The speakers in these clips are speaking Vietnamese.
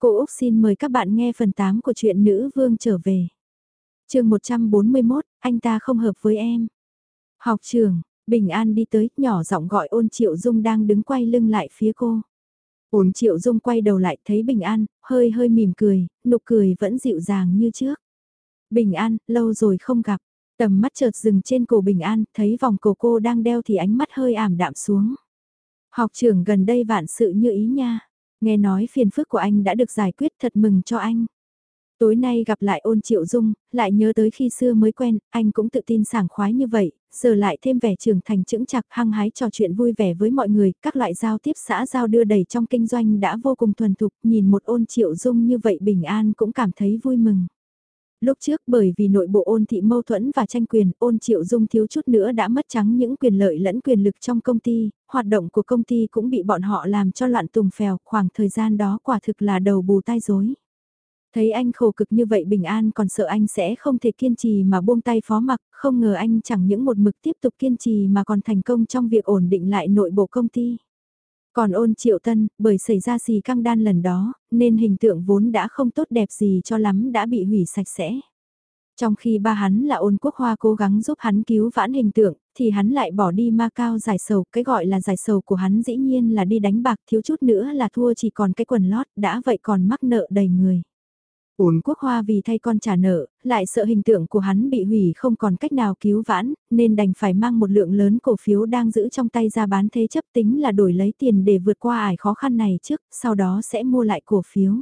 Cô Úc xin mời các bạn nghe phần 8 của truyện Nữ Vương trở về. chương 141, anh ta không hợp với em. Học trường, Bình An đi tới, nhỏ giọng gọi ôn Triệu Dung đang đứng quay lưng lại phía cô. Ôn Triệu Dung quay đầu lại thấy Bình An, hơi hơi mỉm cười, nụ cười vẫn dịu dàng như trước. Bình An, lâu rồi không gặp. Tầm mắt chợt dừng trên cổ Bình An, thấy vòng cổ cô đang đeo thì ánh mắt hơi ảm đạm xuống. Học trưởng gần đây vạn sự như ý nha. Nghe nói phiền phức của anh đã được giải quyết thật mừng cho anh. Tối nay gặp lại ôn triệu dung, lại nhớ tới khi xưa mới quen, anh cũng tự tin sảng khoái như vậy, giờ lại thêm vẻ trưởng thành chững chặt hăng hái trò chuyện vui vẻ với mọi người, các loại giao tiếp xã giao đưa đẩy trong kinh doanh đã vô cùng thuần thục, nhìn một ôn triệu dung như vậy bình an cũng cảm thấy vui mừng. Lúc trước bởi vì nội bộ ôn thị mâu thuẫn và tranh quyền, ôn triệu dung thiếu chút nữa đã mất trắng những quyền lợi lẫn quyền lực trong công ty, hoạt động của công ty cũng bị bọn họ làm cho loạn tùng phèo, khoảng thời gian đó quả thực là đầu bù tai rối. Thấy anh khổ cực như vậy bình an còn sợ anh sẽ không thể kiên trì mà buông tay phó mặc, không ngờ anh chẳng những một mực tiếp tục kiên trì mà còn thành công trong việc ổn định lại nội bộ công ty. Còn ôn triệu tân, bởi xảy ra gì căng đan lần đó, nên hình tượng vốn đã không tốt đẹp gì cho lắm đã bị hủy sạch sẽ. Trong khi ba hắn là ôn quốc hoa cố gắng giúp hắn cứu vãn hình tượng, thì hắn lại bỏ đi ma cao giải sầu, cái gọi là giải sầu của hắn dĩ nhiên là đi đánh bạc thiếu chút nữa là thua chỉ còn cái quần lót, đã vậy còn mắc nợ đầy người. Ôn quốc hoa vì thay con trả nợ, lại sợ hình tượng của hắn bị hủy không còn cách nào cứu vãn, nên đành phải mang một lượng lớn cổ phiếu đang giữ trong tay ra bán thế chấp tính là đổi lấy tiền để vượt qua ải khó khăn này trước, sau đó sẽ mua lại cổ phiếu.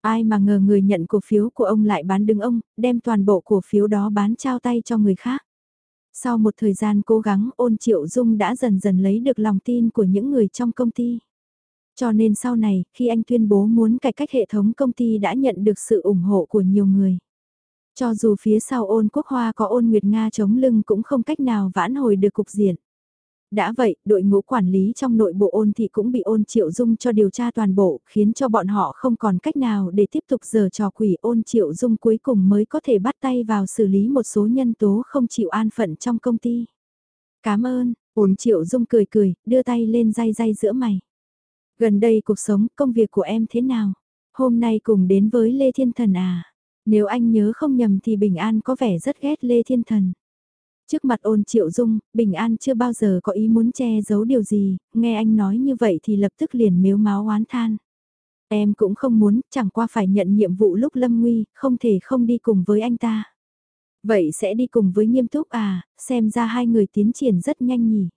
Ai mà ngờ người nhận cổ phiếu của ông lại bán đứng ông, đem toàn bộ cổ phiếu đó bán trao tay cho người khác. Sau một thời gian cố gắng ôn triệu dung đã dần dần lấy được lòng tin của những người trong công ty. Cho nên sau này, khi anh tuyên bố muốn cải cách hệ thống công ty đã nhận được sự ủng hộ của nhiều người. Cho dù phía sau ôn quốc hoa có ôn Nguyệt Nga chống lưng cũng không cách nào vãn hồi được cục diện. Đã vậy, đội ngũ quản lý trong nội bộ ôn thị cũng bị ôn triệu dung cho điều tra toàn bộ, khiến cho bọn họ không còn cách nào để tiếp tục giờ trò quỷ ôn triệu dung cuối cùng mới có thể bắt tay vào xử lý một số nhân tố không chịu an phận trong công ty. Cảm ơn, ôn triệu dung cười cười, đưa tay lên day day giữa mày. Gần đây cuộc sống, công việc của em thế nào? Hôm nay cùng đến với Lê Thiên Thần à? Nếu anh nhớ không nhầm thì Bình An có vẻ rất ghét Lê Thiên Thần. Trước mặt ôn triệu dung, Bình An chưa bao giờ có ý muốn che giấu điều gì, nghe anh nói như vậy thì lập tức liền miếu máu oán than. Em cũng không muốn, chẳng qua phải nhận nhiệm vụ lúc lâm nguy, không thể không đi cùng với anh ta. Vậy sẽ đi cùng với nghiêm túc à, xem ra hai người tiến triển rất nhanh nhỉ.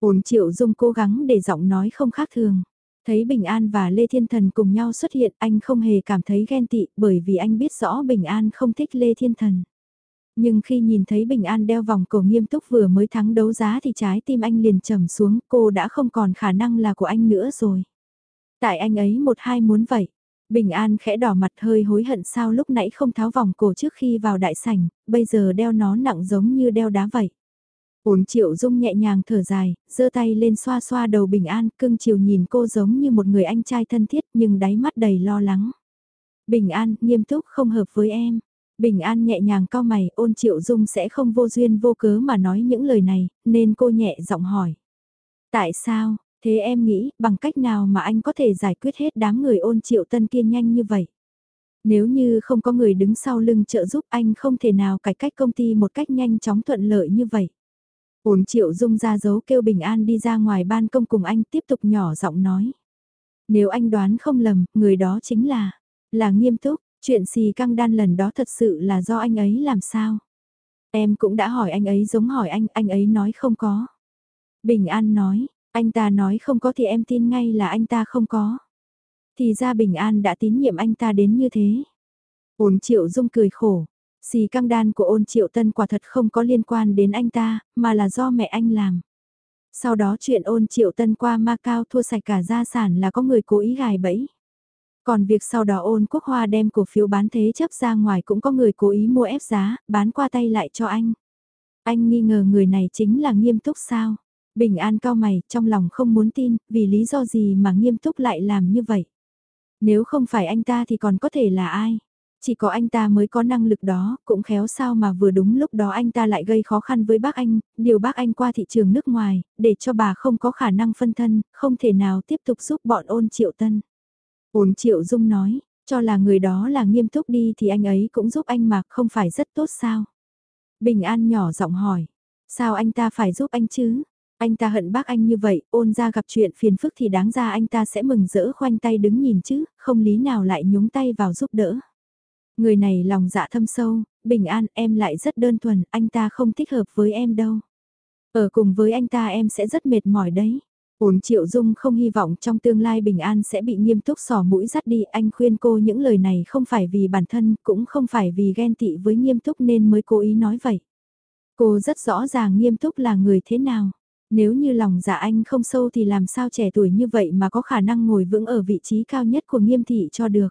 Ôn triệu dung cố gắng để giọng nói không khác thường. Thấy Bình An và Lê Thiên Thần cùng nhau xuất hiện anh không hề cảm thấy ghen tị bởi vì anh biết rõ Bình An không thích Lê Thiên Thần. Nhưng khi nhìn thấy Bình An đeo vòng cổ nghiêm túc vừa mới thắng đấu giá thì trái tim anh liền trầm xuống cô đã không còn khả năng là của anh nữa rồi. Tại anh ấy một hai muốn vậy. Bình An khẽ đỏ mặt hơi hối hận sao lúc nãy không tháo vòng cổ trước khi vào đại sảnh, bây giờ đeo nó nặng giống như đeo đá vậy. Ổn triệu dung nhẹ nhàng thở dài, giơ tay lên xoa xoa đầu bình an, cưng chiều nhìn cô giống như một người anh trai thân thiết nhưng đáy mắt đầy lo lắng. Bình an, nghiêm túc không hợp với em. Bình an nhẹ nhàng cao mày, ôn triệu dung sẽ không vô duyên vô cớ mà nói những lời này, nên cô nhẹ giọng hỏi. Tại sao, thế em nghĩ, bằng cách nào mà anh có thể giải quyết hết đám người ôn triệu tân kia nhanh như vậy? Nếu như không có người đứng sau lưng trợ giúp anh không thể nào cải cách công ty một cách nhanh chóng thuận lợi như vậy. Ổn triệu dung ra dấu kêu bình an đi ra ngoài ban công cùng anh tiếp tục nhỏ giọng nói. Nếu anh đoán không lầm, người đó chính là, là nghiêm túc, chuyện xì căng đan lần đó thật sự là do anh ấy làm sao. Em cũng đã hỏi anh ấy giống hỏi anh, anh ấy nói không có. Bình An nói, anh ta nói không có thì em tin ngay là anh ta không có. Thì ra Bình An đã tín nhiệm anh ta đến như thế. Ổn triệu dung cười khổ, Xì căng đan của ôn triệu tân quả thật không có liên quan đến anh ta, mà là do mẹ anh làm. Sau đó chuyện ôn triệu tân qua Macau thua sạch cả gia sản là có người cố ý gài bẫy. Còn việc sau đó ôn quốc hoa đem cổ phiếu bán thế chấp ra ngoài cũng có người cố ý mua ép giá, bán qua tay lại cho anh. Anh nghi ngờ người này chính là nghiêm túc sao? Bình an cao mày, trong lòng không muốn tin, vì lý do gì mà nghiêm túc lại làm như vậy? Nếu không phải anh ta thì còn có thể là ai? Chỉ có anh ta mới có năng lực đó, cũng khéo sao mà vừa đúng lúc đó anh ta lại gây khó khăn với bác anh, điều bác anh qua thị trường nước ngoài, để cho bà không có khả năng phân thân, không thể nào tiếp tục giúp bọn ôn triệu tân. Ôn Triệu Dung nói, cho là người đó là nghiêm túc đi thì anh ấy cũng giúp anh mà không phải rất tốt sao? Bình An nhỏ giọng hỏi, sao anh ta phải giúp anh chứ? Anh ta hận bác anh như vậy, ôn ra gặp chuyện phiền phức thì đáng ra anh ta sẽ mừng rỡ khoanh tay đứng nhìn chứ, không lý nào lại nhúng tay vào giúp đỡ. Người này lòng dạ thâm sâu, bình an em lại rất đơn thuần, anh ta không thích hợp với em đâu. Ở cùng với anh ta em sẽ rất mệt mỏi đấy. Ổn Triệu Dung không hy vọng trong tương lai bình an sẽ bị nghiêm túc sò mũi dắt đi. Anh khuyên cô những lời này không phải vì bản thân, cũng không phải vì ghen tị với nghiêm túc nên mới cố ý nói vậy. Cô rất rõ ràng nghiêm túc là người thế nào. Nếu như lòng dạ anh không sâu thì làm sao trẻ tuổi như vậy mà có khả năng ngồi vững ở vị trí cao nhất của nghiêm thị cho được.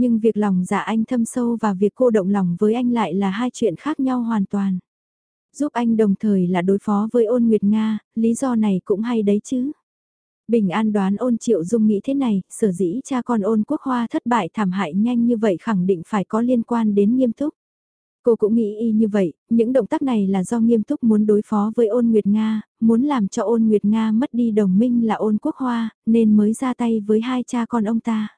Nhưng việc lòng dạ anh thâm sâu và việc cô động lòng với anh lại là hai chuyện khác nhau hoàn toàn. Giúp anh đồng thời là đối phó với ôn Nguyệt Nga, lý do này cũng hay đấy chứ. Bình an đoán ôn triệu dung nghĩ thế này, sở dĩ cha con ôn quốc hoa thất bại thảm hại nhanh như vậy khẳng định phải có liên quan đến nghiêm túc. Cô cũng nghĩ y như vậy, những động tác này là do nghiêm túc muốn đối phó với ôn Nguyệt Nga, muốn làm cho ôn Nguyệt Nga mất đi đồng minh là ôn quốc hoa, nên mới ra tay với hai cha con ông ta.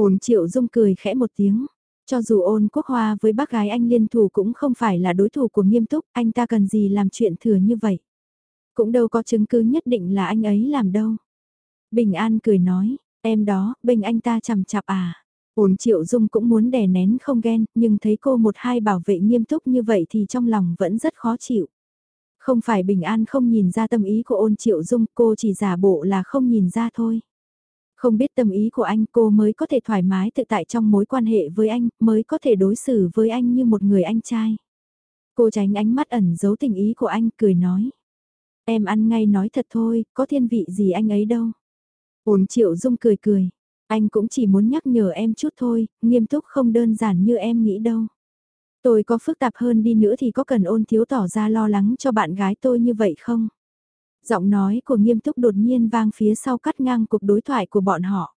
Ôn triệu dung cười khẽ một tiếng. Cho dù ôn quốc hoa với bác gái anh liên thủ cũng không phải là đối thủ của nghiêm túc, anh ta cần gì làm chuyện thừa như vậy. Cũng đâu có chứng cứ nhất định là anh ấy làm đâu. Bình An cười nói, em đó, bình anh ta chằm chạp à. Ôn triệu dung cũng muốn đè nén không ghen, nhưng thấy cô một hai bảo vệ nghiêm túc như vậy thì trong lòng vẫn rất khó chịu. Không phải bình an không nhìn ra tâm ý của ôn triệu dung, cô chỉ giả bộ là không nhìn ra thôi. Không biết tâm ý của anh cô mới có thể thoải mái tự tại trong mối quan hệ với anh, mới có thể đối xử với anh như một người anh trai. Cô tránh ánh mắt ẩn giấu tình ý của anh cười nói. Em ăn ngay nói thật thôi, có thiên vị gì anh ấy đâu. Ôn triệu dung cười cười. Anh cũng chỉ muốn nhắc nhở em chút thôi, nghiêm túc không đơn giản như em nghĩ đâu. Tôi có phức tạp hơn đi nữa thì có cần ôn thiếu tỏ ra lo lắng cho bạn gái tôi như vậy không? Giọng nói của nghiêm túc đột nhiên vang phía sau cắt ngang cuộc đối thoại của bọn họ.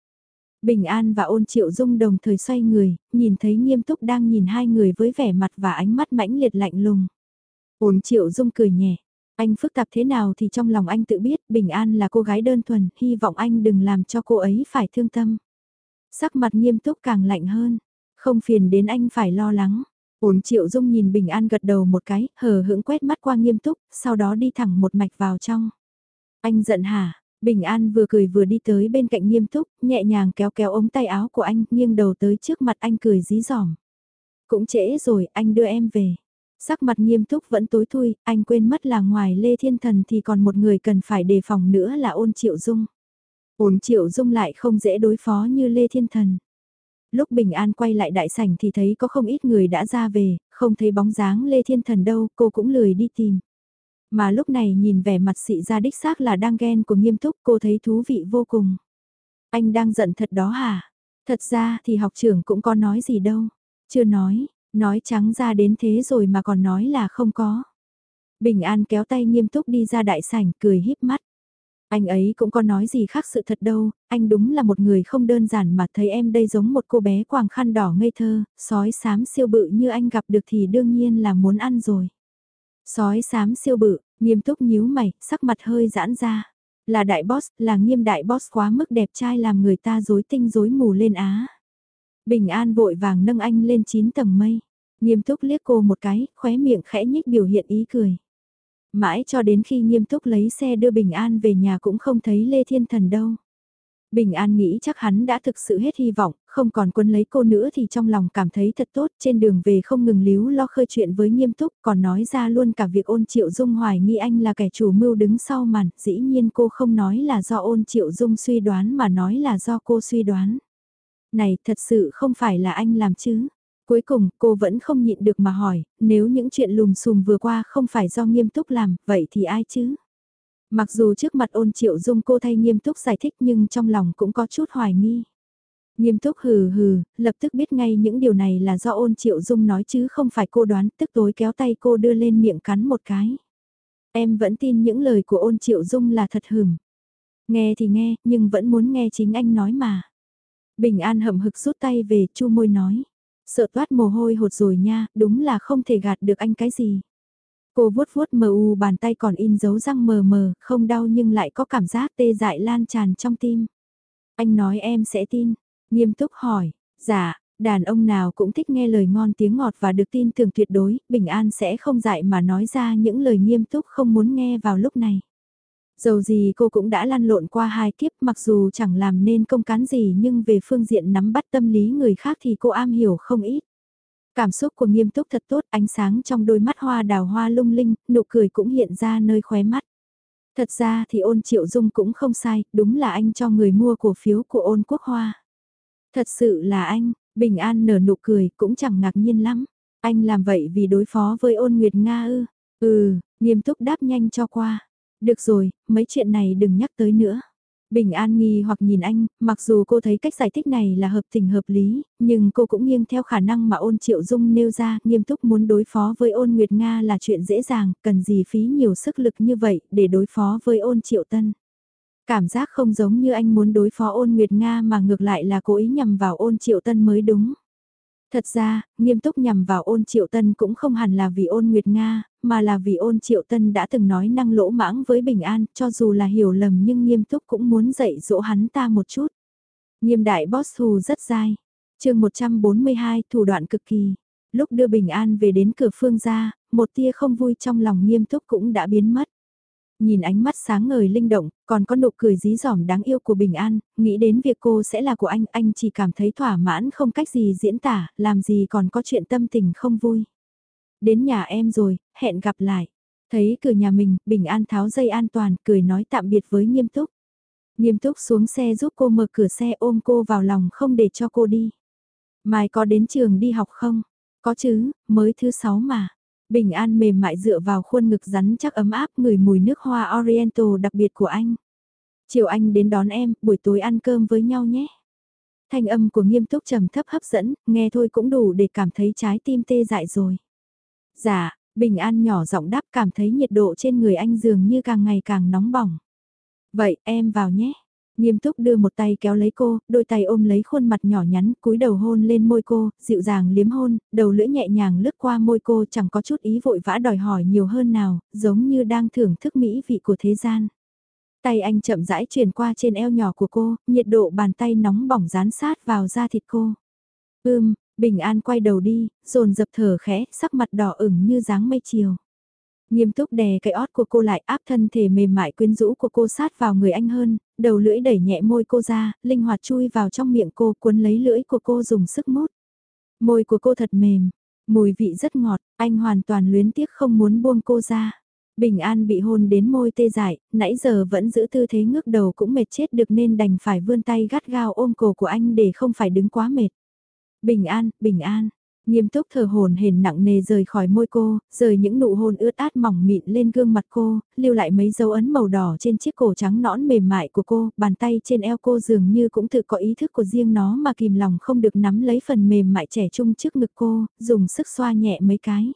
Bình An và ôn triệu dung đồng thời xoay người, nhìn thấy nghiêm túc đang nhìn hai người với vẻ mặt và ánh mắt mãnh liệt lạnh lùng. Ôn triệu dung cười nhẹ, anh phức tạp thế nào thì trong lòng anh tự biết, Bình An là cô gái đơn thuần, hy vọng anh đừng làm cho cô ấy phải thương tâm. Sắc mặt nghiêm túc càng lạnh hơn, không phiền đến anh phải lo lắng. Ổn triệu dung nhìn Bình An gật đầu một cái, hờ hững quét mắt qua nghiêm túc, sau đó đi thẳng một mạch vào trong. Anh giận hả? Bình An vừa cười vừa đi tới bên cạnh nghiêm túc, nhẹ nhàng kéo kéo ống tay áo của anh, nghiêng đầu tới trước mặt anh cười dí dỏm. Cũng trễ rồi, anh đưa em về. Sắc mặt nghiêm túc vẫn tối thui, anh quên mất là ngoài Lê Thiên Thần thì còn một người cần phải đề phòng nữa là ôn triệu dung. Ôn triệu dung lại không dễ đối phó như Lê Thiên Thần. Lúc Bình An quay lại đại sảnh thì thấy có không ít người đã ra về, không thấy bóng dáng Lê Thiên Thần đâu, cô cũng lười đi tìm. Mà lúc này nhìn vẻ mặt xị ra đích xác là đang ghen của nghiêm túc cô thấy thú vị vô cùng. Anh đang giận thật đó hả? Thật ra thì học trưởng cũng có nói gì đâu. Chưa nói, nói trắng ra đến thế rồi mà còn nói là không có. Bình An kéo tay nghiêm túc đi ra đại sảnh cười híp mắt. Anh ấy cũng có nói gì khác sự thật đâu, anh đúng là một người không đơn giản mà thấy em đây giống một cô bé quàng khăn đỏ ngây thơ, sói xám siêu bự như anh gặp được thì đương nhiên là muốn ăn rồi. Sói xám siêu bự, nghiêm túc nhíu mày, sắc mặt hơi giãn ra. Là đại boss, là nghiêm đại boss quá mức đẹp trai làm người ta rối tinh rối mù lên á. Bình an vội vàng nâng anh lên 9 tầng mây. Nghiêm túc liếc cô một cái, khóe miệng khẽ nhích biểu hiện ý cười. Mãi cho đến khi nghiêm túc lấy xe đưa Bình An về nhà cũng không thấy Lê Thiên Thần đâu. Bình An nghĩ chắc hắn đã thực sự hết hy vọng, không còn quân lấy cô nữa thì trong lòng cảm thấy thật tốt, trên đường về không ngừng líu lo khơi chuyện với nghiêm túc, còn nói ra luôn cả việc ôn triệu dung hoài nghi anh là kẻ chủ mưu đứng sau màn, dĩ nhiên cô không nói là do ôn triệu dung suy đoán mà nói là do cô suy đoán. Này, thật sự không phải là anh làm chứ? Cuối cùng, cô vẫn không nhịn được mà hỏi, nếu những chuyện lùm xùm vừa qua không phải do nghiêm túc làm, vậy thì ai chứ? Mặc dù trước mặt ôn triệu dung cô thay nghiêm túc giải thích nhưng trong lòng cũng có chút hoài nghi. Nghiêm túc hừ hừ, lập tức biết ngay những điều này là do ôn triệu dung nói chứ không phải cô đoán, tức tối kéo tay cô đưa lên miệng cắn một cái. Em vẫn tin những lời của ôn triệu dung là thật hừm. Nghe thì nghe, nhưng vẫn muốn nghe chính anh nói mà. Bình An hậm hực rút tay về, chu môi nói. Sợ toát mồ hôi hột rồi nha, đúng là không thể gạt được anh cái gì. Cô vuốt vuốt mờ u bàn tay còn in dấu răng mờ mờ, không đau nhưng lại có cảm giác tê dại lan tràn trong tim. Anh nói em sẽ tin, Nghiêm túc hỏi, dạ, đàn ông nào cũng thích nghe lời ngon tiếng ngọt và được tin tưởng tuyệt đối, bình an sẽ không dại mà nói ra những lời nghiêm túc không muốn nghe vào lúc này. Dầu gì cô cũng đã lăn lộn qua hai kiếp mặc dù chẳng làm nên công cán gì nhưng về phương diện nắm bắt tâm lý người khác thì cô am hiểu không ít. Cảm xúc của nghiêm túc thật tốt, ánh sáng trong đôi mắt hoa đào hoa lung linh, nụ cười cũng hiện ra nơi khóe mắt. Thật ra thì ôn triệu dung cũng không sai, đúng là anh cho người mua cổ phiếu của ôn quốc hoa. Thật sự là anh, bình an nở nụ cười cũng chẳng ngạc nhiên lắm. Anh làm vậy vì đối phó với ôn nguyệt Nga ư. Ừ, nghiêm túc đáp nhanh cho qua. Được rồi, mấy chuyện này đừng nhắc tới nữa. Bình An nghi hoặc nhìn anh, mặc dù cô thấy cách giải thích này là hợp tình hợp lý, nhưng cô cũng nghiêng theo khả năng mà ôn triệu dung nêu ra, nghiêm túc muốn đối phó với ôn Nguyệt Nga là chuyện dễ dàng, cần gì phí nhiều sức lực như vậy để đối phó với ôn triệu tân. Cảm giác không giống như anh muốn đối phó ôn Nguyệt Nga mà ngược lại là cố ý nhằm vào ôn triệu tân mới đúng. Thật ra, nghiêm túc nhằm vào ôn triệu tân cũng không hẳn là vì ôn Nguyệt Nga, mà là vì ôn triệu tân đã từng nói năng lỗ mãng với Bình An, cho dù là hiểu lầm nhưng nghiêm túc cũng muốn dạy dỗ hắn ta một chút. Nghiêm đại boss hù rất dai. chương 142 thủ đoạn cực kỳ. Lúc đưa Bình An về đến cửa phương ra, một tia không vui trong lòng nghiêm túc cũng đã biến mất nhìn ánh mắt sáng ngời linh động, còn có nụ cười dí dỏm đáng yêu của Bình An, nghĩ đến việc cô sẽ là của anh, anh chỉ cảm thấy thỏa mãn không cách gì diễn tả, làm gì còn có chuyện tâm tình không vui. Đến nhà em rồi, hẹn gặp lại. Thấy cửa nhà mình, Bình An tháo dây an toàn, cười nói tạm biệt với nghiêm túc. Nghiêm túc xuống xe giúp cô mở cửa xe ôm cô vào lòng không để cho cô đi. Mai có đến trường đi học không? Có chứ, mới thứ sáu mà. Bình an mềm mại dựa vào khuôn ngực rắn chắc ấm áp người mùi nước hoa oriental đặc biệt của anh. Chiều anh đến đón em, buổi tối ăn cơm với nhau nhé. Thanh âm của nghiêm túc trầm thấp hấp dẫn, nghe thôi cũng đủ để cảm thấy trái tim tê dại rồi. Dạ, Bình An nhỏ giọng đáp cảm thấy nhiệt độ trên người anh dường như càng ngày càng nóng bỏng. Vậy em vào nhé. Nghiêm túc đưa một tay kéo lấy cô, đôi tay ôm lấy khuôn mặt nhỏ nhắn, cúi đầu hôn lên môi cô, dịu dàng liếm hôn, đầu lưỡi nhẹ nhàng lướt qua môi cô chẳng có chút ý vội vã đòi hỏi nhiều hơn nào, giống như đang thưởng thức mỹ vị của thế gian. Tay anh chậm rãi chuyển qua trên eo nhỏ của cô, nhiệt độ bàn tay nóng bỏng dán sát vào da thịt cô. Ưm, Bình An quay đầu đi, dồn dập thở khẽ, sắc mặt đỏ ửng như dáng mây chiều. Nghiêm túc đè cái ót của cô lại áp thân thể mềm mại quyến rũ của cô sát vào người anh hơn, đầu lưỡi đẩy nhẹ môi cô ra, linh hoạt chui vào trong miệng cô cuốn lấy lưỡi của cô dùng sức mút. Môi của cô thật mềm, mùi vị rất ngọt, anh hoàn toàn luyến tiếc không muốn buông cô ra. Bình An bị hôn đến môi tê dại, nãy giờ vẫn giữ tư thế ngước đầu cũng mệt chết được nên đành phải vươn tay gắt gao ôm cổ của anh để không phải đứng quá mệt. Bình An, Bình An, Nghiêm túc thở hồn hển nặng nề rời khỏi môi cô, rời những nụ hôn ướt át mỏng mịn lên gương mặt cô, lưu lại mấy dấu ấn màu đỏ trên chiếc cổ trắng nõn mềm mại của cô, bàn tay trên eo cô dường như cũng tự có ý thức của riêng nó mà kìm lòng không được nắm lấy phần mềm mại trẻ trung trước ngực cô, dùng sức xoa nhẹ mấy cái.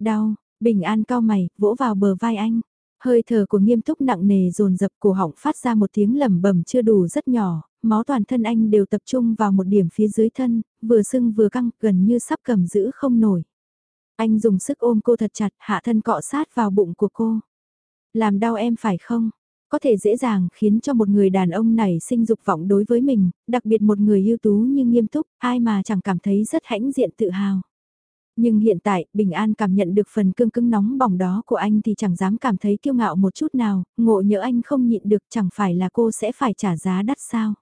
Đau, bình an cao mày, vỗ vào bờ vai anh. Hơi thở của nghiêm túc nặng nề dồn dập cổ họng phát ra một tiếng lẩm bẩm chưa đủ rất nhỏ, máu toàn thân anh đều tập trung vào một điểm phía dưới thân, vừa sưng vừa căng, gần như sắp cầm giữ không nổi. Anh dùng sức ôm cô thật chặt, hạ thân cọ sát vào bụng của cô. Làm đau em phải không? Có thể dễ dàng khiến cho một người đàn ông này sinh dục vọng đối với mình, đặc biệt một người ưu tú như nghiêm túc, ai mà chẳng cảm thấy rất hãnh diện tự hào. Nhưng hiện tại, Bình An cảm nhận được phần cương cứng nóng bỏng đó của anh thì chẳng dám cảm thấy kiêu ngạo một chút nào, ngộ nhỡ anh không nhịn được chẳng phải là cô sẽ phải trả giá đắt sao.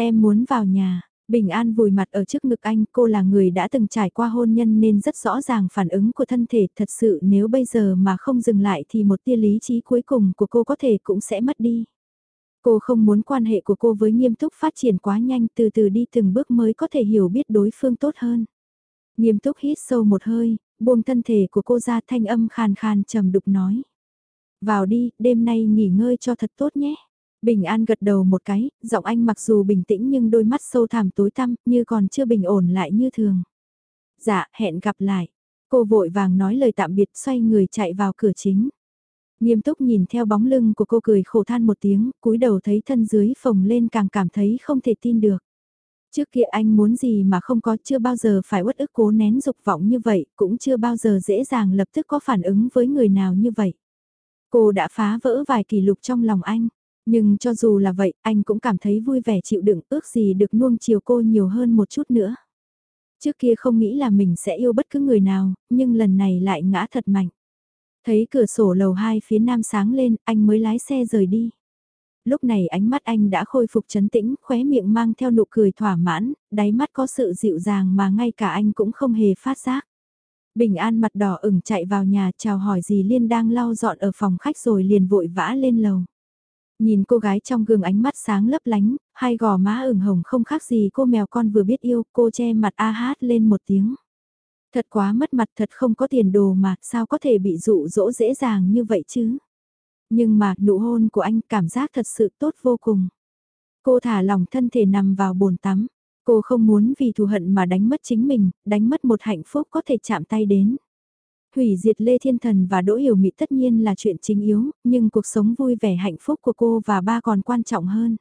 Em muốn vào nhà, Bình An vùi mặt ở trước ngực anh, cô là người đã từng trải qua hôn nhân nên rất rõ ràng phản ứng của thân thể thật sự nếu bây giờ mà không dừng lại thì một tia lý trí cuối cùng của cô có thể cũng sẽ mất đi. Cô không muốn quan hệ của cô với nghiêm túc phát triển quá nhanh từ từ đi từng bước mới có thể hiểu biết đối phương tốt hơn. Nghiêm túc hít sâu một hơi, buông thân thể của cô ra thanh âm khàn khàn trầm đục nói. Vào đi, đêm nay nghỉ ngơi cho thật tốt nhé. Bình An gật đầu một cái, giọng anh mặc dù bình tĩnh nhưng đôi mắt sâu thẳm tối tăm, như còn chưa bình ổn lại như thường. Dạ, hẹn gặp lại. Cô vội vàng nói lời tạm biệt xoay người chạy vào cửa chính. Nghiêm túc nhìn theo bóng lưng của cô cười khổ than một tiếng, cúi đầu thấy thân dưới phồng lên càng cảm thấy không thể tin được. Trước kia anh muốn gì mà không có chưa bao giờ phải uất ức cố nén dục vọng như vậy, cũng chưa bao giờ dễ dàng lập tức có phản ứng với người nào như vậy. Cô đã phá vỡ vài kỷ lục trong lòng anh. Nhưng cho dù là vậy, anh cũng cảm thấy vui vẻ chịu đựng ước gì được nuông chiều cô nhiều hơn một chút nữa. Trước kia không nghĩ là mình sẽ yêu bất cứ người nào, nhưng lần này lại ngã thật mạnh. Thấy cửa sổ lầu 2 phía nam sáng lên, anh mới lái xe rời đi. Lúc này ánh mắt anh đã khôi phục chấn tĩnh, khóe miệng mang theo nụ cười thỏa mãn, đáy mắt có sự dịu dàng mà ngay cả anh cũng không hề phát giác. Bình An mặt đỏ ửng chạy vào nhà chào hỏi gì Liên đang lau dọn ở phòng khách rồi liền vội vã lên lầu. Nhìn cô gái trong gương ánh mắt sáng lấp lánh, hai gò má ửng hồng không khác gì cô mèo con vừa biết yêu, cô che mặt a hát lên một tiếng. Thật quá mất mặt thật không có tiền đồ mà, sao có thể bị dụ dỗ dễ dàng như vậy chứ? Nhưng mà, nụ hôn của anh cảm giác thật sự tốt vô cùng. Cô thả lòng thân thể nằm vào bồn tắm. Cô không muốn vì thù hận mà đánh mất chính mình, đánh mất một hạnh phúc có thể chạm tay đến. Hủy diệt Lê Thiên Thần và Đỗ Hiểu Mỹ tất nhiên là chuyện chính yếu, nhưng cuộc sống vui vẻ hạnh phúc của cô và ba còn quan trọng hơn.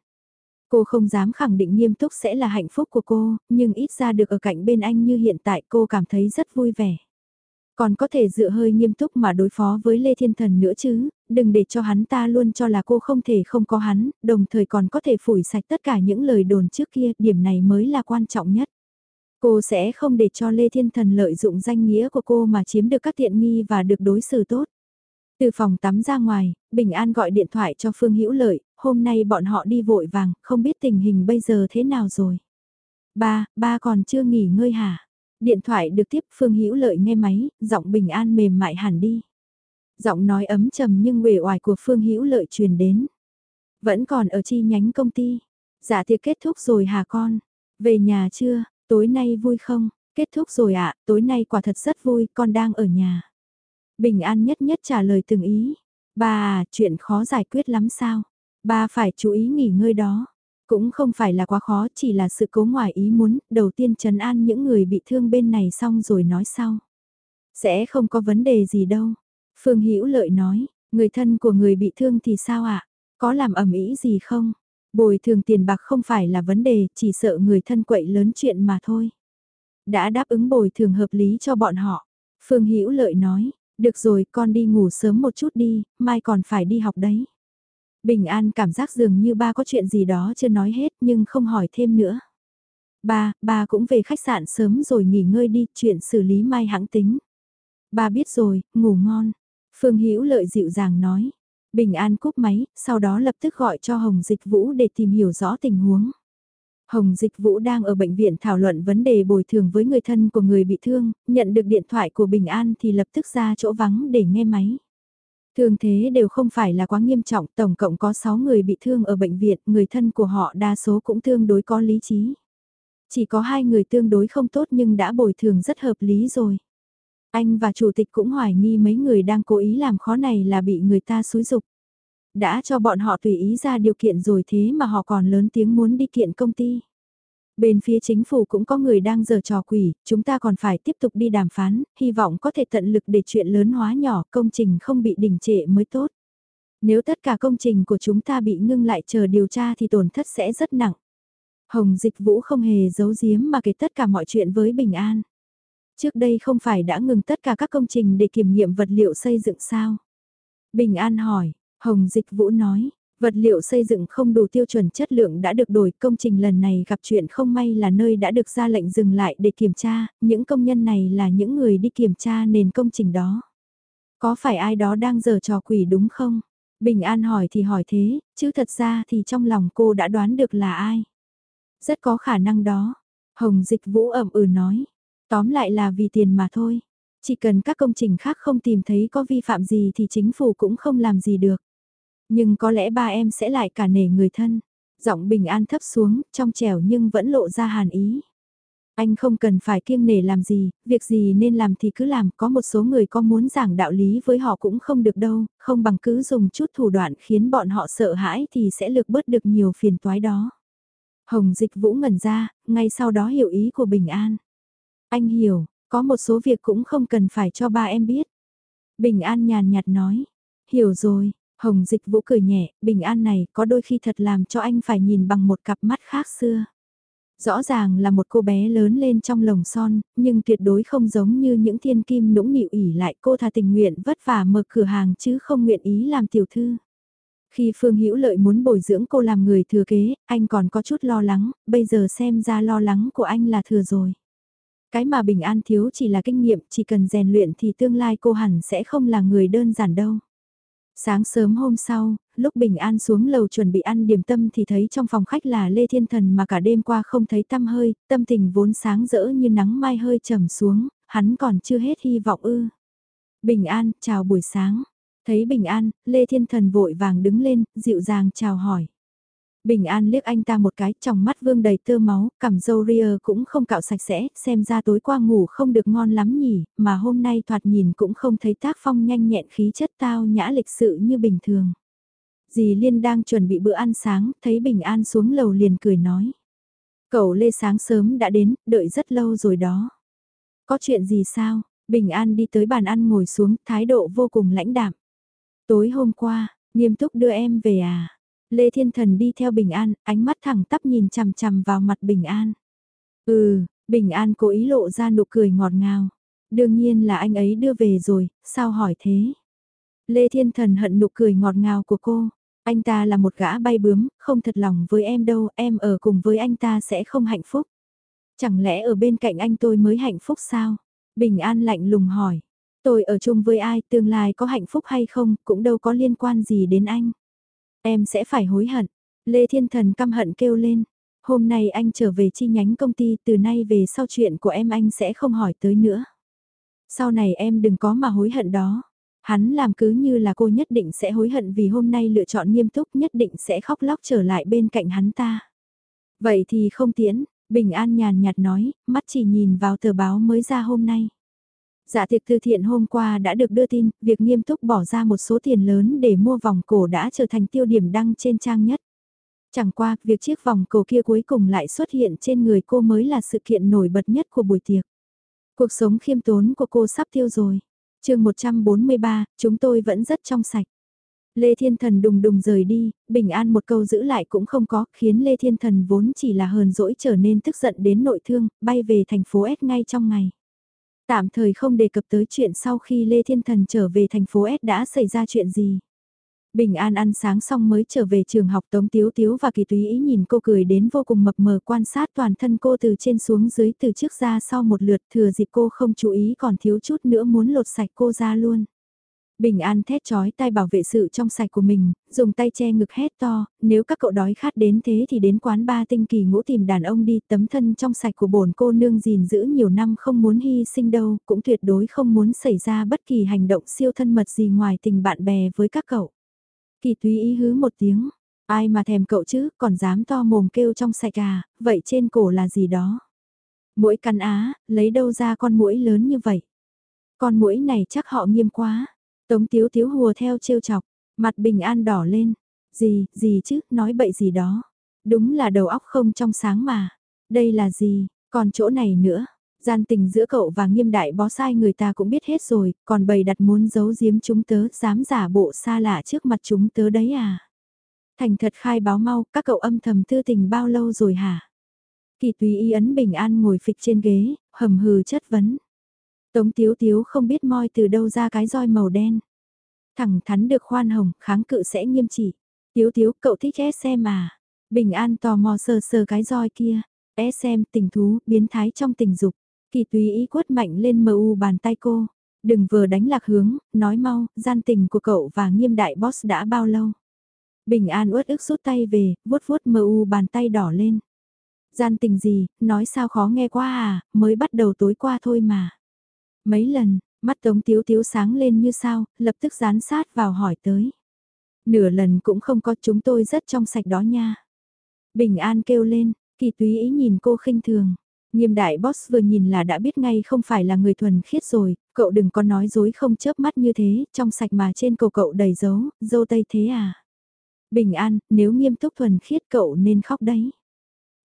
Cô không dám khẳng định nghiêm túc sẽ là hạnh phúc của cô, nhưng ít ra được ở cạnh bên anh như hiện tại cô cảm thấy rất vui vẻ. Còn có thể dựa hơi nghiêm túc mà đối phó với Lê Thiên Thần nữa chứ, đừng để cho hắn ta luôn cho là cô không thể không có hắn, đồng thời còn có thể phủi sạch tất cả những lời đồn trước kia, điểm này mới là quan trọng nhất. Cô sẽ không để cho Lê Thiên Thần lợi dụng danh nghĩa của cô mà chiếm được các tiện nghi và được đối xử tốt. Từ phòng tắm ra ngoài, Bình An gọi điện thoại cho Phương Hữu Lợi, hôm nay bọn họ đi vội vàng, không biết tình hình bây giờ thế nào rồi. Ba, ba còn chưa nghỉ ngơi hả? Điện thoại được tiếp Phương Hữu Lợi nghe máy, giọng Bình An mềm mại hẳn đi. Giọng nói ấm trầm nhưng uể oải của Phương Hữu Lợi truyền đến. Vẫn còn ở chi nhánh công ty. Dạ tiệc kết thúc rồi hả con? Về nhà chưa? Tối nay vui không? Kết thúc rồi ạ, tối nay quả thật rất vui, con đang ở nhà. Bình An nhất nhất trả lời từng ý. Ba à, chuyện khó giải quyết lắm sao? Ba phải chú ý nghỉ ngơi đó. Cũng không phải là quá khó, chỉ là sự cố ngoài ý muốn, đầu tiên trấn an những người bị thương bên này xong rồi nói sau. Sẽ không có vấn đề gì đâu. Phương Hữu Lợi nói, người thân của người bị thương thì sao ạ? Có làm ẩm ý gì không? Bồi thường tiền bạc không phải là vấn đề, chỉ sợ người thân quậy lớn chuyện mà thôi. Đã đáp ứng bồi thường hợp lý cho bọn họ. Phương Hữu Lợi nói, được rồi con đi ngủ sớm một chút đi, mai còn phải đi học đấy. Bình An cảm giác dường như ba có chuyện gì đó chưa nói hết nhưng không hỏi thêm nữa. Ba, ba cũng về khách sạn sớm rồi nghỉ ngơi đi, chuyện xử lý mai hãng tính. Ba biết rồi, ngủ ngon. Phương Hữu lợi dịu dàng nói. Bình An cúp máy, sau đó lập tức gọi cho Hồng Dịch Vũ để tìm hiểu rõ tình huống. Hồng Dịch Vũ đang ở bệnh viện thảo luận vấn đề bồi thường với người thân của người bị thương, nhận được điện thoại của Bình An thì lập tức ra chỗ vắng để nghe máy. Thương thế đều không phải là quá nghiêm trọng, tổng cộng có 6 người bị thương ở bệnh viện, người thân của họ đa số cũng tương đối có lý trí. Chỉ có hai người tương đối không tốt nhưng đã bồi thường rất hợp lý rồi. Anh và chủ tịch cũng hoài nghi mấy người đang cố ý làm khó này là bị người ta xúi dục. Đã cho bọn họ tùy ý ra điều kiện rồi thế mà họ còn lớn tiếng muốn đi kiện công ty. Bên phía chính phủ cũng có người đang giở trò quỷ, chúng ta còn phải tiếp tục đi đàm phán, hy vọng có thể tận lực để chuyện lớn hóa nhỏ, công trình không bị đình trệ mới tốt. Nếu tất cả công trình của chúng ta bị ngưng lại chờ điều tra thì tổn thất sẽ rất nặng. Hồng Dịch Vũ không hề giấu giếm mà kể tất cả mọi chuyện với Bình An. Trước đây không phải đã ngừng tất cả các công trình để kiểm nghiệm vật liệu xây dựng sao? Bình An hỏi, Hồng Dịch Vũ nói, Vật liệu xây dựng không đủ tiêu chuẩn chất lượng đã được đổi, công trình lần này gặp chuyện không may là nơi đã được ra lệnh dừng lại để kiểm tra, những công nhân này là những người đi kiểm tra nền công trình đó. Có phải ai đó đang giở trò quỷ đúng không? Bình An hỏi thì hỏi thế, chứ thật ra thì trong lòng cô đã đoán được là ai. Rất có khả năng đó. Hồng Dịch Vũ ẩm ừ nói. Tóm lại là vì tiền mà thôi. Chỉ cần các công trình khác không tìm thấy có vi phạm gì thì chính phủ cũng không làm gì được. Nhưng có lẽ ba em sẽ lại cả nể người thân. Giọng bình an thấp xuống, trong trẻo nhưng vẫn lộ ra hàn ý. Anh không cần phải kiêng nể làm gì, việc gì nên làm thì cứ làm, có một số người có muốn giảng đạo lý với họ cũng không được đâu, không bằng cứ dùng chút thủ đoạn khiến bọn họ sợ hãi thì sẽ lược bớt được nhiều phiền toái đó. Hồng dịch vũ ngẩn ra, ngay sau đó hiểu ý của Bình An. Anh hiểu, có một số việc cũng không cần phải cho ba em biết. Bình An nhàn nhạt nói, hiểu rồi, Hồng dịch vũ cười nhẹ, bình an này có đôi khi thật làm cho anh phải nhìn bằng một cặp mắt khác xưa. Rõ ràng là một cô bé lớn lên trong lồng son, nhưng tuyệt đối không giống như những thiên kim nũng nịu ỉ lại cô thà tình nguyện vất vả mở cửa hàng chứ không nguyện ý làm tiểu thư. Khi Phương Hữu Lợi muốn bồi dưỡng cô làm người thừa kế, anh còn có chút lo lắng, bây giờ xem ra lo lắng của anh là thừa rồi. Cái mà Bình An thiếu chỉ là kinh nghiệm, chỉ cần rèn luyện thì tương lai cô hẳn sẽ không là người đơn giản đâu. Sáng sớm hôm sau, lúc Bình An xuống lầu chuẩn bị ăn điểm tâm thì thấy trong phòng khách là Lê Thiên Thần mà cả đêm qua không thấy tâm hơi, tâm tình vốn sáng rỡ như nắng mai hơi trầm xuống, hắn còn chưa hết hy vọng ư. Bình An, chào buổi sáng. Thấy Bình An, Lê Thiên Thần vội vàng đứng lên, dịu dàng chào hỏi. Bình An liếc anh ta một cái, trong mắt vương đầy tơ máu, cằm dâu ria cũng không cạo sạch sẽ, xem ra tối qua ngủ không được ngon lắm nhỉ, mà hôm nay thoạt nhìn cũng không thấy tác phong nhanh nhẹn khí chất tao nhã lịch sự như bình thường. Dì Liên đang chuẩn bị bữa ăn sáng, thấy Bình An xuống lầu liền cười nói. Cậu Lê sáng sớm đã đến, đợi rất lâu rồi đó. Có chuyện gì sao? Bình An đi tới bàn ăn ngồi xuống, thái độ vô cùng lãnh đạm. Tối hôm qua, nghiêm túc đưa em về à? Lê Thiên Thần đi theo Bình An, ánh mắt thẳng tắp nhìn chằm chằm vào mặt Bình An. Ừ, Bình An cố ý lộ ra nụ cười ngọt ngào. Đương nhiên là anh ấy đưa về rồi, sao hỏi thế? Lê Thiên Thần hận nụ cười ngọt ngào của cô. Anh ta là một gã bay bướm, không thật lòng với em đâu, em ở cùng với anh ta sẽ không hạnh phúc. Chẳng lẽ ở bên cạnh anh tôi mới hạnh phúc sao? Bình An lạnh lùng hỏi. Tôi ở chung với ai, tương lai có hạnh phúc hay không, cũng đâu có liên quan gì đến anh. Em sẽ phải hối hận. Lê Thiên Thần căm hận kêu lên. Hôm nay anh trở về chi nhánh công ty, từ nay về sau chuyện của em anh sẽ không hỏi tới nữa. Sau này em đừng có mà hối hận đó. Hắn làm cứ như là cô nhất định sẽ hối hận vì hôm nay lựa chọn nghiêm túc nhất định sẽ khóc lóc trở lại bên cạnh hắn ta. Vậy thì không tiễn, Bình An nhàn nhạt nói, mắt chỉ nhìn vào tờ báo mới ra hôm nay. Dạ tiệc từ thiện hôm qua đã được đưa tin, việc nghiêm túc bỏ ra một số tiền lớn để mua vòng cổ đã trở thành tiêu điểm đăng trên trang nhất. Chẳng qua, việc chiếc vòng cổ kia cuối cùng lại xuất hiện trên người cô mới là sự kiện nổi bật nhất của buổi tiệc. Cuộc sống khiêm tốn của cô sắp tiêu rồi. chương 143, chúng tôi vẫn rất trong sạch. Lê Thiên Thần đùng đùng rời đi, bình an một câu giữ lại cũng không có, khiến Lê Thiên Thần vốn chỉ là hờn dỗi trở nên tức giận đến nội thương, bay về thành phố S ngay trong ngày. Tạm thời không đề cập tới chuyện sau khi Lê Thiên Thần trở về thành phố S đã xảy ra chuyện gì. Bình An ăn sáng xong mới trở về trường học Tống Tiếu Tiếu và Kỳ Túy ý nhìn cô cười đến vô cùng mập mờ quan sát toàn thân cô từ trên xuống dưới từ trước ra sau một lượt, thừa dịp cô không chú ý còn thiếu chút nữa muốn lột sạch cô ra luôn. Bình An thét chói tai bảo vệ sự trong sạch của mình, dùng tay che ngực hét to, nếu các cậu đói khát đến thế thì đến quán ba tinh kỳ ngũ tìm đàn ông đi, tấm thân trong sạch của bổn cô nương gìn giữ nhiều năm không muốn hy sinh đâu, cũng tuyệt đối không muốn xảy ra bất kỳ hành động siêu thân mật gì ngoài tình bạn bè với các cậu. Kỳ túy ý hứ một tiếng, ai mà thèm cậu chứ, còn dám to mồm kêu trong sạch à, vậy trên cổ là gì đó? Mũi cắn á, lấy đâu ra con mũi lớn như vậy? Con mũi này chắc họ nghiêm quá. Tống tiếu tiếu hùa theo trêu chọc, mặt bình an đỏ lên. Gì, gì chứ, nói bậy gì đó. Đúng là đầu óc không trong sáng mà. Đây là gì, còn chỗ này nữa. Gian tình giữa cậu và nghiêm đại bó sai người ta cũng biết hết rồi, còn bầy đặt muốn giấu giếm chúng tớ, dám giả bộ xa lạ trước mặt chúng tớ đấy à. Thành thật khai báo mau, các cậu âm thầm tư tình bao lâu rồi hả? Kỳ tùy y ấn bình an ngồi phịch trên ghế, hầm hừ chất vấn. Tống Tiếu Tiếu không biết moi từ đâu ra cái roi màu đen. Thẳng thắn được khoan hồng, kháng cự sẽ nghiêm trị. Tiếu Tiếu, cậu thích xem mà. Bình An tò mò sờ sờ cái roi kia. xem tình thú, biến thái trong tình dục. Kỳ tùy ý quất mạnh lên mờ u bàn tay cô. Đừng vừa đánh lạc hướng, nói mau, gian tình của cậu và nghiêm đại boss đã bao lâu. Bình An uất ức rút tay về, vuốt vuốt mờ u bàn tay đỏ lên. Gian tình gì, nói sao khó nghe quá à, mới bắt đầu tối qua thôi mà. Mấy lần, mắt Tống Tiếu Tiếu sáng lên như sao, lập tức dán sát vào hỏi tới. Nửa lần cũng không có chúng tôi rất trong sạch đó nha. Bình An kêu lên, kỳ túy ý nhìn cô khinh thường. Nghiêm đại boss vừa nhìn là đã biết ngay không phải là người thuần khiết rồi, cậu đừng có nói dối không chớp mắt như thế, trong sạch mà trên cổ cậu đầy dấu, dâu tây thế à. Bình an, nếu nghiêm túc thuần khiết cậu nên khóc đấy.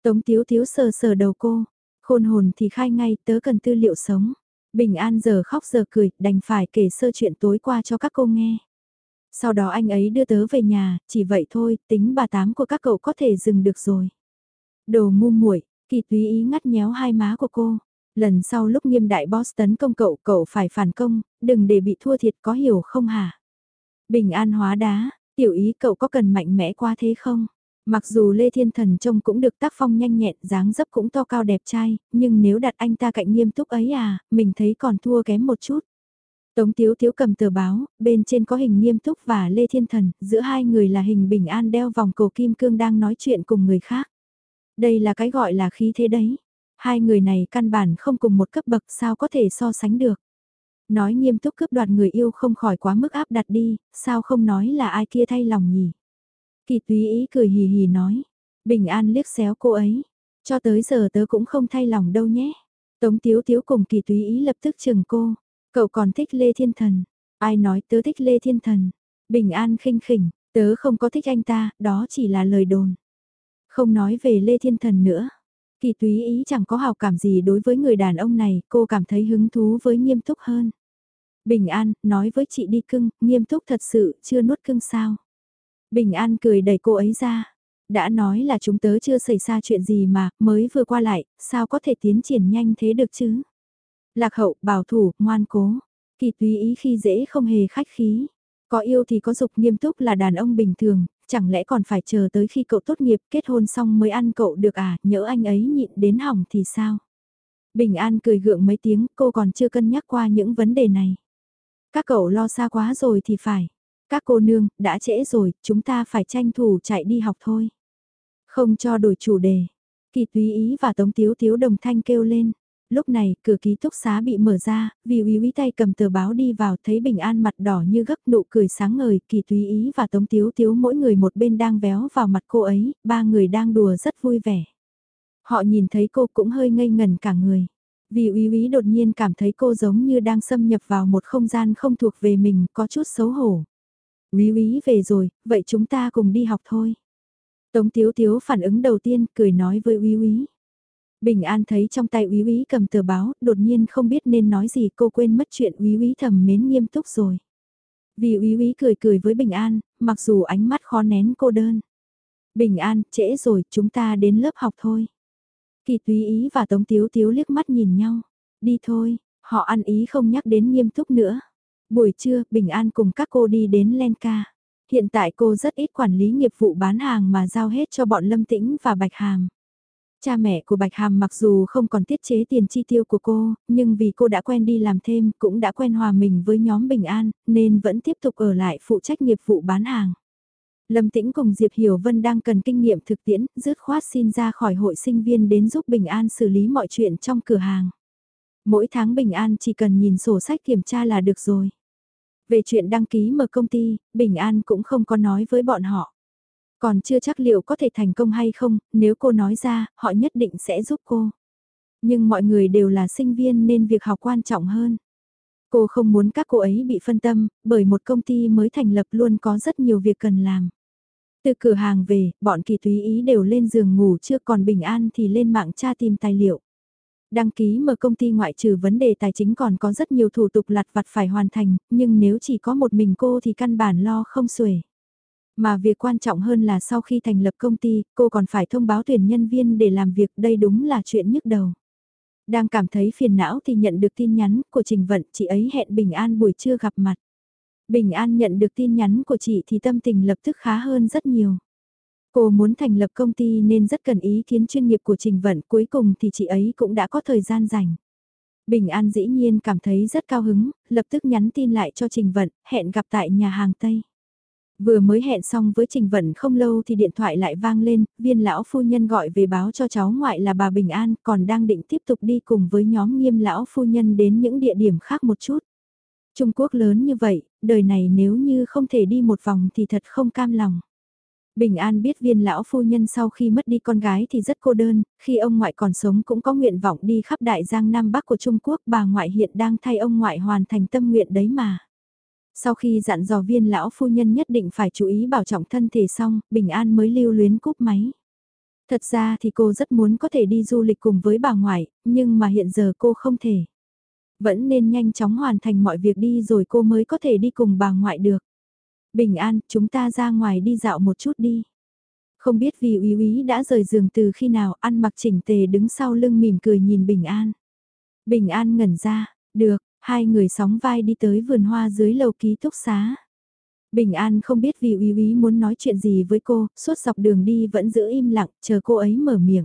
Tống tiếu tiếu sờ sờ đầu cô, khôn hồn thì khai ngay tớ cần tư liệu sống. Bình An giờ khóc giờ cười, đành phải kể sơ chuyện tối qua cho các cô nghe. Sau đó anh ấy đưa tớ về nhà, chỉ vậy thôi, tính bà tám của các cậu có thể dừng được rồi. Đồ ngu muội, kỳ túy ý ngắt nhéo hai má của cô. Lần sau lúc nghiêm đại boss tấn công cậu, cậu phải phản công, đừng để bị thua thiệt có hiểu không hả? Bình an hóa đá, Tiểu ý cậu có cần mạnh mẽ quá thế không? Mặc dù Lê Thiên Thần trông cũng được tác phong nhanh nhẹn, dáng dấp cũng to cao đẹp trai, nhưng nếu đặt anh ta cạnh nghiêm túc ấy à, mình thấy còn thua kém một chút. Tống Tiếu Tiếu cầm tờ báo, bên trên có hình nghiêm túc và Lê Thiên Thần, giữa hai người là hình bình an đeo vòng cổ kim cương đang nói chuyện cùng người khác. Đây là cái gọi là khí thế đấy. Hai người này căn bản không cùng một cấp bậc sao có thể so sánh được. Nói nghiêm túc cướp đoạt người yêu không khỏi quá mức áp đặt đi, sao không nói là ai kia thay lòng nhỉ. Kỳ túy ý cười hì hì nói, bình an liếc xéo cô ấy, cho tới giờ tớ cũng không thay lòng đâu nhé. Tống tiếu tiếu cùng kỳ túy ý lập tức chừng cô, cậu còn thích Lê Thiên Thần, ai nói tớ thích Lê Thiên Thần, bình an khinh khỉnh, tớ không có thích anh ta, đó chỉ là lời đồn. Không nói về Lê Thiên Thần nữa. Kỳ túy ý chẳng có hào cảm gì đối với người đàn ông này, cô cảm thấy hứng thú với nghiêm túc hơn. Bình An, nói với chị đi cưng, nghiêm túc thật sự, chưa nuốt cưng sao. Bình An cười đẩy cô ấy ra. Đã nói là chúng tớ chưa xảy ra chuyện gì mà, mới vừa qua lại, sao có thể tiến triển nhanh thế được chứ? Lạc hậu, bảo thủ, ngoan cố. Kỳ túy ý khi dễ không hề khách khí. Có yêu thì có dục nghiêm túc là đàn ông bình thường, chẳng lẽ còn phải chờ tới khi cậu tốt nghiệp kết hôn xong mới ăn cậu được à, nhỡ anh ấy nhịn đến hỏng thì sao? Bình An cười gượng mấy tiếng, cô còn chưa cân nhắc qua những vấn đề này. Các cậu lo xa quá rồi thì phải. Các cô nương, đã trễ rồi, chúng ta phải tranh thủ chạy đi học thôi. Không cho đổi chủ đề. Kỳ túy ý và tống tiếu tiếu đồng thanh kêu lên. Lúc này, cửa ký túc xá bị mở ra, vì uy uy tay cầm tờ báo đi vào thấy bình an mặt đỏ như gấp nụ cười sáng ngời, kỳ túy ý và tống tiếu tiếu mỗi người một bên đang véo vào mặt cô ấy, ba người đang đùa rất vui vẻ. Họ nhìn thấy cô cũng hơi ngây ngần cả người. Vì uy uy đột nhiên cảm thấy cô giống như đang xâm nhập vào một không gian không thuộc về mình, có chút xấu hổ. Uy uy về rồi, vậy chúng ta cùng đi học thôi. Tống Tiếu Tiếu phản ứng đầu tiên, cười nói với Uy Uy. Bình An thấy trong tay Úy Úy cầm tờ báo, đột nhiên không biết nên nói gì cô quên mất chuyện Úy Úy thầm mến nghiêm túc rồi. Vì Úy Úy cười cười với Bình An, mặc dù ánh mắt khó nén cô đơn. Bình An, trễ rồi, chúng ta đến lớp học thôi. Kỳ Túy Ý và Tống Tiếu Tiếu liếc mắt nhìn nhau. Đi thôi, họ ăn ý không nhắc đến nghiêm túc nữa. Buổi trưa, Bình An cùng các cô đi đến Lenca. Hiện tại cô rất ít quản lý nghiệp vụ bán hàng mà giao hết cho bọn Lâm Tĩnh và Bạch Hàm. Cha mẹ của Bạch Hàm mặc dù không còn tiết chế tiền chi tiêu của cô, nhưng vì cô đã quen đi làm thêm, cũng đã quen hòa mình với nhóm Bình An, nên vẫn tiếp tục ở lại phụ trách nghiệp vụ bán hàng. Lâm Tĩnh cùng Diệp Hiểu Vân đang cần kinh nghiệm thực tiễn, dứt khoát xin ra khỏi hội sinh viên đến giúp Bình An xử lý mọi chuyện trong cửa hàng. Mỗi tháng Bình An chỉ cần nhìn sổ sách kiểm tra là được rồi. Về chuyện đăng ký mở công ty, Bình An cũng không có nói với bọn họ. Còn chưa chắc liệu có thể thành công hay không, nếu cô nói ra, họ nhất định sẽ giúp cô. Nhưng mọi người đều là sinh viên nên việc học quan trọng hơn. Cô không muốn các cô ấy bị phân tâm, bởi một công ty mới thành lập luôn có rất nhiều việc cần làm. Từ cửa hàng về, bọn kỳ túy ý đều lên giường ngủ chưa còn bình an thì lên mạng tra tìm tài liệu. Đăng ký mở công ty ngoại trừ vấn đề tài chính còn có rất nhiều thủ tục lặt vặt phải hoàn thành, nhưng nếu chỉ có một mình cô thì căn bản lo không xuể. Mà việc quan trọng hơn là sau khi thành lập công ty, cô còn phải thông báo tuyển nhân viên để làm việc đây đúng là chuyện nhức đầu. Đang cảm thấy phiền não thì nhận được tin nhắn của Trình Vận, chị ấy hẹn Bình An buổi trưa gặp mặt. Bình An nhận được tin nhắn của chị thì tâm tình lập tức khá hơn rất nhiều. Cô muốn thành lập công ty nên rất cần ý kiến chuyên nghiệp của Trình Vận, cuối cùng thì chị ấy cũng đã có thời gian rảnh. Bình An dĩ nhiên cảm thấy rất cao hứng, lập tức nhắn tin lại cho Trình Vận, hẹn gặp tại nhà hàng Tây. Vừa mới hẹn xong với Trình Vận không lâu thì điện thoại lại vang lên, viên lão phu nhân gọi về báo cho cháu ngoại là bà Bình An còn đang định tiếp tục đi cùng với nhóm nghiêm lão phu nhân đến những địa điểm khác một chút. Trung Quốc lớn như vậy, đời này nếu như không thể đi một vòng thì thật không cam lòng. Bình An biết viên lão phu nhân sau khi mất đi con gái thì rất cô đơn, khi ông ngoại còn sống cũng có nguyện vọng đi khắp đại giang Nam Bắc của Trung Quốc bà ngoại hiện đang thay ông ngoại hoàn thành tâm nguyện đấy mà. Sau khi dặn dò viên lão phu nhân nhất định phải chú ý bảo trọng thân thể xong, Bình An mới lưu luyến cúp máy. Thật ra thì cô rất muốn có thể đi du lịch cùng với bà ngoại, nhưng mà hiện giờ cô không thể. Vẫn nên nhanh chóng hoàn thành mọi việc đi rồi cô mới có thể đi cùng bà ngoại được. Bình An, chúng ta ra ngoài đi dạo một chút đi. Không biết vì úy úy đã rời giường từ khi nào ăn mặc chỉnh tề đứng sau lưng mỉm cười nhìn Bình An. Bình An ngẩn ra, được, Hai người sóng vai đi tới vườn hoa dưới lầu ký túc xá. Bình An không biết vì Uy Uy muốn nói chuyện gì với cô, suốt dọc đường đi vẫn giữ im lặng, chờ cô ấy mở miệng.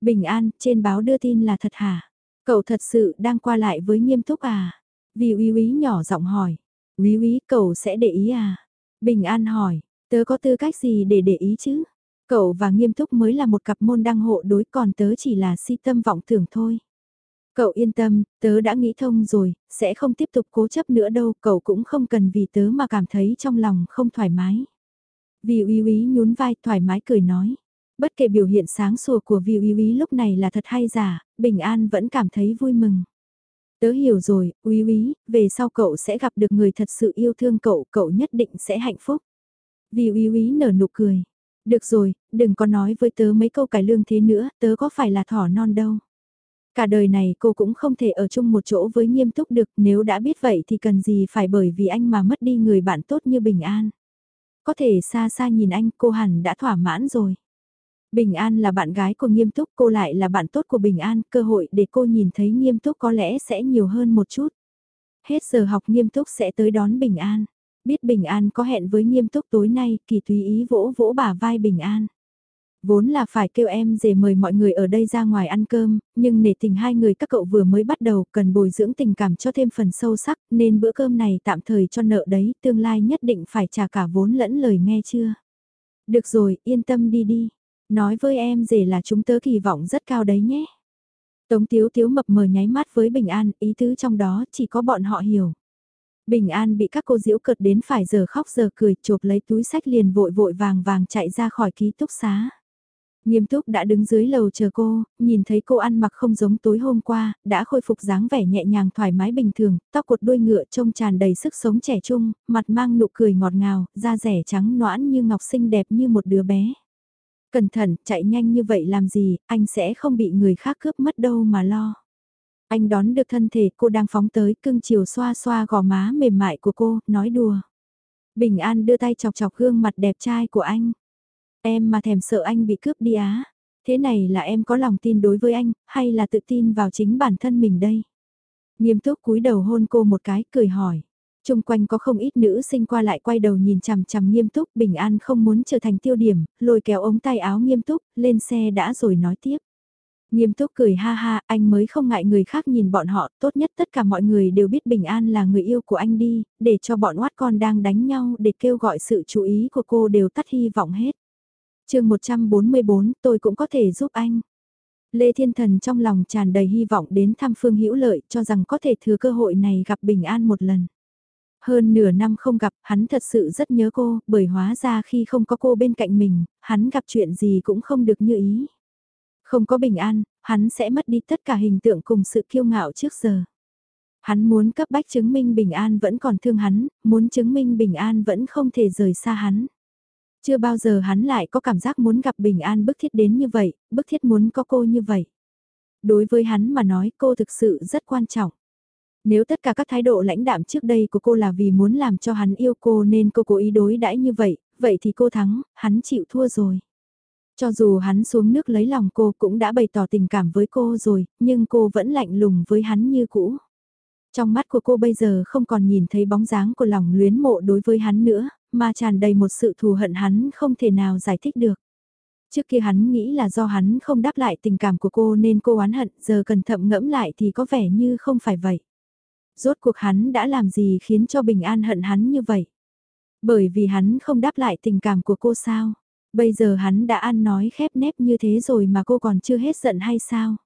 Bình An, trên báo đưa tin là thật hả? Cậu thật sự đang qua lại với nghiêm túc à? Vì Uy Uy nhỏ giọng hỏi. Uy Uy, cậu sẽ để ý à? Bình An hỏi, tớ có tư cách gì để để ý chứ? Cậu và nghiêm túc mới là một cặp môn đăng hộ đối còn tớ chỉ là si tâm vọng tưởng thôi. Cậu yên tâm, tớ đã nghĩ thông rồi, sẽ không tiếp tục cố chấp nữa đâu, cậu cũng không cần vì tớ mà cảm thấy trong lòng không thoải mái. Vì uy uy nhún vai thoải mái cười nói. Bất kể biểu hiện sáng sủa của vì uy uy lúc này là thật hay giả, bình an vẫn cảm thấy vui mừng. Tớ hiểu rồi, úy úy, về sau cậu sẽ gặp được người thật sự yêu thương cậu, cậu nhất định sẽ hạnh phúc. Vì úy úy nở nụ cười. Được rồi, đừng có nói với tớ mấy câu cải lương thế nữa, tớ có phải là thỏ non đâu. Cả đời này cô cũng không thể ở chung một chỗ với nghiêm túc được, nếu đã biết vậy thì cần gì phải bởi vì anh mà mất đi người bạn tốt như Bình An. Có thể xa xa nhìn anh cô hẳn đã thỏa mãn rồi. Bình An là bạn gái của nghiêm túc, cô lại là bạn tốt của Bình An, cơ hội để cô nhìn thấy nghiêm túc có lẽ sẽ nhiều hơn một chút. Hết giờ học nghiêm túc sẽ tới đón Bình An. Biết Bình An có hẹn với nghiêm túc tối nay, kỳ tùy ý vỗ vỗ bả vai Bình An. Vốn là phải kêu em dề mời mọi người ở đây ra ngoài ăn cơm, nhưng nể tình hai người các cậu vừa mới bắt đầu cần bồi dưỡng tình cảm cho thêm phần sâu sắc, nên bữa cơm này tạm thời cho nợ đấy, tương lai nhất định phải trả cả vốn lẫn lời nghe chưa. Được rồi, yên tâm đi đi. Nói với em dề là chúng tớ kỳ vọng rất cao đấy nhé. Tống Tiếu Tiếu mập mờ nháy mắt với Bình An, ý tứ trong đó chỉ có bọn họ hiểu. Bình An bị các cô diễu cợt đến phải giờ khóc giờ cười chộp lấy túi sách liền vội vội vàng vàng chạy ra khỏi ký túc xá. Nghiêm túc đã đứng dưới lầu chờ cô, nhìn thấy cô ăn mặc không giống tối hôm qua, đã khôi phục dáng vẻ nhẹ nhàng thoải mái bình thường, tóc cột đuôi ngựa trông tràn đầy sức sống trẻ trung, mặt mang nụ cười ngọt ngào, da rẻ trắng noãn như ngọc xinh đẹp như một đứa bé. Cẩn thận, chạy nhanh như vậy làm gì, anh sẽ không bị người khác cướp mất đâu mà lo. Anh đón được thân thể cô đang phóng tới cưng chiều xoa xoa gò má mềm mại của cô, nói đùa. Bình An đưa tay chọc chọc gương mặt đẹp trai của anh. Em mà thèm sợ anh bị cướp đi á. Thế này là em có lòng tin đối với anh, hay là tự tin vào chính bản thân mình đây? Nghiêm túc cúi đầu hôn cô một cái, cười hỏi chung quanh có không ít nữ sinh qua lại quay đầu nhìn chằm chằm nghiêm túc, bình an không muốn trở thành tiêu điểm, lôi kéo ống tay áo nghiêm túc, lên xe đã rồi nói tiếp. Nghiêm túc cười ha ha, anh mới không ngại người khác nhìn bọn họ, tốt nhất tất cả mọi người đều biết Bình An là người yêu của anh đi, để cho bọn oát con đang đánh nhau để kêu gọi sự chú ý của cô đều tắt hy vọng hết chương 144, tôi cũng có thể giúp anh. Lê Thiên Thần trong lòng tràn đầy hy vọng đến thăm Phương Hữu Lợi cho rằng có thể thừa cơ hội này gặp Bình An một lần. Hơn nửa năm không gặp, hắn thật sự rất nhớ cô, bởi hóa ra khi không có cô bên cạnh mình, hắn gặp chuyện gì cũng không được như ý. Không có Bình An, hắn sẽ mất đi tất cả hình tượng cùng sự kiêu ngạo trước giờ. Hắn muốn cấp bách chứng minh Bình An vẫn còn thương hắn, muốn chứng minh Bình An vẫn không thể rời xa hắn. Chưa bao giờ hắn lại có cảm giác muốn gặp Bình An bức thiết đến như vậy, bức thiết muốn có cô như vậy. Đối với hắn mà nói cô thực sự rất quan trọng. Nếu tất cả các thái độ lãnh đạm trước đây của cô là vì muốn làm cho hắn yêu cô nên cô cố ý đối đãi như vậy, vậy thì cô thắng, hắn chịu thua rồi. Cho dù hắn xuống nước lấy lòng cô cũng đã bày tỏ tình cảm với cô rồi, nhưng cô vẫn lạnh lùng với hắn như cũ. Trong mắt của cô bây giờ không còn nhìn thấy bóng dáng của lòng luyến mộ đối với hắn nữa, mà tràn đầy một sự thù hận hắn không thể nào giải thích được. Trước kia hắn nghĩ là do hắn không đáp lại tình cảm của cô nên cô oán hận, giờ cần thậm ngẫm lại thì có vẻ như không phải vậy. Rốt cuộc hắn đã làm gì khiến cho Bình An hận hắn như vậy? Bởi vì hắn không đáp lại tình cảm của cô sao? Bây giờ hắn đã ăn nói khép nép như thế rồi mà cô còn chưa hết giận hay sao?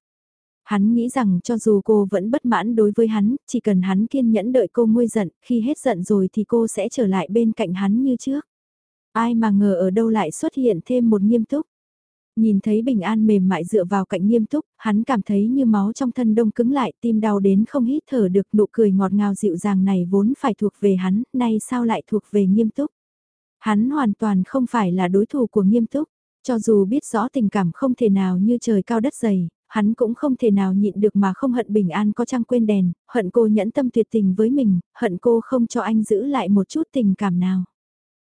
Hắn nghĩ rằng cho dù cô vẫn bất mãn đối với hắn, chỉ cần hắn kiên nhẫn đợi cô nguôi giận, khi hết giận rồi thì cô sẽ trở lại bên cạnh hắn như trước. Ai mà ngờ ở đâu lại xuất hiện thêm một nghiêm túc. Nhìn thấy bình an mềm mại dựa vào cạnh nghiêm túc, hắn cảm thấy như máu trong thân đông cứng lại, tim đau đến không hít thở được nụ cười ngọt ngào dịu dàng này vốn phải thuộc về hắn, nay sao lại thuộc về nghiêm túc. Hắn hoàn toàn không phải là đối thủ của nghiêm túc, cho dù biết rõ tình cảm không thể nào như trời cao đất dày, hắn cũng không thể nào nhịn được mà không hận Bình An có trăng quên đèn, hận cô nhẫn tâm tuyệt tình với mình, hận cô không cho anh giữ lại một chút tình cảm nào.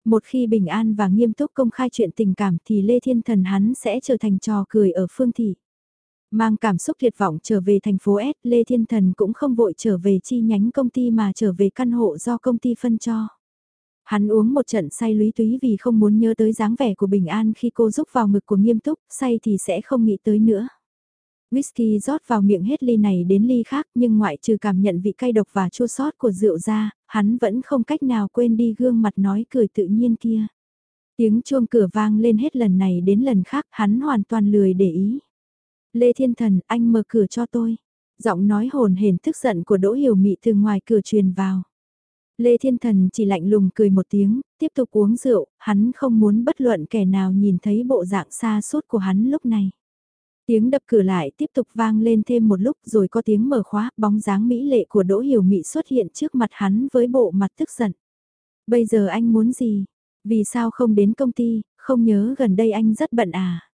Một khi Bình An và nghiêm túc công khai chuyện tình cảm thì Lê Thiên Thần hắn sẽ trở thành trò cười ở phương thị. Mang cảm xúc tuyệt vọng trở về thành phố S, Lê Thiên Thần cũng không vội trở về chi nhánh công ty mà trở về căn hộ do công ty phân cho. Hắn uống một trận say lúy túy vì không muốn nhớ tới dáng vẻ của Bình An khi cô rúc vào ngực của nghiêm túc, say thì sẽ không nghĩ tới nữa. Whisky rót vào miệng hết ly này đến ly khác nhưng ngoại trừ cảm nhận vị cay độc và chua sót của rượu ra, hắn vẫn không cách nào quên đi gương mặt nói cười tự nhiên kia. Tiếng chuông cửa vang lên hết lần này đến lần khác hắn hoàn toàn lười để ý. Lê Thiên Thần, anh mở cửa cho tôi. Giọng nói hồn hển tức giận của Đỗ Hiểu Mị từ ngoài cửa truyền vào. Lê Thiên Thần chỉ lạnh lùng cười một tiếng, tiếp tục uống rượu, hắn không muốn bất luận kẻ nào nhìn thấy bộ dạng xa suốt của hắn lúc này. Tiếng đập cửa lại tiếp tục vang lên thêm một lúc rồi có tiếng mở khóa, bóng dáng mỹ lệ của Đỗ Hiểu Mị xuất hiện trước mặt hắn với bộ mặt tức giận. Bây giờ anh muốn gì? Vì sao không đến công ty, không nhớ gần đây anh rất bận à?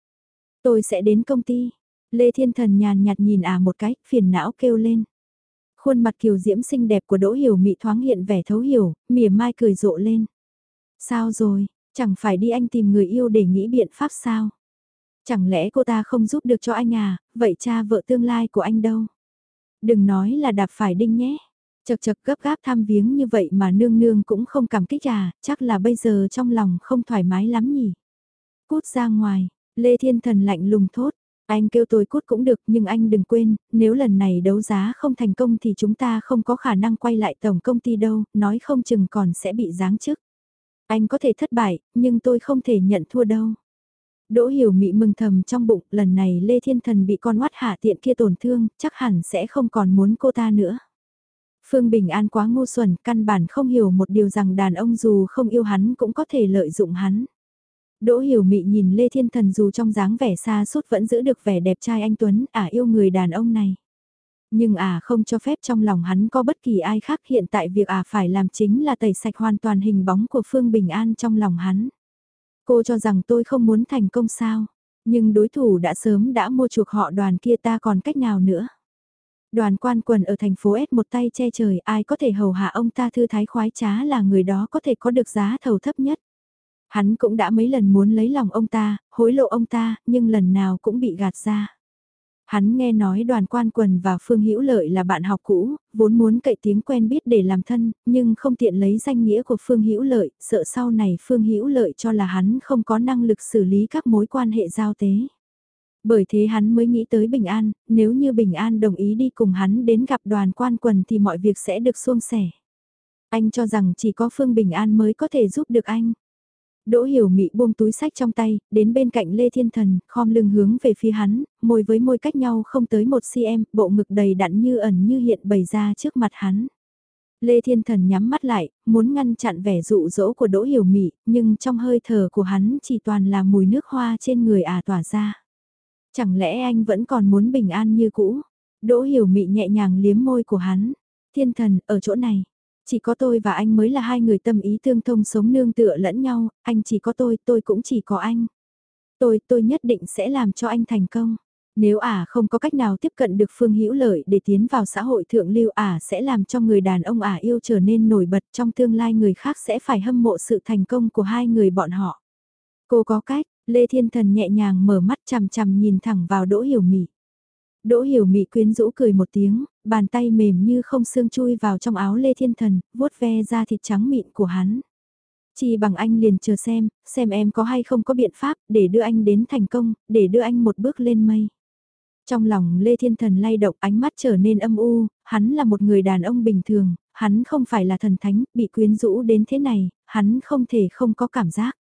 Tôi sẽ đến công ty. Lê Thiên Thần nhàn nhạt nhìn à một cái, phiền não kêu lên. Khuôn mặt kiều diễm xinh đẹp của Đỗ Hiểu Mị thoáng hiện vẻ thấu hiểu, mỉa mai cười rộ lên. Sao rồi, chẳng phải đi anh tìm người yêu để nghĩ biện pháp sao? Chẳng lẽ cô ta không giúp được cho anh à, vậy cha vợ tương lai của anh đâu? Đừng nói là đạp phải đinh nhé. Chật chật gấp gáp thăm viếng như vậy mà nương nương cũng không cảm kích à, chắc là bây giờ trong lòng không thoải mái lắm nhỉ. Cút ra ngoài, Lê Thiên Thần lạnh lùng thốt, anh kêu tôi cút cũng được nhưng anh đừng quên, nếu lần này đấu giá không thành công thì chúng ta không có khả năng quay lại tổng công ty đâu, nói không chừng còn sẽ bị giáng chức. Anh có thể thất bại, nhưng tôi không thể nhận thua đâu. Đỗ hiểu mị mừng thầm trong bụng, lần này Lê Thiên Thần bị con oát hạ tiện kia tổn thương, chắc hẳn sẽ không còn muốn cô ta nữa. Phương Bình An quá ngu xuẩn, căn bản không hiểu một điều rằng đàn ông dù không yêu hắn cũng có thể lợi dụng hắn. Đỗ hiểu mị nhìn Lê Thiên Thần dù trong dáng vẻ xa sút vẫn giữ được vẻ đẹp trai anh Tuấn, ả yêu người đàn ông này. Nhưng ả không cho phép trong lòng hắn có bất kỳ ai khác hiện tại việc ả phải làm chính là tẩy sạch hoàn toàn hình bóng của Phương Bình An trong lòng hắn. Cô cho rằng tôi không muốn thành công sao, nhưng đối thủ đã sớm đã mua chuộc họ đoàn kia ta còn cách nào nữa. Đoàn quan quần ở thành phố S một tay che trời ai có thể hầu hạ ông ta thư thái khoái trá là người đó có thể có được giá thầu thấp nhất. Hắn cũng đã mấy lần muốn lấy lòng ông ta, hối lộ ông ta, nhưng lần nào cũng bị gạt ra. Hắn nghe nói đoàn quan quần và Phương Hữu Lợi là bạn học cũ, vốn muốn cậy tiếng quen biết để làm thân, nhưng không tiện lấy danh nghĩa của Phương Hữu Lợi, sợ sau này Phương Hữu Lợi cho là hắn không có năng lực xử lý các mối quan hệ giao tế. Bởi thế hắn mới nghĩ tới Bình An, nếu như Bình An đồng ý đi cùng hắn đến gặp đoàn quan quần thì mọi việc sẽ được suôn sẻ. Anh cho rằng chỉ có Phương Bình An mới có thể giúp được anh. Đỗ hiểu mị buông túi sách trong tay, đến bên cạnh Lê Thiên Thần, khom lưng hướng về phía hắn, môi với môi cách nhau không tới một cm, bộ ngực đầy đặn như ẩn như hiện bày ra trước mặt hắn. Lê Thiên Thần nhắm mắt lại, muốn ngăn chặn vẻ dụ dỗ của Đỗ Hiểu Mị, nhưng trong hơi thở của hắn chỉ toàn là mùi nước hoa trên người à tỏa ra. Chẳng lẽ anh vẫn còn muốn bình an như cũ? Đỗ Hiểu Mị nhẹ nhàng liếm môi của hắn. Thiên Thần, ở chỗ này. Chỉ có tôi và anh mới là hai người tâm ý tương thông sống nương tựa lẫn nhau, anh chỉ có tôi, tôi cũng chỉ có anh. Tôi, tôi nhất định sẽ làm cho anh thành công. Nếu ả à không có cách nào tiếp cận được Phương Hữu Lợi để tiến vào xã hội thượng lưu ả à sẽ làm cho người đàn ông ả à yêu trở nên nổi bật trong tương lai người khác sẽ phải hâm mộ sự thành công của hai người bọn họ. Cô có cách, Lê Thiên Thần nhẹ nhàng mở mắt chằm chằm nhìn thẳng vào Đỗ Hiểu Mị. Đỗ Hiểu Mị quyến rũ cười một tiếng, bàn tay mềm như không xương chui vào trong áo Lê Thiên Thần, vuốt ve da thịt trắng mịn của hắn. Chỉ bằng anh liền chờ xem, xem em có hay không có biện pháp để đưa anh đến thành công, để đưa anh một bước lên mây. Trong lòng Lê Thiên Thần lay động ánh mắt trở nên âm u, hắn là một người đàn ông bình thường, hắn không phải là thần thánh, bị quyến rũ đến thế này, hắn không thể không có cảm giác.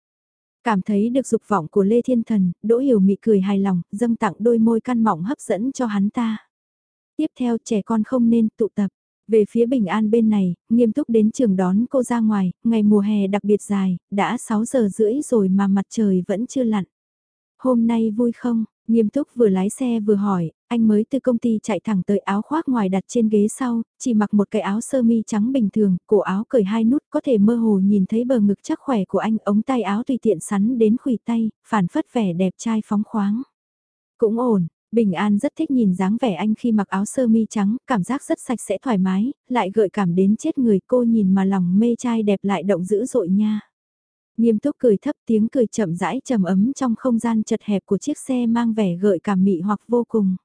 Cảm thấy được dục vọng của Lê Thiên Thần, Đỗ Hiểu Mị cười hài lòng, dâng tặng đôi môi căn mỏng hấp dẫn cho hắn ta. Tiếp theo trẻ con không nên tụ tập. Về phía Bình An bên này, nghiêm túc đến trường đón cô ra ngoài, ngày mùa hè đặc biệt dài, đã 6 giờ rưỡi rồi mà mặt trời vẫn chưa lặn. Hôm nay vui không? Nghiêm túc vừa lái xe vừa hỏi, anh mới từ công ty chạy thẳng tới áo khoác ngoài đặt trên ghế sau, chỉ mặc một cái áo sơ mi trắng bình thường, cổ áo cởi hai nút có thể mơ hồ nhìn thấy bờ ngực chắc khỏe của anh, ống tay áo tùy tiện sắn đến khủy tay, phản phất vẻ đẹp trai phóng khoáng. Cũng ổn, Bình An rất thích nhìn dáng vẻ anh khi mặc áo sơ mi trắng, cảm giác rất sạch sẽ thoải mái, lại gợi cảm đến chết người cô nhìn mà lòng mê trai đẹp lại động dữ dội nha. Nghiêm túc cười thấp tiếng cười chậm rãi trầm ấm trong không gian chật hẹp của chiếc xe mang vẻ gợi cảm mị hoặc vô cùng.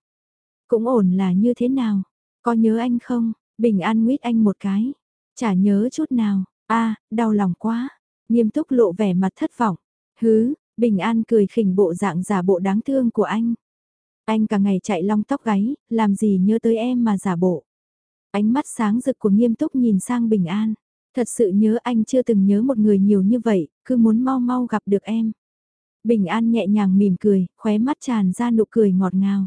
Cũng ổn là như thế nào? Có nhớ anh không? Bình an nguyết anh một cái. Chả nhớ chút nào. a đau lòng quá. Nghiêm túc lộ vẻ mặt thất vọng. Hứ, Bình An cười khỉnh bộ dạng giả bộ đáng thương của anh. Anh cả ngày chạy long tóc gáy, làm gì nhớ tới em mà giả bộ. Ánh mắt sáng rực của nghiêm túc nhìn sang Bình An. Thật sự nhớ anh chưa từng nhớ một người nhiều như vậy, cứ muốn mau mau gặp được em. Bình An nhẹ nhàng mỉm cười, khóe mắt tràn ra nụ cười ngọt ngào.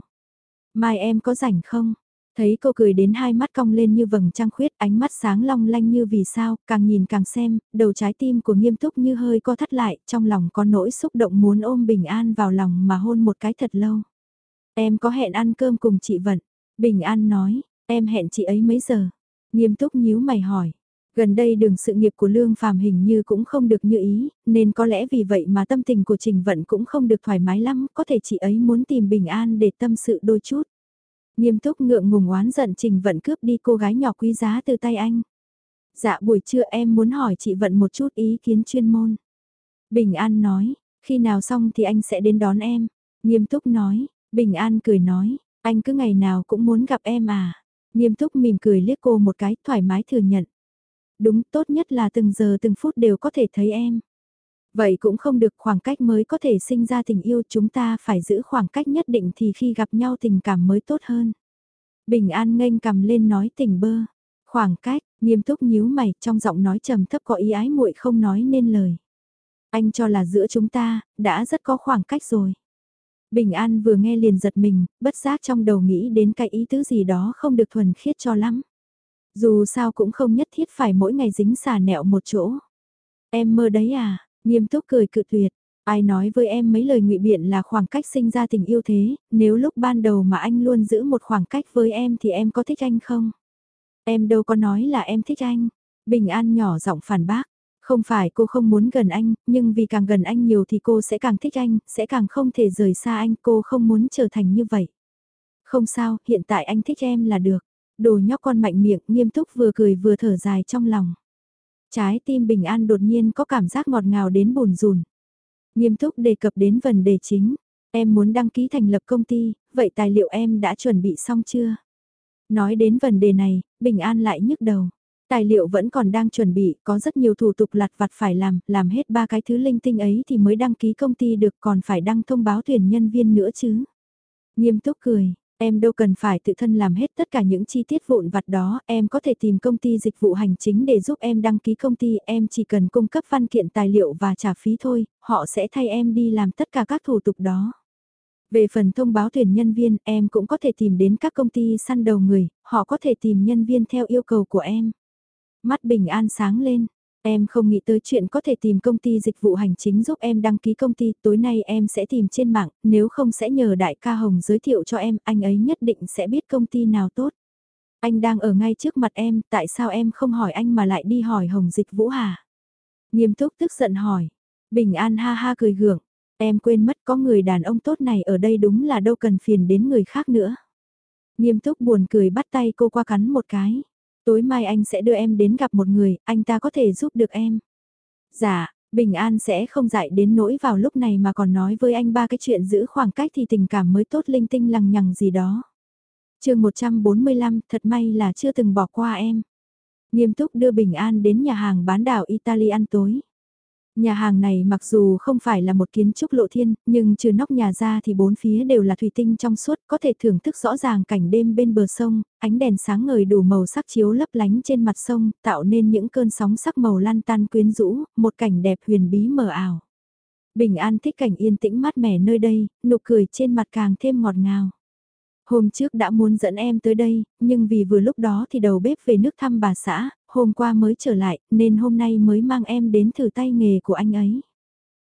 Mai em có rảnh không? Thấy cô cười đến hai mắt cong lên như vầng trăng khuyết, ánh mắt sáng long lanh như vì sao, càng nhìn càng xem, đầu trái tim của nghiêm túc như hơi co thắt lại, trong lòng có nỗi xúc động muốn ôm Bình An vào lòng mà hôn một cái thật lâu. Em có hẹn ăn cơm cùng chị Vận. Bình An nói, em hẹn chị ấy mấy giờ? Nghiêm túc nhíu mày hỏi. Gần đây đường sự nghiệp của Lương Phàm hình như cũng không được như ý, nên có lẽ vì vậy mà tâm tình của Trình Vận cũng không được thoải mái lắm, có thể chị ấy muốn tìm Bình An để tâm sự đôi chút. Nghiêm túc ngượng ngùng oán giận Trình Vận cướp đi cô gái nhỏ quý giá từ tay anh. Dạ buổi trưa em muốn hỏi chị Vận một chút ý kiến chuyên môn. Bình An nói, khi nào xong thì anh sẽ đến đón em. Nghiêm túc nói, Bình An cười nói, anh cứ ngày nào cũng muốn gặp em à. Nghiêm túc mỉm cười liếc cô một cái thoải mái thừa nhận. Đúng tốt nhất là từng giờ từng phút đều có thể thấy em. Vậy cũng không được khoảng cách mới có thể sinh ra tình yêu chúng ta phải giữ khoảng cách nhất định thì khi gặp nhau tình cảm mới tốt hơn. Bình An nghênh cầm lên nói tình bơ. Khoảng cách, nghiêm túc nhíu mày trong giọng nói trầm thấp có ý ái muội không nói nên lời. Anh cho là giữa chúng ta, đã rất có khoảng cách rồi. Bình An vừa nghe liền giật mình, bất giác trong đầu nghĩ đến cái ý tứ gì đó không được thuần khiết cho lắm. Dù sao cũng không nhất thiết phải mỗi ngày dính xà nẹo một chỗ. Em mơ đấy à, nghiêm túc cười cự tuyệt. Ai nói với em mấy lời ngụy biện là khoảng cách sinh ra tình yêu thế, nếu lúc ban đầu mà anh luôn giữ một khoảng cách với em thì em có thích anh không? Em đâu có nói là em thích anh. Bình An nhỏ giọng phản bác. Không phải cô không muốn gần anh, nhưng vì càng gần anh nhiều thì cô sẽ càng thích anh, sẽ càng không thể rời xa anh, cô không muốn trở thành như vậy. Không sao, hiện tại anh thích em là được. Đồ nhóc con mạnh miệng, nghiêm túc vừa cười vừa thở dài trong lòng. Trái tim bình an đột nhiên có cảm giác ngọt ngào đến bùn rùn. Nghiêm túc đề cập đến vấn đề chính. Em muốn đăng ký thành lập công ty, vậy tài liệu em đã chuẩn bị xong chưa? Nói đến vấn đề này, Bình An lại nhức đầu. Tài liệu vẫn còn đang chuẩn bị, có rất nhiều thủ tục lặt vặt phải làm, làm hết ba cái thứ linh tinh ấy thì mới đăng ký công ty được còn phải đăng thông báo tuyển nhân viên nữa chứ. Nghiêm túc cười, em đâu cần phải tự thân làm hết tất cả những chi tiết vụn vặt đó, em có thể tìm công ty dịch vụ hành chính để giúp em đăng ký công ty, em chỉ cần cung cấp văn kiện tài liệu và trả phí thôi, họ sẽ thay em đi làm tất cả các thủ tục đó. Về phần thông báo tuyển nhân viên, em cũng có thể tìm đến các công ty săn đầu người, họ có thể tìm nhân viên theo yêu cầu của em. Mắt bình an sáng lên. Em không nghĩ tới chuyện có thể tìm công ty dịch vụ hành chính giúp em đăng ký công ty, tối nay em sẽ tìm trên mạng, nếu không sẽ nhờ đại ca Hồng giới thiệu cho em, anh ấy nhất định sẽ biết công ty nào tốt. Anh đang ở ngay trước mặt em, tại sao em không hỏi anh mà lại đi hỏi Hồng dịch vũ hả? Nghiêm túc tức giận hỏi. Bình an ha ha cười gượng, em quên mất có người đàn ông tốt này ở đây đúng là đâu cần phiền đến người khác nữa. Nghiêm túc buồn cười bắt tay cô qua cắn một cái. Tối mai anh sẽ đưa em đến gặp một người, anh ta có thể giúp được em. Dạ, Bình An sẽ không dại đến nỗi vào lúc này mà còn nói với anh ba cái chuyện giữ khoảng cách thì tình cảm mới tốt linh tinh lằng nhằng gì đó. chương 145, thật may là chưa từng bỏ qua em. Nghiêm túc đưa Bình An đến nhà hàng bán đảo Italy ăn tối. Nhà hàng này mặc dù không phải là một kiến trúc lộ thiên, nhưng trừ nóc nhà ra thì bốn phía đều là thủy tinh trong suốt, có thể thưởng thức rõ ràng cảnh đêm bên bờ sông, ánh đèn sáng ngời đủ màu sắc chiếu lấp lánh trên mặt sông, tạo nên những cơn sóng sắc màu lan tan quyến rũ, một cảnh đẹp huyền bí mờ ảo. Bình an thích cảnh yên tĩnh mát mẻ nơi đây, nụ cười trên mặt càng thêm ngọt ngào. Hôm trước đã muốn dẫn em tới đây, nhưng vì vừa lúc đó thì đầu bếp về nước thăm bà xã, hôm qua mới trở lại, nên hôm nay mới mang em đến thử tay nghề của anh ấy.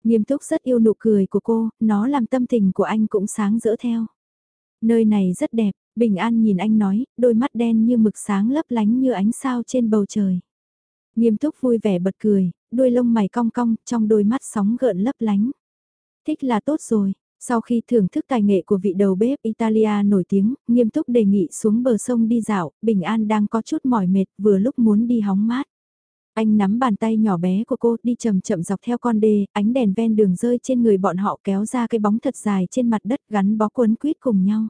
Nghiêm túc rất yêu nụ cười của cô, nó làm tâm tình của anh cũng sáng rỡ theo. Nơi này rất đẹp, Bình An nhìn anh nói, đôi mắt đen như mực sáng lấp lánh như ánh sao trên bầu trời. Nghiêm túc vui vẻ bật cười, đuôi lông mày cong cong, trong đôi mắt sóng gợn lấp lánh. Thích là tốt rồi, sau khi thưởng thức tài nghệ của vị đầu bếp Italia nổi tiếng, nghiêm túc đề nghị xuống bờ sông đi dạo, Bình An đang có chút mỏi mệt vừa lúc muốn đi hóng mát. Anh nắm bàn tay nhỏ bé của cô đi chậm chậm dọc theo con đê, ánh đèn ven đường rơi trên người bọn họ kéo ra cái bóng thật dài trên mặt đất gắn bó quấn quýt cùng nhau.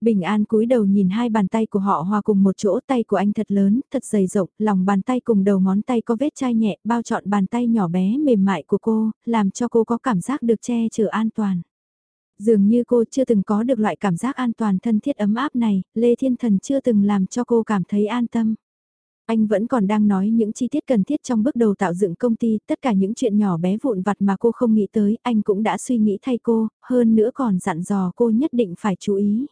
Bình An cúi đầu nhìn hai bàn tay của họ hòa cùng một chỗ tay của anh thật lớn, thật dày rộng, lòng bàn tay cùng đầu ngón tay có vết chai nhẹ, bao trọn bàn tay nhỏ bé mềm mại của cô, làm cho cô có cảm giác được che chở an toàn. Dường như cô chưa từng có được loại cảm giác an toàn thân thiết ấm áp này, Lê Thiên Thần chưa từng làm cho cô cảm thấy an tâm. Anh vẫn còn đang nói những chi tiết cần thiết trong bước đầu tạo dựng công ty, tất cả những chuyện nhỏ bé vụn vặt mà cô không nghĩ tới, anh cũng đã suy nghĩ thay cô, hơn nữa còn dặn dò cô nhất định phải chú ý.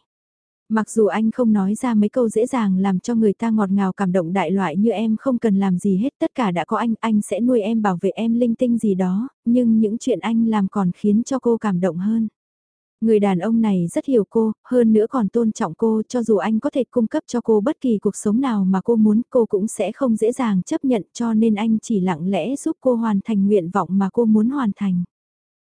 Mặc dù anh không nói ra mấy câu dễ dàng làm cho người ta ngọt ngào cảm động đại loại như em không cần làm gì hết tất cả đã có anh, anh sẽ nuôi em bảo vệ em linh tinh gì đó, nhưng những chuyện anh làm còn khiến cho cô cảm động hơn. Người đàn ông này rất hiểu cô, hơn nữa còn tôn trọng cô cho dù anh có thể cung cấp cho cô bất kỳ cuộc sống nào mà cô muốn cô cũng sẽ không dễ dàng chấp nhận cho nên anh chỉ lặng lẽ giúp cô hoàn thành nguyện vọng mà cô muốn hoàn thành.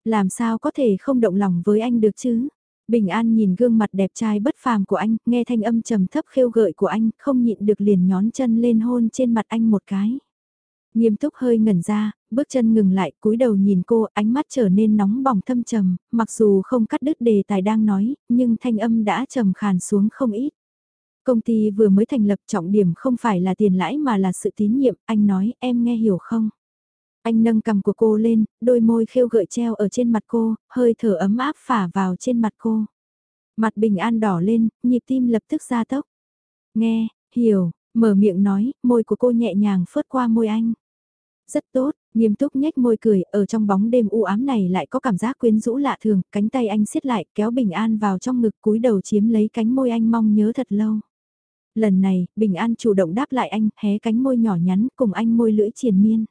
Làm sao có thể không động lòng với anh được chứ? Bình An nhìn gương mặt đẹp trai bất phàm của anh, nghe thanh âm trầm thấp khêu gợi của anh, không nhịn được liền nhón chân lên hôn trên mặt anh một cái. Nghiêm túc hơi ngẩn ra, bước chân ngừng lại, cúi đầu nhìn cô, ánh mắt trở nên nóng bỏng thâm trầm, mặc dù không cắt đứt đề tài đang nói, nhưng thanh âm đã trầm khàn xuống không ít. Công ty vừa mới thành lập trọng điểm không phải là tiền lãi mà là sự tín nhiệm, anh nói, em nghe hiểu không? Anh nâng cầm của cô lên, đôi môi khêu gợi treo ở trên mặt cô, hơi thở ấm áp phả vào trên mặt cô. Mặt bình an đỏ lên, nhịp tim lập tức ra tốc. Nghe, hiểu, mở miệng nói, môi của cô nhẹ nhàng phớt qua môi anh. Rất tốt, nghiêm túc nhếch môi cười, ở trong bóng đêm u ám này lại có cảm giác quyến rũ lạ thường, cánh tay anh siết lại, kéo Bình An vào trong ngực cúi đầu chiếm lấy cánh môi anh mong nhớ thật lâu. Lần này, Bình An chủ động đáp lại anh, hé cánh môi nhỏ nhắn cùng anh môi lưỡi triền miên.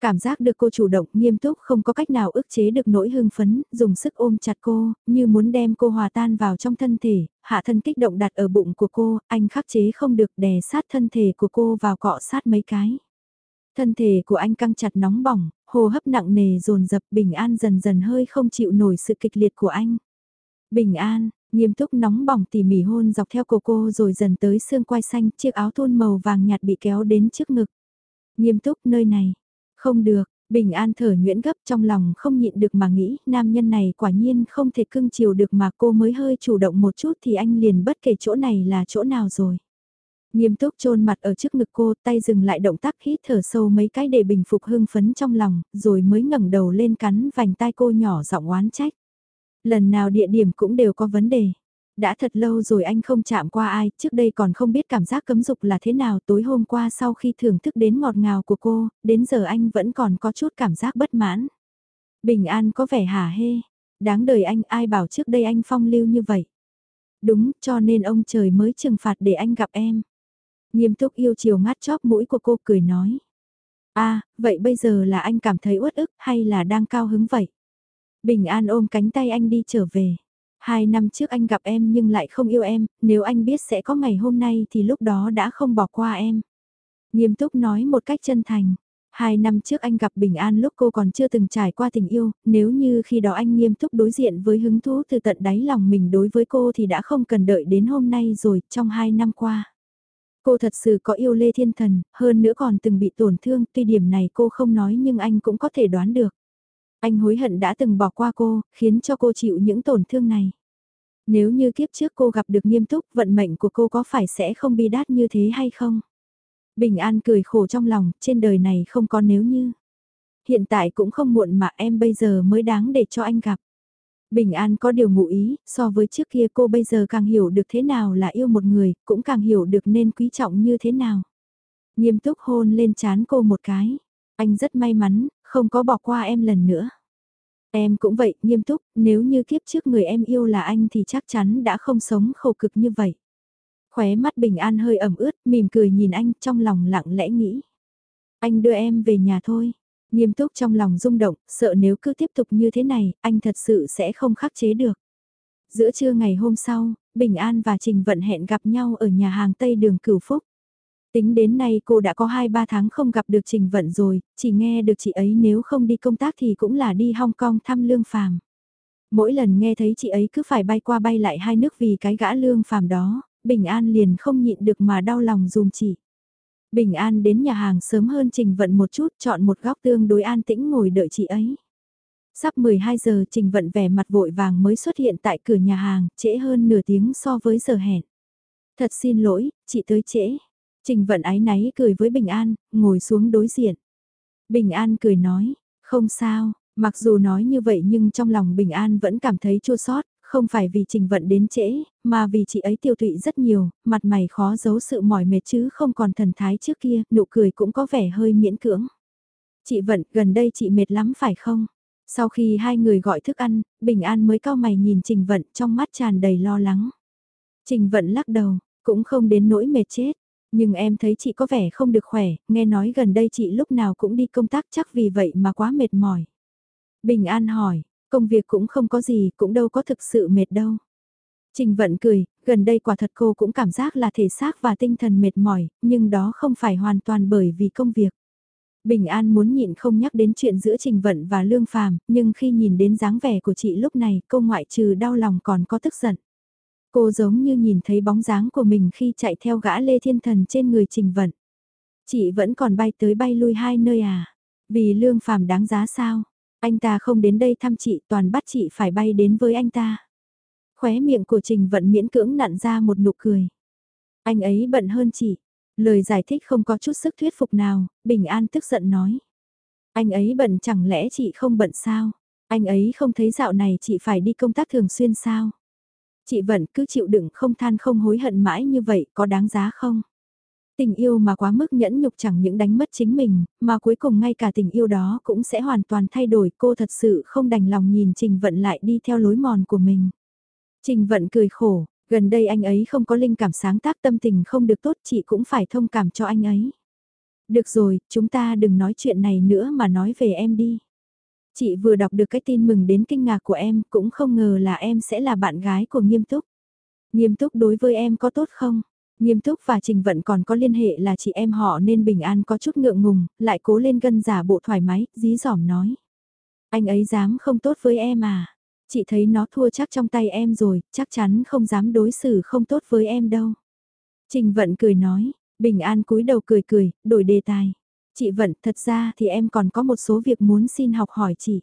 Cảm giác được cô chủ động, nghiêm túc không có cách nào ức chế được nỗi hưng phấn, dùng sức ôm chặt cô, như muốn đem cô hòa tan vào trong thân thể, hạ thân kích động đặt ở bụng của cô, anh khắc chế không được đè sát thân thể của cô vào cọ sát mấy cái. Thân thể của anh căng chặt nóng bỏng, hô hấp nặng nề dồn dập bình an dần dần hơi không chịu nổi sự kịch liệt của anh. Bình an, nghiêm túc nóng bỏng tỉ mỉ hôn dọc theo cô cô rồi dần tới xương quai xanh, chiếc áo thun màu vàng nhạt bị kéo đến trước ngực. Nghiêm túc nơi này, không được, bình an thở nhuyễn gấp trong lòng không nhịn được mà nghĩ nam nhân này quả nhiên không thể cưng chiều được mà cô mới hơi chủ động một chút thì anh liền bất kể chỗ này là chỗ nào rồi. Nghiêm túc chôn mặt ở trước ngực cô, tay dừng lại động tác hít thở sâu mấy cái để bình phục hưng phấn trong lòng, rồi mới ngẩng đầu lên cắn vành tai cô nhỏ giọng oán trách. Lần nào địa điểm cũng đều có vấn đề. Đã thật lâu rồi anh không chạm qua ai, trước đây còn không biết cảm giác cấm dục là thế nào tối hôm qua sau khi thưởng thức đến ngọt ngào của cô, đến giờ anh vẫn còn có chút cảm giác bất mãn. Bình an có vẻ hả hê, đáng đời anh ai bảo trước đây anh phong lưu như vậy. Đúng, cho nên ông trời mới trừng phạt để anh gặp em. Nghiêm túc yêu chiều ngắt chóp mũi của cô cười nói. a à, vậy bây giờ là anh cảm thấy uất ức hay là đang cao hứng vậy? Bình an ôm cánh tay anh đi trở về. Hai năm trước anh gặp em nhưng lại không yêu em, nếu anh biết sẽ có ngày hôm nay thì lúc đó đã không bỏ qua em. Nghiêm túc nói một cách chân thành. Hai năm trước anh gặp Bình An lúc cô còn chưa từng trải qua tình yêu, nếu như khi đó anh nghiêm túc đối diện với hứng thú từ tận đáy lòng mình đối với cô thì đã không cần đợi đến hôm nay rồi, trong hai năm qua. Cô thật sự có yêu Lê Thiên Thần, hơn nữa còn từng bị tổn thương, tuy điểm này cô không nói nhưng anh cũng có thể đoán được. Anh hối hận đã từng bỏ qua cô, khiến cho cô chịu những tổn thương này. Nếu như kiếp trước cô gặp được nghiêm túc, vận mệnh của cô có phải sẽ không bi đát như thế hay không? Bình An cười khổ trong lòng, trên đời này không có nếu như. Hiện tại cũng không muộn mà em bây giờ mới đáng để cho anh gặp. Bình An có điều ngụ ý, so với trước kia cô bây giờ càng hiểu được thế nào là yêu một người, cũng càng hiểu được nên quý trọng như thế nào. Nghiêm túc hôn lên chán cô một cái. Anh rất may mắn, không có bỏ qua em lần nữa. Em cũng vậy, nghiêm túc, nếu như kiếp trước người em yêu là anh thì chắc chắn đã không sống khổ cực như vậy. Khóe mắt bình an hơi ẩm ướt, mỉm cười nhìn anh trong lòng lặng lẽ nghĩ. Anh đưa em về nhà thôi. Nghiêm túc trong lòng rung động, sợ nếu cứ tiếp tục như thế này, anh thật sự sẽ không khắc chế được. Giữa trưa ngày hôm sau, Bình An và Trình Vận hẹn gặp nhau ở nhà hàng Tây đường Cửu Phúc. Tính đến nay cô đã có 2-3 tháng không gặp được Trình Vận rồi, chỉ nghe được chị ấy nếu không đi công tác thì cũng là đi Hong Kong thăm Lương Phàm. Mỗi lần nghe thấy chị ấy cứ phải bay qua bay lại hai nước vì cái gã Lương Phàm đó, Bình An liền không nhịn được mà đau lòng dùm chị. Bình An đến nhà hàng sớm hơn Trình Vận một chút chọn một góc tương đối an tĩnh ngồi đợi chị ấy. Sắp 12 giờ Trình Vận vẻ mặt vội vàng mới xuất hiện tại cửa nhà hàng, trễ hơn nửa tiếng so với giờ hẹn. Thật xin lỗi, chị tới trễ. Trình Vận ái náy cười với Bình An, ngồi xuống đối diện. Bình An cười nói, không sao, mặc dù nói như vậy nhưng trong lòng Bình An vẫn cảm thấy chua sót, không phải vì Trình Vận đến trễ, mà vì chị ấy tiêu tụy rất nhiều, mặt mày khó giấu sự mỏi mệt chứ không còn thần thái trước kia, nụ cười cũng có vẻ hơi miễn cưỡng. Chị Vận, gần đây chị mệt lắm phải không? Sau khi hai người gọi thức ăn, Bình An mới cao mày nhìn Trình Vận trong mắt tràn đầy lo lắng. Trình Vận lắc đầu, cũng không đến nỗi mệt chết. Nhưng em thấy chị có vẻ không được khỏe, nghe nói gần đây chị lúc nào cũng đi công tác chắc vì vậy mà quá mệt mỏi. Bình An hỏi, công việc cũng không có gì, cũng đâu có thực sự mệt đâu. Trình Vận cười, gần đây quả thật cô cũng cảm giác là thể xác và tinh thần mệt mỏi, nhưng đó không phải hoàn toàn bởi vì công việc. Bình An muốn nhịn không nhắc đến chuyện giữa Trình Vận và Lương Phàm, nhưng khi nhìn đến dáng vẻ của chị lúc này, cô ngoại trừ đau lòng còn có tức giận. Cô giống như nhìn thấy bóng dáng của mình khi chạy theo gã Lê Thiên Thần trên người Trình Vận. Chị vẫn còn bay tới bay lui hai nơi à? Vì Lương Phàm đáng giá sao? Anh ta không đến đây thăm chị toàn bắt chị phải bay đến với anh ta. Khóe miệng của Trình Vận miễn cưỡng nặn ra một nụ cười. Anh ấy bận hơn chị. Lời giải thích không có chút sức thuyết phục nào, Bình An tức giận nói. Anh ấy bận chẳng lẽ chị không bận sao? Anh ấy không thấy dạo này chị phải đi công tác thường xuyên sao? Chị vẫn cứ chịu đựng không than không hối hận mãi như vậy có đáng giá không? Tình yêu mà quá mức nhẫn nhục chẳng những đánh mất chính mình, mà cuối cùng ngay cả tình yêu đó cũng sẽ hoàn toàn thay đổi cô thật sự không đành lòng nhìn Trình Vận lại đi theo lối mòn của mình. Trình Vận cười khổ, gần đây anh ấy không có linh cảm sáng tác tâm tình không được tốt chị cũng phải thông cảm cho anh ấy. Được rồi, chúng ta đừng nói chuyện này nữa mà nói về em đi. Chị vừa đọc được cái tin mừng đến kinh ngạc của em, cũng không ngờ là em sẽ là bạn gái của Nghiêm Túc. Nghiêm Túc đối với em có tốt không? Nghiêm Túc và Trình Vận còn có liên hệ là chị em họ nên Bình An có chút ngượng ngùng, lại cố lên gân giả bộ thoải mái, dí dỏm nói. Anh ấy dám không tốt với em à? Chị thấy nó thua chắc trong tay em rồi, chắc chắn không dám đối xử không tốt với em đâu. Trình Vận cười nói, Bình An cúi đầu cười cười, đổi đề tài. Chị Vận, thật ra thì em còn có một số việc muốn xin học hỏi chị.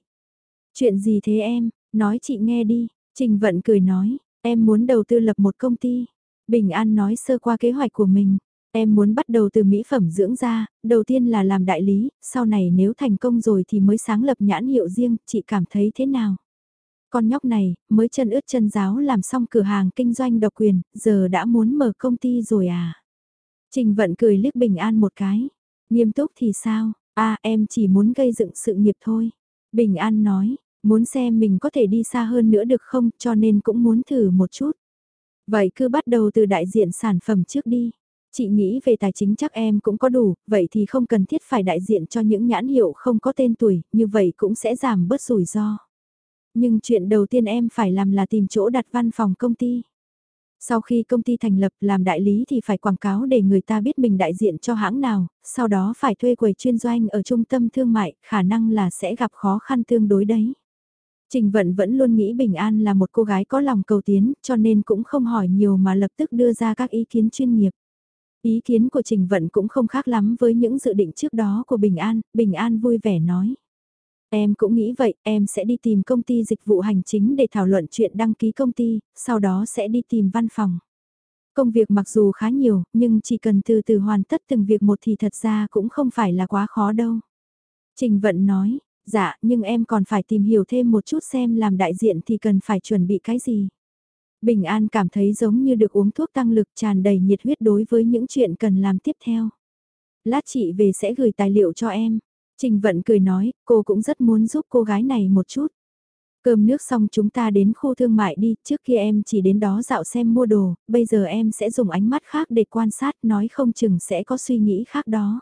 Chuyện gì thế em, nói chị nghe đi. Trình Vận cười nói, em muốn đầu tư lập một công ty. Bình An nói sơ qua kế hoạch của mình. Em muốn bắt đầu từ mỹ phẩm dưỡng da, đầu tiên là làm đại lý, sau này nếu thành công rồi thì mới sáng lập nhãn hiệu riêng, chị cảm thấy thế nào? Con nhóc này, mới chân ướt chân giáo làm xong cửa hàng kinh doanh độc quyền, giờ đã muốn mở công ty rồi à? Trình Vận cười liếc Bình An một cái. Nghiêm túc thì sao, à em chỉ muốn gây dựng sự nghiệp thôi. Bình An nói, muốn xem mình có thể đi xa hơn nữa được không cho nên cũng muốn thử một chút. Vậy cứ bắt đầu từ đại diện sản phẩm trước đi. Chị nghĩ về tài chính chắc em cũng có đủ, vậy thì không cần thiết phải đại diện cho những nhãn hiệu không có tên tuổi, như vậy cũng sẽ giảm bớt rủi ro. Nhưng chuyện đầu tiên em phải làm là tìm chỗ đặt văn phòng công ty. Sau khi công ty thành lập làm đại lý thì phải quảng cáo để người ta biết mình đại diện cho hãng nào, sau đó phải thuê quầy chuyên doanh ở trung tâm thương mại, khả năng là sẽ gặp khó khăn tương đối đấy. Trình Vận vẫn luôn nghĩ Bình An là một cô gái có lòng cầu tiến, cho nên cũng không hỏi nhiều mà lập tức đưa ra các ý kiến chuyên nghiệp. Ý kiến của Trình Vận cũng không khác lắm với những dự định trước đó của Bình An, Bình An vui vẻ nói. Em cũng nghĩ vậy, em sẽ đi tìm công ty dịch vụ hành chính để thảo luận chuyện đăng ký công ty, sau đó sẽ đi tìm văn phòng. Công việc mặc dù khá nhiều, nhưng chỉ cần từ từ hoàn tất từng việc một thì thật ra cũng không phải là quá khó đâu. Trình Vận nói, dạ, nhưng em còn phải tìm hiểu thêm một chút xem làm đại diện thì cần phải chuẩn bị cái gì. Bình An cảm thấy giống như được uống thuốc tăng lực tràn đầy nhiệt huyết đối với những chuyện cần làm tiếp theo. Lát chị về sẽ gửi tài liệu cho em. Trình Vận cười nói, cô cũng rất muốn giúp cô gái này một chút. Cơm nước xong chúng ta đến khu thương mại đi, trước kia em chỉ đến đó dạo xem mua đồ, bây giờ em sẽ dùng ánh mắt khác để quan sát, nói không chừng sẽ có suy nghĩ khác đó.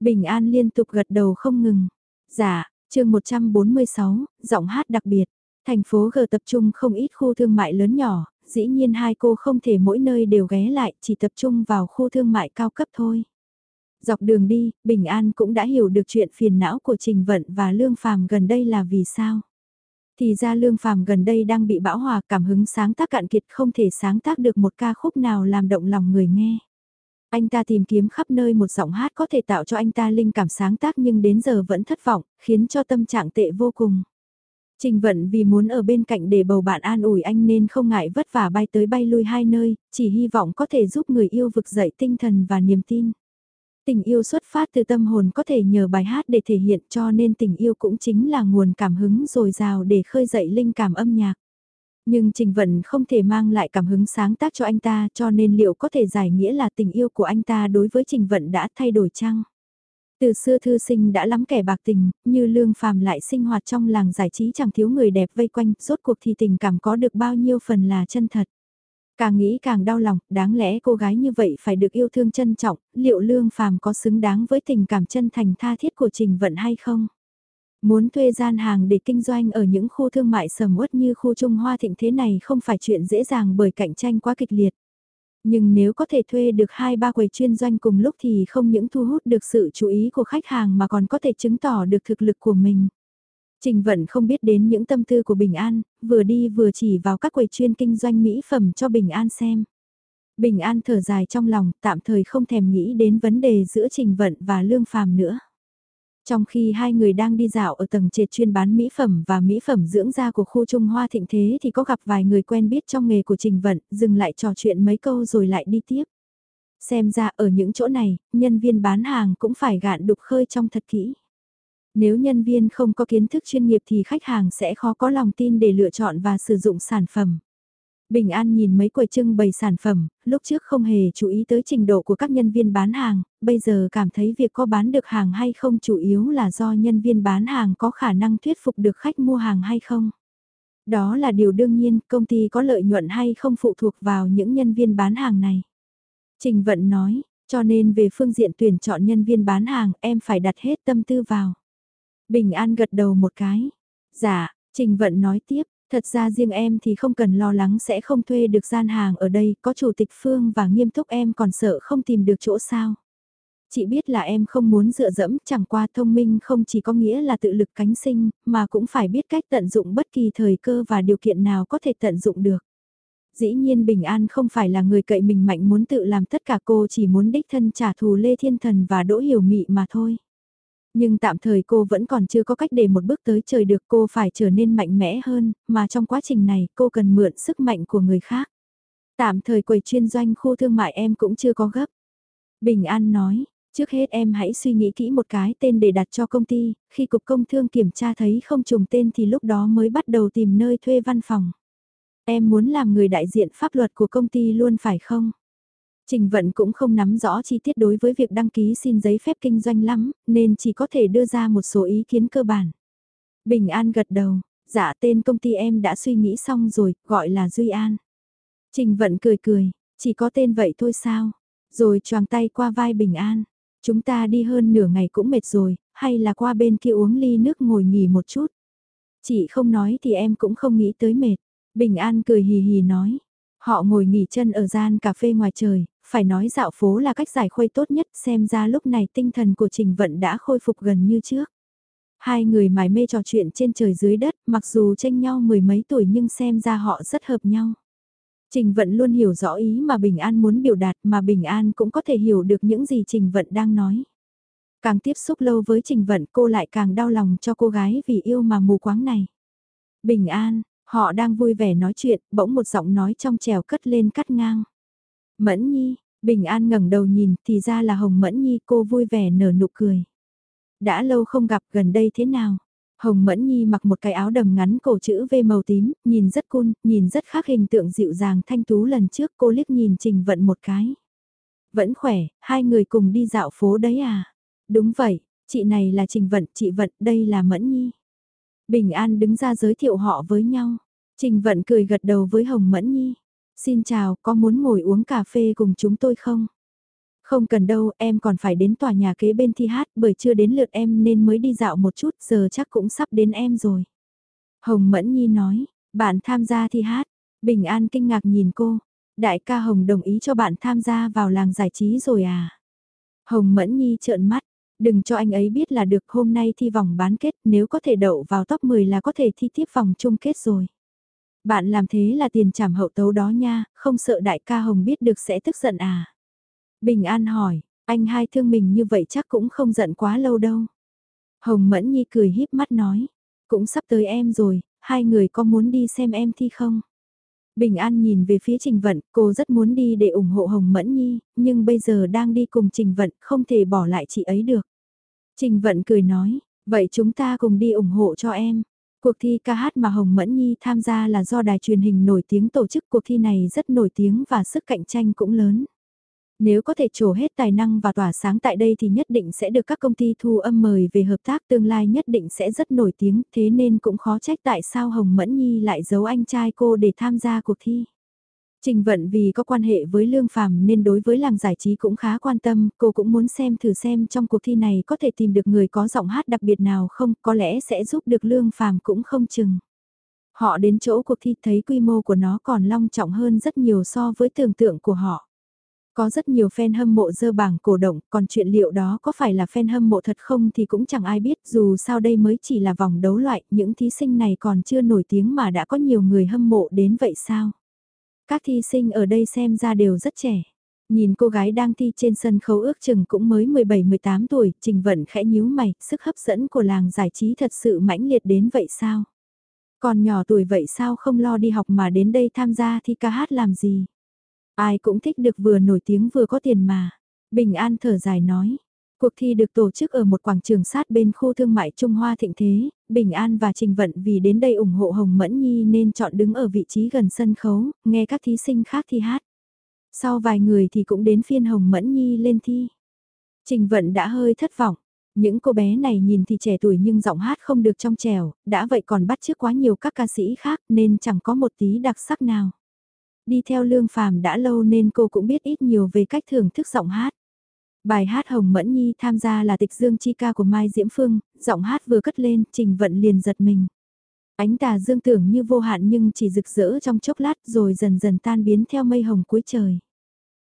Bình An liên tục gật đầu không ngừng. Dạ, chương 146, giọng hát đặc biệt. Thành phố G tập trung không ít khu thương mại lớn nhỏ, dĩ nhiên hai cô không thể mỗi nơi đều ghé lại, chỉ tập trung vào khu thương mại cao cấp thôi. Dọc đường đi, Bình An cũng đã hiểu được chuyện phiền não của Trình Vận và Lương Phàm gần đây là vì sao. Thì ra Lương Phàm gần đây đang bị bão hòa cảm hứng sáng tác cạn kiệt không thể sáng tác được một ca khúc nào làm động lòng người nghe. Anh ta tìm kiếm khắp nơi một giọng hát có thể tạo cho anh ta linh cảm sáng tác nhưng đến giờ vẫn thất vọng, khiến cho tâm trạng tệ vô cùng. Trình vận vì muốn ở bên cạnh để bầu bạn an ủi anh nên không ngại vất vả bay tới bay lui hai nơi, chỉ hy vọng có thể giúp người yêu vực dậy tinh thần và niềm tin. Tình yêu xuất phát từ tâm hồn có thể nhờ bài hát để thể hiện cho nên tình yêu cũng chính là nguồn cảm hứng dồi dào để khơi dậy linh cảm âm nhạc. Nhưng Trình Vận không thể mang lại cảm hứng sáng tác cho anh ta cho nên liệu có thể giải nghĩa là tình yêu của anh ta đối với Trình Vận đã thay đổi chăng? Từ xưa thư sinh đã lắm kẻ bạc tình, như lương phàm lại sinh hoạt trong làng giải trí chẳng thiếu người đẹp vây quanh, rốt cuộc thì tình cảm có được bao nhiêu phần là chân thật. Càng nghĩ càng đau lòng, đáng lẽ cô gái như vậy phải được yêu thương trân trọng, liệu lương phàm có xứng đáng với tình cảm chân thành tha thiết của Trình Vận hay không? Muốn thuê gian hàng để kinh doanh ở những khu thương mại sầm uất như khu Trung Hoa Thịnh thế này không phải chuyện dễ dàng bởi cạnh tranh quá kịch liệt. Nhưng nếu có thể thuê được hai ba quầy chuyên doanh cùng lúc thì không những thu hút được sự chú ý của khách hàng mà còn có thể chứng tỏ được thực lực của mình. Trình Vận không biết đến những tâm tư của Bình An, vừa đi vừa chỉ vào các quầy chuyên kinh doanh mỹ phẩm cho Bình An xem. Bình An thở dài trong lòng, tạm thời không thèm nghĩ đến vấn đề giữa Trình Vận và Lương Phàm nữa. Trong khi hai người đang đi dạo ở tầng trệt chuyên bán mỹ phẩm và mỹ phẩm dưỡng da của khu Trung Hoa thịnh thế thì có gặp vài người quen biết trong nghề của Trình Vận, dừng lại trò chuyện mấy câu rồi lại đi tiếp. Xem ra ở những chỗ này, nhân viên bán hàng cũng phải gạn đục khơi trong thật kỹ. Nếu nhân viên không có kiến thức chuyên nghiệp thì khách hàng sẽ khó có lòng tin để lựa chọn và sử dụng sản phẩm. Bình An nhìn mấy quầy trưng bày sản phẩm, lúc trước không hề chú ý tới trình độ của các nhân viên bán hàng, bây giờ cảm thấy việc có bán được hàng hay không chủ yếu là do nhân viên bán hàng có khả năng thuyết phục được khách mua hàng hay không. Đó là điều đương nhiên, công ty có lợi nhuận hay không phụ thuộc vào những nhân viên bán hàng này. Trình Vận nói, cho nên về phương diện tuyển chọn nhân viên bán hàng em phải đặt hết tâm tư vào. Bình An gật đầu một cái. Dạ, Trình Vận nói tiếp, Thật ra riêng em thì không cần lo lắng sẽ không thuê được gian hàng ở đây, có chủ tịch Phương và nghiêm túc em còn sợ không tìm được chỗ sao. Chị biết là em không muốn dựa dẫm, chẳng qua thông minh không chỉ có nghĩa là tự lực cánh sinh, mà cũng phải biết cách tận dụng bất kỳ thời cơ và điều kiện nào có thể tận dụng được. Dĩ nhiên Bình An không phải là người cậy mình mạnh muốn tự làm tất cả cô chỉ muốn đích thân trả thù Lê Thiên Thần và Đỗ Hiểu Mị mà thôi. Nhưng tạm thời cô vẫn còn chưa có cách để một bước tới trời được cô phải trở nên mạnh mẽ hơn, mà trong quá trình này cô cần mượn sức mạnh của người khác. Tạm thời quầy chuyên doanh khu thương mại em cũng chưa có gấp. Bình An nói, trước hết em hãy suy nghĩ kỹ một cái tên để đặt cho công ty, khi cục công thương kiểm tra thấy không trùng tên thì lúc đó mới bắt đầu tìm nơi thuê văn phòng. Em muốn làm người đại diện pháp luật của công ty luôn phải không? Trình Vận cũng không nắm rõ chi tiết đối với việc đăng ký xin giấy phép kinh doanh lắm, nên chỉ có thể đưa ra một số ý kiến cơ bản. Bình An gật đầu, dạ tên công ty em đã suy nghĩ xong rồi, gọi là Duy An. Trình Vận cười cười, chỉ có tên vậy thôi sao? Rồi choàng tay qua vai Bình An. Chúng ta đi hơn nửa ngày cũng mệt rồi, hay là qua bên kia uống ly nước ngồi nghỉ một chút. Chị không nói thì em cũng không nghĩ tới mệt. Bình An cười hì hì nói. Họ ngồi nghỉ chân ở gian cà phê ngoài trời, phải nói dạo phố là cách giải khuây tốt nhất xem ra lúc này tinh thần của Trình Vận đã khôi phục gần như trước. Hai người mải mê trò chuyện trên trời dưới đất, mặc dù tranh nhau mười mấy tuổi nhưng xem ra họ rất hợp nhau. Trình Vận luôn hiểu rõ ý mà Bình An muốn biểu đạt mà Bình An cũng có thể hiểu được những gì Trình Vận đang nói. Càng tiếp xúc lâu với Trình Vận cô lại càng đau lòng cho cô gái vì yêu mà mù quáng này. Bình An, họ đang vui vẻ nói chuyện, bỗng một giọng nói trong trèo cất lên cắt ngang. Mẫn Nhi, Bình An ngẩng đầu nhìn thì ra là Hồng Mẫn Nhi cô vui vẻ nở nụ cười. Đã lâu không gặp gần đây thế nào? Hồng Mẫn Nhi mặc một cái áo đầm ngắn cổ chữ V màu tím, nhìn rất cool, nhìn rất khác hình tượng dịu dàng thanh tú lần trước cô liếc nhìn Trình Vận một cái. Vẫn khỏe, hai người cùng đi dạo phố đấy à? Đúng vậy, chị này là Trình Vận, chị Vận, đây là Mẫn Nhi. Bình An đứng ra giới thiệu họ với nhau. Trình Vận cười gật đầu với Hồng Mẫn Nhi. Xin chào, có muốn ngồi uống cà phê cùng chúng tôi không? Không cần đâu, em còn phải đến tòa nhà kế bên thi hát bởi chưa đến lượt em nên mới đi dạo một chút, giờ chắc cũng sắp đến em rồi. Hồng Mẫn Nhi nói, bạn tham gia thi hát. Bình An kinh ngạc nhìn cô. Đại ca Hồng đồng ý cho bạn tham gia vào làng giải trí rồi à? Hồng Mẫn Nhi trợn mắt. Đừng cho anh ấy biết là được hôm nay thi vòng bán kết nếu có thể đậu vào top 10 là có thể thi tiếp vòng chung kết rồi. Bạn làm thế là tiền trảm hậu tấu đó nha, không sợ đại ca Hồng biết được sẽ tức giận à? Bình An hỏi, anh hai thương mình như vậy chắc cũng không giận quá lâu đâu. Hồng Mẫn Nhi cười híp mắt nói, cũng sắp tới em rồi, hai người có muốn đi xem em thi không? Bình An nhìn về phía Trình Vận, cô rất muốn đi để ủng hộ Hồng Mẫn Nhi, nhưng bây giờ đang đi cùng Trình Vận, không thể bỏ lại chị ấy được. Trình Vận cười nói, vậy chúng ta cùng đi ủng hộ cho em. Cuộc thi ca hát mà Hồng Mẫn Nhi tham gia là do đài truyền hình nổi tiếng tổ chức cuộc thi này rất nổi tiếng và sức cạnh tranh cũng lớn. Nếu có thể trổ hết tài năng và tỏa sáng tại đây thì nhất định sẽ được các công ty thu âm mời về hợp tác tương lai nhất định sẽ rất nổi tiếng, thế nên cũng khó trách tại sao Hồng Mẫn Nhi lại giấu anh trai cô để tham gia cuộc thi. Trình Vận vì có quan hệ với Lương Phàm nên đối với làng giải trí cũng khá quan tâm, cô cũng muốn xem thử xem trong cuộc thi này có thể tìm được người có giọng hát đặc biệt nào không, có lẽ sẽ giúp được Lương Phàm cũng không chừng. Họ đến chỗ cuộc thi thấy quy mô của nó còn long trọng hơn rất nhiều so với tưởng tượng của họ. Có rất nhiều fan hâm mộ dơ bảng cổ động, còn chuyện liệu đó có phải là fan hâm mộ thật không thì cũng chẳng ai biết dù sao đây mới chỉ là vòng đấu loại, những thí sinh này còn chưa nổi tiếng mà đã có nhiều người hâm mộ đến vậy sao? Các thi sinh ở đây xem ra đều rất trẻ. Nhìn cô gái đang thi trên sân khấu ước chừng cũng mới 17-18 tuổi, Trình Vận khẽ nhíu mày, sức hấp dẫn của làng giải trí thật sự mãnh liệt đến vậy sao? Còn nhỏ tuổi vậy sao không lo đi học mà đến đây tham gia thi ca hát làm gì? Ai cũng thích được vừa nổi tiếng vừa có tiền mà. Bình An thở dài nói. Cuộc thi được tổ chức ở một quảng trường sát bên khu thương mại Trung Hoa Thịnh Thế, Bình An và Trình Vận vì đến đây ủng hộ Hồng Mẫn Nhi nên chọn đứng ở vị trí gần sân khấu, nghe các thí sinh khác thi hát. Sau vài người thì cũng đến phiên Hồng Mẫn Nhi lên thi. Trình Vận đã hơi thất vọng. Những cô bé này nhìn thì trẻ tuổi nhưng giọng hát không được trong trẻo, đã vậy còn bắt chước quá nhiều các ca sĩ khác nên chẳng có một tí đặc sắc nào. Đi theo Lương Phàm đã lâu nên cô cũng biết ít nhiều về cách thưởng thức giọng hát. Bài hát Hồng Mẫn Nhi tham gia là tịch dương chi ca của Mai Diễm Phương, giọng hát vừa cất lên, Trình Vận liền giật mình. Ánh tà dương tưởng như vô hạn nhưng chỉ rực rỡ trong chốc lát rồi dần dần tan biến theo mây hồng cuối trời.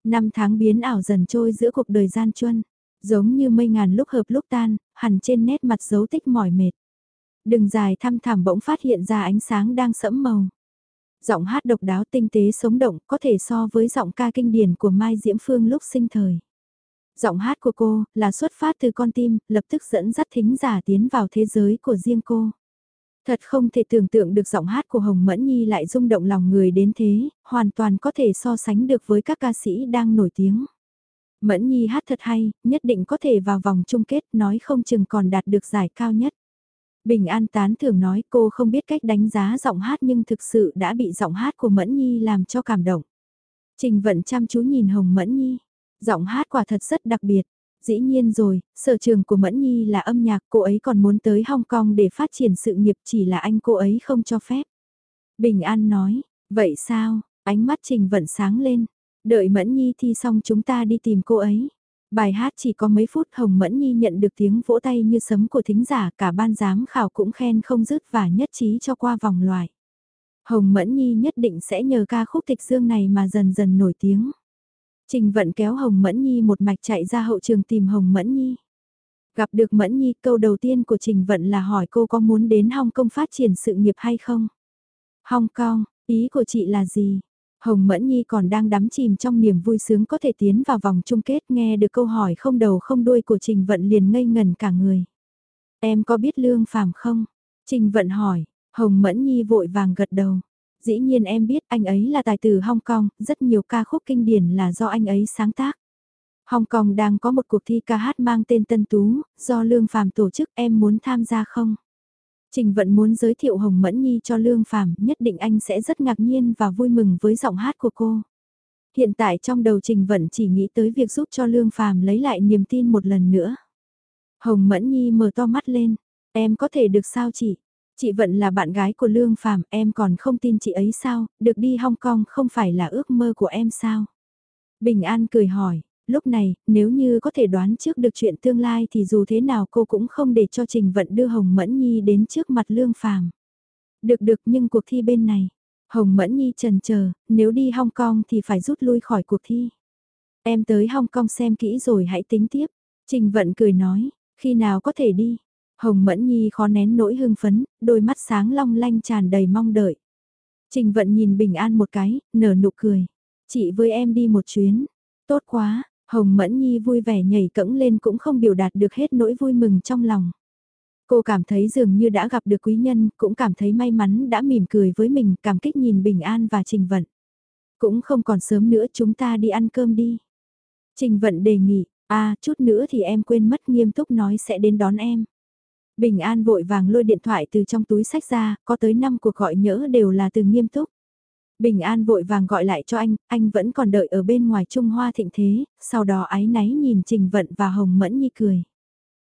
Năm tháng biến ảo dần trôi giữa cuộc đời gian truân, giống như mây ngàn lúc hợp lúc tan, hẳn trên nét mặt dấu tích mỏi mệt. Đừng dài thăm thẳm bỗng phát hiện ra ánh sáng đang sẫm màu. Giọng hát độc đáo tinh tế sống động có thể so với giọng ca kinh điển của Mai Diễm Phương lúc sinh thời. Giọng hát của cô là xuất phát từ con tim, lập tức dẫn dắt thính giả tiến vào thế giới của riêng cô. Thật không thể tưởng tượng được giọng hát của Hồng Mẫn Nhi lại rung động lòng người đến thế, hoàn toàn có thể so sánh được với các ca sĩ đang nổi tiếng. Mẫn Nhi hát thật hay, nhất định có thể vào vòng chung kết nói không chừng còn đạt được giải cao nhất. Bình An tán thường nói cô không biết cách đánh giá giọng hát nhưng thực sự đã bị giọng hát của Mẫn Nhi làm cho cảm động. Trình vận chăm chú nhìn Hồng Mẫn Nhi, giọng hát quả thật rất đặc biệt. Dĩ nhiên rồi, sở trường của Mẫn Nhi là âm nhạc, cô ấy còn muốn tới Hong Kong để phát triển sự nghiệp chỉ là anh cô ấy không cho phép. Bình An nói, vậy sao, ánh mắt Trình vận sáng lên, đợi Mẫn Nhi thi xong chúng ta đi tìm cô ấy. Bài hát chỉ có mấy phút Hồng Mẫn Nhi nhận được tiếng vỗ tay như sấm của thính giả cả ban giám khảo cũng khen không dứt và nhất trí cho qua vòng loại. Hồng Mẫn Nhi nhất định sẽ nhờ ca khúc tịch dương này mà dần dần nổi tiếng. Trình vận kéo Hồng Mẫn Nhi một mạch chạy ra hậu trường tìm Hồng Mẫn Nhi. Gặp được Mẫn Nhi câu đầu tiên của Trình vận là hỏi cô có muốn đến Hong Kong phát triển sự nghiệp hay không? Hong Kong, ý của chị là gì? Hồng Mẫn Nhi còn đang đắm chìm trong niềm vui sướng có thể tiến vào vòng chung kết nghe được câu hỏi không đầu không đuôi của Trình Vận liền ngây ngần cả người. Em có biết Lương Phàm không? Trình Vận hỏi, Hồng Mẫn Nhi vội vàng gật đầu. Dĩ nhiên em biết anh ấy là tài tử Hong Kong, rất nhiều ca khúc kinh điển là do anh ấy sáng tác. Hong Kong đang có một cuộc thi ca hát mang tên Tân Tú, do Lương Phàm tổ chức em muốn tham gia không? Trình Vận muốn giới thiệu Hồng Mẫn Nhi cho Lương Phàm, nhất định anh sẽ rất ngạc nhiên và vui mừng với giọng hát của cô. Hiện tại trong đầu Trình Vận chỉ nghĩ tới việc giúp cho Lương Phàm lấy lại niềm tin một lần nữa. Hồng Mẫn Nhi mở to mắt lên, em có thể được sao chị? Chị Vận là bạn gái của Lương Phàm, em còn không tin chị ấy sao, được đi Hong Kong không phải là ước mơ của em sao? Bình An cười hỏi, lúc này, nếu như có thể đoán trước được chuyện tương lai thì dù thế nào cô cũng không để cho Trình Vận đưa Hồng Mẫn Nhi đến trước mặt Lương Phàm. Được được nhưng cuộc thi bên này, Hồng Mẫn Nhi trần chờ nếu đi Hong Kong thì phải rút lui khỏi cuộc thi. Em tới Hong Kong xem kỹ rồi hãy tính tiếp. Trình Vận cười nói, khi nào có thể đi. Hồng Mẫn Nhi khó nén nỗi hưng phấn, đôi mắt sáng long lanh tràn đầy mong đợi. Trình Vận nhìn Bình An một cái, nở nụ cười. Chị với em đi một chuyến. Tốt quá, Hồng Mẫn Nhi vui vẻ nhảy cẫng lên cũng không biểu đạt được hết nỗi vui mừng trong lòng. Cô cảm thấy dường như đã gặp được quý nhân, cũng cảm thấy may mắn đã mỉm cười với mình, cảm kích nhìn Bình An và Trình Vận. Cũng không còn sớm nữa chúng ta đi ăn cơm đi. Trình Vận đề nghị, à chút nữa thì em quên mất nghiêm túc nói sẽ đến đón em. Bình An vội vàng lôi điện thoại từ trong túi sách ra, có tới 5 cuộc gọi nhỡ đều là từ nghiêm túc. Bình An vội vàng gọi lại cho anh, anh vẫn còn đợi ở bên ngoài Trung Hoa thịnh thế, sau đó ái náy nhìn Trình Vận và Hồng Mẫn Nhi cười.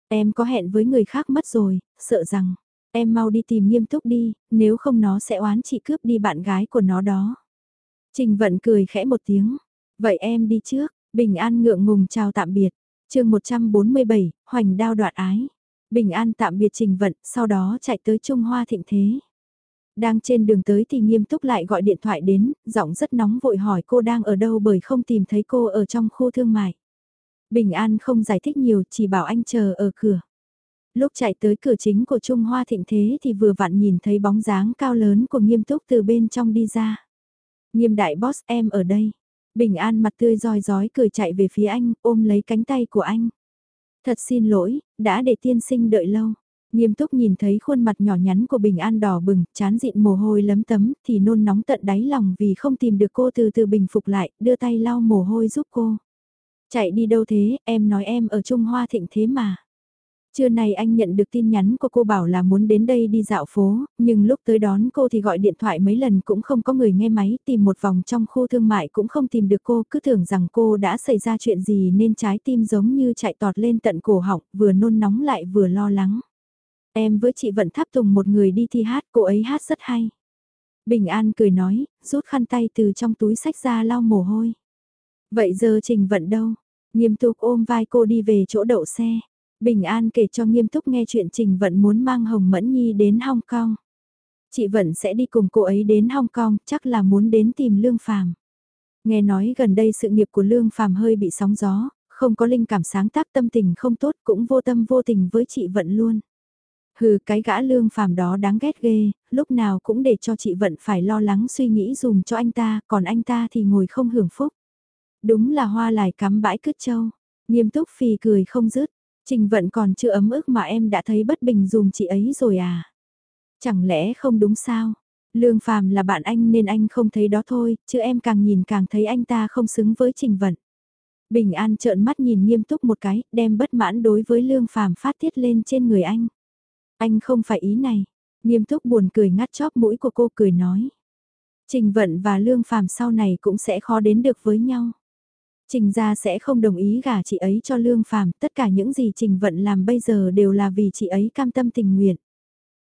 Em có hẹn với người khác mất rồi, sợ rằng, em mau đi tìm nghiêm túc đi, nếu không nó sẽ oán chị cướp đi bạn gái của nó đó. Trình Vận cười khẽ một tiếng, vậy em đi trước, Bình An ngượng ngùng chào tạm biệt. chương 147, Hoành đao đoạt ái. Bình An tạm biệt Trình Vận, sau đó chạy tới Trung Hoa thịnh thế. Đang trên đường tới thì nghiêm túc lại gọi điện thoại đến, giọng rất nóng vội hỏi cô đang ở đâu bởi không tìm thấy cô ở trong khu thương mại. Bình An không giải thích nhiều, chỉ bảo anh chờ ở cửa. Lúc chạy tới cửa chính của Trung Hoa thịnh thế thì vừa vặn nhìn thấy bóng dáng cao lớn của nghiêm túc từ bên trong đi ra. Nghiêm đại boss em ở đây. Bình An mặt tươi roi rói cười chạy về phía anh, ôm lấy cánh tay của anh. Thật xin lỗi, đã để tiên sinh đợi lâu. Nghiêm túc nhìn thấy khuôn mặt nhỏ nhắn của Bình An đỏ bừng, chán dịn mồ hôi lấm tấm, thì nôn nóng tận đáy lòng vì không tìm được cô từ từ bình phục lại, đưa tay lau mồ hôi giúp cô. Chạy đi đâu thế, em nói em ở Trung Hoa Thịnh thế mà. Trưa nay anh nhận được tin nhắn của cô bảo là muốn đến đây đi dạo phố, nhưng lúc tới đón cô thì gọi điện thoại mấy lần cũng không có người nghe máy, tìm một vòng trong khu thương mại cũng không tìm được cô, cứ tưởng rằng cô đã xảy ra chuyện gì nên trái tim giống như chạy tọt lên tận cổ họng, vừa nôn nóng lại vừa lo lắng. Em với chị Vận tháp tùng một người đi thi hát, cô ấy hát rất hay. Bình An cười nói, rút khăn tay từ trong túi sách ra lau mồ hôi. Vậy giờ Trình Vận đâu? Nghiêm túc ôm vai cô đi về chỗ đậu xe. Bình An kể cho nghiêm túc nghe chuyện Trình Vận muốn mang Hồng Mẫn Nhi đến Hong Kong. Chị Vận sẽ đi cùng cô ấy đến Hong Kong, chắc là muốn đến tìm Lương Phàm. Nghe nói gần đây sự nghiệp của Lương Phàm hơi bị sóng gió, không có linh cảm sáng tác tâm tình không tốt cũng vô tâm vô tình với chị Vận luôn. Hừ cái gã Lương Phàm đó đáng ghét ghê, lúc nào cũng để cho chị Vận phải lo lắng suy nghĩ dùm cho anh ta, còn anh ta thì ngồi không hưởng phúc. Đúng là hoa lại cắm bãi cứt châu. Nghiêm túc phì cười không dứt Trình vận còn chưa ấm ức mà em đã thấy bất bình dùm chị ấy rồi à? Chẳng lẽ không đúng sao? Lương Phàm là bạn anh nên anh không thấy đó thôi, chứ em càng nhìn càng thấy anh ta không xứng với Trình Vận. Bình An trợn mắt nhìn nghiêm túc một cái, đem bất mãn đối với Lương Phàm phát tiết lên trên người anh. Anh không phải ý này. Nghiêm túc buồn cười ngắt chóp mũi của cô cười nói. Trình Vận và Lương Phàm sau này cũng sẽ khó đến được với nhau. Trình gia sẽ không đồng ý gả chị ấy cho Lương Phàm, tất cả những gì Trình Vận làm bây giờ đều là vì chị ấy cam tâm tình nguyện.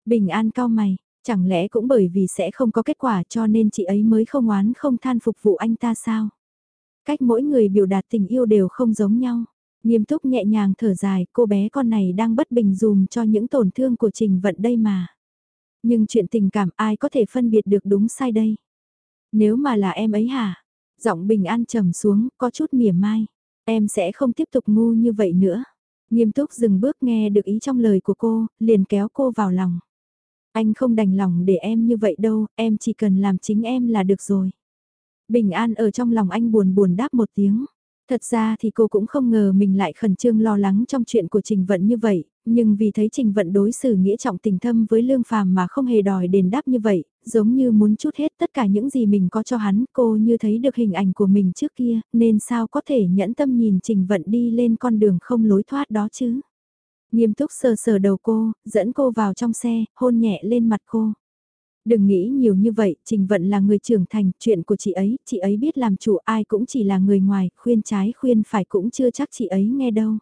Bình an cao mày, chẳng lẽ cũng bởi vì sẽ không có kết quả cho nên chị ấy mới không oán không than phục vụ anh ta sao? Cách mỗi người biểu đạt tình yêu đều không giống nhau. Nghiêm túc nhẹ nhàng thở dài, cô bé con này đang bất bình dùm cho những tổn thương của Trình Vận đây mà. Nhưng chuyện tình cảm ai có thể phân biệt được đúng sai đây? Nếu mà là em ấy hả? Giọng bình an trầm xuống, có chút mỉa mai. Em sẽ không tiếp tục ngu như vậy nữa. Nghiêm túc dừng bước nghe được ý trong lời của cô, liền kéo cô vào lòng. Anh không đành lòng để em như vậy đâu, em chỉ cần làm chính em là được rồi. Bình an ở trong lòng anh buồn buồn đáp một tiếng. Thật ra thì cô cũng không ngờ mình lại khẩn trương lo lắng trong chuyện của Trình Vận như vậy, nhưng vì thấy Trình Vận đối xử nghĩa trọng tình thâm với Lương Phàm mà không hề đòi đền đáp như vậy, giống như muốn chút hết tất cả những gì mình có cho hắn, cô như thấy được hình ảnh của mình trước kia, nên sao có thể nhẫn tâm nhìn Trình Vận đi lên con đường không lối thoát đó chứ. Nghiêm túc sờ sờ đầu cô, dẫn cô vào trong xe, hôn nhẹ lên mặt cô. Đừng nghĩ nhiều như vậy, Trình Vận là người trưởng thành, chuyện của chị ấy, chị ấy biết làm chủ ai cũng chỉ là người ngoài, khuyên trái khuyên phải cũng chưa chắc chị ấy nghe đâu.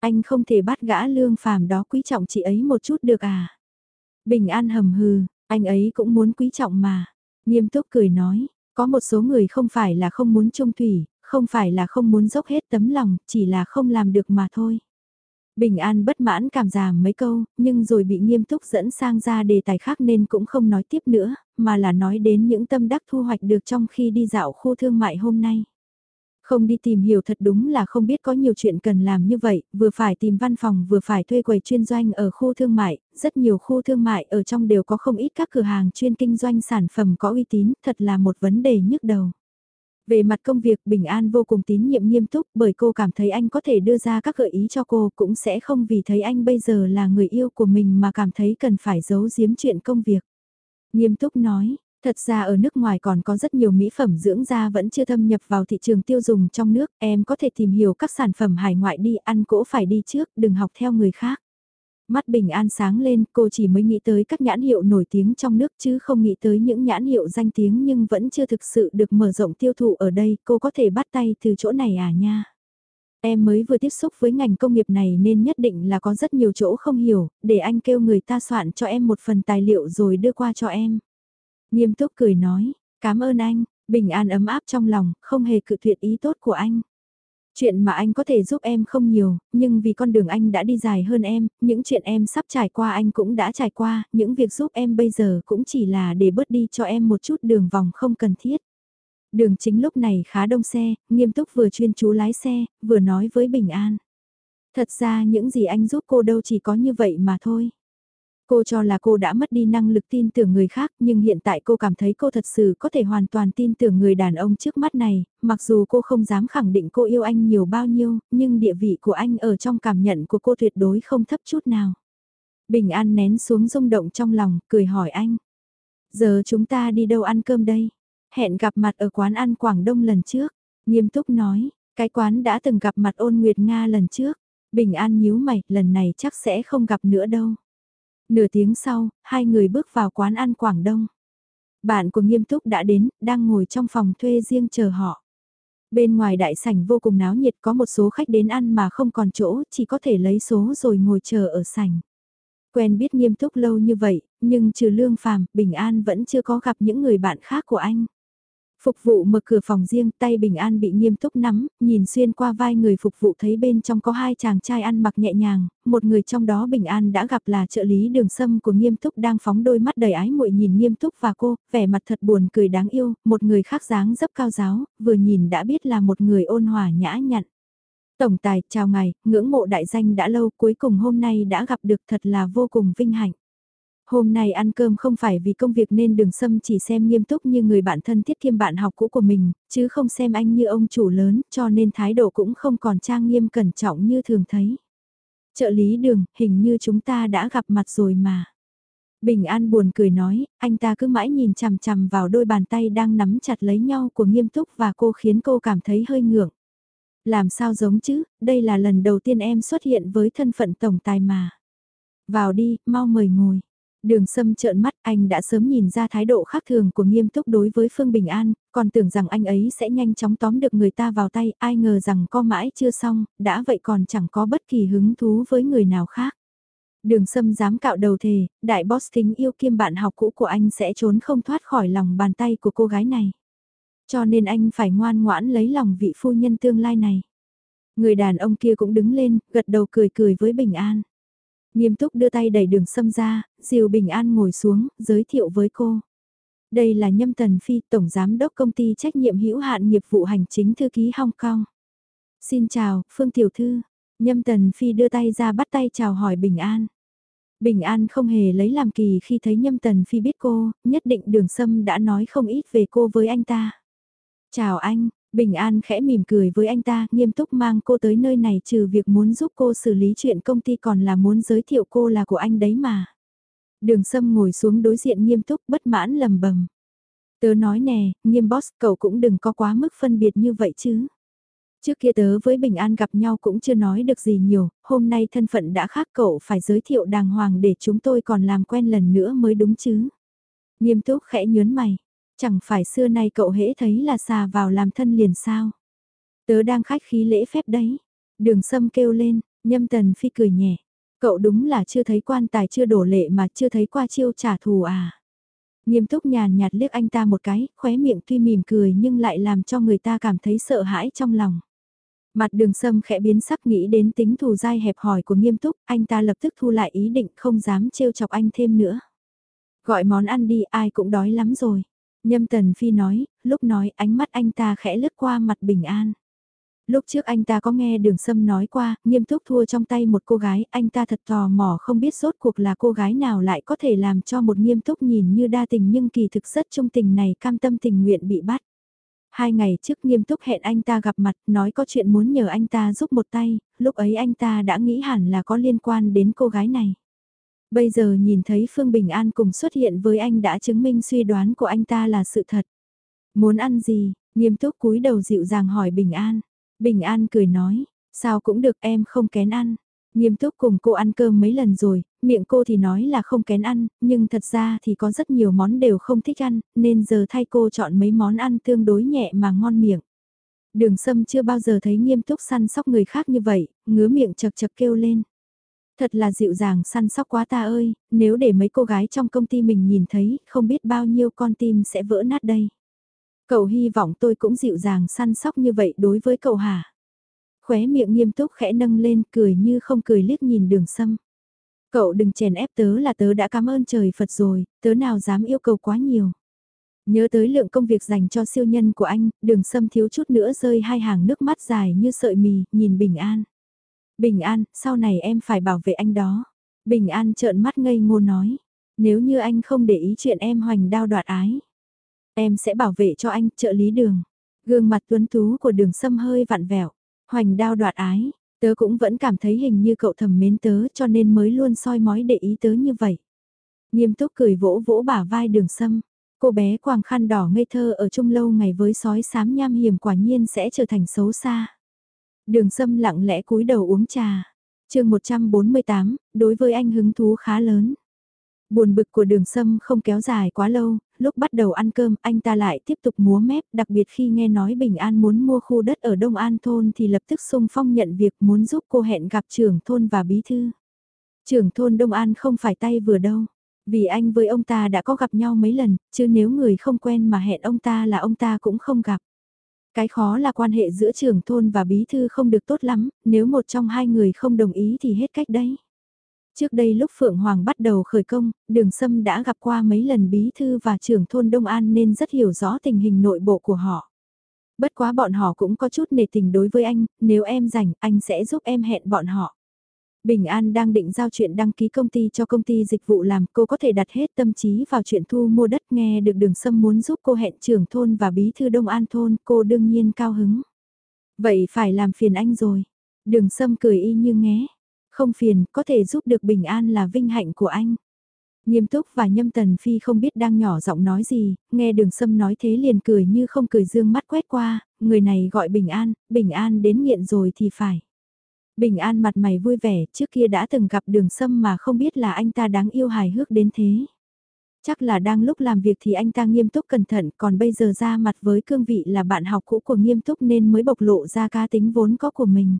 Anh không thể bắt gã lương phàm đó quý trọng chị ấy một chút được à. Bình an hầm hừ, anh ấy cũng muốn quý trọng mà. Nghiêm túc cười nói, có một số người không phải là không muốn trung thủy, không phải là không muốn dốc hết tấm lòng, chỉ là không làm được mà thôi. Bình An bất mãn cảm giảm mấy câu, nhưng rồi bị nghiêm túc dẫn sang ra đề tài khác nên cũng không nói tiếp nữa, mà là nói đến những tâm đắc thu hoạch được trong khi đi dạo khu thương mại hôm nay. Không đi tìm hiểu thật đúng là không biết có nhiều chuyện cần làm như vậy, vừa phải tìm văn phòng vừa phải thuê quầy chuyên doanh ở khu thương mại, rất nhiều khu thương mại ở trong đều có không ít các cửa hàng chuyên kinh doanh sản phẩm có uy tín, thật là một vấn đề nhức đầu. Về mặt công việc Bình An vô cùng tín nhiệm nghiêm túc bởi cô cảm thấy anh có thể đưa ra các gợi ý cho cô cũng sẽ không vì thấy anh bây giờ là người yêu của mình mà cảm thấy cần phải giấu giếm chuyện công việc. Nghiêm túc nói, Thật ra ở nước ngoài còn có rất nhiều mỹ phẩm dưỡng da vẫn chưa thâm nhập vào thị trường tiêu dùng trong nước, em có thể tìm hiểu các sản phẩm hải ngoại đi, ăn cỗ phải đi trước, đừng học theo người khác. Mắt bình an sáng lên, cô chỉ mới nghĩ tới các nhãn hiệu nổi tiếng trong nước chứ không nghĩ tới những nhãn hiệu danh tiếng nhưng vẫn chưa thực sự được mở rộng tiêu thụ ở đây, cô có thể bắt tay từ chỗ này à nha. Em mới vừa tiếp xúc với ngành công nghiệp này nên nhất định là có rất nhiều chỗ không hiểu, để anh kêu người ta soạn cho em một phần tài liệu rồi đưa qua cho em. Nghiêm túc cười nói, cảm ơn anh, bình an ấm áp trong lòng, không hề cự tuyệt ý tốt của anh. Chuyện mà anh có thể giúp em không nhiều, nhưng vì con đường anh đã đi dài hơn em, những chuyện em sắp trải qua anh cũng đã trải qua, những việc giúp em bây giờ cũng chỉ là để bớt đi cho em một chút đường vòng không cần thiết. Đường chính lúc này khá đông xe, nghiêm túc vừa chuyên chú lái xe, vừa nói với Bình An. Thật ra những gì anh giúp cô đâu chỉ có như vậy mà thôi. Cô cho là cô đã mất đi năng lực tin tưởng người khác nhưng hiện tại cô cảm thấy cô thật sự có thể hoàn toàn tin tưởng người đàn ông trước mắt này, mặc dù cô không dám khẳng định cô yêu anh nhiều bao nhiêu, nhưng địa vị của anh ở trong cảm nhận của cô tuyệt đối không thấp chút nào. Bình An nén xuống rung động trong lòng, cười hỏi anh. Giờ chúng ta đi đâu ăn cơm đây? Hẹn gặp mặt ở quán ăn Quảng Đông lần trước. Nghiêm túc nói, cái quán đã từng gặp mặt ôn Nguyệt Nga lần trước. Bình An nhíu mày, lần này chắc sẽ không gặp nữa đâu. Nửa tiếng sau, hai người bước vào quán ăn Quảng Đông. Bạn của nghiêm túc đã đến, đang ngồi trong phòng thuê riêng chờ họ. Bên ngoài đại sảnh vô cùng náo nhiệt có một số khách đến ăn mà không còn chỗ, chỉ có thể lấy số rồi ngồi chờ ở sảnh. Quen biết nghiêm túc lâu như vậy, nhưng trừ lương phàm, bình an vẫn chưa có gặp những người bạn khác của anh. Phục vụ mở cửa phòng riêng, tay Bình An bị nghiêm túc nắm, nhìn xuyên qua vai người phục vụ thấy bên trong có hai chàng trai ăn mặc nhẹ nhàng, một người trong đó Bình An đã gặp là trợ lý đường sâm của nghiêm túc đang phóng đôi mắt đầy ái muội nhìn nghiêm túc và cô, vẻ mặt thật buồn cười đáng yêu, một người khác dáng dấp cao giáo, vừa nhìn đã biết là một người ôn hòa nhã nhặn. Tổng tài, chào ngài, ngưỡng mộ đại danh đã lâu cuối cùng hôm nay đã gặp được thật là vô cùng vinh hạnh. Hôm nay ăn cơm không phải vì công việc nên đường sâm chỉ xem nghiêm túc như người bạn thân thiết kiêm bạn học cũ của mình, chứ không xem anh như ông chủ lớn, cho nên thái độ cũng không còn trang nghiêm cẩn trọng như thường thấy. Trợ lý đường, hình như chúng ta đã gặp mặt rồi mà. Bình An buồn cười nói, anh ta cứ mãi nhìn chằm chằm vào đôi bàn tay đang nắm chặt lấy nhau của nghiêm túc và cô khiến cô cảm thấy hơi ngượng. Làm sao giống chứ, đây là lần đầu tiên em xuất hiện với thân phận tổng tài mà. Vào đi, mau mời ngồi. Đường sâm trợn mắt anh đã sớm nhìn ra thái độ khác thường của nghiêm túc đối với Phương Bình An, còn tưởng rằng anh ấy sẽ nhanh chóng tóm được người ta vào tay, ai ngờ rằng có mãi chưa xong, đã vậy còn chẳng có bất kỳ hứng thú với người nào khác. Đường sâm dám cạo đầu thề, đại boss kính yêu kiêm bạn học cũ của anh sẽ trốn không thoát khỏi lòng bàn tay của cô gái này. Cho nên anh phải ngoan ngoãn lấy lòng vị phu nhân tương lai này. Người đàn ông kia cũng đứng lên, gật đầu cười cười với Bình An. Nghiêm túc đưa tay đẩy đường sâm ra, Diều Bình An ngồi xuống, giới thiệu với cô. Đây là Nhâm Tần Phi, Tổng Giám đốc Công ty Trách nhiệm hữu hạn nghiệp vụ hành chính thư ký Hong Kong. Xin chào, Phương Tiểu Thư. Nhâm Tần Phi đưa tay ra bắt tay chào hỏi Bình An. Bình An không hề lấy làm kỳ khi thấy Nhâm Tần Phi biết cô, nhất định đường sâm đã nói không ít về cô với anh ta. Chào anh, Bình An khẽ mỉm cười với anh ta, nghiêm túc mang cô tới nơi này trừ việc muốn giúp cô xử lý chuyện công ty còn là muốn giới thiệu cô là của anh đấy mà. Đường Sâm ngồi xuống đối diện nghiêm túc bất mãn lầm bầm. Tớ nói nè, nghiêm boss cậu cũng đừng có quá mức phân biệt như vậy chứ. Trước kia tớ với Bình An gặp nhau cũng chưa nói được gì nhiều, hôm nay thân phận đã khác cậu phải giới thiệu đàng hoàng để chúng tôi còn làm quen lần nữa mới đúng chứ. Nghiêm túc khẽ nhớn mày, Chẳng phải xưa nay cậu hễ thấy là xà vào làm thân liền sao. Tớ đang khách khí lễ phép đấy. Đường sâm kêu lên, nhâm tần phi cười nhẹ. Cậu đúng là chưa thấy quan tài chưa đổ lệ mà chưa thấy qua chiêu trả thù à. Nghiêm túc nhàn nhạt liếc anh ta một cái, khóe miệng tuy mỉm cười nhưng lại làm cho người ta cảm thấy sợ hãi trong lòng. Mặt đường sâm khẽ biến sắc nghĩ đến tính thù dai hẹp hòi của nghiêm túc, anh ta lập tức thu lại ý định không dám trêu chọc anh thêm nữa. Gọi món ăn đi ai cũng đói lắm rồi. Nhâm Tần Phi nói, lúc nói ánh mắt anh ta khẽ lướt qua mặt bình an. Lúc trước anh ta có nghe đường sâm nói qua, nghiêm túc thua trong tay một cô gái, anh ta thật tò mò không biết rốt cuộc là cô gái nào lại có thể làm cho một nghiêm túc nhìn như đa tình nhưng kỳ thực rất trung tình này cam tâm tình nguyện bị bắt. Hai ngày trước nghiêm túc hẹn anh ta gặp mặt, nói có chuyện muốn nhờ anh ta giúp một tay, lúc ấy anh ta đã nghĩ hẳn là có liên quan đến cô gái này. Bây giờ nhìn thấy Phương Bình An cùng xuất hiện với anh đã chứng minh suy đoán của anh ta là sự thật. Muốn ăn gì, nghiêm túc cúi đầu dịu dàng hỏi Bình An. Bình An cười nói, sao cũng được em không kén ăn. Nghiêm túc cùng cô ăn cơm mấy lần rồi, miệng cô thì nói là không kén ăn, nhưng thật ra thì có rất nhiều món đều không thích ăn, nên giờ thay cô chọn mấy món ăn tương đối nhẹ mà ngon miệng. Đường Sâm chưa bao giờ thấy nghiêm túc săn sóc người khác như vậy, ngứa miệng chật chật kêu lên. Thật là dịu dàng săn sóc quá ta ơi, nếu để mấy cô gái trong công ty mình nhìn thấy, không biết bao nhiêu con tim sẽ vỡ nát đây. Cậu hy vọng tôi cũng dịu dàng săn sóc như vậy đối với cậu hả? Khóe miệng nghiêm túc khẽ nâng lên cười như không cười liếc nhìn đường sâm. Cậu đừng chèn ép tớ là tớ đã cảm ơn trời Phật rồi, tớ nào dám yêu cầu quá nhiều. Nhớ tới lượng công việc dành cho siêu nhân của anh, đường sâm thiếu chút nữa rơi hai hàng nước mắt dài như sợi mì, nhìn Bình An. Bình An, sau này em phải bảo vệ anh đó. Bình An trợn mắt ngây ngô nói. Nếu như anh không để ý chuyện em hoành đao đoạt ái. Em sẽ bảo vệ cho anh, trợ lý đường. Gương mặt tuấn tú của đường sâm hơi vặn vẹo. Hoành đao đoạt ái, tớ cũng vẫn cảm thấy hình như cậu thầm mến tớ cho nên mới luôn soi mói để ý tớ như vậy. Nghiêm túc cười vỗ vỗ bả vai đường sâm. Cô bé quàng khăn đỏ ngây thơ ở chung lâu ngày với sói xám nham hiểm quả nhiên sẽ trở thành xấu xa. Đường sâm lặng lẽ cúi đầu uống trà. chương 148, đối với anh hứng thú khá lớn. Buồn bực của đường sâm không kéo dài quá lâu, lúc bắt đầu ăn cơm anh ta lại tiếp tục múa mép, đặc biệt khi nghe nói Bình An muốn mua khu đất ở Đông An thôn thì lập tức sung phong nhận việc muốn giúp cô hẹn gặp trưởng thôn và bí thư. Trưởng thôn Đông An không phải tay vừa đâu, vì anh với ông ta đã có gặp nhau mấy lần, chứ nếu người không quen mà hẹn ông ta là ông ta cũng không gặp. Cái khó là quan hệ giữa trưởng thôn và bí thư không được tốt lắm, nếu một trong hai người không đồng ý thì hết cách đấy. Trước đây lúc Phượng Hoàng bắt đầu khởi công, Đường Sâm đã gặp qua mấy lần bí thư và trưởng thôn Đông An nên rất hiểu rõ tình hình nội bộ của họ. Bất quá bọn họ cũng có chút nề tình đối với anh, nếu em rảnh anh sẽ giúp em hẹn bọn họ. Bình An đang định giao chuyện đăng ký công ty cho công ty dịch vụ làm, cô có thể đặt hết tâm trí vào chuyện thu mua đất nghe được đường sâm muốn giúp cô hẹn trưởng thôn và bí thư Đông An thôn, cô đương nhiên cao hứng. Vậy phải làm phiền anh rồi. Đường sâm cười y như nghe. Không phiền, có thể giúp được bình an là vinh hạnh của anh. Nghiêm túc và nhâm tần phi không biết đang nhỏ giọng nói gì, nghe đường sâm nói thế liền cười như không cười dương mắt quét qua, người này gọi bình an, bình an đến nghiện rồi thì phải. Bình an mặt mày vui vẻ, trước kia đã từng gặp đường sâm mà không biết là anh ta đáng yêu hài hước đến thế. Chắc là đang lúc làm việc thì anh ta nghiêm túc cẩn thận, còn bây giờ ra mặt với cương vị là bạn học cũ của nghiêm túc nên mới bộc lộ ra cá tính vốn có của mình.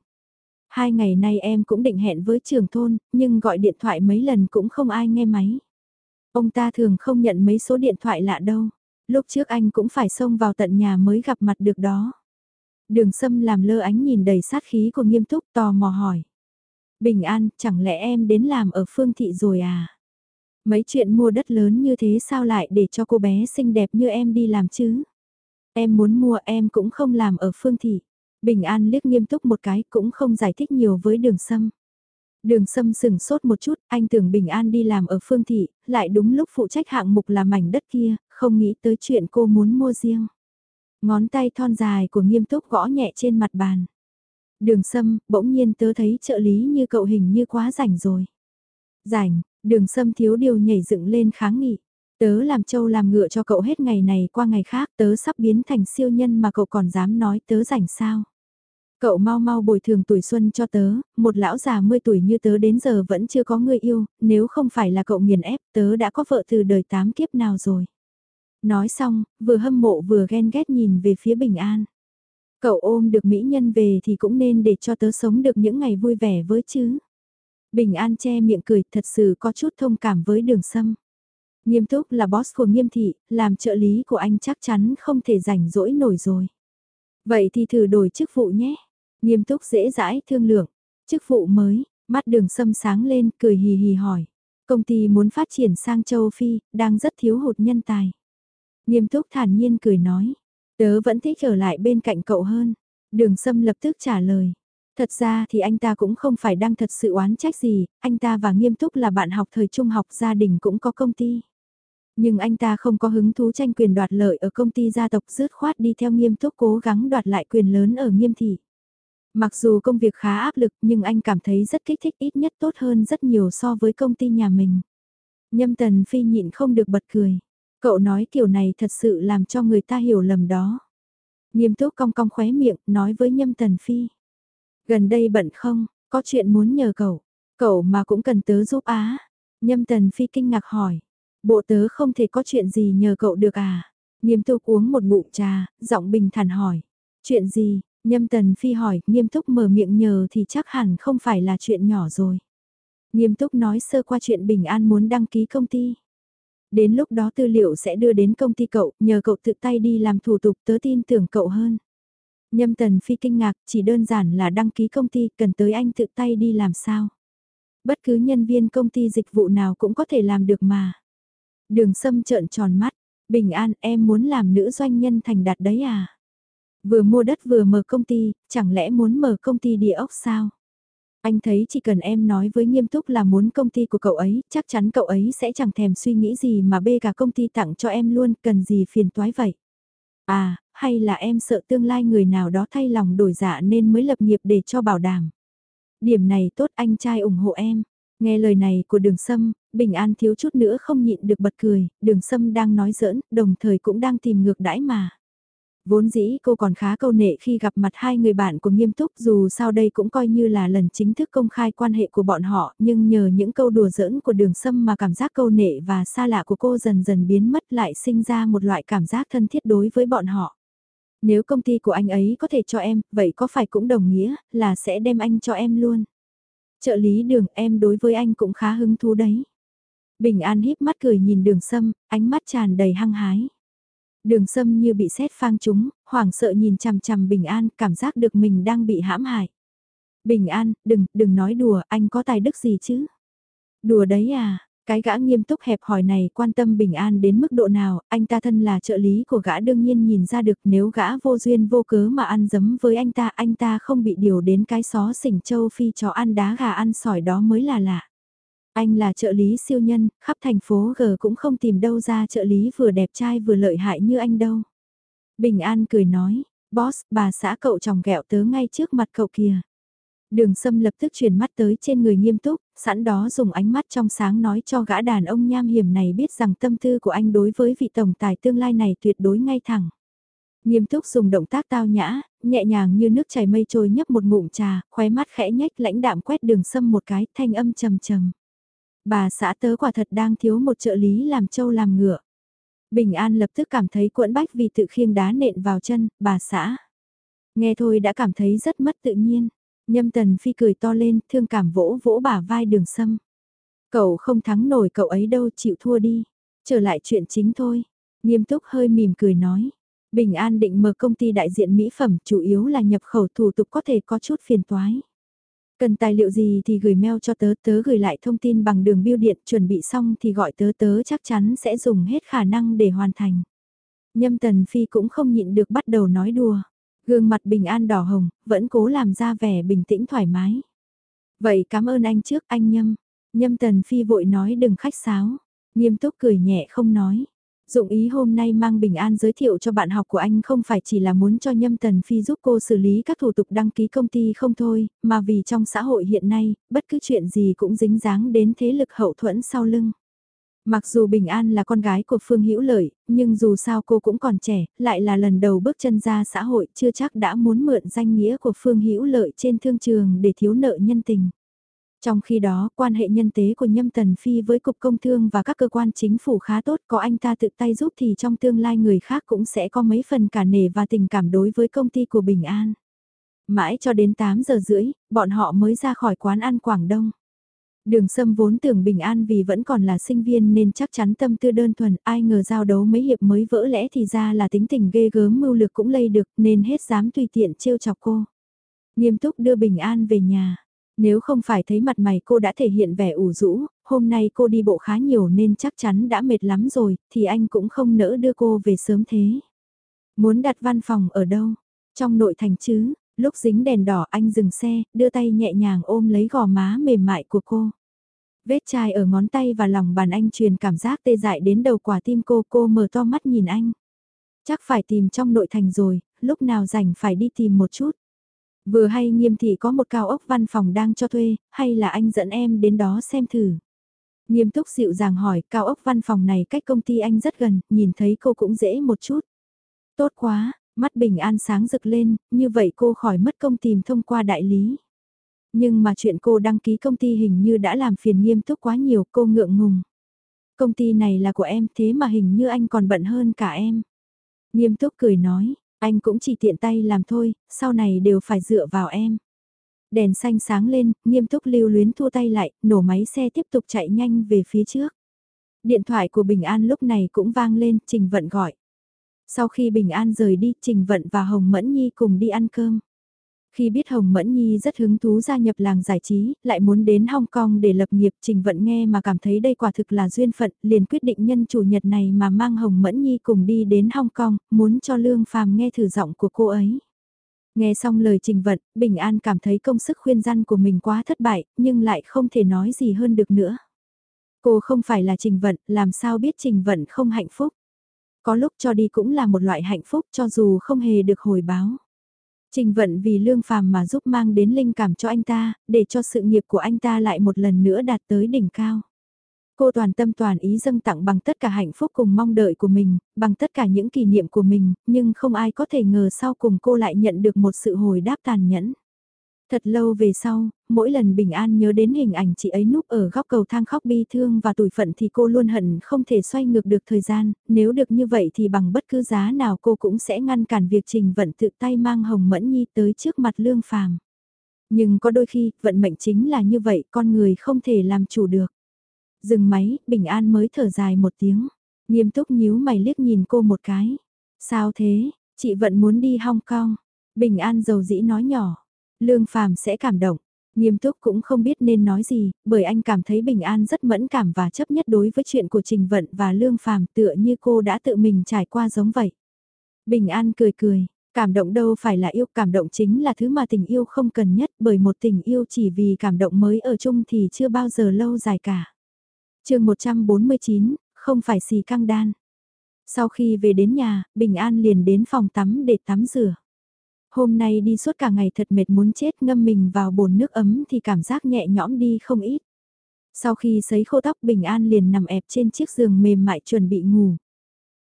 Hai ngày nay em cũng định hẹn với trường thôn, nhưng gọi điện thoại mấy lần cũng không ai nghe máy. Ông ta thường không nhận mấy số điện thoại lạ đâu. Lúc trước anh cũng phải xông vào tận nhà mới gặp mặt được đó. Đường sâm làm lơ ánh nhìn đầy sát khí của nghiêm túc tò mò hỏi. Bình an, chẳng lẽ em đến làm ở phương thị rồi à? Mấy chuyện mua đất lớn như thế sao lại để cho cô bé xinh đẹp như em đi làm chứ? Em muốn mua em cũng không làm ở phương thị. Bình An liếc nghiêm túc một cái cũng không giải thích nhiều với đường sâm. Đường sâm sừng sốt một chút, anh tưởng Bình An đi làm ở phương thị, lại đúng lúc phụ trách hạng mục là mảnh đất kia, không nghĩ tới chuyện cô muốn mua riêng. Ngón tay thon dài của nghiêm túc gõ nhẹ trên mặt bàn. Đường sâm, bỗng nhiên tớ thấy trợ lý như cậu hình như quá rảnh rồi. Rảnh, đường sâm thiếu điều nhảy dựng lên kháng nghị. Tớ làm trâu làm ngựa cho cậu hết ngày này qua ngày khác tớ sắp biến thành siêu nhân mà cậu còn dám nói tớ rảnh sao. Cậu mau mau bồi thường tuổi xuân cho tớ, một lão già 10 tuổi như tớ đến giờ vẫn chưa có người yêu, nếu không phải là cậu nghiền ép tớ đã có vợ từ đời tám kiếp nào rồi. Nói xong, vừa hâm mộ vừa ghen ghét nhìn về phía Bình An. Cậu ôm được mỹ nhân về thì cũng nên để cho tớ sống được những ngày vui vẻ với chứ. Bình An che miệng cười thật sự có chút thông cảm với đường sâm. Nghiêm túc là boss của nghiêm thị, làm trợ lý của anh chắc chắn không thể rảnh rỗi nổi rồi. Vậy thì thử đổi chức vụ nhé. Nghiêm túc dễ dãi thương lượng. Chức vụ mới, mắt đường sâm sáng lên cười hì hì hỏi. Công ty muốn phát triển sang châu Phi, đang rất thiếu hụt nhân tài. Nghiêm túc thản nhiên cười nói. Tớ vẫn thích ở lại bên cạnh cậu hơn. Đường sâm lập tức trả lời. Thật ra thì anh ta cũng không phải đang thật sự oán trách gì, anh ta và nghiêm túc là bạn học thời trung học gia đình cũng có công ty. Nhưng anh ta không có hứng thú tranh quyền đoạt lợi ở công ty gia tộc rớt khoát đi theo nghiêm túc cố gắng đoạt lại quyền lớn ở nghiêm thị. Mặc dù công việc khá áp lực nhưng anh cảm thấy rất kích thích ít nhất tốt hơn rất nhiều so với công ty nhà mình. Nhâm tần phi nhịn không được bật cười. Cậu nói kiểu này thật sự làm cho người ta hiểu lầm đó. Nghiêm túc cong cong khóe miệng nói với nhâm tần phi. Gần đây bận không, có chuyện muốn nhờ cậu. Cậu mà cũng cần tớ giúp á. Nhâm tần phi kinh ngạc hỏi. Bộ tớ không thể có chuyện gì nhờ cậu được à? Nghiêm túc uống một ngụm trà, giọng bình thản hỏi. Chuyện gì? Nhâm tần phi hỏi, nghiêm túc mở miệng nhờ thì chắc hẳn không phải là chuyện nhỏ rồi. Nghiêm túc nói sơ qua chuyện Bình An muốn đăng ký công ty. Đến lúc đó tư liệu sẽ đưa đến công ty cậu, nhờ cậu tự tay đi làm thủ tục tớ tin tưởng cậu hơn. Nhâm tần phi kinh ngạc, chỉ đơn giản là đăng ký công ty, cần tới anh tự tay đi làm sao. Bất cứ nhân viên công ty dịch vụ nào cũng có thể làm được mà. Đường sâm trợn tròn mắt, bình an em muốn làm nữ doanh nhân thành đạt đấy à? Vừa mua đất vừa mở công ty, chẳng lẽ muốn mở công ty địa ốc sao? Anh thấy chỉ cần em nói với nghiêm túc là muốn công ty của cậu ấy, chắc chắn cậu ấy sẽ chẳng thèm suy nghĩ gì mà bê cả công ty tặng cho em luôn, cần gì phiền toái vậy? À, hay là em sợ tương lai người nào đó thay lòng đổi dạ nên mới lập nghiệp để cho bảo đảm? Điểm này tốt anh trai ủng hộ em. Nghe lời này của đường sâm, bình an thiếu chút nữa không nhịn được bật cười, đường sâm đang nói giỡn, đồng thời cũng đang tìm ngược đãi mà. Vốn dĩ cô còn khá câu nệ khi gặp mặt hai người bạn của nghiêm túc dù sao đây cũng coi như là lần chính thức công khai quan hệ của bọn họ nhưng nhờ những câu đùa giỡn của đường sâm mà cảm giác câu nệ và xa lạ của cô dần dần biến mất lại sinh ra một loại cảm giác thân thiết đối với bọn họ. Nếu công ty của anh ấy có thể cho em, vậy có phải cũng đồng nghĩa là sẽ đem anh cho em luôn. Trợ lý đường em đối với anh cũng khá hứng thú đấy. Bình An híp mắt cười nhìn đường sâm, ánh mắt tràn đầy hăng hái. Đường sâm như bị xét phang chúng, hoảng sợ nhìn chằm chằm Bình An, cảm giác được mình đang bị hãm hại. Bình An, đừng, đừng nói đùa, anh có tài đức gì chứ? Đùa đấy à, cái gã nghiêm túc hẹp hỏi này quan tâm Bình An đến mức độ nào, anh ta thân là trợ lý của gã đương nhiên nhìn ra được nếu gã vô duyên vô cớ mà ăn dấm với anh ta, anh ta không bị điều đến cái xó xỉnh châu phi chó ăn đá gà ăn sỏi đó mới là lạ. Anh là trợ lý siêu nhân, khắp thành phố G cũng không tìm đâu ra trợ lý vừa đẹp trai vừa lợi hại như anh đâu. Bình An cười nói, boss, bà xã cậu chồng gẹo tớ ngay trước mặt cậu kìa. Đường Sâm lập tức chuyển mắt tới trên người nghiêm túc, sẵn đó dùng ánh mắt trong sáng nói cho gã đàn ông nham hiểm này biết rằng tâm tư của anh đối với vị tổng tài tương lai này tuyệt đối ngay thẳng. Nghiêm túc dùng động tác tao nhã, nhẹ nhàng như nước chảy mây trôi nhấp một ngụm trà, khóe mắt khẽ nhếch lãnh đạm quét đường Sâm một cái, thanh âm trầm trầm. Bà xã tớ quả thật đang thiếu một trợ lý làm trâu làm ngựa. Bình An lập tức cảm thấy cuộn bách vì tự khiêng đá nện vào chân, bà xã. Nghe thôi đã cảm thấy rất mất tự nhiên. Nhâm tần phi cười to lên, thương cảm vỗ vỗ bả vai đường sâm. Cậu không thắng nổi cậu ấy đâu, chịu thua đi. Trở lại chuyện chính thôi. Nghiêm túc hơi mỉm cười nói. Bình An định mở công ty đại diện mỹ phẩm, chủ yếu là nhập khẩu thủ tục có thể có chút phiền toái. Cần tài liệu gì thì gửi mail cho tớ, tớ gửi lại thông tin bằng đường bưu điện, chuẩn bị xong thì gọi tớ tớ chắc chắn sẽ dùng hết khả năng để hoàn thành. Nhâm Tần Phi cũng không nhịn được bắt đầu nói đùa. Gương mặt bình an đỏ hồng, vẫn cố làm ra vẻ bình tĩnh thoải mái. Vậy cảm ơn anh trước anh Nhâm. Nhâm Tần Phi vội nói đừng khách sáo. Nghiêm túc cười nhẹ không nói. Dụng ý hôm nay mang bình an giới thiệu cho bạn học của anh không phải chỉ là muốn cho Nhâm Tần Phi giúp cô xử lý các thủ tục đăng ký công ty không thôi, mà vì trong xã hội hiện nay, bất cứ chuyện gì cũng dính dáng đến thế lực hậu thuẫn sau lưng. Mặc dù Bình An là con gái của Phương Hữu Lợi, nhưng dù sao cô cũng còn trẻ, lại là lần đầu bước chân ra xã hội, chưa chắc đã muốn mượn danh nghĩa của Phương Hữu Lợi trên thương trường để thiếu nợ nhân tình. Trong khi đó, quan hệ nhân tế của Nhâm Tần Phi với Cục Công Thương và các cơ quan chính phủ khá tốt, có anh ta tự tay giúp thì trong tương lai người khác cũng sẽ có mấy phần cả nể và tình cảm đối với công ty của Bình An. Mãi cho đến 8 giờ rưỡi, bọn họ mới ra khỏi quán ăn Quảng Đông. Đường Sâm vốn tưởng Bình An vì vẫn còn là sinh viên nên chắc chắn tâm tư đơn thuần, ai ngờ giao đấu mấy hiệp mới vỡ lẽ thì ra là tính tình ghê gớm mưu lược cũng lây được nên hết dám tùy tiện trêu chọc cô. Nghiêm túc đưa Bình An về nhà. Nếu không phải thấy mặt mày cô đã thể hiện vẻ ủ rũ, hôm nay cô đi bộ khá nhiều nên chắc chắn đã mệt lắm rồi, thì anh cũng không nỡ đưa cô về sớm thế. Muốn đặt văn phòng ở đâu? Trong nội thành chứ, lúc dính đèn đỏ anh dừng xe, đưa tay nhẹ nhàng ôm lấy gò má mềm mại của cô. Vết chai ở ngón tay và lòng bàn anh truyền cảm giác tê dại đến đầu quả tim cô, cô mở to mắt nhìn anh. Chắc phải tìm trong nội thành rồi, lúc nào rảnh phải đi tìm một chút. Vừa hay nghiêm thị có một cao ốc văn phòng đang cho thuê, hay là anh dẫn em đến đó xem thử. Nghiêm túc dịu dàng hỏi, cao ốc văn phòng này cách công ty anh rất gần, nhìn thấy cô cũng dễ một chút. Tốt quá, mắt bình an sáng rực lên, như vậy cô khỏi mất công tìm thông qua đại lý. Nhưng mà chuyện cô đăng ký công ty hình như đã làm phiền nghiêm túc quá nhiều, cô ngượng ngùng. Công ty này là của em thế mà hình như anh còn bận hơn cả em. Nghiêm túc cười nói, anh cũng chỉ tiện tay làm thôi, sau này đều phải dựa vào em. Đèn xanh sáng lên, nghiêm túc lưu luyến thua tay lại, nổ máy xe tiếp tục chạy nhanh về phía trước. Điện thoại của Bình An lúc này cũng vang lên, Trình Vận gọi. Sau khi Bình An rời đi, Trình Vận và Hồng Mẫn Nhi cùng đi ăn cơm. Khi biết Hồng Mẫn Nhi rất hứng thú gia nhập làng giải trí, lại muốn đến Hong Kong để lập nghiệp Trình Vận nghe mà cảm thấy đây quả thực là duyên phận, liền quyết định nhân chủ nhật này mà mang Hồng Mẫn Nhi cùng đi đến Hong Kong, muốn cho Lương Phàm nghe thử giọng của cô ấy. Nghe xong lời Trình Vận, Bình An cảm thấy công sức khuyên răn của mình quá thất bại, nhưng lại không thể nói gì hơn được nữa. Cô không phải là Trình Vận, làm sao biết Trình Vận không hạnh phúc. Có lúc cho đi cũng là một loại hạnh phúc cho dù không hề được hồi báo. Trình vận vì lương phàm mà giúp mang đến linh cảm cho anh ta, để cho sự nghiệp của anh ta lại một lần nữa đạt tới đỉnh cao. Cô toàn tâm toàn ý dâng tặng bằng tất cả hạnh phúc cùng mong đợi của mình, bằng tất cả những kỷ niệm của mình, nhưng không ai có thể ngờ sau cùng cô lại nhận được một sự hồi đáp tàn nhẫn. Thật lâu về sau, mỗi lần Bình An nhớ đến hình ảnh chị ấy núp ở góc cầu thang khóc bi thương và tủi phận thì cô luôn hận không thể xoay ngược được thời gian, nếu được như vậy thì bằng bất cứ giá nào cô cũng sẽ ngăn cản việc Trình Vận tự tay mang Hồng Mẫn Nhi tới trước mặt Lương Phàm. Nhưng có đôi khi, vận mệnh chính là như vậy, con người không thể làm chủ được. Dừng máy, Bình An mới thở dài một tiếng, nghiêm túc nhíu mày liếc nhìn cô một cái. Sao thế, chị Vận muốn đi Hong Kong? Bình An dầu dĩ nói nhỏ. Lương Phàm sẽ cảm động. Nghiêm túc cũng không biết nên nói gì, bởi anh cảm thấy Bình An rất mẫn cảm và chấp nhất đối với chuyện của Trình Vận và Lương Phàm tựa như cô đã tự mình trải qua giống vậy. Bình An cười cười, cảm động đâu phải là yêu, cảm động chính là thứ mà tình yêu không cần nhất bởi một tình yêu chỉ vì cảm động mới ở chung thì chưa bao giờ lâu dài cả. chương 149, không phải xì căng đan. Sau khi về đến nhà, Bình An liền đến phòng tắm để tắm rửa. Hôm nay đi suốt cả ngày thật mệt muốn chết ngâm mình vào bồn nước ấm thì cảm giác nhẹ nhõm đi không ít. Sau khi sấy khô tóc Bình An liền nằm ẹp trên chiếc giường mềm mại chuẩn bị ngủ.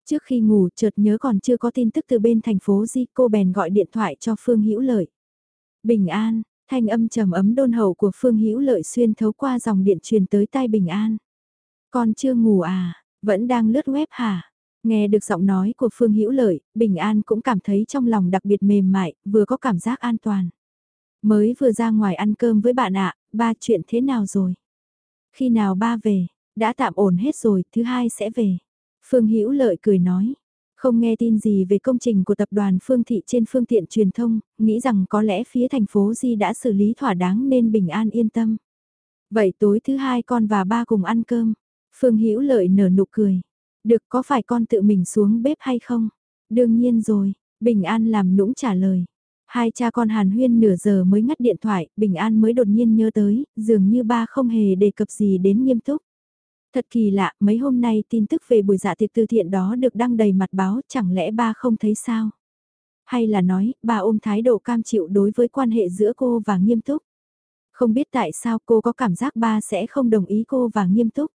Trước khi ngủ chợt nhớ còn chưa có tin tức từ bên thành phố Di cô bèn gọi điện thoại cho Phương Hữu Lợi. Bình An, thanh âm trầm ấm đôn hậu của Phương Hữu Lợi xuyên thấu qua dòng điện truyền tới tai Bình An. Con chưa ngủ à, vẫn đang lướt web hả? Nghe được giọng nói của Phương Hữu Lợi, Bình An cũng cảm thấy trong lòng đặc biệt mềm mại, vừa có cảm giác an toàn. Mới vừa ra ngoài ăn cơm với bạn ạ, ba chuyện thế nào rồi? Khi nào ba về, đã tạm ổn hết rồi, thứ hai sẽ về. Phương Hữu Lợi cười nói, không nghe tin gì về công trình của tập đoàn Phương Thị trên phương tiện truyền thông, nghĩ rằng có lẽ phía thành phố Di đã xử lý thỏa đáng nên Bình An yên tâm. Vậy tối thứ hai con và ba cùng ăn cơm. Phương Hữu Lợi nở nụ cười. Được có phải con tự mình xuống bếp hay không? Đương nhiên rồi, Bình An làm nũng trả lời. Hai cha con Hàn Huyên nửa giờ mới ngắt điện thoại, Bình An mới đột nhiên nhớ tới, dường như ba không hề đề cập gì đến nghiêm túc. Thật kỳ lạ, mấy hôm nay tin tức về buổi dạ tiệc từ thiện đó được đăng đầy mặt báo, chẳng lẽ ba không thấy sao? Hay là nói, ba ôm thái độ cam chịu đối với quan hệ giữa cô và nghiêm túc? Không biết tại sao cô có cảm giác ba sẽ không đồng ý cô và nghiêm túc?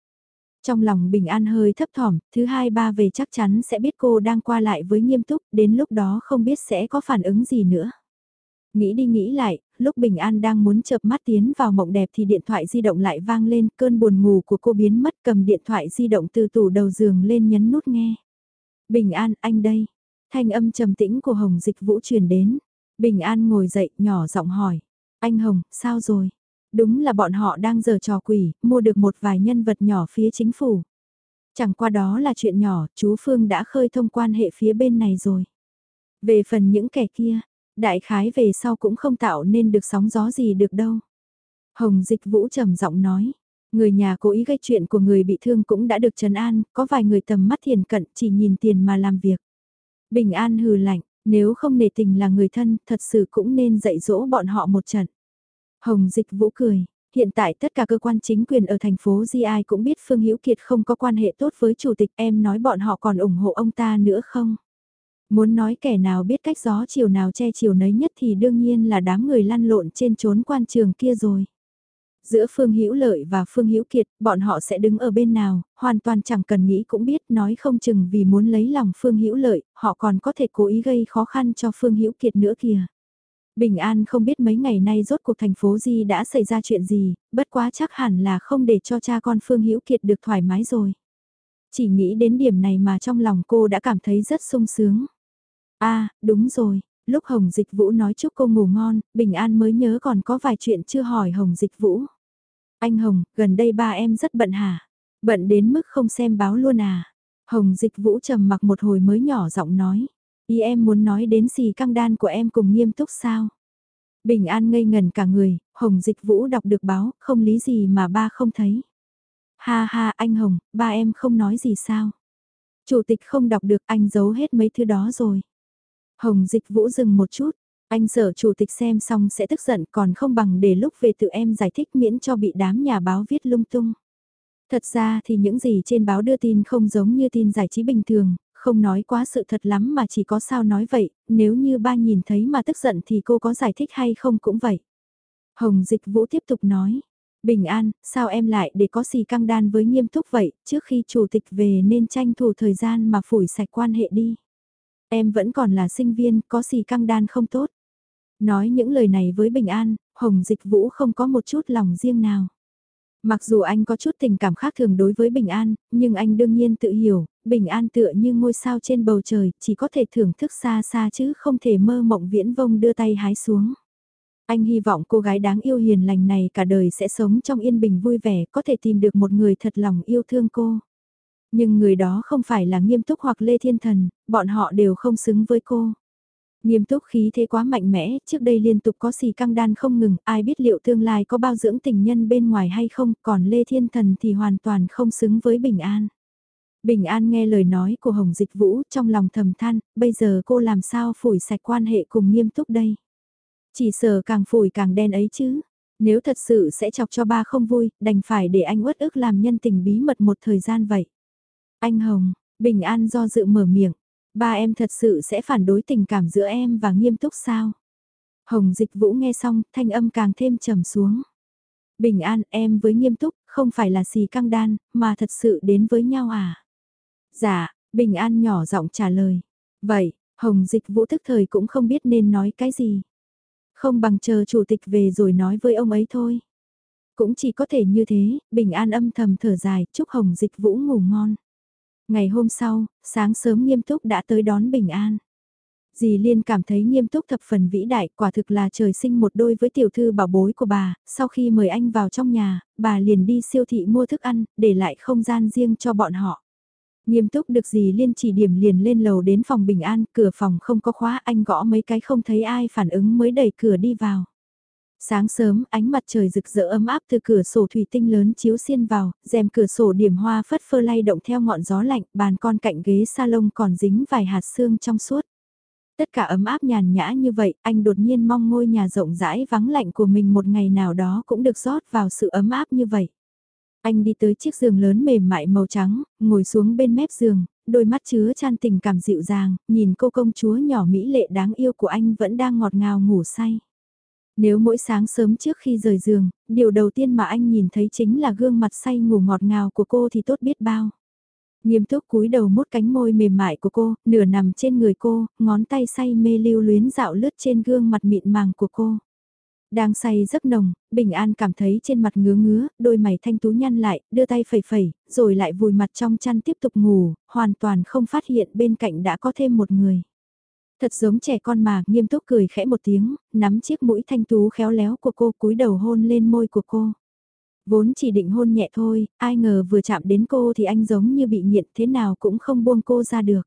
Trong lòng bình an hơi thấp thỏm, thứ hai ba về chắc chắn sẽ biết cô đang qua lại với nghiêm túc, đến lúc đó không biết sẽ có phản ứng gì nữa. Nghĩ đi nghĩ lại, lúc Bình An đang muốn chợp mắt tiến vào mộng đẹp thì điện thoại di động lại vang lên, cơn buồn ngủ của cô biến mất cầm điện thoại di động từ tủ đầu giường lên nhấn nút nghe. Bình An, anh đây. Thanh âm trầm tĩnh của Hồng Dịch Vũ truyền đến. Bình An ngồi dậy, nhỏ giọng hỏi. Anh Hồng, sao rồi? Đúng là bọn họ đang giở trò quỷ, mua được một vài nhân vật nhỏ phía chính phủ. Chẳng qua đó là chuyện nhỏ, chú Phương đã khơi thông quan hệ phía bên này rồi. Về phần những kẻ kia, đại khái về sau cũng không tạo nên được sóng gió gì được đâu. Hồng Dịch Vũ trầm giọng nói, người nhà cố ý gây chuyện của người bị thương cũng đã được trấn an, có vài người tầm mắt thiền cận chỉ nhìn tiền mà làm việc. Bình an hừ lạnh, nếu không nề tình là người thân, thật sự cũng nên dạy dỗ bọn họ một trận. Hồng dịch vũ cười, hiện tại tất cả cơ quan chính quyền ở thành phố Di ai cũng biết Phương Hữu Kiệt không có quan hệ tốt với chủ tịch em nói bọn họ còn ủng hộ ông ta nữa không? Muốn nói kẻ nào biết cách gió chiều nào che chiều nấy nhất thì đương nhiên là đám người lăn lộn trên trốn quan trường kia rồi. Giữa Phương Hữu Lợi và Phương Hữu Kiệt, bọn họ sẽ đứng ở bên nào, hoàn toàn chẳng cần nghĩ cũng biết, nói không chừng vì muốn lấy lòng Phương Hữu Lợi, họ còn có thể cố ý gây khó khăn cho Phương Hữu Kiệt nữa kìa. Bình An không biết mấy ngày nay rốt cuộc thành phố Di đã xảy ra chuyện gì, bất quá chắc hẳn là không để cho cha con Phương Hữu Kiệt được thoải mái rồi. Chỉ nghĩ đến điểm này mà trong lòng cô đã cảm thấy rất sung sướng. À, đúng rồi, lúc Hồng Dịch Vũ nói chúc cô ngủ ngon, Bình An mới nhớ còn có vài chuyện chưa hỏi Hồng Dịch Vũ. Anh Hồng, gần đây ba em rất bận hả? Bận đến mức không xem báo luôn à? Hồng Dịch Vũ trầm mặc một hồi mới nhỏ giọng nói. Ý em muốn nói đến gì căng đan của em cùng nghiêm túc sao? Bình An ngây ngần cả người, Hồng Dịch Vũ đọc được báo, không lý gì mà ba không thấy. Ha ha anh Hồng, ba em không nói gì sao? Chủ tịch không đọc được anh giấu hết mấy thứ đó rồi. Hồng Dịch Vũ dừng một chút, anh sợ chủ tịch xem xong sẽ tức giận còn không bằng để lúc về tự em giải thích miễn cho bị đám nhà báo viết lung tung. Thật ra thì những gì trên báo đưa tin không giống như tin giải trí bình thường, không nói quá sự thật lắm mà chỉ có sao nói vậy, nếu như ba nhìn thấy mà tức giận thì cô có giải thích hay không cũng vậy. Hồng Dịch Vũ tiếp tục nói, Bình an, sao em lại để có xì căng đan với nghiêm túc vậy, trước khi chủ tịch về nên tranh thủ thời gian mà phủi sạch quan hệ đi. Em vẫn còn là sinh viên, có xì căng đan không tốt. Nói những lời này với Bình An, Hồng Dịch Vũ không có một chút lòng riêng nào. Mặc dù anh có chút tình cảm khác thường đối với Bình An, nhưng anh đương nhiên tự hiểu, Bình An tựa như ngôi sao trên bầu trời, chỉ có thể thưởng thức xa xa chứ không thể mơ mộng viễn vông đưa tay hái xuống. Anh hy vọng cô gái đáng yêu hiền lành này cả đời sẽ sống trong yên bình vui vẻ, có thể tìm được một người thật lòng yêu thương cô. Nhưng người đó không phải là nghiêm túc hoặc Lê Thiên Thần, bọn họ đều không xứng với cô. Nghiêm túc khí thế quá mạnh mẽ, trước đây liên tục có xì căng đan không ngừng, ai biết liệu tương lai có bao dưỡng tình nhân bên ngoài hay không, còn Lê Thiên Thần thì hoàn toàn không xứng với Bình An. Bình An nghe lời nói của Hồng Dịch Vũ trong lòng thầm than, bây giờ cô làm sao phủi sạch quan hệ cùng nghiêm túc đây. Chỉ sợ càng phủi càng đen ấy chứ, nếu thật sự sẽ chọc cho ba không vui, đành phải để anh uất ức làm nhân tình bí mật một thời gian vậy. Anh Hồng, Bình An do dự mở miệng, ba em thật sự sẽ phản đối tình cảm giữa em và nghiêm túc sao? Hồng Dịch Vũ nghe xong, thanh âm càng thêm trầm xuống. Bình An, em với nghiêm túc, không phải là xì căng đan, mà thật sự đến với nhau à? Dạ, Bình An nhỏ giọng trả lời. Vậy, Hồng Dịch Vũ tức thời cũng không biết nên nói cái gì. Không bằng chờ chủ tịch về rồi nói với ông ấy thôi. Cũng chỉ có thể như thế, Bình An âm thầm thở dài, chúc Hồng Dịch Vũ ngủ ngon. Ngày hôm sau, sáng sớm nghiêm túc đã tới đón Bình An. Dì Liên cảm thấy nghiêm túc thập phần vĩ đại, quả thực là trời sinh một đôi với tiểu thư bảo bối của bà, sau khi mời anh vào trong nhà, bà liền đi siêu thị mua thức ăn, để lại không gian riêng cho bọn họ. Nghiêm túc được gì Liên chỉ điểm liền lên lầu đến phòng bình an, cửa phòng không có khóa anh gõ mấy cái không thấy ai phản ứng mới đẩy cửa đi vào. Sáng sớm, ánh mặt trời rực rỡ ấm áp từ cửa sổ thủy tinh lớn chiếu xiên vào, rèm cửa sổ điểm hoa phất phơ lay động theo ngọn gió lạnh, bàn con cạnh ghế salon còn dính vài hạt xương trong suốt. Tất cả ấm áp nhàn nhã như vậy, anh đột nhiên mong ngôi nhà rộng rãi vắng lạnh của mình một ngày nào đó cũng được rót vào sự ấm áp như vậy. Anh đi tới chiếc giường lớn mềm mại màu trắng, ngồi xuống bên mép giường, đôi mắt chứa chan tình cảm dịu dàng, nhìn cô công chúa nhỏ mỹ lệ đáng yêu của anh vẫn đang ngọt ngào ngủ say. Nếu mỗi sáng sớm trước khi rời giường, điều đầu tiên mà anh nhìn thấy chính là gương mặt say ngủ ngọt ngào của cô thì tốt biết bao. Nghiêm túc cúi đầu mút cánh môi mềm mại của cô, nửa nằm trên người cô, ngón tay say mê lưu luyến dạo lướt trên gương mặt mịn màng của cô. Đang say rất nồng, Bình An cảm thấy trên mặt ngứa ngứa, đôi mày thanh tú nhăn lại, đưa tay phẩy phẩy, rồi lại vùi mặt trong chăn tiếp tục ngủ, hoàn toàn không phát hiện bên cạnh đã có thêm một người. Thật giống trẻ con mà, nghiêm túc cười khẽ một tiếng, nắm chiếc mũi thanh tú khéo léo của cô cúi đầu hôn lên môi của cô. Vốn chỉ định hôn nhẹ thôi, ai ngờ vừa chạm đến cô thì anh giống như bị nghiện thế nào cũng không buông cô ra được.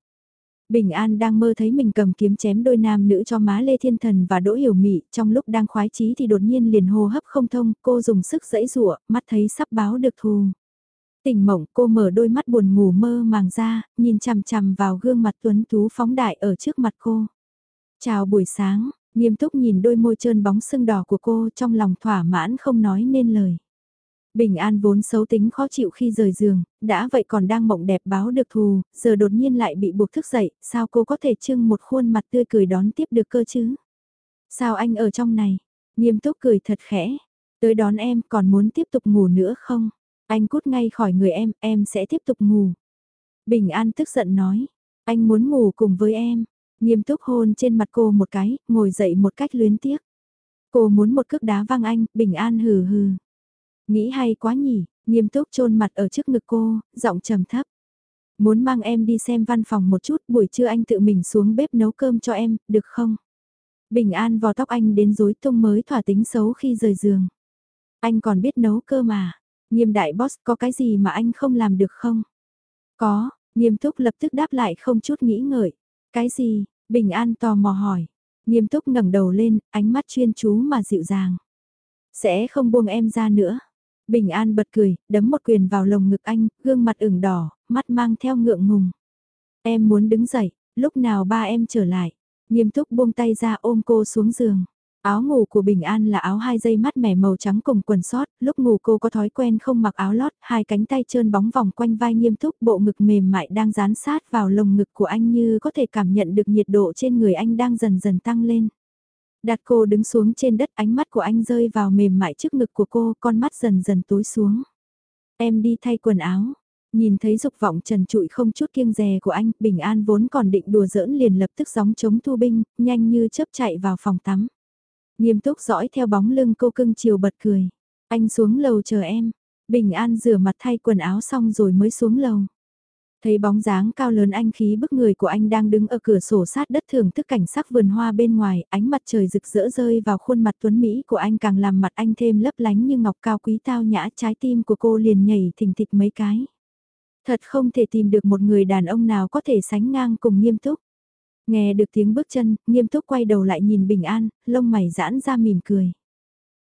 Bình An đang mơ thấy mình cầm kiếm chém đôi nam nữ cho má Lê Thiên Thần và Đỗ Hiểu Mị, trong lúc đang khoái chí thì đột nhiên liền hô hấp không thông, cô dùng sức giãy giụa, mắt thấy sắp báo được thù. Tỉnh mộng, cô mở đôi mắt buồn ngủ mơ màng ra, nhìn chằm chằm vào gương mặt tuấn tú phóng đại ở trước mặt cô. Chào buổi sáng, Nghiêm túc nhìn đôi môi trơn bóng sưng đỏ của cô trong lòng thỏa mãn không nói nên lời. Bình An vốn xấu tính khó chịu khi rời giường, đã vậy còn đang mộng đẹp báo được thù, giờ đột nhiên lại bị buộc thức dậy, sao cô có thể trưng một khuôn mặt tươi cười đón tiếp được cơ chứ? Sao anh ở trong này? Nghiêm túc cười thật khẽ. Tới đón em còn muốn tiếp tục ngủ nữa không? Anh cút ngay khỏi người em, em sẽ tiếp tục ngủ. Bình An tức giận nói. Anh muốn ngủ cùng với em. Nghiêm túc hôn trên mặt cô một cái, ngồi dậy một cách luyến tiếc. Cô muốn một cước đá văng anh, Bình An hừ hừ. Nghĩ hay quá nhỉ, nghiêm túc chôn mặt ở trước ngực cô, giọng trầm thấp. Muốn mang em đi xem văn phòng một chút, buổi trưa anh tự mình xuống bếp nấu cơm cho em, được không? Bình an vò tóc anh đến rối tung mới thỏa tính xấu khi rời giường. Anh còn biết nấu cơ mà. Nghiêm đại boss có cái gì mà anh không làm được không? Có, nghiêm túc lập tức đáp lại không chút nghĩ ngợi. Cái gì? Bình an tò mò hỏi. Nghiêm túc ngẩng đầu lên, ánh mắt chuyên chú mà dịu dàng. Sẽ không buông em ra nữa. Bình an bật cười, đấm một quyền vào lồng ngực anh, gương mặt ửng đỏ, mắt mang theo ngượng ngùng. Em muốn đứng dậy, lúc nào ba em trở lại. Nghiêm túc buông tay ra ôm cô xuống giường. Áo ngủ của Bình An là áo hai dây mắt mẻ màu trắng cùng quần sót, lúc ngủ cô có thói quen không mặc áo lót, hai cánh tay trơn bóng vòng quanh vai nghiêm túc bộ ngực mềm mại đang dán sát vào lồng ngực của anh như có thể cảm nhận được nhiệt độ trên người anh đang dần dần tăng lên. Đặt cô đứng xuống trên đất ánh mắt của anh rơi vào mềm mại trước ngực của cô, con mắt dần dần tối xuống. Em đi thay quần áo, Nhìn thấy dục vọng trần trụi không chút kiêng dè của anh, Bình An vốn còn định đùa giỡn liền lập tức gióng chống thu binh, nhanh như chớp chạy vào phòng tắm. Nghiêm túc dõi theo bóng lưng cô cưng chiều bật cười. Anh xuống lầu chờ em. Bình An rửa mặt thay quần áo xong rồi mới xuống lầu. Thấy bóng dáng cao lớn anh khí bức người của anh đang đứng ở cửa sổ sát đất thưởng thức cảnh sắc vườn hoa bên ngoài, ánh mặt trời rực rỡ rơi vào khuôn mặt tuấn Mỹ của anh càng làm mặt anh thêm lấp lánh như ngọc cao quý tao nhã trái tim của cô liền nhảy thình thịch mấy cái. Thật không thể tìm được một người đàn ông nào có thể sánh ngang cùng nghiêm túc. Nghe được tiếng bước chân, nghiêm túc quay đầu lại nhìn Bình An, lông mày giãn ra mỉm cười.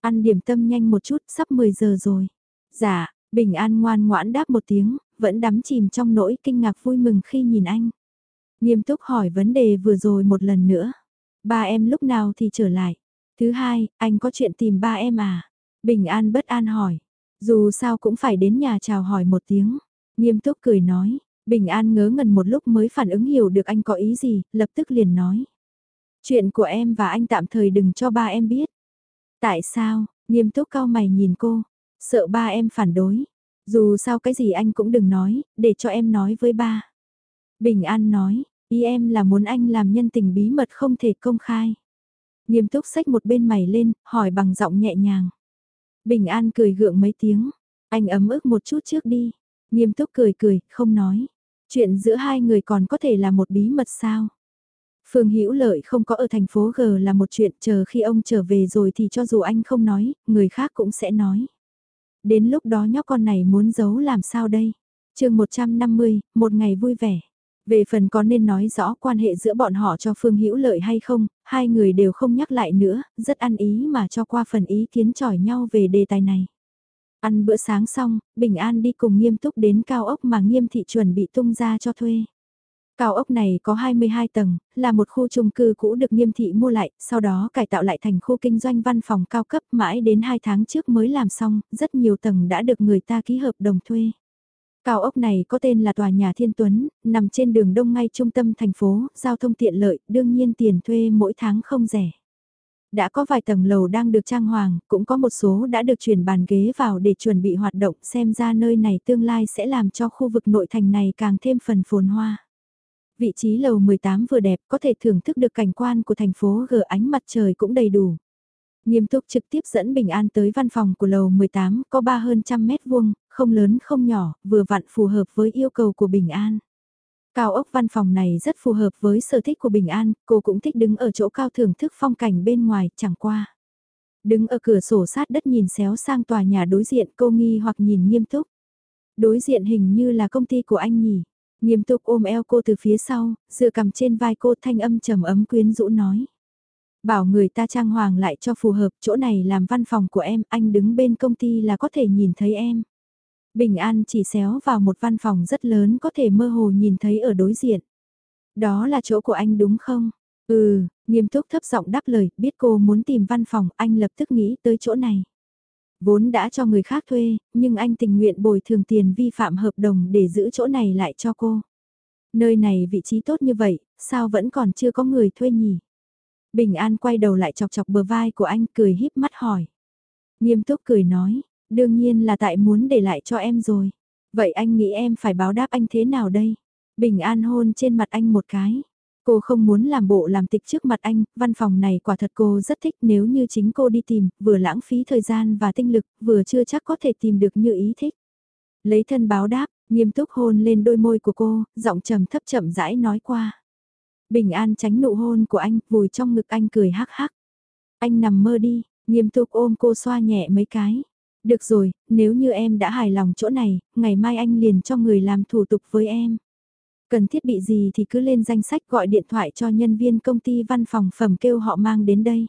Ăn điểm tâm nhanh một chút, sắp 10 giờ rồi. Dạ, Bình An ngoan ngoãn đáp một tiếng, vẫn đắm chìm trong nỗi kinh ngạc vui mừng khi nhìn anh. Nghiêm túc hỏi vấn đề vừa rồi một lần nữa. Ba em lúc nào thì trở lại? Thứ hai, anh có chuyện tìm ba em à? Bình An bất an hỏi. Dù sao cũng phải đến nhà chào hỏi một tiếng. Nghiêm túc cười nói, Bình An ngớ ngẩn một lúc mới phản ứng hiểu được anh có ý gì, lập tức liền nói. Chuyện của em và anh tạm thời đừng cho ba em biết. Tại sao, nghiêm túc cao mày nhìn cô, sợ ba em phản đối. Dù sao cái gì anh cũng đừng nói, để cho em nói với ba. Bình An nói, ý em là muốn anh làm nhân tình bí mật không thể công khai. Nghiêm túc xách một bên mày lên, hỏi bằng giọng nhẹ nhàng. Bình An cười gượng mấy tiếng, anh ấm ức một chút trước đi. Nghiêm túc cười cười, không nói. Chuyện giữa hai người còn có thể là một bí mật sao? Phương Hữu Lợi không có ở thành phố G là một chuyện chờ khi ông trở về rồi thì cho dù anh không nói, người khác cũng sẽ nói. Đến lúc đó nhóc con này muốn giấu làm sao đây? chương 150, một ngày vui vẻ. Về phần có nên nói rõ quan hệ giữa bọn họ cho Phương Hữu Lợi hay không, hai người đều không nhắc lại nữa, rất ăn ý mà cho qua phần ý kiến chỏi nhau về đề tài này. Ăn bữa sáng xong, Bình An đi cùng nghiêm túc đến cao ốc mà nghiêm thị chuẩn bị tung ra cho thuê. Cao ốc này có 22 tầng, là một khu chung cư cũ được nghiêm thị mua lại, sau đó cải tạo lại thành khu kinh doanh văn phòng cao cấp mãi đến 2 tháng trước mới làm xong, rất nhiều tầng đã được người ta ký hợp đồng thuê. Cao ốc này có tên là Tòa nhà Thiên Tuấn, nằm trên đường đông ngay trung tâm thành phố, giao thông tiện lợi, đương nhiên tiền thuê mỗi tháng không rẻ. Đã có vài tầng lầu đang được trang hoàng, cũng có một số đã được chuyển bàn ghế vào để chuẩn bị hoạt động xem ra nơi này tương lai sẽ làm cho khu vực nội thành này càng thêm phần phồn hoa. Vị trí lầu 18 vừa đẹp có thể thưởng thức được cảnh quan của thành phố gờ ánh mặt trời cũng đầy đủ. Nghiêm túc trực tiếp dẫn Bình An tới văn phòng của lầu 18 có ba hơn trăm mét vuông, không lớn không nhỏ, vừa vặn phù hợp với yêu cầu của Bình An. Cao ốc văn phòng này rất phù hợp với sở thích của Bình An, cô cũng thích đứng ở chỗ cao thưởng thức phong cảnh bên ngoài, chẳng qua. Đứng ở cửa sổ sát đất nhìn xéo sang tòa nhà đối diện cô nghi hoặc nhìn nghiêm túc. Đối diện hình như là công ty của anh nhỉ. Nghiêm túc ôm eo cô từ phía sau, dựa cầm trên vai cô thanh âm trầm ấm quyến rũ nói. Bảo người ta trang hoàng lại cho phù hợp, chỗ này làm văn phòng của em, anh đứng bên công ty là có thể nhìn thấy em. Bình An chỉ xéo vào một văn phòng rất lớn có thể mơ hồ nhìn thấy ở đối diện. Đó là chỗ của anh đúng không? Ừ, Nghiêm túc thấp giọng đáp lời, biết cô muốn tìm văn phòng, anh lập tức nghĩ tới chỗ này. Vốn đã cho người khác thuê, nhưng anh tình nguyện bồi thường tiền vi phạm hợp đồng để giữ chỗ này lại cho cô. Nơi này vị trí tốt như vậy, sao vẫn còn chưa có người thuê nhỉ? Bình An quay đầu lại chọc chọc bờ vai của anh cười híp mắt hỏi. Nghiêm túc cười nói, đương nhiên là tại muốn để lại cho em rồi. Vậy anh nghĩ em phải báo đáp anh thế nào đây? Bình An hôn trên mặt anh một cái. Cô không muốn làm bộ làm tịch trước mặt anh, văn phòng này quả thật cô rất thích nếu như chính cô đi tìm, vừa lãng phí thời gian và tinh lực, vừa chưa chắc có thể tìm được như ý thích. Lấy thân báo đáp, nghiêm túc hôn lên đôi môi của cô, giọng trầm thấp chậm rãi nói qua. Bình an tránh nụ hôn của anh, vùi trong ngực anh cười hắc hắc. Anh nằm mơ đi, nghiêm túc ôm cô xoa nhẹ mấy cái. Được rồi, nếu như em đã hài lòng chỗ này, ngày mai anh liền cho người làm thủ tục với em. Cần thiết bị gì thì cứ lên danh sách gọi điện thoại cho nhân viên công ty văn phòng phẩm kêu họ mang đến đây.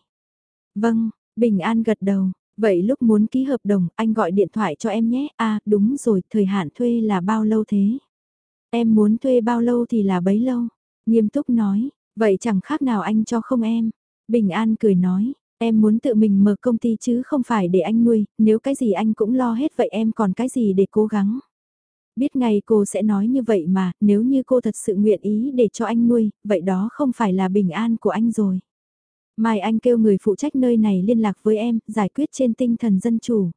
Vâng, Bình An gật đầu. Vậy lúc muốn ký hợp đồng, anh gọi điện thoại cho em nhé. À, đúng rồi, thời hạn thuê là bao lâu thế? Em muốn thuê bao lâu thì là bấy lâu. Nghiêm túc nói, vậy chẳng khác nào anh cho không em. Bình An cười nói, em muốn tự mình mở công ty chứ không phải để anh nuôi, nếu cái gì anh cũng lo hết vậy em còn cái gì để cố gắng. Biết ngày cô sẽ nói như vậy mà, nếu như cô thật sự nguyện ý để cho anh nuôi, vậy đó không phải là bình an của anh rồi. Mai anh kêu người phụ trách nơi này liên lạc với em, giải quyết trên tinh thần dân chủ.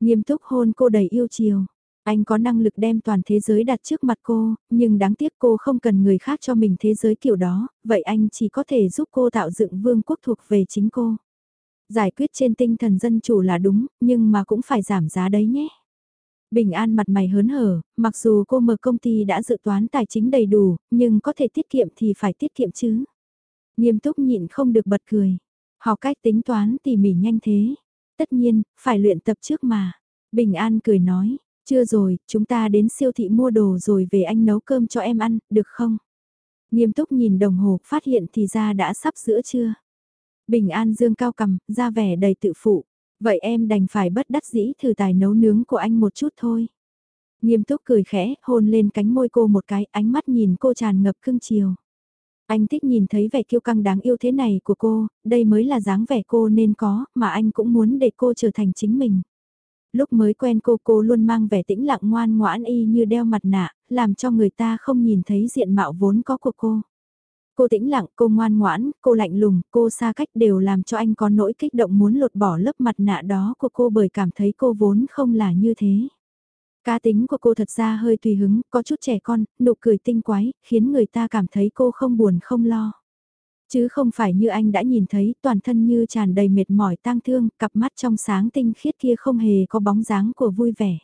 Nghiêm túc hôn cô đầy yêu chiều. Anh có năng lực đem toàn thế giới đặt trước mặt cô, nhưng đáng tiếc cô không cần người khác cho mình thế giới kiểu đó, vậy anh chỉ có thể giúp cô tạo dựng vương quốc thuộc về chính cô. Giải quyết trên tinh thần dân chủ là đúng, nhưng mà cũng phải giảm giá đấy nhé. Bình An mặt mày hớn hở, mặc dù cô mở công ty đã dự toán tài chính đầy đủ, nhưng có thể tiết kiệm thì phải tiết kiệm chứ. Nghiêm túc nhịn không được bật cười. Học cách tính toán tỉ mỉ nhanh thế. Tất nhiên, phải luyện tập trước mà. Bình An cười nói, chưa rồi, chúng ta đến siêu thị mua đồ rồi về anh nấu cơm cho em ăn, được không? Nghiêm túc nhìn đồng hồ, phát hiện thì ra đã sắp giữa trưa. Bình An dương cao cầm, ra vẻ đầy tự phụ. Vậy em đành phải bất đắc dĩ thử tài nấu nướng của anh một chút thôi. Nghiêm túc cười khẽ, hôn lên cánh môi cô một cái, ánh mắt nhìn cô tràn ngập cưng chiều. Anh thích nhìn thấy vẻ kiêu căng đáng yêu thế này của cô, đây mới là dáng vẻ cô nên có, mà anh cũng muốn để cô trở thành chính mình. Lúc mới quen cô cô luôn mang vẻ tĩnh lặng ngoan ngoãn y như đeo mặt nạ, làm cho người ta không nhìn thấy diện mạo vốn có của cô. Cô tĩnh lặng, cô ngoan ngoãn, cô lạnh lùng, cô xa cách đều làm cho anh có nỗi kích động muốn lột bỏ lớp mặt nạ đó của cô bởi cảm thấy cô vốn không là như thế. Cá tính của cô thật ra hơi tùy hứng, có chút trẻ con, nụ cười tinh quái, khiến người ta cảm thấy cô không buồn không lo. Chứ không phải như anh đã nhìn thấy, toàn thân như tràn đầy mệt mỏi tang thương, cặp mắt trong sáng tinh khiết kia không hề có bóng dáng của vui vẻ.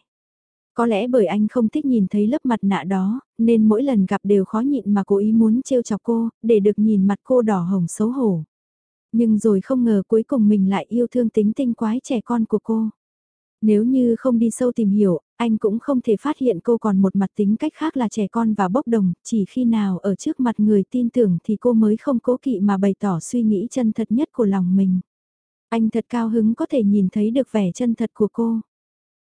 Có lẽ bởi anh không thích nhìn thấy lớp mặt nạ đó, nên mỗi lần gặp đều khó nhịn mà cố ý muốn trêu chọc cô, để được nhìn mặt cô đỏ hồng xấu hổ. Nhưng rồi không ngờ cuối cùng mình lại yêu thương tính tinh quái trẻ con của cô. Nếu như không đi sâu tìm hiểu, anh cũng không thể phát hiện cô còn một mặt tính cách khác là trẻ con và bốc đồng, chỉ khi nào ở trước mặt người tin tưởng thì cô mới không cố kỵ mà bày tỏ suy nghĩ chân thật nhất của lòng mình. Anh thật cao hứng có thể nhìn thấy được vẻ chân thật của cô.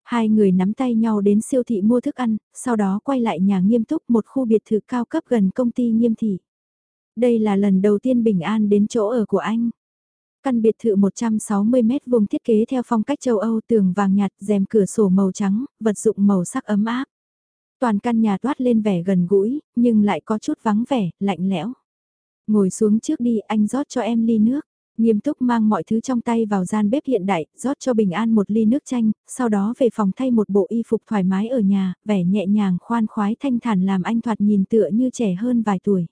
Hai người nắm tay nhau đến siêu thị mua thức ăn, sau đó quay lại nhà nghiêm túc một khu biệt thự cao cấp gần công ty nghiêm thị. Đây là lần đầu tiên Bình An đến chỗ ở của anh. Căn biệt thự 160 mét vuông thiết kế theo phong cách châu Âu tường vàng nhạt, rèm cửa sổ màu trắng, vật dụng màu sắc ấm áp. Toàn căn nhà toát lên vẻ gần gũi, nhưng lại có chút vắng vẻ, lạnh lẽo. Ngồi xuống trước đi, anh rót cho em ly nước. Nghiêm túc mang mọi thứ trong tay vào gian bếp hiện đại, rót cho Bình An một ly nước chanh, sau đó về phòng thay một bộ y phục thoải mái ở nhà, vẻ nhẹ nhàng khoan khoái thanh thản làm anh thoạt nhìn tựa như trẻ hơn vài tuổi.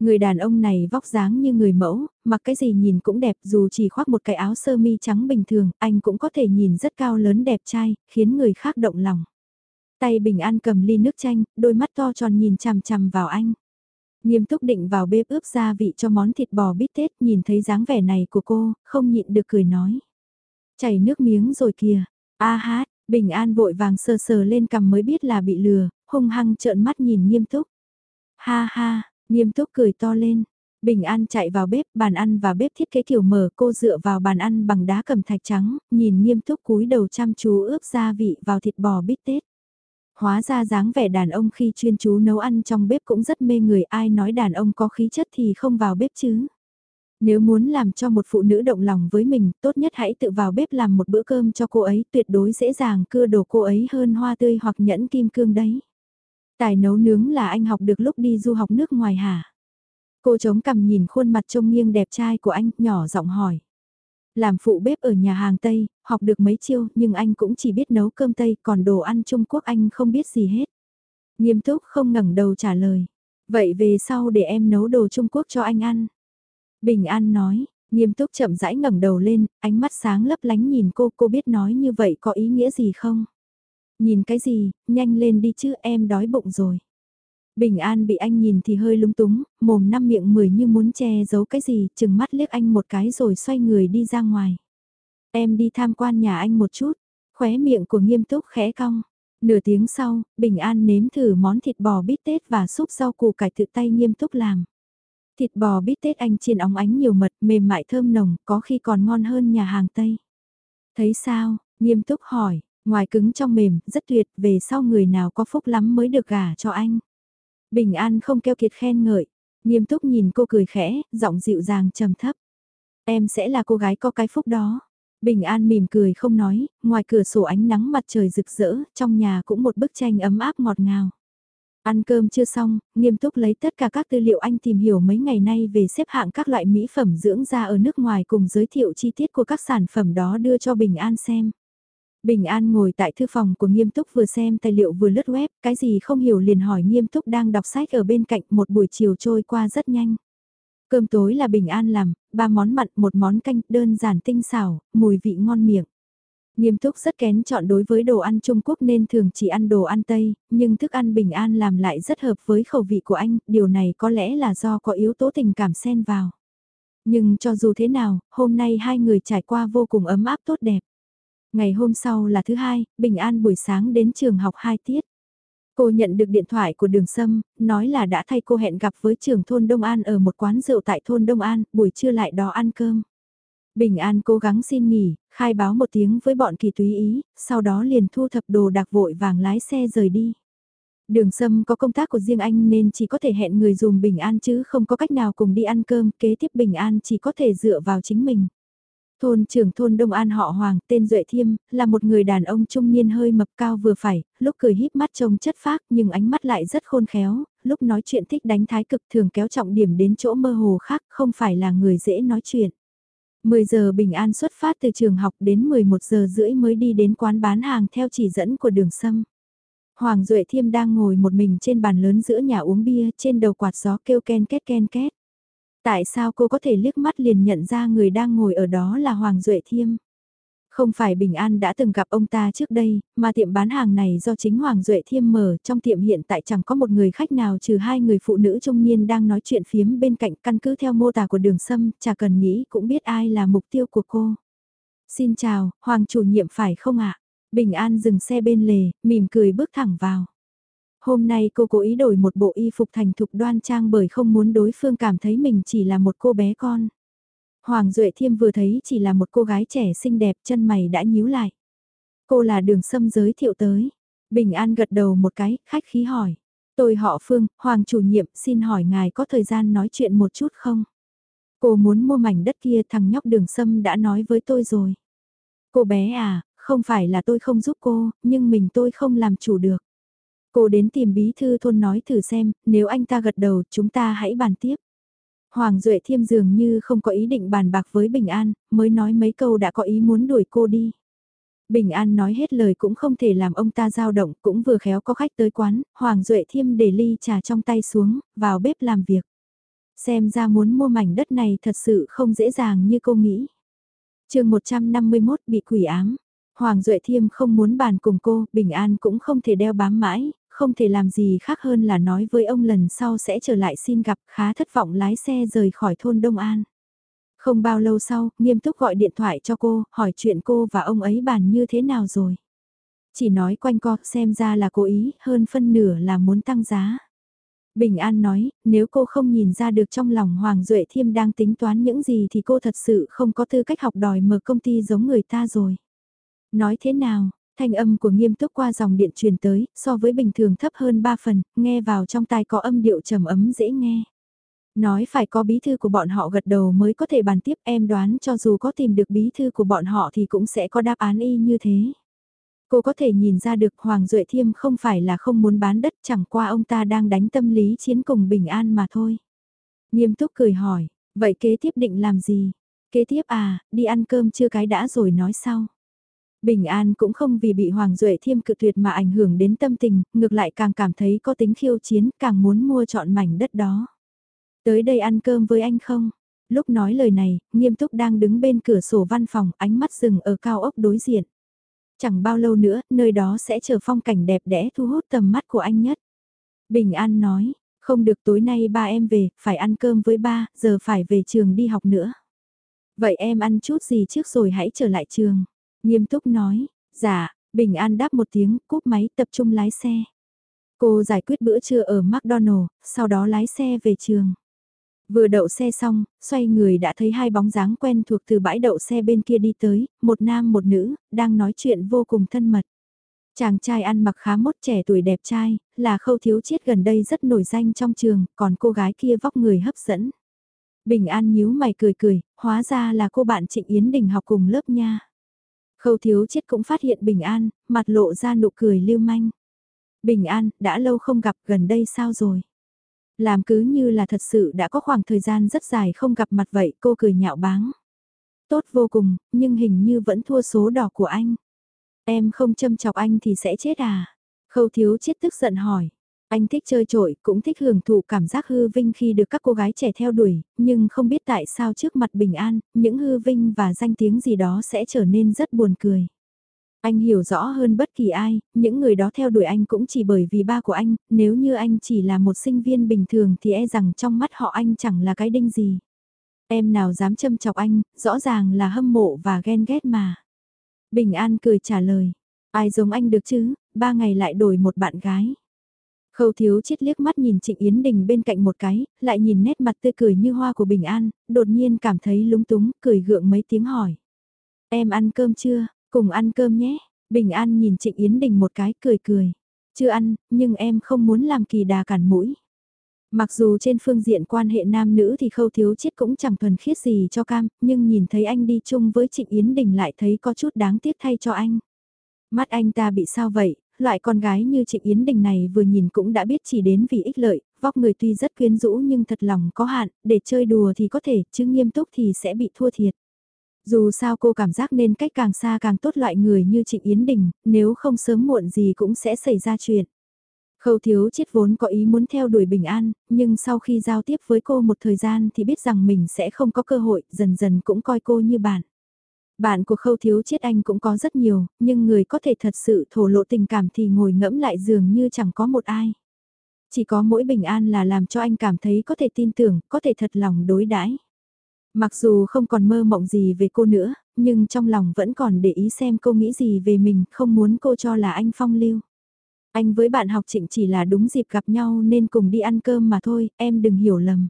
Người đàn ông này vóc dáng như người mẫu, mặc cái gì nhìn cũng đẹp dù chỉ khoác một cái áo sơ mi trắng bình thường, anh cũng có thể nhìn rất cao lớn đẹp trai, khiến người khác động lòng. Tay Bình An cầm ly nước chanh, đôi mắt to tròn nhìn chằm chằm vào anh. Nghiêm túc định vào bếp ướp gia vị cho món thịt bò bít tết nhìn thấy dáng vẻ này của cô, không nhịn được cười nói. Chảy nước miếng rồi kìa, a hát, Bình An vội vàng sờ sờ lên cầm mới biết là bị lừa, hung hăng trợn mắt nhìn nghiêm túc. Ha ha, nghiêm túc cười to lên. Bình An chạy vào bếp, bàn ăn và bếp thiết kế kiểu mở cô dựa vào bàn ăn bằng đá cầm thạch trắng, nhìn nghiêm túc cúi đầu chăm chú ướp gia vị vào thịt bò bít tết. Hóa ra dáng vẻ đàn ông khi chuyên chú nấu ăn trong bếp cũng rất mê người ai nói đàn ông có khí chất thì không vào bếp chứ. Nếu muốn làm cho một phụ nữ động lòng với mình, tốt nhất hãy tự vào bếp làm một bữa cơm cho cô ấy, tuyệt đối dễ dàng cưa đổ cô ấy hơn hoa tươi hoặc nhẫn kim cương đấy. Tài nấu nướng là anh học được lúc đi du học nước ngoài hả? Cô chống cằm nhìn khuôn mặt trông nghiêng đẹp trai của anh, nhỏ giọng hỏi. Làm phụ bếp ở nhà hàng Tây, học được mấy chiêu, nhưng anh cũng chỉ biết nấu cơm Tây, còn đồ ăn Trung Quốc anh không biết gì hết. Nghiêm túc không ngẩng đầu trả lời. Vậy về sau để em nấu đồ Trung Quốc cho anh ăn. Bình An nói, nghiêm túc chậm rãi ngẩng đầu lên, ánh mắt sáng lấp lánh nhìn cô, cô biết nói như vậy có ý nghĩa gì không? Nhìn cái gì, nhanh lên đi chứ em đói bụng rồi. Bình An bị anh nhìn thì hơi lúng túng, mồm năm miệng mười như muốn che giấu cái gì, chừng mắt liếc anh một cái rồi xoay người đi ra ngoài. Em đi tham quan nhà anh một chút, khóe miệng của nghiêm túc khẽ cong. Nửa tiếng sau, Bình An nếm thử món thịt bò bít tết và súp rau củ cải tự tay nghiêm túc làm. Thịt bò bít tết anh chiên óng ánh nhiều mật, mềm mại thơm nồng, có khi còn ngon hơn nhà hàng Tây. Thấy sao, nghiêm túc hỏi, ngoài cứng trong mềm, rất tuyệt, về sau người nào có phúc lắm mới được gả cho anh. Bình An không keo kiệt khen ngợi, nghiêm túc nhìn cô cười khẽ, giọng dịu dàng trầm thấp. Em sẽ là cô gái có cái phúc đó. Bình An mỉm cười không nói, ngoài cửa sổ ánh nắng mặt trời rực rỡ, trong nhà cũng một bức tranh ấm áp ngọt ngào. Ăn cơm chưa xong, nghiêm túc lấy tất cả các tư liệu anh tìm hiểu mấy ngày nay về xếp hạng các loại mỹ phẩm dưỡng da ở nước ngoài cùng giới thiệu chi tiết của các sản phẩm đó đưa cho Bình An xem. Bình An ngồi tại thư phòng của nghiêm túc vừa xem tài liệu vừa lướt web, cái gì không hiểu liền hỏi nghiêm túc đang đọc sách ở bên cạnh một buổi chiều trôi qua rất nhanh. Cơm tối là Bình An làm, ba món mặn, một món canh, đơn giản tinh xảo, mùi vị ngon miệng. Nghiêm túc rất kén chọn đối với đồ ăn Trung Quốc nên thường chỉ ăn đồ ăn Tây, nhưng thức ăn Bình An làm lại rất hợp với khẩu vị của anh, điều này có lẽ là do có yếu tố tình cảm xen vào. Nhưng cho dù thế nào, hôm nay hai người trải qua vô cùng ấm áp tốt đẹp. Ngày hôm sau là thứ hai, Bình An buổi sáng đến trường học hai tiết. Cô nhận được điện thoại của Đường Sâm, nói là đã thay cô hẹn gặp với trưởng thôn Đông An ở một quán rượu tại thôn Đông An, buổi trưa lại đó ăn cơm. Bình An cố gắng xin nghỉ, khai báo một tiếng với bọn kỳ túy ý, sau đó liền thu thập đồ đạc vội vàng lái xe rời đi. Đường Sâm có công tác của riêng anh nên chỉ có thể hẹn người dùng Bình An chứ không có cách nào cùng đi ăn cơm, kế tiếp Bình An chỉ có thể dựa vào chính mình. Thôn trưởng thôn Đông An họ Hoàng, tên Duệ Thiêm, là một người đàn ông trung niên hơi mập cao vừa phải, lúc cười híp mắt trông chất phác nhưng ánh mắt lại rất khôn khéo, lúc nói chuyện thích đánh thái cực thường kéo trọng điểm đến chỗ mơ hồ khác, không phải là người dễ nói chuyện. 10 giờ bình an xuất phát từ trường học đến 11 giờ rưỡi mới đi đến quán bán hàng theo chỉ dẫn của đường sâm. Hoàng Duệ Thiêm đang ngồi một mình trên bàn lớn giữa nhà uống bia, trên đầu quạt gió kêu ken két ken két. Tại sao cô có thể liếc mắt liền nhận ra người đang ngồi ở đó là Hoàng Duệ Thiêm? Không phải Bình An đã từng gặp ông ta trước đây, mà tiệm bán hàng này do chính Hoàng Duệ Thiêm mở, trong tiệm hiện tại chẳng có một người khách nào trừ hai người phụ nữ trung niên đang nói chuyện phiếm bên cạnh căn cứ theo mô tả của đường sâm, chả cần nghĩ cũng biết ai là mục tiêu của cô. Xin chào, Hoàng chủ nhiệm phải không ạ? Bình An dừng xe bên lề, mỉm cười bước thẳng vào. Hôm nay cô cố ý đổi một bộ y phục thành thục đoan trang bởi không muốn đối phương cảm thấy mình chỉ là một cô bé con. Hoàng Duệ Thiêm vừa thấy chỉ là một cô gái trẻ xinh đẹp chân mày đã nhíu lại. Cô là đường xâm giới thiệu tới. Bình An gật đầu một cái, khách khí hỏi. Tôi họ Phương, Hoàng chủ nhiệm, xin hỏi ngài có thời gian nói chuyện một chút không? Cô muốn mua mảnh đất kia thằng nhóc đường sâm đã nói với tôi rồi. Cô bé à, không phải là tôi không giúp cô, nhưng mình tôi không làm chủ được. Cô đến tìm bí thư thôn nói thử xem, nếu anh ta gật đầu chúng ta hãy bàn tiếp. Hoàng Duệ Thiêm dường như không có ý định bàn bạc với Bình An, mới nói mấy câu đã có ý muốn đuổi cô đi. Bình An nói hết lời cũng không thể làm ông ta dao động, cũng vừa khéo có khách tới quán, Hoàng Duệ Thiêm để ly trà trong tay xuống, vào bếp làm việc. Xem ra muốn mua mảnh đất này thật sự không dễ dàng như cô nghĩ. chương 151 bị quỷ ám. Hoàng Duệ Thiêm không muốn bàn cùng cô, Bình An cũng không thể đeo bám mãi, không thể làm gì khác hơn là nói với ông lần sau sẽ trở lại xin gặp khá thất vọng lái xe rời khỏi thôn Đông An. Không bao lâu sau, nghiêm túc gọi điện thoại cho cô, hỏi chuyện cô và ông ấy bàn như thế nào rồi. Chỉ nói quanh co xem ra là cố ý, hơn phân nửa là muốn tăng giá. Bình An nói, nếu cô không nhìn ra được trong lòng Hoàng Duệ Thiêm đang tính toán những gì thì cô thật sự không có tư cách học đòi mở công ty giống người ta rồi. Nói thế nào, thanh âm của nghiêm túc qua dòng điện truyền tới, so với bình thường thấp hơn 3 phần, nghe vào trong tai có âm điệu trầm ấm dễ nghe. Nói phải có bí thư của bọn họ gật đầu mới có thể bàn tiếp em đoán cho dù có tìm được bí thư của bọn họ thì cũng sẽ có đáp án y như thế. Cô có thể nhìn ra được Hoàng Duệ Thiêm không phải là không muốn bán đất chẳng qua ông ta đang đánh tâm lý chiến cùng bình an mà thôi. Nghiêm túc cười hỏi, vậy kế tiếp định làm gì? Kế tiếp à, đi ăn cơm chưa cái đã rồi nói sau. Bình An cũng không vì bị Hoàng Duệ Thiêm cự tuyệt mà ảnh hưởng đến tâm tình, ngược lại càng cảm thấy có tính khiêu chiến, càng muốn mua chọn mảnh đất đó. Tới đây ăn cơm với anh không? Lúc nói lời này, nghiêm túc đang đứng bên cửa sổ văn phòng, ánh mắt dừng ở cao ốc đối diện. Chẳng bao lâu nữa, nơi đó sẽ chờ phong cảnh đẹp đẽ thu hút tầm mắt của anh nhất. Bình An nói, không được tối nay ba em về, phải ăn cơm với ba, giờ phải về trường đi học nữa. Vậy em ăn chút gì trước rồi hãy trở lại trường. Nghiêm túc nói, dạ, Bình An đáp một tiếng, cúp máy tập trung lái xe. Cô giải quyết bữa trưa ở McDonald's, sau đó lái xe về trường. Vừa đậu xe xong, xoay người đã thấy hai bóng dáng quen thuộc từ bãi đậu xe bên kia đi tới, một nam một nữ, đang nói chuyện vô cùng thân mật. Chàng trai ăn mặc khá mốt trẻ tuổi đẹp trai, là khâu thiếu chiết gần đây rất nổi danh trong trường, còn cô gái kia vóc người hấp dẫn. Bình An nhíu mày cười cười, hóa ra là cô bạn Trịnh Yến Đình học cùng lớp nha. Khâu thiếu chiết cũng phát hiện Bình An, mặt lộ ra nụ cười lưu manh. Bình An, đã lâu không gặp gần đây sao rồi? Làm cứ như là thật sự đã có khoảng thời gian rất dài không gặp mặt vậy cô cười nhạo báng. Tốt vô cùng, nhưng hình như vẫn thua số đỏ của anh. Em không châm chọc anh thì sẽ chết à? Khâu thiếu chết tức giận hỏi. Anh thích chơi trội, cũng thích hưởng thụ cảm giác hư vinh khi được các cô gái trẻ theo đuổi, nhưng không biết tại sao trước mặt bình an, những hư vinh và danh tiếng gì đó sẽ trở nên rất buồn cười. Anh hiểu rõ hơn bất kỳ ai, những người đó theo đuổi anh cũng chỉ bởi vì ba của anh, nếu như anh chỉ là một sinh viên bình thường thì e rằng trong mắt họ anh chẳng là cái đinh gì. Em nào dám châm chọc anh, rõ ràng là hâm mộ và ghen ghét mà. Bình An cười trả lời, ai giống anh được chứ, ba ngày lại đổi một bạn gái. Khâu thiếu chết liếc mắt nhìn Trịnh Yến Đình bên cạnh một cái, lại nhìn nét mặt tươi cười như hoa của Bình An, đột nhiên cảm thấy lúng túng, cười gượng mấy tiếng hỏi. Em ăn cơm chưa, cùng ăn cơm nhé. Bình An nhìn Trịnh Yến Đình một cái, cười cười. Chưa ăn, nhưng em không muốn làm kỳ đà cản mũi. Mặc dù trên phương diện quan hệ nam nữ thì khâu thiếu chết cũng chẳng thuần khiết gì cho cam, nhưng nhìn thấy anh đi chung với Trịnh Yến Đình lại thấy có chút đáng tiếc thay cho anh. Mắt anh ta bị sao vậy, loại con gái như Trịnh Yến Đình này vừa nhìn cũng đã biết chỉ đến vì ích lợi, vóc người tuy rất quyến rũ nhưng thật lòng có hạn, để chơi đùa thì có thể, chứ nghiêm túc thì sẽ bị thua thiệt. Dù sao cô cảm giác nên cách càng xa càng tốt loại người như Trịnh Yến Đình, nếu không sớm muộn gì cũng sẽ xảy ra chuyện. Khâu thiếu chết vốn có ý muốn theo đuổi bình an, nhưng sau khi giao tiếp với cô một thời gian thì biết rằng mình sẽ không có cơ hội, dần dần cũng coi cô như bạn. Bạn của khâu thiếu chết anh cũng có rất nhiều, nhưng người có thể thật sự thổ lộ tình cảm thì ngồi ngẫm lại dường như chẳng có một ai. Chỉ có mỗi bình an là làm cho anh cảm thấy có thể tin tưởng, có thể thật lòng đối đãi. Mặc dù không còn mơ mộng gì về cô nữa, nhưng trong lòng vẫn còn để ý xem cô nghĩ gì về mình, không muốn cô cho là anh phong lưu. Anh với bạn học trịnh chỉ là đúng dịp gặp nhau nên cùng đi ăn cơm mà thôi, em đừng hiểu lầm.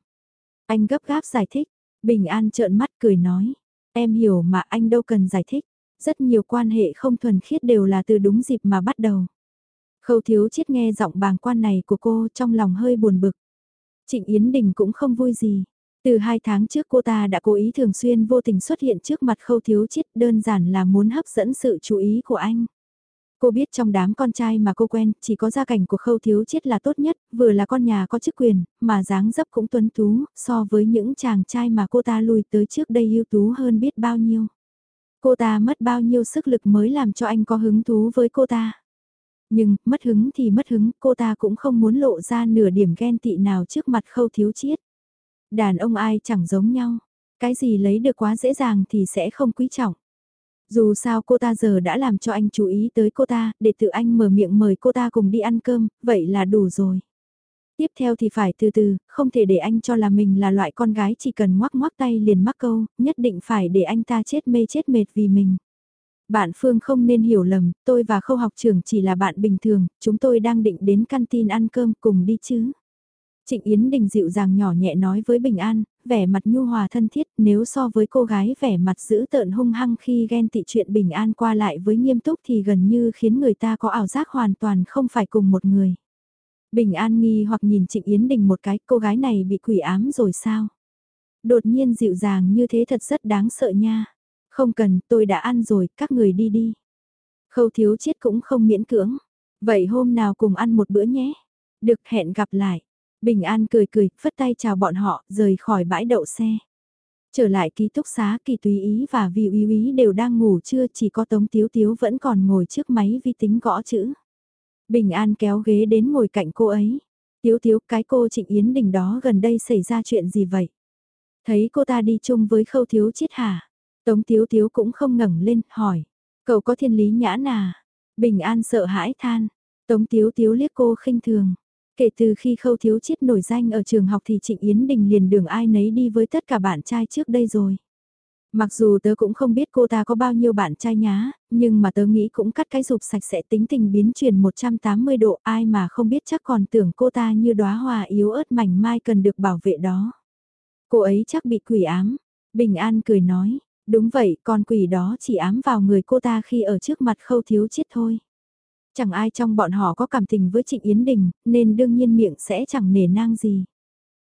Anh gấp gáp giải thích, Bình An trợn mắt cười nói. Em hiểu mà, anh đâu cần giải thích. Rất nhiều quan hệ không thuần khiết đều là từ đúng dịp mà bắt đầu. Khâu thiếu chết nghe giọng bàng quan này của cô trong lòng hơi buồn bực. Trịnh Yến Đình cũng không vui gì. Từ hai tháng trước cô ta đã cố ý thường xuyên vô tình xuất hiện trước mặt khâu thiếu chết đơn giản là muốn hấp dẫn sự chú ý của anh. Cô biết trong đám con trai mà cô quen, chỉ có gia cảnh của khâu thiếu chết là tốt nhất, vừa là con nhà có chức quyền, mà dáng dấp cũng tuấn tú, so với những chàng trai mà cô ta lùi tới trước đây ưu tú hơn biết bao nhiêu. Cô ta mất bao nhiêu sức lực mới làm cho anh có hứng thú với cô ta. Nhưng, mất hứng thì mất hứng, cô ta cũng không muốn lộ ra nửa điểm ghen tị nào trước mặt khâu thiếu chiết. Đàn ông ai chẳng giống nhau, cái gì lấy được quá dễ dàng thì sẽ không quý trọng. Dù sao cô ta giờ đã làm cho anh chú ý tới cô ta, để tự anh mở miệng mời cô ta cùng đi ăn cơm, vậy là đủ rồi. Tiếp theo thì phải từ từ, không thể để anh cho là mình là loại con gái chỉ cần ngoắc ngoắc tay liền mắc câu, nhất định phải để anh ta chết mê chết mệt vì mình. Bạn Phương không nên hiểu lầm, tôi và khâu học trưởng chỉ là bạn bình thường, chúng tôi đang định đến canteen ăn cơm cùng đi chứ. Trịnh Yến Đình dịu dàng nhỏ nhẹ nói với Bình An, vẻ mặt nhu hòa thân thiết nếu so với cô gái vẻ mặt giữ tợn hung hăng khi ghen tị chuyện Bình An qua lại với nghiêm túc thì gần như khiến người ta có ảo giác hoàn toàn không phải cùng một người. Bình An nghi hoặc nhìn Trịnh Yến Đình một cái, cô gái này bị quỷ ám rồi sao? Đột nhiên dịu dàng như thế thật rất đáng sợ nha. Không cần, tôi đã ăn rồi, các người đi đi. Khâu thiếu chiết cũng không miễn cưỡng. Vậy hôm nào cùng ăn một bữa nhé. Được hẹn gặp lại. Bình An cười cười, phất tay chào bọn họ, rời khỏi bãi đậu xe. Trở lại ký túc xá kỳ tùy ý và vì Uy Uy đều đang ngủ chưa chỉ có tống tiếu tiếu vẫn còn ngồi trước máy vi tính gõ chữ. Bình An kéo ghế đến ngồi cạnh cô ấy. Tiếu tiếu cái cô Trịnh Yến Đình đó gần đây xảy ra chuyện gì vậy? Thấy cô ta đi chung với khâu thiếu chiết hả? Tống tiếu tiếu cũng không ngẩng lên, hỏi. Cậu có thiên lý nhã nà? Bình An sợ hãi than. Tống tiếu tiếu liếc cô khinh thường. Kể từ khi khâu thiếu chiết nổi danh ở trường học thì Trịnh Yến Đình liền đường ai nấy đi với tất cả bạn trai trước đây rồi. Mặc dù tớ cũng không biết cô ta có bao nhiêu bạn trai nhá, nhưng mà tớ nghĩ cũng cắt cái dục sạch sẽ tính tình biến chuyển 180 độ ai mà không biết chắc còn tưởng cô ta như đóa hoa yếu ớt mảnh mai cần được bảo vệ đó. Cô ấy chắc bị quỷ ám. Bình An cười nói, đúng vậy con quỷ đó chỉ ám vào người cô ta khi ở trước mặt khâu thiếu chết thôi. Chẳng ai trong bọn họ có cảm tình với Trịnh Yến Đình, nên đương nhiên miệng sẽ chẳng nể nang gì.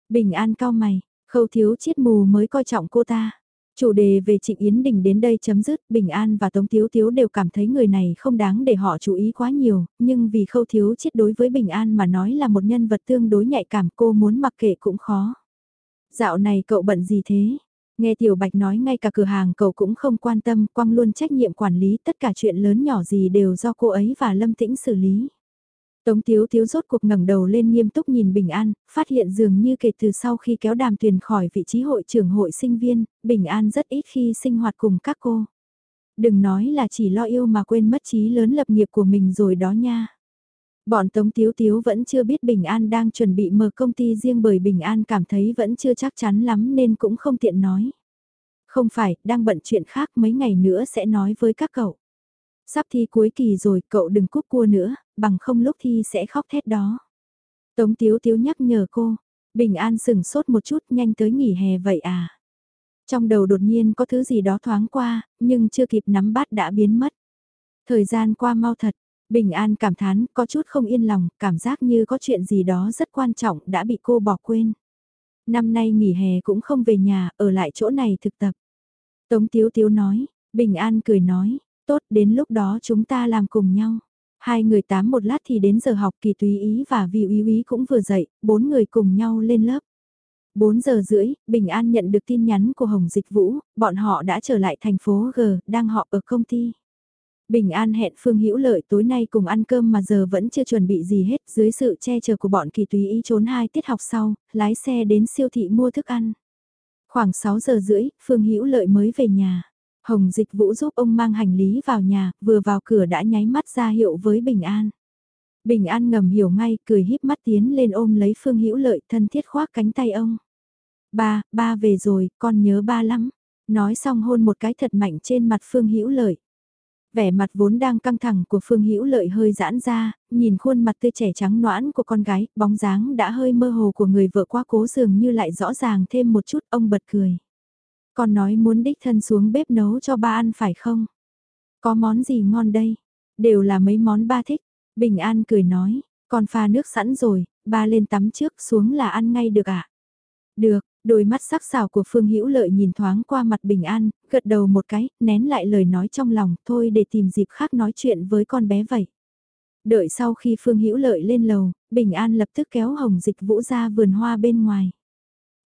Bình An cao mày, khâu thiếu Chiết mù mới coi trọng cô ta. Chủ đề về Trịnh Yến Đình đến đây chấm dứt, Bình An và Tống Thiếu Thiếu đều cảm thấy người này không đáng để họ chú ý quá nhiều, nhưng vì khâu thiếu chết đối với Bình An mà nói là một nhân vật tương đối nhạy cảm cô muốn mặc kệ cũng khó. Dạo này cậu bận gì thế? Nghe Tiểu Bạch nói ngay cả cửa hàng cậu cũng không quan tâm, quăng luôn trách nhiệm quản lý tất cả chuyện lớn nhỏ gì đều do cô ấy và Lâm Tĩnh xử lý. Tống Tiếu Tiếu rốt cuộc ngẩng đầu lên nghiêm túc nhìn Bình An, phát hiện dường như kể từ sau khi kéo đàm tuyền khỏi vị trí hội trưởng hội sinh viên, Bình An rất ít khi sinh hoạt cùng các cô. Đừng nói là chỉ lo yêu mà quên mất trí lớn lập nghiệp của mình rồi đó nha. Bọn Tống Tiếu Tiếu vẫn chưa biết Bình An đang chuẩn bị mở công ty riêng bởi Bình An cảm thấy vẫn chưa chắc chắn lắm nên cũng không tiện nói. Không phải, đang bận chuyện khác mấy ngày nữa sẽ nói với các cậu. Sắp thi cuối kỳ rồi, cậu đừng cúp cua nữa, bằng không lúc thi sẽ khóc thét đó. Tống Tiếu Tiếu nhắc nhở cô, Bình An sừng sốt một chút nhanh tới nghỉ hè vậy à. Trong đầu đột nhiên có thứ gì đó thoáng qua, nhưng chưa kịp nắm bắt đã biến mất. Thời gian qua mau thật, Bình An cảm thán, có chút không yên lòng, cảm giác như có chuyện gì đó rất quan trọng đã bị cô bỏ quên. Năm nay nghỉ hè cũng không về nhà, ở lại chỗ này thực tập. Tống Tiếu Tiếu nói, Bình An cười nói, tốt đến lúc đó chúng ta làm cùng nhau. Hai người tám một lát thì đến giờ học kỳ tùy ý và vì ý ý cũng vừa dậy, bốn người cùng nhau lên lớp. 4 giờ rưỡi, Bình An nhận được tin nhắn của Hồng Dịch Vũ, bọn họ đã trở lại thành phố G, đang họp ở công ty. Bình An hẹn Phương Hữu Lợi tối nay cùng ăn cơm mà giờ vẫn chưa chuẩn bị gì hết dưới sự che chở của bọn kỳ tùy ý trốn hai tiết học sau, lái xe đến siêu thị mua thức ăn. Khoảng 6 giờ rưỡi, Phương Hữu Lợi mới về nhà. Hồng Dịch Vũ giúp ông mang hành lý vào nhà, vừa vào cửa đã nháy mắt ra hiệu với Bình An. Bình An ngầm hiểu ngay, cười híp mắt tiến lên ôm lấy Phương Hữu Lợi thân thiết khoác cánh tay ông. Ba, ba về rồi, con nhớ ba lắm. Nói xong hôn một cái thật mạnh trên mặt Phương Hữu Lợi. Vẻ mặt vốn đang căng thẳng của Phương Hữu Lợi hơi giãn ra, nhìn khuôn mặt tươi trẻ trắng noãn của con gái, bóng dáng đã hơi mơ hồ của người vợ quá cố dường như lại rõ ràng thêm một chút, ông bật cười. Con nói muốn đích thân xuống bếp nấu cho ba ăn phải không? Có món gì ngon đây? Đều là mấy món ba thích. Bình An cười nói, con pha nước sẵn rồi, ba lên tắm trước xuống là ăn ngay được ạ. À? Được, đôi mắt sắc sảo của Phương Hữu Lợi nhìn thoáng qua mặt Bình An, gật đầu một cái, nén lại lời nói trong lòng, thôi để tìm dịp khác nói chuyện với con bé vậy. Đợi sau khi Phương Hữu Lợi lên lầu, Bình An lập tức kéo Hồng Dịch Vũ ra vườn hoa bên ngoài.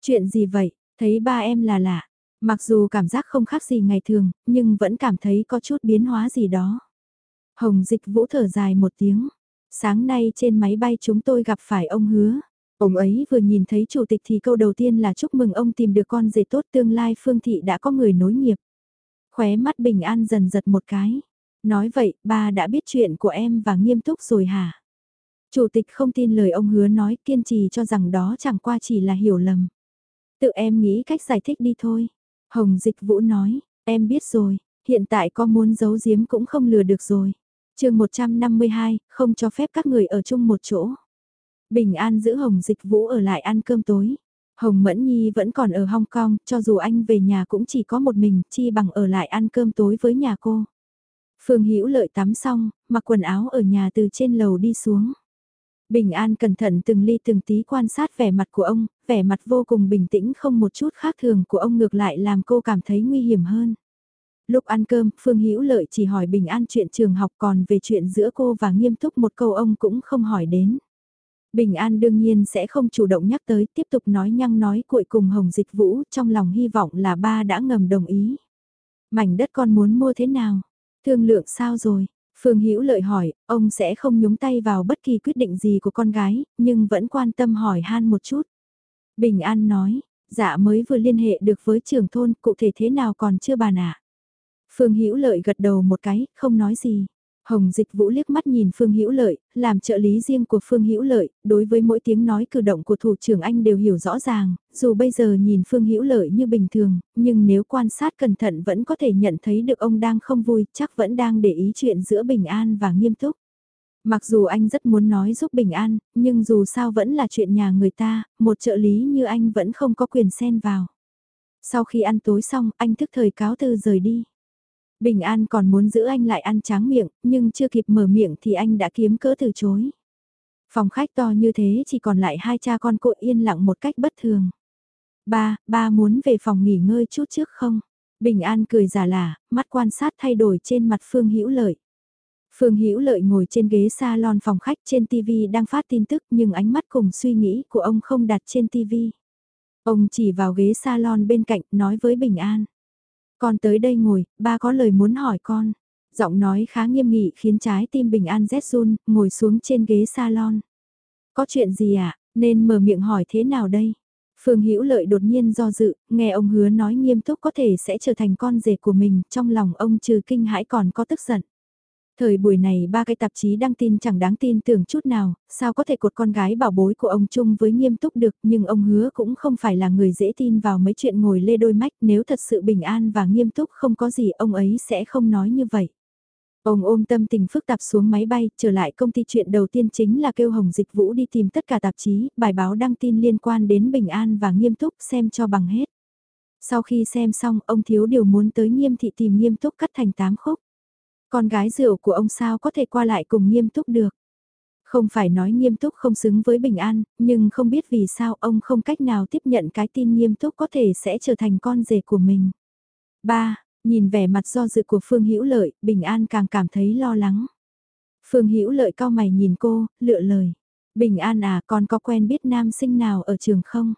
Chuyện gì vậy? Thấy ba em là lạ. Mặc dù cảm giác không khác gì ngày thường, nhưng vẫn cảm thấy có chút biến hóa gì đó. Hồng Dịch Vũ thở dài một tiếng. Sáng nay trên máy bay chúng tôi gặp phải ông hứa. Ông ấy vừa nhìn thấy chủ tịch thì câu đầu tiên là chúc mừng ông tìm được con rể tốt tương lai Phương Thị đã có người nối nghiệp. Khóe mắt bình an dần giật một cái. Nói vậy, ba đã biết chuyện của em và nghiêm túc rồi hả? Chủ tịch không tin lời ông hứa nói kiên trì cho rằng đó chẳng qua chỉ là hiểu lầm. Tự em nghĩ cách giải thích đi thôi. Hồng Dịch Vũ nói, em biết rồi, hiện tại có muốn giấu giếm cũng không lừa được rồi. chương 152, không cho phép các người ở chung một chỗ. Bình An giữ Hồng Dịch Vũ ở lại ăn cơm tối. Hồng Mẫn Nhi vẫn còn ở Hong Kong, cho dù anh về nhà cũng chỉ có một mình, chi bằng ở lại ăn cơm tối với nhà cô. Phương Hữu Lợi tắm xong, mặc quần áo ở nhà từ trên lầu đi xuống. Bình An cẩn thận từng ly từng tí quan sát vẻ mặt của ông, vẻ mặt vô cùng bình tĩnh không một chút khác thường của ông ngược lại làm cô cảm thấy nguy hiểm hơn. Lúc ăn cơm, Phương Hữu Lợi chỉ hỏi Bình An chuyện trường học còn về chuyện giữa cô và nghiêm túc một câu ông cũng không hỏi đến. Bình An đương nhiên sẽ không chủ động nhắc tới, tiếp tục nói nhăng nói cuội cùng Hồng Dịch Vũ, trong lòng hy vọng là ba đã ngầm đồng ý. Mảnh đất con muốn mua thế nào? Thương lượng sao rồi? Phương Hữu Lợi hỏi, ông sẽ không nhúng tay vào bất kỳ quyết định gì của con gái, nhưng vẫn quan tâm hỏi han một chút. Bình An nói, dạ mới vừa liên hệ được với trưởng thôn, cụ thể thế nào còn chưa bàn ạ. Phương Hữu Lợi gật đầu một cái, không nói gì. Hồng Dịch Vũ liếc mắt nhìn Phương Hữu Lợi, làm trợ lý riêng của Phương Hữu Lợi, đối với mỗi tiếng nói cử động của thủ trưởng anh đều hiểu rõ ràng, dù bây giờ nhìn Phương Hữu Lợi như bình thường, nhưng nếu quan sát cẩn thận vẫn có thể nhận thấy được ông đang không vui, chắc vẫn đang để ý chuyện giữa Bình An và nghiêm túc. Mặc dù anh rất muốn nói giúp Bình An, nhưng dù sao vẫn là chuyện nhà người ta, một trợ lý như anh vẫn không có quyền xen vào. Sau khi ăn tối xong, anh thức thời cáo từ rời đi. Bình An còn muốn giữ anh lại ăn tráng miệng, nhưng chưa kịp mở miệng thì anh đã kiếm cỡ từ chối. Phòng khách to như thế chỉ còn lại hai cha con cô yên lặng một cách bất thường. Ba, ba muốn về phòng nghỉ ngơi chút trước không? Bình An cười giả lả, mắt quan sát thay đổi trên mặt Phương Hữu Lợi. Phương Hữu Lợi ngồi trên ghế salon phòng khách trên TV đang phát tin tức nhưng ánh mắt cùng suy nghĩ của ông không đặt trên TV. Ông chỉ vào ghế salon bên cạnh nói với Bình An. Con tới đây ngồi, ba có lời muốn hỏi con. Giọng nói khá nghiêm nghị khiến trái tim Bình An rét run, ngồi xuống trên ghế salon. Có chuyện gì ạ, à? nên mở miệng hỏi thế nào đây? Phương Hữu Lợi đột nhiên do dự, nghe ông hứa nói nghiêm túc có thể sẽ trở thành con rể của mình, trong lòng ông trừ kinh hãi còn có tức giận. Thời buổi này ba cái tạp chí đăng tin chẳng đáng tin tưởng chút nào, sao có thể cột con gái bảo bối của ông chung với nghiêm túc được nhưng ông hứa cũng không phải là người dễ tin vào mấy chuyện ngồi lê đôi mách nếu thật sự bình an và nghiêm túc không có gì ông ấy sẽ không nói như vậy. Ông ôm tâm tình phức tạp xuống máy bay, trở lại công ty chuyện đầu tiên chính là kêu Hồng Dịch Vũ đi tìm tất cả tạp chí, bài báo đăng tin liên quan đến Bình An và Nghiêm Túc xem cho bằng hết. Sau khi xem xong, ông thiếu điều muốn tới Nghiêm Thị tìm Nghiêm Túc cắt thành tám khúc. Con gái rượu của ông sao có thể qua lại cùng nghiêm túc được. Không phải nói nghiêm túc không xứng với bình an, nhưng không biết vì sao ông không cách nào tiếp nhận cái tin nghiêm túc có thể sẽ trở thành con rể của mình. 3. Nhìn vẻ mặt do dự của Phương Hữu Lợi, Bình An càng cảm thấy lo lắng. Phương Hữu Lợi cao mày nhìn cô, lựa lời. Bình An à, con có quen biết nam sinh nào ở trường không?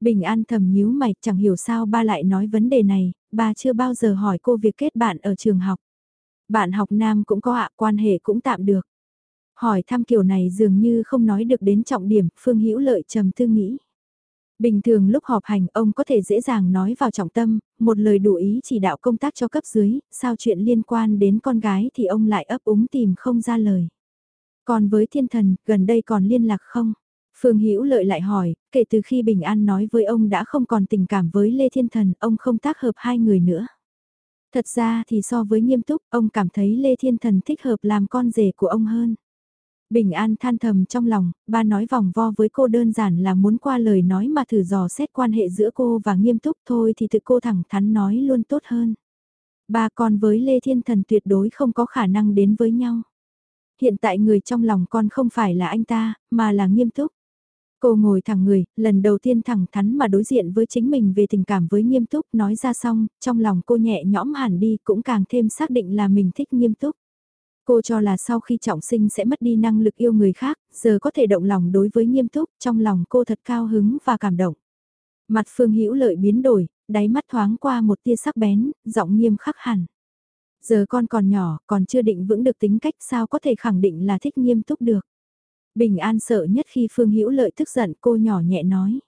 Bình An thầm nhíu mày, chẳng hiểu sao ba lại nói vấn đề này, ba chưa bao giờ hỏi cô việc kết bạn ở trường học. Bạn học nam cũng có ạ, quan hệ cũng tạm được. Hỏi thăm kiểu này dường như không nói được đến trọng điểm, Phương Hữu Lợi trầm tư nghĩ. Bình thường lúc họp hành ông có thể dễ dàng nói vào trọng tâm, một lời đủ ý chỉ đạo công tác cho cấp dưới, sao chuyện liên quan đến con gái thì ông lại ấp úng tìm không ra lời. Còn với thiên thần, gần đây còn liên lạc không? Phương Hữu Lợi lại hỏi, kể từ khi Bình An nói với ông đã không còn tình cảm với Lê Thiên Thần, ông không tác hợp hai người nữa. Thật ra thì so với nghiêm túc, ông cảm thấy Lê Thiên Thần thích hợp làm con rể của ông hơn. Bình An than thầm trong lòng, ba nói vòng vo với cô đơn giản là muốn qua lời nói mà thử dò xét quan hệ giữa cô và nghiêm túc thôi thì tự cô thẳng thắn nói luôn tốt hơn. Ba con với Lê Thiên Thần tuyệt đối không có khả năng đến với nhau. Hiện tại người trong lòng con không phải là anh ta, mà là nghiêm túc. Cô ngồi thẳng người, lần đầu tiên thẳng thắn mà đối diện với chính mình về tình cảm với nghiêm túc nói ra xong, trong lòng cô nhẹ nhõm hẳn đi cũng càng thêm xác định là mình thích nghiêm túc. Cô cho là sau khi trọng sinh sẽ mất đi năng lực yêu người khác, giờ có thể động lòng đối với nghiêm túc, trong lòng cô thật cao hứng và cảm động. Mặt Phương Hữu Lợi biến đổi, đáy mắt thoáng qua một tia sắc bén, giọng nghiêm khắc hẳn. Giờ con còn nhỏ, còn chưa định vững được tính cách sao có thể khẳng định là thích nghiêm túc được. Bình an sợ nhất khi Phương Hữu Lợi tức giận cô nhỏ nhẹ nói.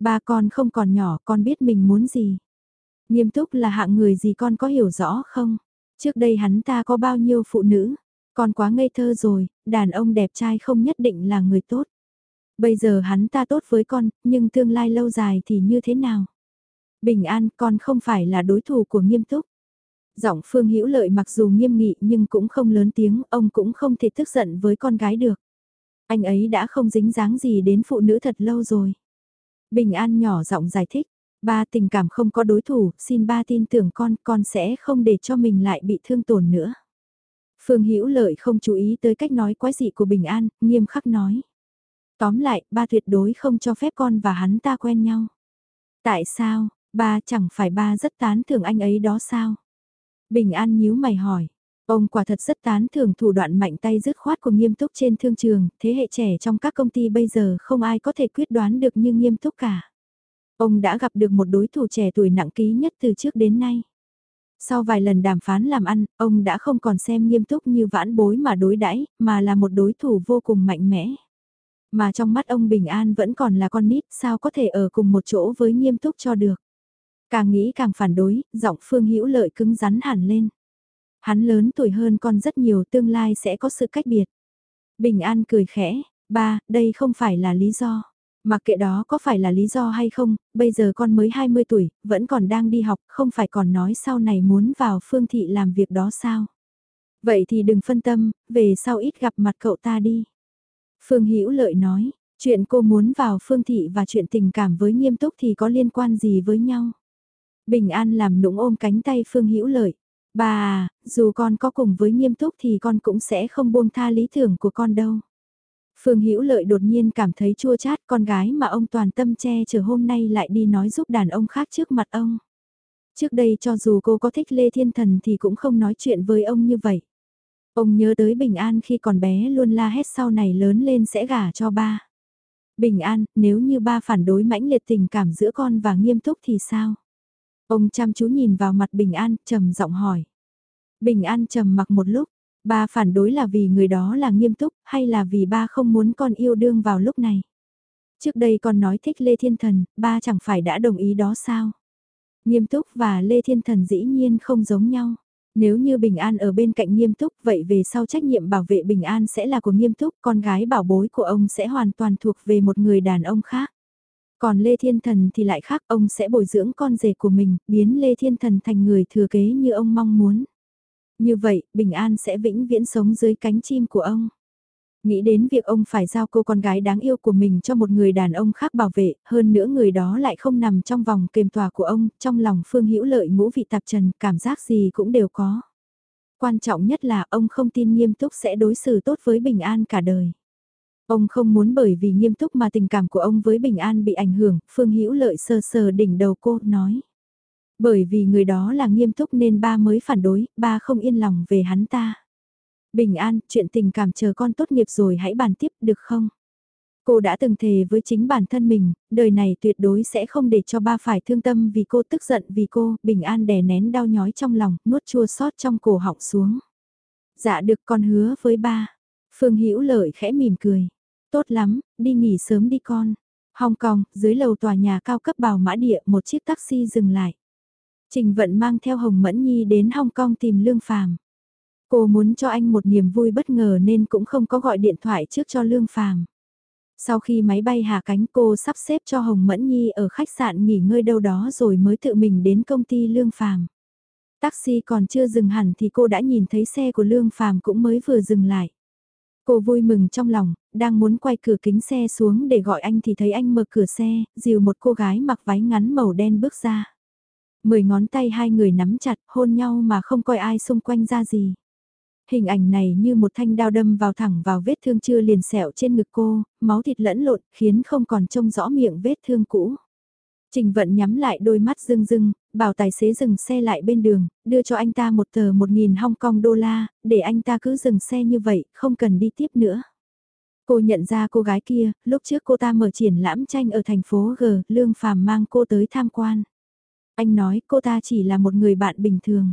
Ba con không còn nhỏ, con biết mình muốn gì. Nghiêm túc là hạng người gì con có hiểu rõ không? Trước đây hắn ta có bao nhiêu phụ nữ? Con quá ngây thơ rồi, đàn ông đẹp trai không nhất định là người tốt. Bây giờ hắn ta tốt với con, nhưng tương lai lâu dài thì như thế nào? Bình an, con không phải là đối thủ của nghiêm túc. Giọng Phương Hữu Lợi mặc dù nghiêm nghị nhưng cũng không lớn tiếng, ông cũng không thể tức giận với con gái được. Anh ấy đã không dính dáng gì đến phụ nữ thật lâu rồi. Bình An nhỏ giọng giải thích, ba tình cảm không có đối thủ, xin ba tin tưởng con, con sẽ không để cho mình lại bị thương tổn nữa. Phương Hữu Lợi không chú ý tới cách nói quái dị của Bình An, nghiêm khắc nói. Tóm lại, ba tuyệt đối không cho phép con và hắn ta quen nhau. Tại sao, ba chẳng phải ba rất tán thưởng anh ấy đó sao? Bình An nhíu mày hỏi. Ông quả thật rất tán thưởng thủ đoạn mạnh tay dứt khoát của nghiêm túc trên thương trường, thế hệ trẻ trong các công ty bây giờ không ai có thể quyết đoán được như nghiêm túc cả. Ông đã gặp được một đối thủ trẻ tuổi nặng ký nhất từ trước đến nay. Sau vài lần đàm phán làm ăn, ông đã không còn xem nghiêm túc như vãn bối mà đối đãi, mà là một đối thủ vô cùng mạnh mẽ. Mà trong mắt ông Bình An vẫn còn là con nít, sao có thể ở cùng một chỗ với nghiêm túc cho được. Càng nghĩ càng phản đối, giọng Phương Hữu Lợi cứng rắn hẳn lên. Hắn lớn tuổi hơn con rất nhiều tương lai sẽ có sự cách biệt. Bình An cười khẽ, ba, đây không phải là lý do. Mặc kệ đó có phải là lý do hay không, bây giờ con mới 20 tuổi, vẫn còn đang đi học, không phải còn nói sau này muốn vào phương thị làm việc đó sao? Vậy thì đừng phân tâm, về sau ít gặp mặt cậu ta đi. Phương Hữu Lợi nói, chuyện cô muốn vào phương thị và chuyện tình cảm với nghiêm túc thì có liên quan gì với nhau? Bình An làm nũng ôm cánh tay Phương Hữu Lợi. Bà à, dù con có cùng với nghiêm túc thì con cũng sẽ không buông tha lý tưởng của con đâu. Phương Hữu Lợi đột nhiên cảm thấy chua chát con gái mà ông toàn tâm che chở hôm nay lại đi nói giúp đàn ông khác trước mặt ông. Trước đây cho dù cô có thích Lê Thiên Thần thì cũng không nói chuyện với ông như vậy. Ông nhớ tới Bình An khi còn bé luôn la hét sau này lớn lên sẽ gả cho ba. Bình An, nếu như ba phản đối mãnh liệt tình cảm giữa con và nghiêm túc thì sao? Ông chăm chú nhìn vào mặt Bình An, trầm giọng hỏi. Bình An trầm mặc một lúc, ba phản đối là vì người đó là nghiêm túc hay là vì ba không muốn con yêu đương vào lúc này? Trước đây con nói thích Lê Thiên Thần, ba chẳng phải đã đồng ý đó sao? Nghiêm túc và Lê Thiên Thần dĩ nhiên không giống nhau. Nếu như Bình An ở bên cạnh nghiêm túc vậy về sau trách nhiệm bảo vệ Bình An sẽ là của nghiêm túc, con gái bảo bối của ông sẽ hoàn toàn thuộc về một người đàn ông khác. Còn Lê Thiên Thần thì lại khác, ông sẽ bồi dưỡng con rể của mình, biến Lê Thiên Thần thành người thừa kế như ông mong muốn. Như vậy, Bình An sẽ vĩnh viễn sống dưới cánh chim của ông. Nghĩ đến việc ông phải giao cô con gái đáng yêu của mình cho một người đàn ông khác bảo vệ, hơn nữa người đó lại không nằm trong vòng kềm tòa của ông, trong lòng Phương Hữu Lợi ngũ vị tạp trần, cảm giác gì cũng đều có. Quan trọng nhất là ông không tin nghiêm túc sẽ đối xử tốt với Bình An cả đời. Ông không muốn bởi vì nghiêm túc mà tình cảm của ông với Bình An bị ảnh hưởng, Phương Hữu Lợi sờ sờ đỉnh đầu cô, nói. Bởi vì người đó là nghiêm túc nên ba mới phản đối, ba không yên lòng về hắn ta. Bình An, chuyện tình cảm chờ con tốt nghiệp rồi hãy bàn tiếp được không? Cô đã từng thề với chính bản thân mình, đời này tuyệt đối sẽ không để cho ba phải thương tâm vì cô tức giận vì cô, Bình An đè nén đau nhói trong lòng, nuốt chua xót trong cổ họng xuống. Dạ được con hứa với ba. Phương Hữu Lợi khẽ mỉm cười. Tốt lắm, đi nghỉ sớm đi con. Hong Kong, dưới lầu tòa nhà cao cấp bào mã địa một chiếc taxi dừng lại. Trình Vận mang theo Hồng Mẫn Nhi đến Hong Kong tìm Lương Phàm. Cô muốn cho anh một niềm vui bất ngờ nên cũng không có gọi điện thoại trước cho Lương Phàm. Sau khi máy bay hạ cánh cô sắp xếp cho Hồng Mẫn Nhi ở khách sạn nghỉ ngơi đâu đó rồi mới tự mình đến công ty Lương Phàm. Taxi còn chưa dừng hẳn thì cô đã nhìn thấy xe của Lương Phàm cũng mới vừa dừng lại. Cô vui mừng trong lòng, đang muốn quay cửa kính xe xuống để gọi anh thì thấy anh mở cửa xe, dìu một cô gái mặc váy ngắn màu đen bước ra. Mười ngón tay hai người nắm chặt, hôn nhau mà không coi ai xung quanh ra gì. Hình ảnh này như một thanh đao đâm vào thẳng vào vết thương chưa liền sẹo trên ngực cô, máu thịt lẫn lộn khiến không còn trông rõ miệng vết thương cũ. Trình vận nhắm lại đôi mắt rưng rưng, bảo tài xế dừng xe lại bên đường, đưa cho anh ta một tờ một nghìn Hong Kong đô la, để anh ta cứ dừng xe như vậy, không cần đi tiếp nữa. Cô nhận ra cô gái kia, lúc trước cô ta mở triển lãm tranh ở thành phố G, Lương Phàm mang cô tới tham quan. Anh nói cô ta chỉ là một người bạn bình thường.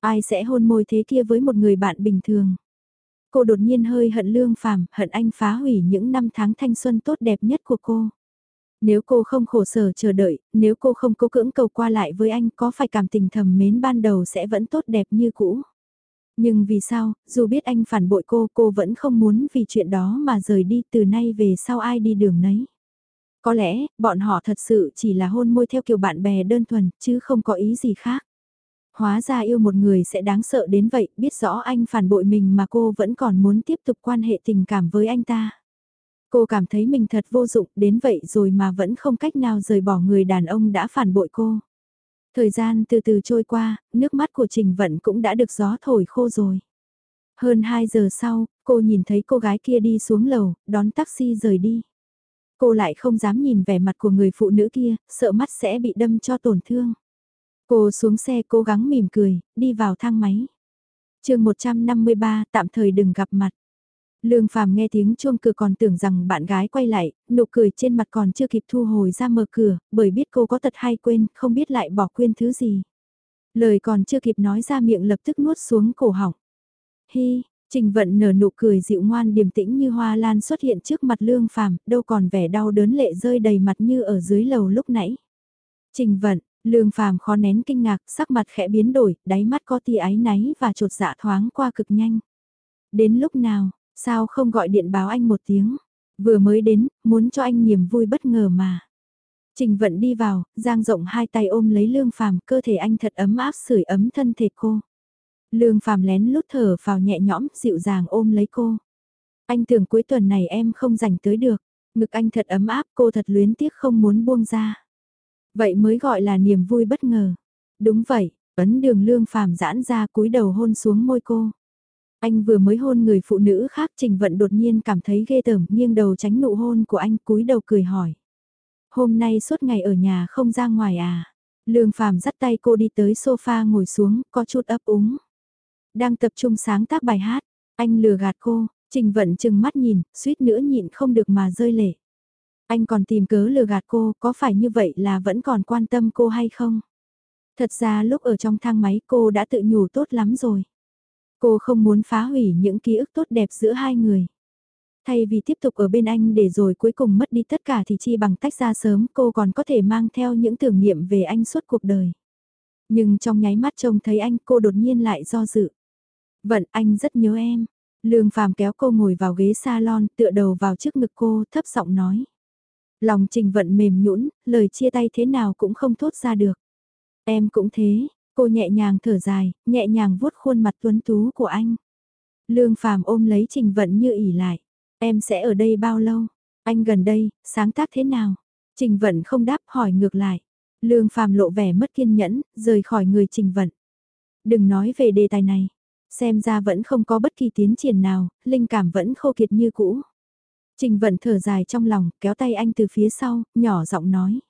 Ai sẽ hôn môi thế kia với một người bạn bình thường? Cô đột nhiên hơi hận Lương Phàm, hận anh phá hủy những năm tháng thanh xuân tốt đẹp nhất của cô. Nếu cô không khổ sở chờ đợi, nếu cô không cố cưỡng cầu qua lại với anh có phải cảm tình thầm mến ban đầu sẽ vẫn tốt đẹp như cũ. Nhưng vì sao, dù biết anh phản bội cô, cô vẫn không muốn vì chuyện đó mà rời đi từ nay về sau ai đi đường nấy. Có lẽ, bọn họ thật sự chỉ là hôn môi theo kiểu bạn bè đơn thuần, chứ không có ý gì khác. Hóa ra yêu một người sẽ đáng sợ đến vậy, biết rõ anh phản bội mình mà cô vẫn còn muốn tiếp tục quan hệ tình cảm với anh ta. Cô cảm thấy mình thật vô dụng đến vậy rồi mà vẫn không cách nào rời bỏ người đàn ông đã phản bội cô. Thời gian từ từ trôi qua, nước mắt của Trình Vận cũng đã được gió thổi khô rồi. Hơn 2 giờ sau, cô nhìn thấy cô gái kia đi xuống lầu, đón taxi rời đi. Cô lại không dám nhìn vẻ mặt của người phụ nữ kia, sợ mắt sẽ bị đâm cho tổn thương. Cô xuống xe cố gắng mỉm cười, đi vào thang máy. chương 153 tạm thời đừng gặp mặt. Lương Phàm nghe tiếng chuông cửa còn tưởng rằng bạn gái quay lại, nụ cười trên mặt còn chưa kịp thu hồi ra mở cửa, bởi biết cô có tật hay quên, không biết lại bỏ quên thứ gì. Lời còn chưa kịp nói ra miệng lập tức nuốt xuống cổ họng. Hi, Trình Vận nở nụ cười dịu ngoan điềm tĩnh như hoa lan xuất hiện trước mặt Lương Phàm, đâu còn vẻ đau đớn lệ rơi đầy mặt như ở dưới lầu lúc nãy. Trình Vận, Lương Phàm khó nén kinh ngạc, sắc mặt khẽ biến đổi, đáy mắt có tia áy náy và trột dạ thoáng qua cực nhanh. Đến lúc nào, sao không gọi điện báo anh một tiếng? Vừa mới đến, muốn cho anh niềm vui bất ngờ mà. Trình Vận đi vào, giang rộng hai tay ôm lấy Lương Phàm, cơ thể anh thật ấm áp sưởi ấm thân thể cô. Lương Phàm lén lút thở vào nhẹ nhõm, dịu dàng ôm lấy cô. Anh tưởng cuối tuần này em không rảnh tới được, ngực anh thật ấm áp, cô thật luyến tiếc không muốn buông ra. Vậy mới gọi là niềm vui bất ngờ. Đúng vậy, ấn đường Lương Phàm giãn ra cúi đầu hôn xuống môi cô. Anh vừa mới hôn người phụ nữ khác Trình Vận đột nhiên cảm thấy ghê tởm nghiêng đầu tránh nụ hôn của anh cúi đầu cười hỏi. Hôm nay suốt ngày ở nhà không ra ngoài à? Lương Phàm dắt tay cô đi tới sofa ngồi xuống, có chút ấp úng. Đang tập trung sáng tác bài hát, anh lừa gạt cô, Trình Vận chừng mắt nhìn, suýt nữa nhịn không được mà rơi lệ. Anh còn tìm cớ lừa gạt cô, có phải như vậy là vẫn còn quan tâm cô hay không? Thật ra lúc ở trong thang máy cô đã tự nhủ tốt lắm rồi. Cô không muốn phá hủy những ký ức tốt đẹp giữa hai người. Thay vì tiếp tục ở bên anh để rồi cuối cùng mất đi tất cả thì chi bằng tách ra sớm cô còn có thể mang theo những tưởng niệm về anh suốt cuộc đời. Nhưng trong nháy mắt trông thấy anh cô đột nhiên lại do dự. Vận anh rất nhớ em. Lương Phàm kéo cô ngồi vào ghế salon tựa đầu vào trước ngực cô thấp giọng nói. Lòng trình vận mềm nhũn lời chia tay thế nào cũng không thốt ra được. Em cũng thế, cô nhẹ nhàng thở dài, nhẹ nhàng vuốt khuôn mặt tuấn tú của anh. Lương Phàm ôm lấy trình vận như ỉ lại. Em sẽ ở đây bao lâu? Anh gần đây, sáng tác thế nào? Trình vận không đáp hỏi ngược lại. Lương Phàm lộ vẻ mất kiên nhẫn, rời khỏi người trình vận. Đừng nói về đề tài này. Xem ra vẫn không có bất kỳ tiến triển nào, linh cảm vẫn khô kiệt như cũ. Trình vận thở dài trong lòng, kéo tay anh từ phía sau, nhỏ giọng nói.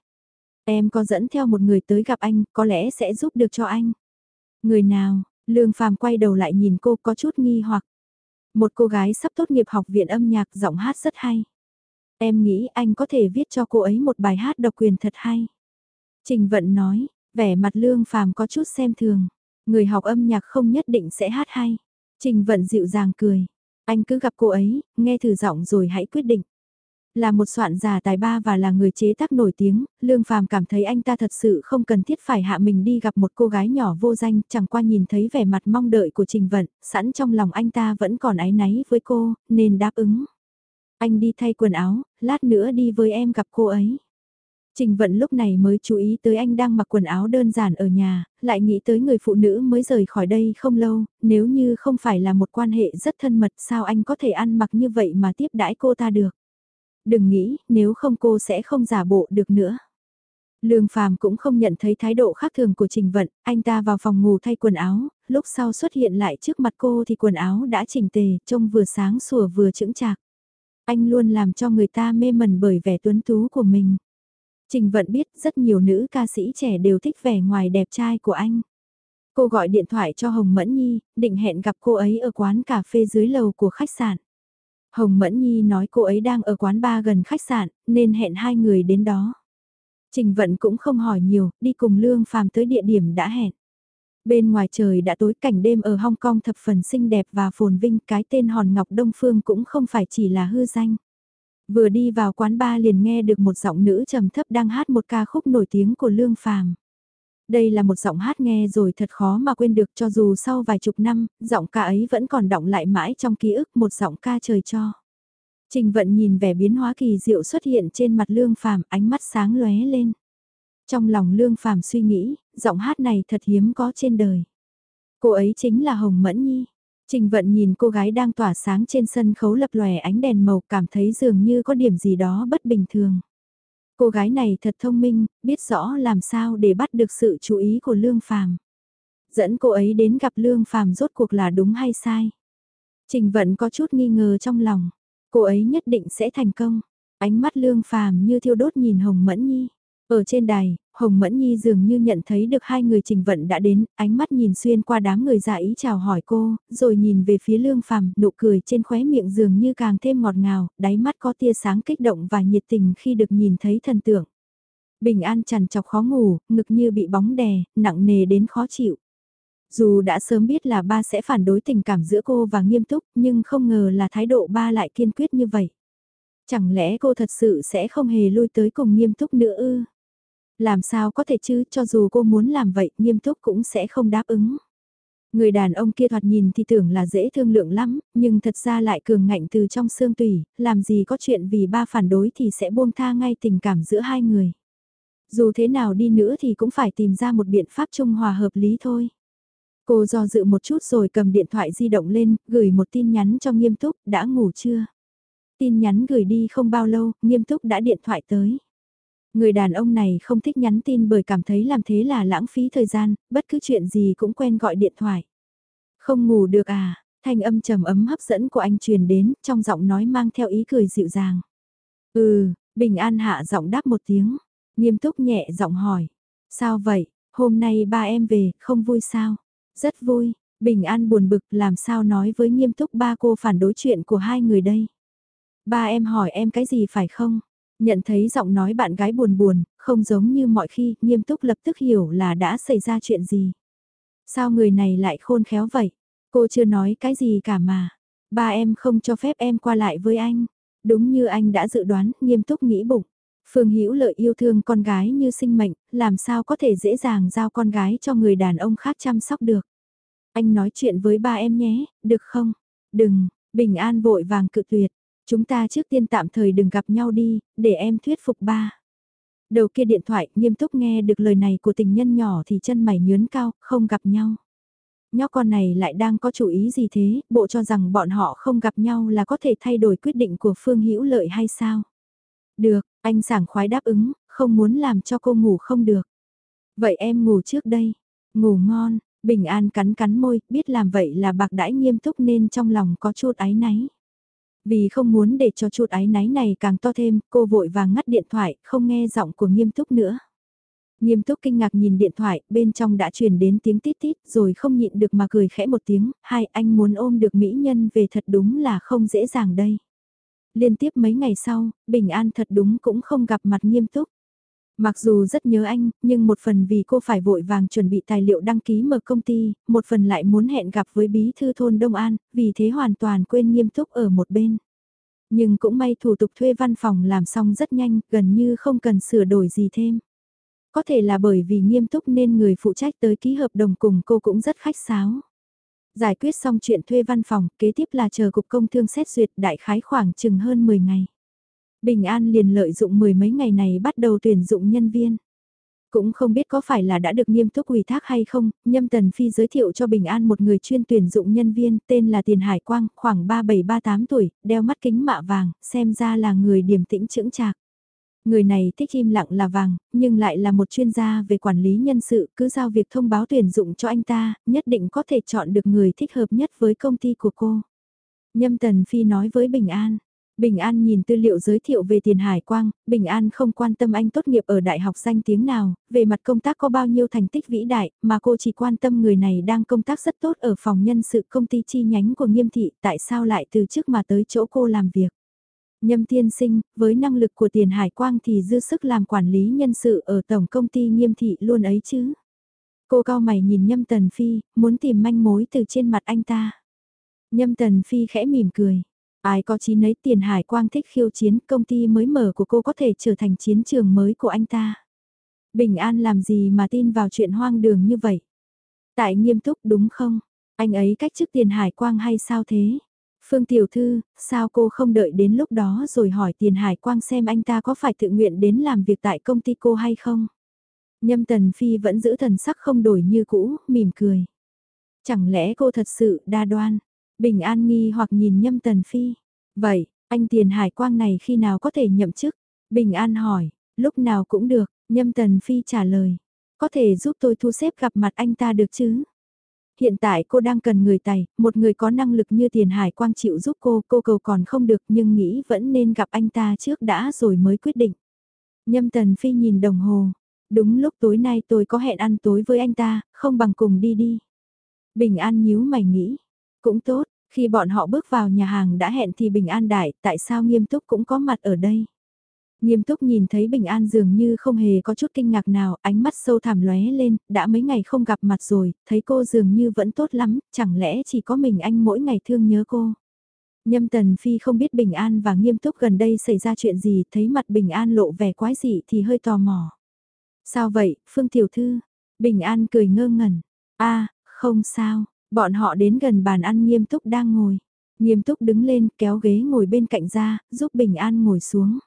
Em có dẫn theo một người tới gặp anh, có lẽ sẽ giúp được cho anh. Người nào, Lương Phàm quay đầu lại nhìn cô có chút nghi hoặc. Một cô gái sắp tốt nghiệp học viện âm nhạc giọng hát rất hay. Em nghĩ anh có thể viết cho cô ấy một bài hát độc quyền thật hay. Trình Vận nói, vẻ mặt Lương Phàm có chút xem thường. Người học âm nhạc không nhất định sẽ hát hay. Trình Vận dịu dàng cười. Anh cứ gặp cô ấy, nghe thử giọng rồi hãy quyết định. Là một soạn giả tài ba và là người chế tác nổi tiếng, Lương Phàm cảm thấy anh ta thật sự không cần thiết phải hạ mình đi gặp một cô gái nhỏ vô danh, chẳng qua nhìn thấy vẻ mặt mong đợi của Trình Vận, sẵn trong lòng anh ta vẫn còn ái náy với cô, nên đáp ứng. Anh đi thay quần áo, lát nữa đi với em gặp cô ấy. Trình Vận lúc này mới chú ý tới anh đang mặc quần áo đơn giản ở nhà, lại nghĩ tới người phụ nữ mới rời khỏi đây không lâu, nếu như không phải là một quan hệ rất thân mật sao anh có thể ăn mặc như vậy mà tiếp đãi cô ta được. Đừng nghĩ, nếu không cô sẽ không giả bộ được nữa. Lương Phàm cũng không nhận thấy thái độ khác thường của Trình Vận, anh ta vào phòng ngủ thay quần áo, lúc sau xuất hiện lại trước mặt cô thì quần áo đã chỉnh tề, trông vừa sáng sủa vừa chững chạc. Anh luôn làm cho người ta mê mẩn bởi vẻ tuấn tú của mình. Trình Vận biết rất nhiều nữ ca sĩ trẻ đều thích vẻ ngoài đẹp trai của anh. Cô gọi điện thoại cho Hồng Mẫn Nhi, định hẹn gặp cô ấy ở quán cà phê dưới lầu của khách sạn. Hồng Mẫn Nhi nói cô ấy đang ở quán bar gần khách sạn, nên hẹn hai người đến đó. Trình Vận cũng không hỏi nhiều, đi cùng Lương Phàm tới địa điểm đã hẹn. Bên ngoài trời đã tối cảnh đêm ở Hong Kong thập phần xinh đẹp và phồn vinh cái tên Hòn Ngọc Đông Phương cũng không phải chỉ là hư danh. Vừa đi vào quán bar liền nghe được một giọng nữ trầm thấp đang hát một ca khúc nổi tiếng của Lương Phàm. Đây là một giọng hát nghe rồi thật khó mà quên được cho dù sau vài chục năm, giọng ca ấy vẫn còn đọng lại mãi trong ký ức một giọng ca trời cho. Trình vận nhìn vẻ biến hóa kỳ diệu xuất hiện trên mặt Lương Phàm ánh mắt sáng lóe lên. Trong lòng Lương Phàm suy nghĩ, giọng hát này thật hiếm có trên đời. Cô ấy chính là Hồng Mẫn Nhi. Trình vận nhìn cô gái đang tỏa sáng trên sân khấu lập lòe ánh đèn màu cảm thấy dường như có điểm gì đó bất bình thường. Cô gái này thật thông minh, biết rõ làm sao để bắt được sự chú ý của Lương Phàm. Dẫn cô ấy đến gặp Lương Phàm rốt cuộc là đúng hay sai. Trình Vận có chút nghi ngờ trong lòng, cô ấy nhất định sẽ thành công. Ánh mắt lương phàm như thiêu đốt nhìn Hồng Mẫn Nhi. Ở trên đài, Hồng Mẫn Nhi dường như nhận thấy được hai người trình vận đã đến, ánh mắt nhìn xuyên qua đám người giả ý chào hỏi cô, rồi nhìn về phía lương phàm, nụ cười trên khóe miệng dường như càng thêm ngọt ngào, đáy mắt có tia sáng kích động và nhiệt tình khi được nhìn thấy thần tượng. Bình an chằn chọc khó ngủ, ngực như bị bóng đè, nặng nề đến khó chịu. Dù đã sớm biết là ba sẽ phản đối tình cảm giữa cô và nghiêm túc, nhưng không ngờ là thái độ ba lại kiên quyết như vậy. Chẳng lẽ cô thật sự sẽ không hề lui tới cùng nghiêm túc nữa ư? Làm sao có thể chứ, cho dù cô muốn làm vậy, nghiêm túc cũng sẽ không đáp ứng. Người đàn ông kia thoạt nhìn thì tưởng là dễ thương lượng lắm, nhưng thật ra lại cường ngạnh từ trong xương tủy, làm gì có chuyện vì ba phản đối thì sẽ buông tha ngay tình cảm giữa hai người. Dù thế nào đi nữa thì cũng phải tìm ra một biện pháp trung hòa hợp lý thôi. Cô do dự một chút rồi cầm điện thoại di động lên, gửi một tin nhắn cho nghiêm túc, đã ngủ chưa? Tin nhắn gửi đi không bao lâu, nghiêm túc đã điện thoại tới. Người đàn ông này không thích nhắn tin bởi cảm thấy làm thế là lãng phí thời gian, bất cứ chuyện gì cũng quen gọi điện thoại. Không ngủ được à, thanh âm trầm ấm hấp dẫn của anh truyền đến, trong giọng nói mang theo ý cười dịu dàng. Ừ, bình an hạ giọng đáp một tiếng, nghiêm túc nhẹ giọng hỏi. Sao vậy, hôm nay ba em về, không vui sao? Rất vui, bình an buồn bực làm sao nói với nghiêm túc ba cô phản đối chuyện của hai người đây. Ba em hỏi em cái gì phải không? Nhận thấy giọng nói bạn gái buồn buồn, không giống như mọi khi, nghiêm túc lập tức hiểu là đã xảy ra chuyện gì. Sao người này lại khôn khéo vậy? Cô chưa nói cái gì cả mà. Ba em không cho phép em qua lại với anh. Đúng như anh đã dự đoán, nghiêm túc nghĩ bụng. Phương Hữu Lợi yêu thương con gái như sinh mệnh, làm sao có thể dễ dàng giao con gái cho người đàn ông khác chăm sóc được. Anh nói chuyện với ba em nhé, được không? Đừng, Bình An vội vàng cự tuyệt. Chúng ta trước tiên tạm thời đừng gặp nhau đi, để em thuyết phục ba. Đầu kia điện thoại, nghiêm túc nghe được lời này của tình nhân nhỏ thì chân mày nhướn cao, không gặp nhau. Nhóc con này lại đang có chủ ý gì thế, bộ cho rằng bọn họ không gặp nhau là có thể thay đổi quyết định của Phương Hữu Lợi hay sao? Được, anh sảng khoái đáp ứng, không muốn làm cho cô ngủ không được. Vậy em ngủ trước đây, ngủ ngon, bình an cắn cắn môi, biết làm vậy là bạc đãi nghiêm túc nên trong lòng có chút áy náy. Vì không muốn để cho chút ái náy này càng to thêm, cô vội vàng ngắt điện thoại, không nghe giọng của nghiêm túc nữa. Nghiêm túc kinh ngạc nhìn điện thoại, bên trong đã truyền đến tiếng tít tít, rồi không nhịn được mà cười khẽ một tiếng, hai anh muốn ôm được mỹ nhân về thật đúng là không dễ dàng đây. Liên tiếp mấy ngày sau, Bình An thật đúng cũng không gặp mặt nghiêm túc. Mặc dù rất nhớ anh, nhưng một phần vì cô phải vội vàng chuẩn bị tài liệu đăng ký mở công ty, một phần lại muốn hẹn gặp với bí thư thôn Đông An, vì thế hoàn toàn quên nghiêm túc ở một bên. Nhưng cũng may thủ tục thuê văn phòng làm xong rất nhanh, gần như không cần sửa đổi gì thêm. Có thể là bởi vì nghiêm túc nên người phụ trách tới ký hợp đồng cùng cô cũng rất khách sáo. Giải quyết xong chuyện thuê văn phòng, kế tiếp là chờ cục công thương xét duyệt đại khái khoảng chừng hơn 10 ngày. Bình An liền lợi dụng mười mấy ngày này bắt đầu tuyển dụng nhân viên. Cũng không biết có phải là đã được nghiêm túc ủy thác hay không, Nhâm Tần Phi giới thiệu cho Bình An một người chuyên tuyển dụng nhân viên tên là Tiền Hải Quang, khoảng 37-38 tuổi, đeo mắt kính mạ vàng, xem ra là người điềm tĩnh chững chạc. Người này thích im lặng là vàng, nhưng lại là một chuyên gia về quản lý nhân sự, cứ giao việc thông báo tuyển dụng cho anh ta, nhất định có thể chọn được người thích hợp nhất với công ty của cô. Nhâm Tần Phi nói với Bình An, Bình An nhìn tư liệu giới thiệu về tiền hải quang, Bình An không quan tâm anh tốt nghiệp ở đại học danh tiếng nào, về mặt công tác có bao nhiêu thành tích vĩ đại, mà cô chỉ quan tâm người này đang công tác rất tốt ở phòng nhân sự công ty chi nhánh của nghiêm thị, tại sao lại từ trước mà tới chỗ cô làm việc. Nhâm tiên sinh, với năng lực của tiền hải quang thì dư sức làm quản lý nhân sự ở tổng công ty nghiêm thị luôn ấy chứ. Cô cao mày nhìn nhâm tần phi, muốn tìm manh mối từ trên mặt anh ta. Nhâm tần phi khẽ mỉm cười. Ai có chí nấy tiền hải quang thích khiêu chiến công ty mới mở của cô có thể trở thành chiến trường mới của anh ta. Bình an làm gì mà tin vào chuyện hoang đường như vậy? Tại nghiêm túc đúng không? Anh ấy cách chức tiền hải quang hay sao thế? Phương Tiểu Thư, sao cô không đợi đến lúc đó rồi hỏi tiền hải quang xem anh ta có phải tự nguyện đến làm việc tại công ty cô hay không? Nhâm Tần Phi vẫn giữ thần sắc không đổi như cũ, mỉm cười. Chẳng lẽ cô thật sự đa đoan? Bình An nghi hoặc nhìn Nhâm Tần Phi. Vậy, anh tiền hải quang này khi nào có thể nhậm chức? Bình An hỏi, lúc nào cũng được, Nhâm Tần Phi trả lời. Có thể giúp tôi thu xếp gặp mặt anh ta được chứ? Hiện tại cô đang cần người tài, một người có năng lực như tiền hải quang chịu giúp cô, cô cầu còn không được nhưng nghĩ vẫn nên gặp anh ta trước đã rồi mới quyết định. Nhâm Tần Phi nhìn đồng hồ, đúng lúc tối nay tôi có hẹn ăn tối với anh ta, không bằng cùng đi đi. Bình An nhíu mày nghĩ, cũng tốt, khi bọn họ bước vào nhà hàng đã hẹn thì Bình An đại, tại sao nghiêm túc cũng có mặt ở đây. Nghiêm túc nhìn thấy Bình An dường như không hề có chút kinh ngạc nào, ánh mắt sâu thẳm lóe lên, đã mấy ngày không gặp mặt rồi, thấy cô dường như vẫn tốt lắm, chẳng lẽ chỉ có mình anh mỗi ngày thương nhớ cô. Nhâm Tần Phi không biết Bình An và Nghiêm túc gần đây xảy ra chuyện gì, thấy mặt Bình An lộ vẻ quái dị thì hơi tò mò. Sao vậy, Phương Tiểu Thư? Bình An cười ngơ ngẩn. a không sao, bọn họ đến gần bàn ăn Nghiêm túc đang ngồi. Nghiêm túc đứng lên kéo ghế ngồi bên cạnh ra, giúp Bình An ngồi xuống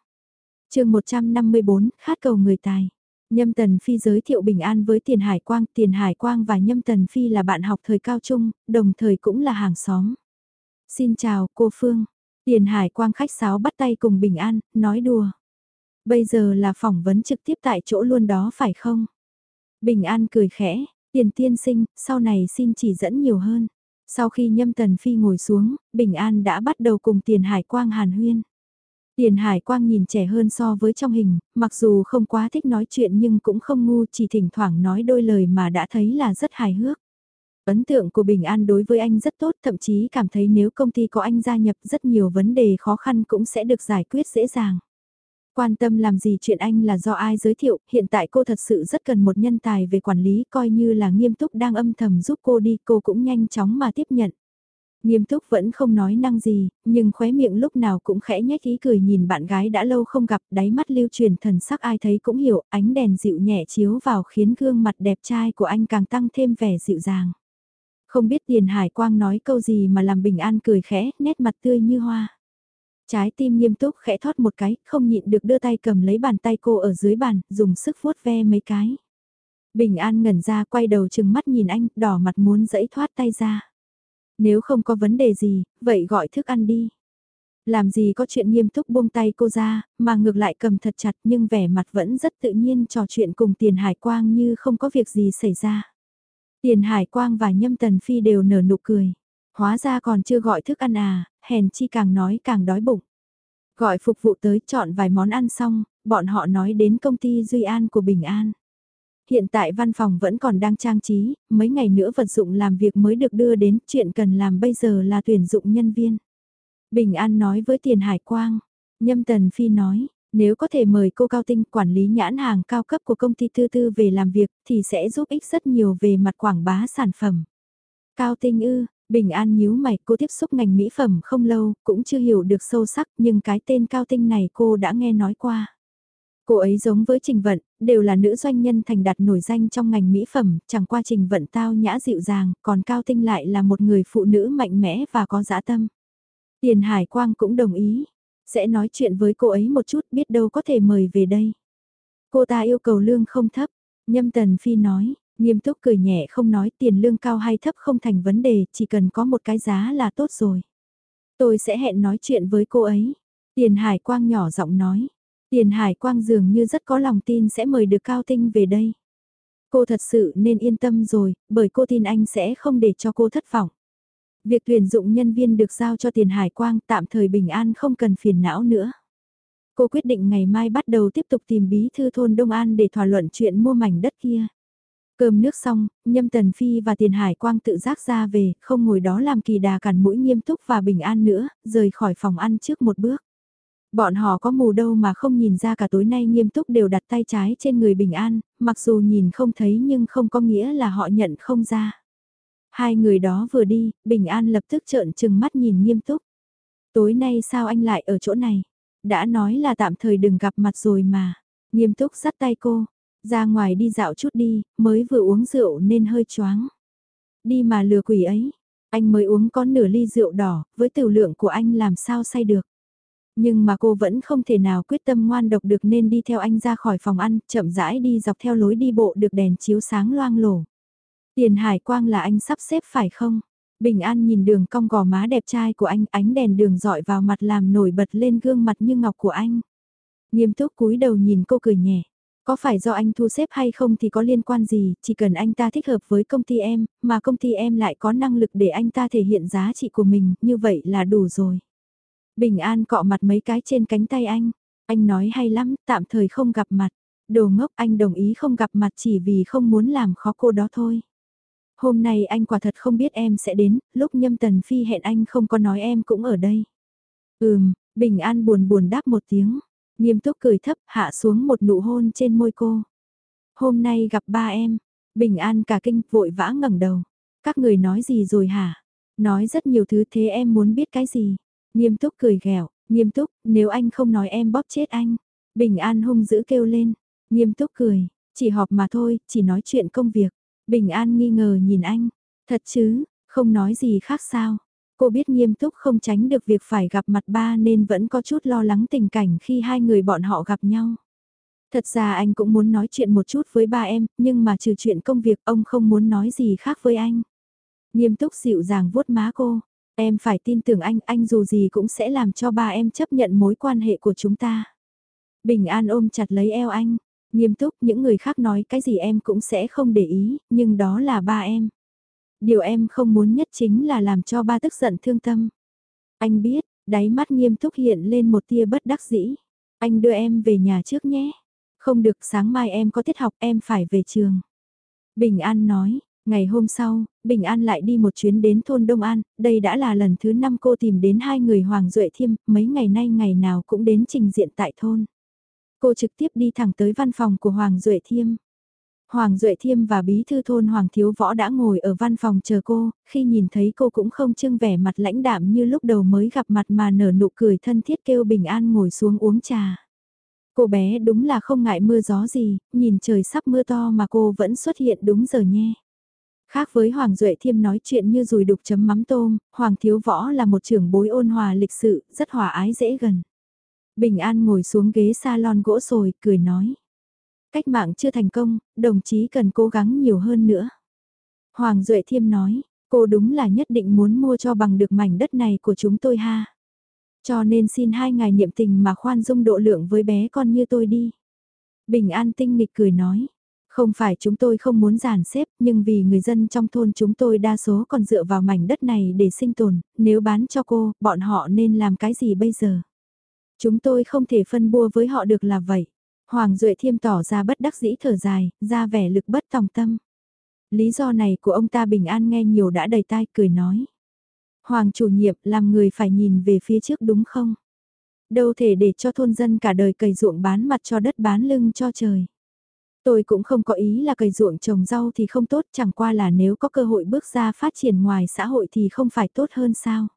chương 154, khát cầu người tài. Nhâm Tần Phi giới thiệu Bình An với Tiền Hải Quang, Tiền Hải Quang và Nhâm Tần Phi là bạn học thời cao trung, đồng thời cũng là hàng xóm. Xin chào, cô Phương. Tiền Hải Quang khách sáo bắt tay cùng Bình An, nói đùa. Bây giờ là phỏng vấn trực tiếp tại chỗ luôn đó phải không? Bình An cười khẽ, tiền tiên sinh, sau này xin chỉ dẫn nhiều hơn. Sau khi Nhâm Tần Phi ngồi xuống, Bình An đã bắt đầu cùng Tiền Hải Quang hàn huyên. Tiền Hải Quang nhìn trẻ hơn so với trong hình, mặc dù không quá thích nói chuyện nhưng cũng không ngu chỉ thỉnh thoảng nói đôi lời mà đã thấy là rất hài hước. Ấn tượng của Bình An đối với anh rất tốt, thậm chí cảm thấy nếu công ty có anh gia nhập rất nhiều vấn đề khó khăn cũng sẽ được giải quyết dễ dàng. Quan tâm làm gì chuyện anh là do ai giới thiệu, hiện tại cô thật sự rất cần một nhân tài về quản lý coi như là nghiêm túc đang âm thầm giúp cô đi, cô cũng nhanh chóng mà tiếp nhận. Nghiêm túc vẫn không nói năng gì, nhưng khóe miệng lúc nào cũng khẽ nhếch ý cười nhìn bạn gái đã lâu không gặp, đáy mắt lưu truyền thần sắc ai thấy cũng hiểu, ánh đèn dịu nhẹ chiếu vào khiến gương mặt đẹp trai của anh càng tăng thêm vẻ dịu dàng. Không biết Tiền Hải Quang nói câu gì mà làm Bình An cười khẽ, nét mặt tươi như hoa. Trái tim nghiêm túc khẽ thoát một cái, không nhịn được đưa tay cầm lấy bàn tay cô ở dưới bàn, dùng sức vuốt ve mấy cái. Bình An ngẩn ra quay đầu chừng mắt nhìn anh, đỏ mặt muốn dẫy thoát tay ra. Nếu không có vấn đề gì, vậy gọi thức ăn đi. Làm gì có chuyện nghiêm túc buông tay cô ra, mà ngược lại cầm thật chặt nhưng vẻ mặt vẫn rất tự nhiên trò chuyện cùng Tiền Hải Quang như không có việc gì xảy ra. Tiền Hải Quang và Nhâm Tần Phi đều nở nụ cười. Hóa ra còn chưa gọi thức ăn à, hèn chi càng nói càng đói bụng. Gọi phục vụ tới chọn vài món ăn xong, bọn họ nói đến công ty Duy An của Bình An. Hiện tại văn phòng vẫn còn đang trang trí, mấy ngày nữa vật dụng làm việc mới được đưa đến, chuyện cần làm bây giờ là tuyển dụng nhân viên. Bình An nói với Tiền Hải Quang, Nhâm Tần Phi nói, nếu có thể mời cô Cao Tinh quản lý nhãn hàng cao cấp của công ty tư tư về làm việc thì sẽ giúp ích rất nhiều về mặt quảng bá sản phẩm. Cao Tinh ư, Bình An nhíu mày cô tiếp xúc ngành mỹ phẩm không lâu, cũng chưa hiểu được sâu sắc nhưng cái tên Cao Tinh này cô đã nghe nói qua. Cô ấy giống với Trình Vận, đều là nữ doanh nhân thành đạt nổi danh trong ngành mỹ phẩm, chẳng qua Trình Vận tao nhã dịu dàng, còn Cao Tinh lại là một người phụ nữ mạnh mẽ và có dã tâm. Tiền Hải Quang cũng đồng ý, sẽ nói chuyện với cô ấy một chút biết đâu có thể mời về đây. Cô ta yêu cầu lương không thấp, Nhâm Tần Phi nói, nghiêm túc cười nhẹ không nói tiền lương cao hay thấp không thành vấn đề, chỉ cần có một cái giá là tốt rồi. Tôi sẽ hẹn nói chuyện với cô ấy. Tiền Hải Quang nhỏ giọng nói, Tiền Hải Quang dường như rất có lòng tin sẽ mời được Cao Tinh về đây. Cô thật sự nên yên tâm rồi, bởi cô tin anh sẽ không để cho cô thất vọng. Việc tuyển dụng nhân viên được giao cho Tiền Hải Quang tạm thời bình an không cần phiền não nữa. Cô quyết định ngày mai bắt đầu tiếp tục tìm bí thư thôn Đông An để thỏa luận chuyện mua mảnh đất kia. Cơm nước xong, Nhâm Tần Phi và Tiền Hải Quang tự giác ra về, không ngồi đó làm kỳ đà cản mũi nghiêm túc và bình an nữa, rời khỏi phòng ăn trước một bước. Bọn họ có mù đâu mà không nhìn ra cả tối nay nghiêm túc đều đặt tay trái trên người bình an, mặc dù nhìn không thấy nhưng không có nghĩa là họ nhận không ra. Hai người đó vừa đi, bình an lập tức trợn trừng mắt nhìn nghiêm túc. Tối nay sao anh lại ở chỗ này? Đã nói là tạm thời đừng gặp mặt rồi mà. Nghiêm túc dắt tay cô, ra ngoài đi dạo chút đi, mới vừa uống rượu nên hơi choáng. Đi mà lừa quỷ ấy, anh mới uống có nửa ly rượu đỏ, với tiểu lượng của anh làm sao say được. Nhưng mà cô vẫn không thể nào quyết tâm ngoan độc được nên đi theo anh ra khỏi phòng ăn, chậm rãi đi dọc theo lối đi bộ được đèn chiếu sáng loang lổ. Tiền hải quang là anh sắp xếp phải không? Bình an nhìn đường cong gò má đẹp trai của anh, ánh đèn đường dọi vào mặt làm nổi bật lên gương mặt như ngọc của anh. Nghiêm túc cúi đầu nhìn cô cười nhẹ. Có phải do anh thu xếp hay không thì có liên quan gì, chỉ cần anh ta thích hợp với công ty em, mà công ty em lại có năng lực để anh ta thể hiện giá trị của mình, như vậy là đủ rồi. Bình An cọ mặt mấy cái trên cánh tay anh. Anh nói hay lắm, tạm thời không gặp mặt. Đồ ngốc anh đồng ý không gặp mặt chỉ vì không muốn làm khó cô đó thôi. Hôm nay anh quả thật không biết em sẽ đến, lúc nhâm tần phi hẹn anh không có nói em cũng ở đây. Ừm, Bình An buồn buồn đáp một tiếng. Nghiêm túc cười thấp hạ xuống một nụ hôn trên môi cô. Hôm nay gặp ba em, Bình An cả kinh vội vã ngẩng đầu. Các người nói gì rồi hả? Nói rất nhiều thứ thế em muốn biết cái gì? Nghiêm túc cười ghẹo, nghiêm túc, nếu anh không nói em bóp chết anh. Bình An hung dữ kêu lên, nghiêm túc cười, chỉ họp mà thôi, chỉ nói chuyện công việc. Bình An nghi ngờ nhìn anh, thật chứ, không nói gì khác sao. Cô biết nghiêm túc không tránh được việc phải gặp mặt ba nên vẫn có chút lo lắng tình cảnh khi hai người bọn họ gặp nhau. Thật ra anh cũng muốn nói chuyện một chút với ba em, nhưng mà trừ chuyện công việc ông không muốn nói gì khác với anh. Nghiêm túc dịu dàng vuốt má cô, Em phải tin tưởng anh, anh dù gì cũng sẽ làm cho ba em chấp nhận mối quan hệ của chúng ta. Bình An ôm chặt lấy eo anh, nghiêm túc những người khác nói cái gì em cũng sẽ không để ý, nhưng đó là ba em. Điều em không muốn nhất chính là làm cho ba tức giận thương tâm. Anh biết, đáy mắt nghiêm túc hiện lên một tia bất đắc dĩ. Anh đưa em về nhà trước nhé. Không được sáng mai em có tiết học em phải về trường. Bình An nói, Ngày hôm sau, Bình An lại đi một chuyến đến thôn Đông An, đây đã là lần thứ năm cô tìm đến hai người Hoàng Duệ Thiêm, mấy ngày nay ngày nào cũng đến trình diện tại thôn. Cô trực tiếp đi thẳng tới văn phòng của Hoàng Duệ Thiêm. Hoàng Duệ Thiêm và bí thư thôn Hoàng Thiếu Võ đã ngồi ở văn phòng chờ cô, khi nhìn thấy cô cũng không trưng vẻ mặt lãnh đạm như lúc đầu mới gặp mặt mà nở nụ cười thân thiết kêu Bình An ngồi xuống uống trà. Cô bé đúng là không ngại mưa gió gì, nhìn trời sắp mưa to mà cô vẫn xuất hiện đúng giờ nhé. Khác với Hoàng Duệ Thiêm nói chuyện như rùi đục chấm mắm tôm, Hoàng Thiếu Võ là một trưởng bối ôn hòa lịch sự, rất hòa ái dễ gần. Bình An ngồi xuống ghế salon gỗ sồi, cười nói. Cách mạng chưa thành công, đồng chí cần cố gắng nhiều hơn nữa. Hoàng Duệ Thiêm nói, cô đúng là nhất định muốn mua cho bằng được mảnh đất này của chúng tôi ha. Cho nên xin hai ngài niệm tình mà khoan dung độ lượng với bé con như tôi đi. Bình An tinh nghịch cười nói, không phải chúng tôi không muốn giàn xếp, nhưng vì người dân trong thôn chúng tôi đa số còn dựa vào mảnh đất này để sinh tồn, nếu bán cho cô, bọn họ nên làm cái gì bây giờ? Chúng tôi không thể phân bua với họ được là vậy. Hoàng Duệ Thiêm tỏ ra bất đắc dĩ thở dài, ra vẻ lực bất tòng tâm. Lý do này của ông ta bình an nghe nhiều đã đầy tai cười nói. Hoàng chủ nhiệm làm người phải nhìn về phía trước đúng không? Đâu thể để cho thôn dân cả đời cày ruộng bán mặt cho đất bán lưng cho trời. Tôi cũng không có ý là cày ruộng trồng rau thì không tốt chẳng qua là nếu có cơ hội bước ra phát triển ngoài xã hội thì không phải tốt hơn sao.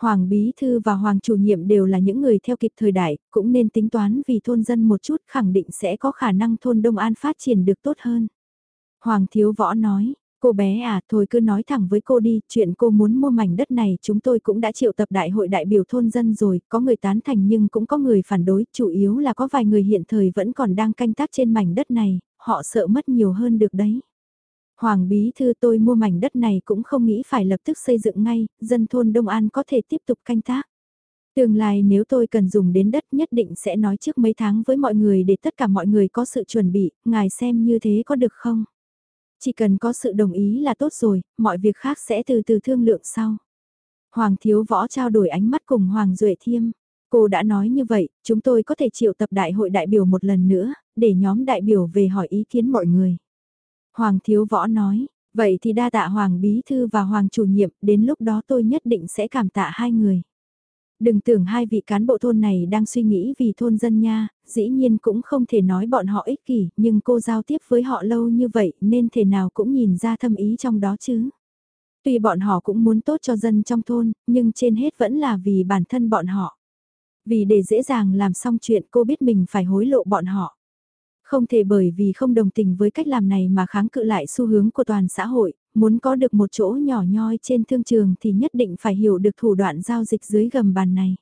Hoàng Bí Thư và Hoàng Chủ nhiệm đều là những người theo kịp thời đại, cũng nên tính toán vì thôn dân một chút khẳng định sẽ có khả năng thôn Đông An phát triển được tốt hơn. Hoàng Thiếu Võ nói, cô bé à thôi cứ nói thẳng với cô đi, chuyện cô muốn mua mảnh đất này chúng tôi cũng đã triệu tập đại hội đại biểu thôn dân rồi, có người tán thành nhưng cũng có người phản đối, chủ yếu là có vài người hiện thời vẫn còn đang canh tác trên mảnh đất này, họ sợ mất nhiều hơn được đấy. Hoàng Bí Thư tôi mua mảnh đất này cũng không nghĩ phải lập tức xây dựng ngay, dân thôn Đông An có thể tiếp tục canh tác. Tương lai nếu tôi cần dùng đến đất nhất định sẽ nói trước mấy tháng với mọi người để tất cả mọi người có sự chuẩn bị, ngài xem như thế có được không? Chỉ cần có sự đồng ý là tốt rồi, mọi việc khác sẽ từ từ thương lượng sau. Hoàng Thiếu Võ trao đổi ánh mắt cùng Hoàng Duệ Thiêm. Cô đã nói như vậy, chúng tôi có thể triệu tập đại hội đại biểu một lần nữa, để nhóm đại biểu về hỏi ý kiến mọi người. Hoàng Thiếu Võ nói, vậy thì đa tạ Hoàng Bí Thư và Hoàng Chủ nhiệm, đến lúc đó tôi nhất định sẽ cảm tạ hai người. Đừng tưởng hai vị cán bộ thôn này đang suy nghĩ vì thôn dân nha, dĩ nhiên cũng không thể nói bọn họ ích kỷ, nhưng cô giao tiếp với họ lâu như vậy nên thể nào cũng nhìn ra thâm ý trong đó chứ. Tuy bọn họ cũng muốn tốt cho dân trong thôn, nhưng trên hết vẫn là vì bản thân bọn họ. Vì để dễ dàng làm xong chuyện cô biết mình phải hối lộ bọn họ. Không thể bởi vì không đồng tình với cách làm này mà kháng cự lại xu hướng của toàn xã hội, muốn có được một chỗ nhỏ nhoi trên thương trường thì nhất định phải hiểu được thủ đoạn giao dịch dưới gầm bàn này.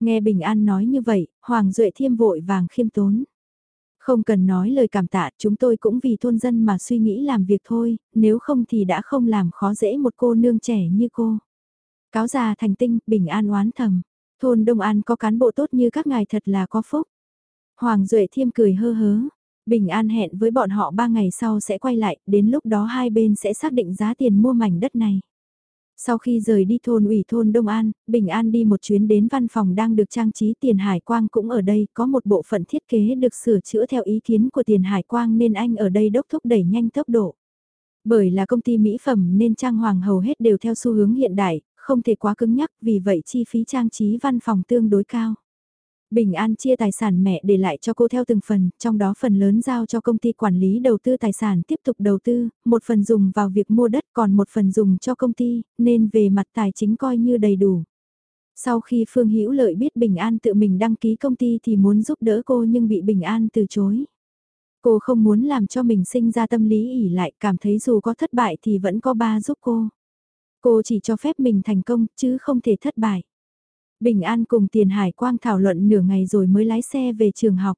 Nghe Bình An nói như vậy, Hoàng Duệ Thiêm vội vàng khiêm tốn. Không cần nói lời cảm tạ, chúng tôi cũng vì thôn dân mà suy nghĩ làm việc thôi, nếu không thì đã không làm khó dễ một cô nương trẻ như cô. Cáo già thành tinh, Bình An oán thầm. Thôn Đông An có cán bộ tốt như các ngài thật là có phúc. Hoàng Duệ Thiêm cười hơ hớ. Bình An hẹn với bọn họ 3 ngày sau sẽ quay lại, đến lúc đó hai bên sẽ xác định giá tiền mua mảnh đất này. Sau khi rời đi thôn ủy thôn Đông An, Bình An đi một chuyến đến văn phòng đang được trang trí tiền hải quang cũng ở đây, có một bộ phận thiết kế được sửa chữa theo ý kiến của tiền hải quang nên anh ở đây đốc thúc đẩy nhanh tốc độ. Bởi là công ty mỹ phẩm nên trang hoàng hầu hết đều theo xu hướng hiện đại, không thể quá cứng nhắc vì vậy chi phí trang trí văn phòng tương đối cao. Bình An chia tài sản mẹ để lại cho cô theo từng phần, trong đó phần lớn giao cho công ty quản lý đầu tư tài sản tiếp tục đầu tư, một phần dùng vào việc mua đất còn một phần dùng cho công ty, nên về mặt tài chính coi như đầy đủ. Sau khi Phương Hữu Lợi biết Bình An tự mình đăng ký công ty thì muốn giúp đỡ cô nhưng bị Bình An từ chối. Cô không muốn làm cho mình sinh ra tâm lý ỉ lại, cảm thấy dù có thất bại thì vẫn có ba giúp cô. Cô chỉ cho phép mình thành công chứ không thể thất bại. Bình An cùng Tiền Hải Quang thảo luận nửa ngày rồi mới lái xe về trường học.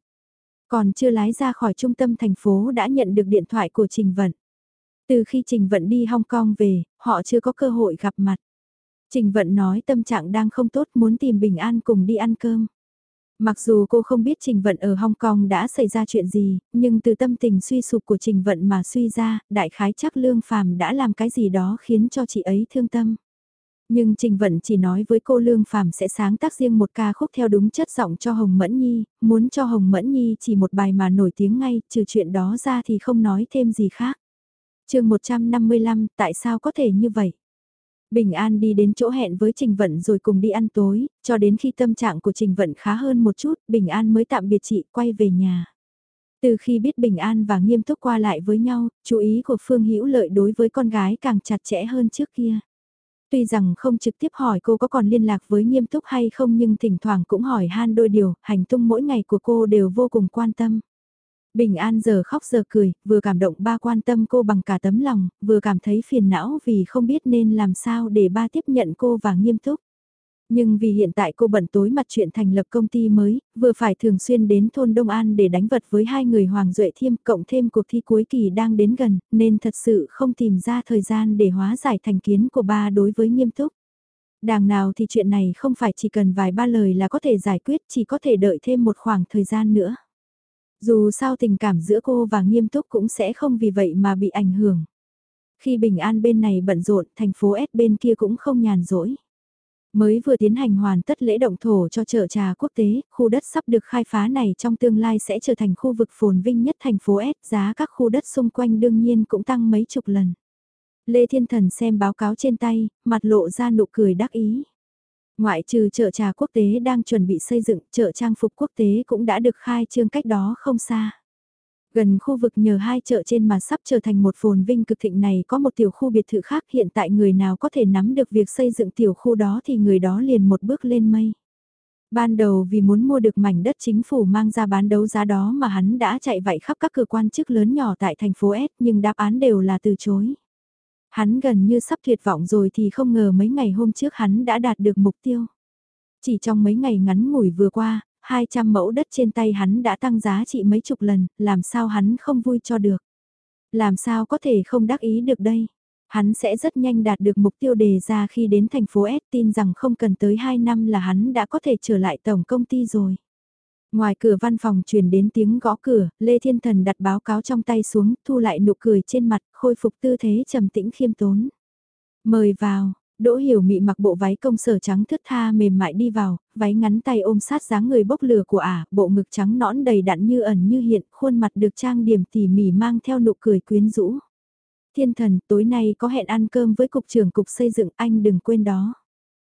Còn chưa lái ra khỏi trung tâm thành phố đã nhận được điện thoại của Trình Vận. Từ khi Trình Vận đi Hong Kong về, họ chưa có cơ hội gặp mặt. Trình Vận nói tâm trạng đang không tốt muốn tìm Bình An cùng đi ăn cơm. Mặc dù cô không biết Trình Vận ở Hong Kong đã xảy ra chuyện gì, nhưng từ tâm tình suy sụp của Trình Vận mà suy ra, đại khái chắc Lương Phàm đã làm cái gì đó khiến cho chị ấy thương tâm. Nhưng Trình Vận chỉ nói với cô Lương phạm sẽ sáng tác riêng một ca khúc theo đúng chất giọng cho Hồng Mẫn Nhi, muốn cho Hồng Mẫn Nhi chỉ một bài mà nổi tiếng ngay, trừ chuyện đó ra thì không nói thêm gì khác. chương 155, tại sao có thể như vậy? Bình An đi đến chỗ hẹn với Trình Vận rồi cùng đi ăn tối, cho đến khi tâm trạng của Trình Vận khá hơn một chút, Bình An mới tạm biệt chị quay về nhà. Từ khi biết Bình An và nghiêm túc qua lại với nhau, chú ý của Phương Hữu Lợi đối với con gái càng chặt chẽ hơn trước kia. Tuy rằng không trực tiếp hỏi cô có còn liên lạc với nghiêm túc hay không nhưng thỉnh thoảng cũng hỏi han đôi điều, hành tung mỗi ngày của cô đều vô cùng quan tâm. Bình An giờ khóc giờ cười, vừa cảm động ba quan tâm cô bằng cả tấm lòng, vừa cảm thấy phiền não vì không biết nên làm sao để ba tiếp nhận cô và nghiêm túc. Nhưng vì hiện tại cô bận tối mặt chuyện thành lập công ty mới, vừa phải thường xuyên đến thôn Đông An để đánh vật với hai người Hoàng Duệ Thiêm cộng thêm cuộc thi cuối kỳ đang đến gần, nên thật sự không tìm ra thời gian để hóa giải thành kiến của ba đối với nghiêm túc. Đằng nào thì chuyện này không phải chỉ cần vài ba lời là có thể giải quyết, chỉ có thể đợi thêm một khoảng thời gian nữa. Dù sao tình cảm giữa cô và nghiêm túc cũng sẽ không vì vậy mà bị ảnh hưởng. Khi bình an bên này bận rộn, thành phố S bên kia cũng không nhàn rỗi. Mới vừa tiến hành hoàn tất lễ động thổ cho chợ trà quốc tế, khu đất sắp được khai phá này trong tương lai sẽ trở thành khu vực phồn vinh nhất thành phố S, giá các khu đất xung quanh đương nhiên cũng tăng mấy chục lần. Lê Thiên Thần xem báo cáo trên tay, mặt lộ ra nụ cười đắc ý. Ngoại trừ chợ trà quốc tế đang chuẩn bị xây dựng, chợ trang phục quốc tế cũng đã được khai trương cách đó không xa. Gần khu vực nhờ hai chợ trên mà sắp trở thành một phồn vinh cực thịnh này có một tiểu khu biệt thự khác hiện tại người nào có thể nắm được việc xây dựng tiểu khu đó thì người đó liền một bước lên mây. Ban đầu vì muốn mua được mảnh đất chính phủ mang ra bán đấu giá đó mà hắn đã chạy vạy khắp các cơ quan chức lớn nhỏ tại thành phố S nhưng đáp án đều là từ chối. Hắn gần như sắp tuyệt vọng rồi thì không ngờ mấy ngày hôm trước hắn đã đạt được mục tiêu. Chỉ trong mấy ngày ngắn ngủi vừa qua, 200 mẫu đất trên tay hắn đã tăng giá trị mấy chục lần, làm sao hắn không vui cho được. Làm sao có thể không đắc ý được đây. Hắn sẽ rất nhanh đạt được mục tiêu đề ra khi đến thành phố S tin rằng không cần tới 2 năm là hắn đã có thể trở lại tổng công ty rồi. Ngoài cửa văn phòng truyền đến tiếng gõ cửa, Lê Thiên Thần đặt báo cáo trong tay xuống, thu lại nụ cười trên mặt, khôi phục tư thế trầm tĩnh khiêm tốn. Mời vào, Đỗ Hiểu Mị mặc bộ váy công sở trắng thướt tha mềm mại đi vào, váy ngắn tay ôm sát dáng người bốc lửa của ả, bộ ngực trắng nõn đầy đặn như ẩn như hiện, khuôn mặt được trang điểm tỉ mỉ mang theo nụ cười quyến rũ. Thiên thần, tối nay có hẹn ăn cơm với cục trưởng cục xây dựng anh đừng quên đó.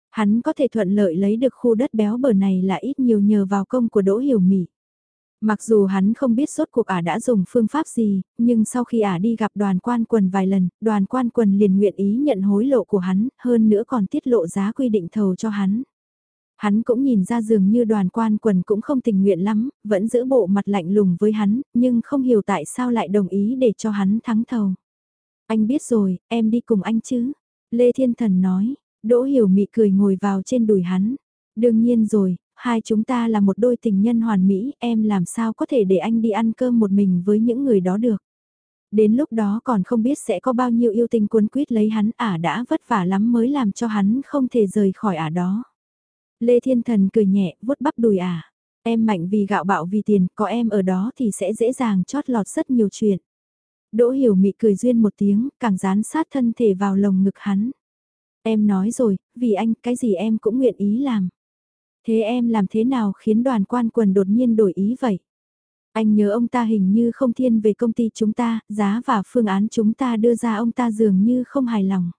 Hắn có thể thuận lợi lấy được khu đất béo bờ này là ít nhiều nhờ vào công của Đỗ Hiểu Mị. Mặc dù hắn không biết sốt cuộc ả đã dùng phương pháp gì, nhưng sau khi ả đi gặp đoàn quan quần vài lần, đoàn quan quần liền nguyện ý nhận hối lộ của hắn, hơn nữa còn tiết lộ giá quy định thầu cho hắn. Hắn cũng nhìn ra dường như đoàn quan quần cũng không tình nguyện lắm, vẫn giữ bộ mặt lạnh lùng với hắn, nhưng không hiểu tại sao lại đồng ý để cho hắn thắng thầu. Anh biết rồi, em đi cùng anh chứ? Lê Thiên Thần nói, Đỗ Hiểu Mị cười ngồi vào trên đùi hắn. Đương nhiên rồi, hai chúng ta là một đôi tình nhân hoàn mỹ, em làm sao có thể để anh đi ăn cơm một mình với những người đó được. Đến lúc đó còn không biết sẽ có bao nhiêu yêu tình cuốn quýt lấy hắn ả đã vất vả lắm mới làm cho hắn không thể rời khỏi ả đó. Lê Thiên Thần cười nhẹ, vuốt bắp đùi ả. Em mạnh vì gạo bạo vì tiền, có em ở đó thì sẽ dễ dàng chót lọt rất nhiều chuyện. Đỗ hiểu mị cười duyên một tiếng, càng dán sát thân thể vào lồng ngực hắn. Em nói rồi, vì anh, cái gì em cũng nguyện ý làm. Thế em làm thế nào khiến đoàn quan quần đột nhiên đổi ý vậy? Anh nhớ ông ta hình như không thiên về công ty chúng ta, giá và phương án chúng ta đưa ra ông ta dường như không hài lòng.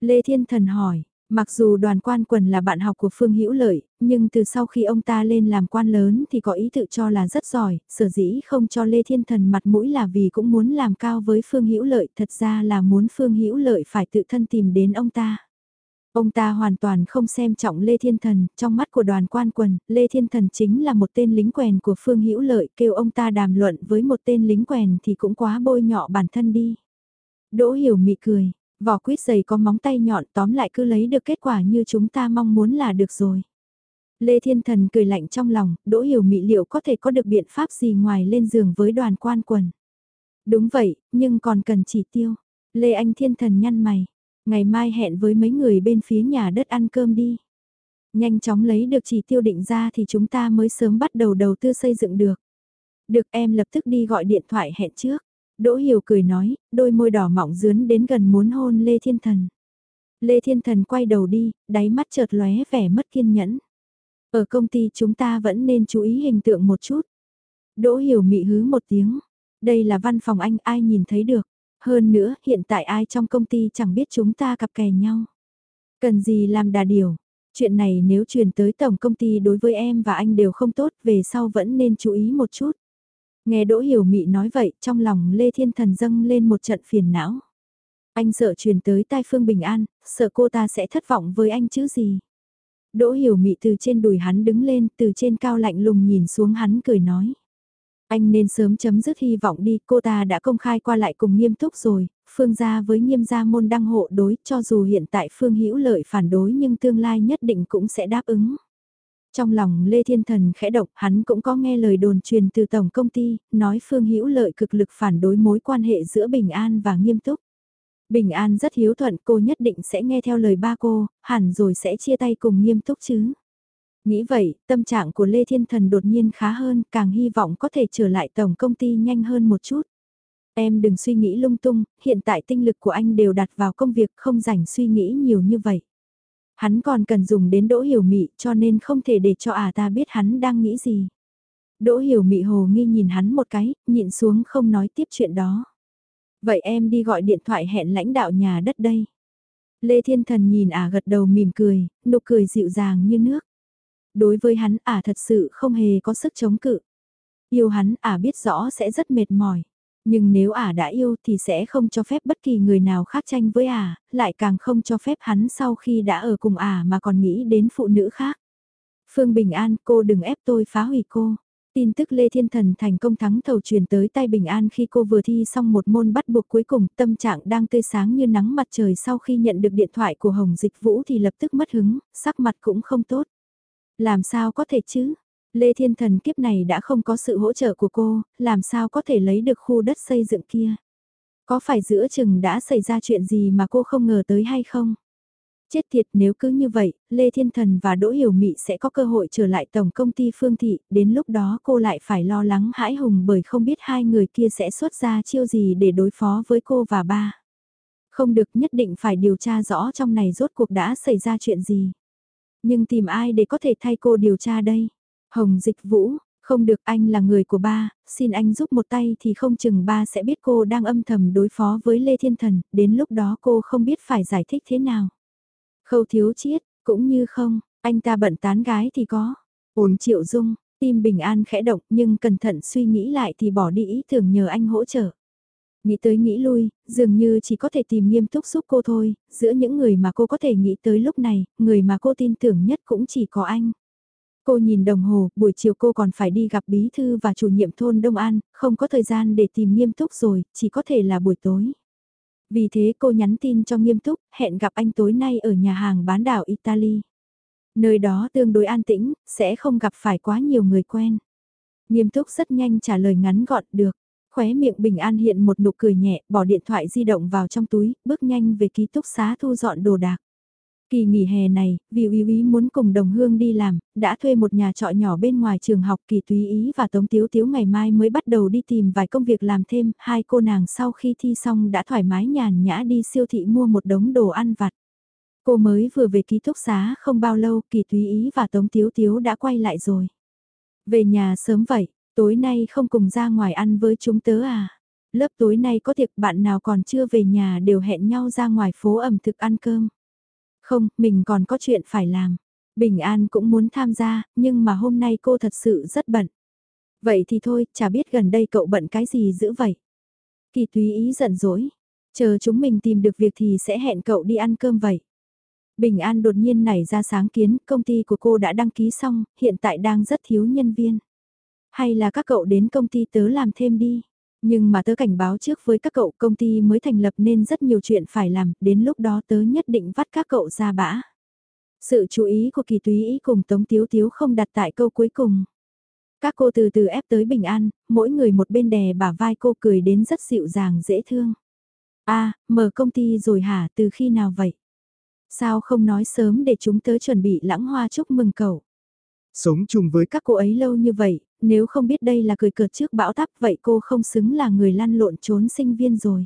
Lê Thiên Thần hỏi, mặc dù đoàn quan quần là bạn học của Phương Hữu Lợi, nhưng từ sau khi ông ta lên làm quan lớn thì có ý tự cho là rất giỏi, sở dĩ không cho Lê Thiên Thần mặt mũi là vì cũng muốn làm cao với Phương Hữu Lợi, thật ra là muốn Phương Hữu Lợi phải tự thân tìm đến ông ta. Ông ta hoàn toàn không xem trọng Lê Thiên Thần, trong mắt của đoàn quan quần, Lê Thiên Thần chính là một tên lính quèn của Phương Hữu Lợi, kêu ông ta đàm luận với một tên lính quèn thì cũng quá bôi nhọ bản thân đi. Đỗ Hiểu mị cười, vỏ quýt dày có móng tay nhọn tóm lại cứ lấy được kết quả như chúng ta mong muốn là được rồi. Lê Thiên Thần cười lạnh trong lòng, Đỗ Hiểu mị liệu có thể có được biện pháp gì ngoài lên giường với đoàn quan quần. Đúng vậy, nhưng còn cần chỉ tiêu. Lê Anh Thiên Thần nhăn mày. Ngày mai hẹn với mấy người bên phía nhà đất ăn cơm đi. Nhanh chóng lấy được chỉ tiêu định ra thì chúng ta mới sớm bắt đầu đầu tư xây dựng được. Được em lập tức đi gọi điện thoại hẹn trước. Đỗ Hiểu cười nói, đôi môi đỏ mọng dướn đến gần muốn hôn Lê Thiên Thần. Lê Thiên Thần quay đầu đi, đáy mắt chợt lóe vẻ mất kiên nhẫn. Ở công ty chúng ta vẫn nên chú ý hình tượng một chút. Đỗ Hiểu mị hứ một tiếng. Đây là văn phòng anh ai nhìn thấy được. Hơn nữa, hiện tại ai trong công ty chẳng biết chúng ta cặp kè nhau. Cần gì làm đà điều. Chuyện này nếu truyền tới tổng công ty đối với em và anh đều không tốt, về sau vẫn nên chú ý một chút. Nghe Đỗ Hiểu Mị nói vậy, trong lòng Lê Thiên Thần dâng lên một trận phiền não. Anh sợ truyền tới tai Phương Bình An, sợ cô ta sẽ thất vọng với anh chứ gì. Đỗ Hiểu Mị từ trên đùi hắn đứng lên, từ trên cao lạnh lùng nhìn xuống hắn cười nói. Anh nên sớm chấm dứt hy vọng đi, cô ta đã công khai qua lại cùng nghiêm túc rồi, Phương gia với nghiêm gia môn đăng hộ đối, cho dù hiện tại Phương hữu lợi phản đối nhưng tương lai nhất định cũng sẽ đáp ứng. Trong lòng Lê Thiên Thần khẽ động, hắn cũng có nghe lời đồn truyền từ tổng công ty, nói Phương hữu lợi cực lực phản đối mối quan hệ giữa Bình An và nghiêm túc. Bình An rất hiếu thuận cô nhất định sẽ nghe theo lời ba cô, hẳn rồi sẽ chia tay cùng nghiêm túc chứ. Nghĩ vậy, tâm trạng của Lê Thiên Thần đột nhiên khá hơn, càng hy vọng có thể trở lại tổng công ty nhanh hơn một chút. Em đừng suy nghĩ lung tung, hiện tại tinh lực của anh đều đặt vào công việc không rảnh suy nghĩ nhiều như vậy. Hắn còn cần dùng đến đỗ hiểu mị cho nên không thể để cho à ta biết hắn đang nghĩ gì. Đỗ hiểu mị hồ nghi nhìn hắn một cái, nhịn xuống không nói tiếp chuyện đó. Vậy em đi gọi điện thoại hẹn lãnh đạo nhà đất đây. Lê Thiên Thần nhìn à gật đầu mỉm cười, nụ cười dịu dàng như nước đối với hắn ả thật sự không hề có sức chống cự. Yêu hắn ả biết rõ sẽ rất mệt mỏi. Nhưng nếu ả đã yêu thì sẽ không cho phép bất kỳ người nào khác tranh với ả, lại càng không cho phép hắn sau khi đã ở cùng ả mà còn nghĩ đến phụ nữ khác. Phương Bình An, cô đừng ép tôi phá hủy cô. Tin tức Lê Thiên Thần thành công thắng thầu truyền tới tay Bình An khi cô vừa thi xong một môn bắt buộc cuối cùng, tâm trạng đang tươi sáng như nắng mặt trời sau khi nhận được điện thoại của Hồng Dịch Vũ thì lập tức mất hứng, sắc mặt cũng không tốt. Làm sao có thể chứ? Lê Thiên Thần kiếp này đã không có sự hỗ trợ của cô, làm sao có thể lấy được khu đất xây dựng kia? Có phải giữa chừng đã xảy ra chuyện gì mà cô không ngờ tới hay không? Chết thiệt nếu cứ như vậy, Lê Thiên Thần và Đỗ Hiểu Mị sẽ có cơ hội trở lại tổng công ty Phương Thị, đến lúc đó cô lại phải lo lắng hãi hùng bởi không biết hai người kia sẽ xuất ra chiêu gì để đối phó với cô và ba. Không được nhất định phải điều tra rõ trong này rốt cuộc đã xảy ra chuyện gì. Nhưng tìm ai để có thể thay cô điều tra đây? Hồng Dịch Vũ, không được anh là người của ba, xin anh giúp một tay thì không chừng ba sẽ biết cô đang âm thầm đối phó với Lê Thiên Thần, đến lúc đó cô không biết phải giải thích thế nào. Khâu thiếu chiết, cũng như không, anh ta bận tán gái thì có. Ổn triệu dung, tim bình an khẽ động nhưng cẩn thận suy nghĩ lại thì bỏ đi ý tưởng nhờ anh hỗ trợ. Nghĩ tới nghĩ lui, dường như chỉ có thể tìm nghiêm túc giúp cô thôi, giữa những người mà cô có thể nghĩ tới lúc này, người mà cô tin tưởng nhất cũng chỉ có anh. Cô nhìn đồng hồ, buổi chiều cô còn phải đi gặp bí thư và chủ nhiệm thôn Đông An, không có thời gian để tìm nghiêm túc rồi, chỉ có thể là buổi tối. Vì thế cô nhắn tin cho nghiêm túc, hẹn gặp anh tối nay ở nhà hàng bán đảo Italy. Nơi đó tương đối an tĩnh, sẽ không gặp phải quá nhiều người quen. Nghiêm túc rất nhanh trả lời ngắn gọn được khóe miệng bình an hiện một nụ cười nhẹ, bỏ điện thoại di động vào trong túi, bước nhanh về ký túc xá thu dọn đồ đạc. Kỳ nghỉ hè này, vì uy uy muốn cùng đồng hương đi làm, đã thuê một nhà trọ nhỏ bên ngoài trường học Kỳ Túy Ý và Tống Tiếu Tiếu ngày mai mới bắt đầu đi tìm vài công việc làm thêm, hai cô nàng sau khi thi xong đã thoải mái nhàn nhã đi siêu thị mua một đống đồ ăn vặt. Cô mới vừa về ký túc xá không bao lâu Kỳ Túy Ý và Tống Tiếu Tiếu đã quay lại rồi. Về nhà sớm vậy, tối nay không cùng ra ngoài ăn với chúng tớ à? Lớp tối nay có tiệc bạn nào còn chưa về nhà đều hẹn nhau ra ngoài phố ẩm thực ăn cơm. Không, mình còn có chuyện phải làm. Bình An cũng muốn tham gia, nhưng mà hôm nay cô thật sự rất bận. Vậy thì thôi, chả biết gần đây cậu bận cái gì dữ vậy. Kỳ túy ý giận dỗi. Chờ chúng mình tìm được việc thì sẽ hẹn cậu đi ăn cơm vậy. Bình An đột nhiên nảy ra sáng kiến, công ty của cô đã đăng ký xong, hiện tại đang rất thiếu nhân viên. Hay là các cậu đến công ty tớ làm thêm đi. Nhưng mà tớ cảnh báo trước với các cậu công ty mới thành lập nên rất nhiều chuyện phải làm, đến lúc đó tớ nhất định vắt các cậu ra bã. Sự chú ý của kỳ túy ý cùng Tống Tiếu Tiếu không đặt tại câu cuối cùng. Các cô từ từ ép tới bình an, mỗi người một bên đè bả vai cô cười đến rất dịu dàng dễ thương. a mở công ty rồi hả, từ khi nào vậy? Sao không nói sớm để chúng tớ chuẩn bị lãng hoa chúc mừng cậu? Sống chung với các cô ấy lâu như vậy, nếu không biết đây là cười cợt trước bão táp vậy cô không xứng là người lăn lộn trốn sinh viên rồi.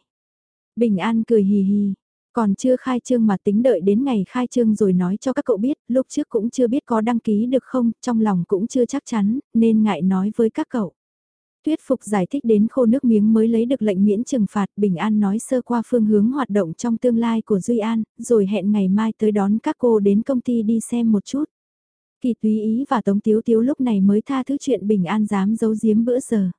Bình An cười hì hì, còn chưa khai trương mà tính đợi đến ngày khai trương rồi nói cho các cậu biết, lúc trước cũng chưa biết có đăng ký được không, trong lòng cũng chưa chắc chắn, nên ngại nói với các cậu. Tuyết Phục giải thích đến khô nước miếng mới lấy được lệnh miễn trừng phạt, Bình An nói sơ qua phương hướng hoạt động trong tương lai của Duy An, rồi hẹn ngày mai tới đón các cô đến công ty đi xem một chút. Kỳ túy ý và Tống Tiếu Tiếu lúc này mới tha thứ chuyện bình an dám giấu giếm bữa giờ.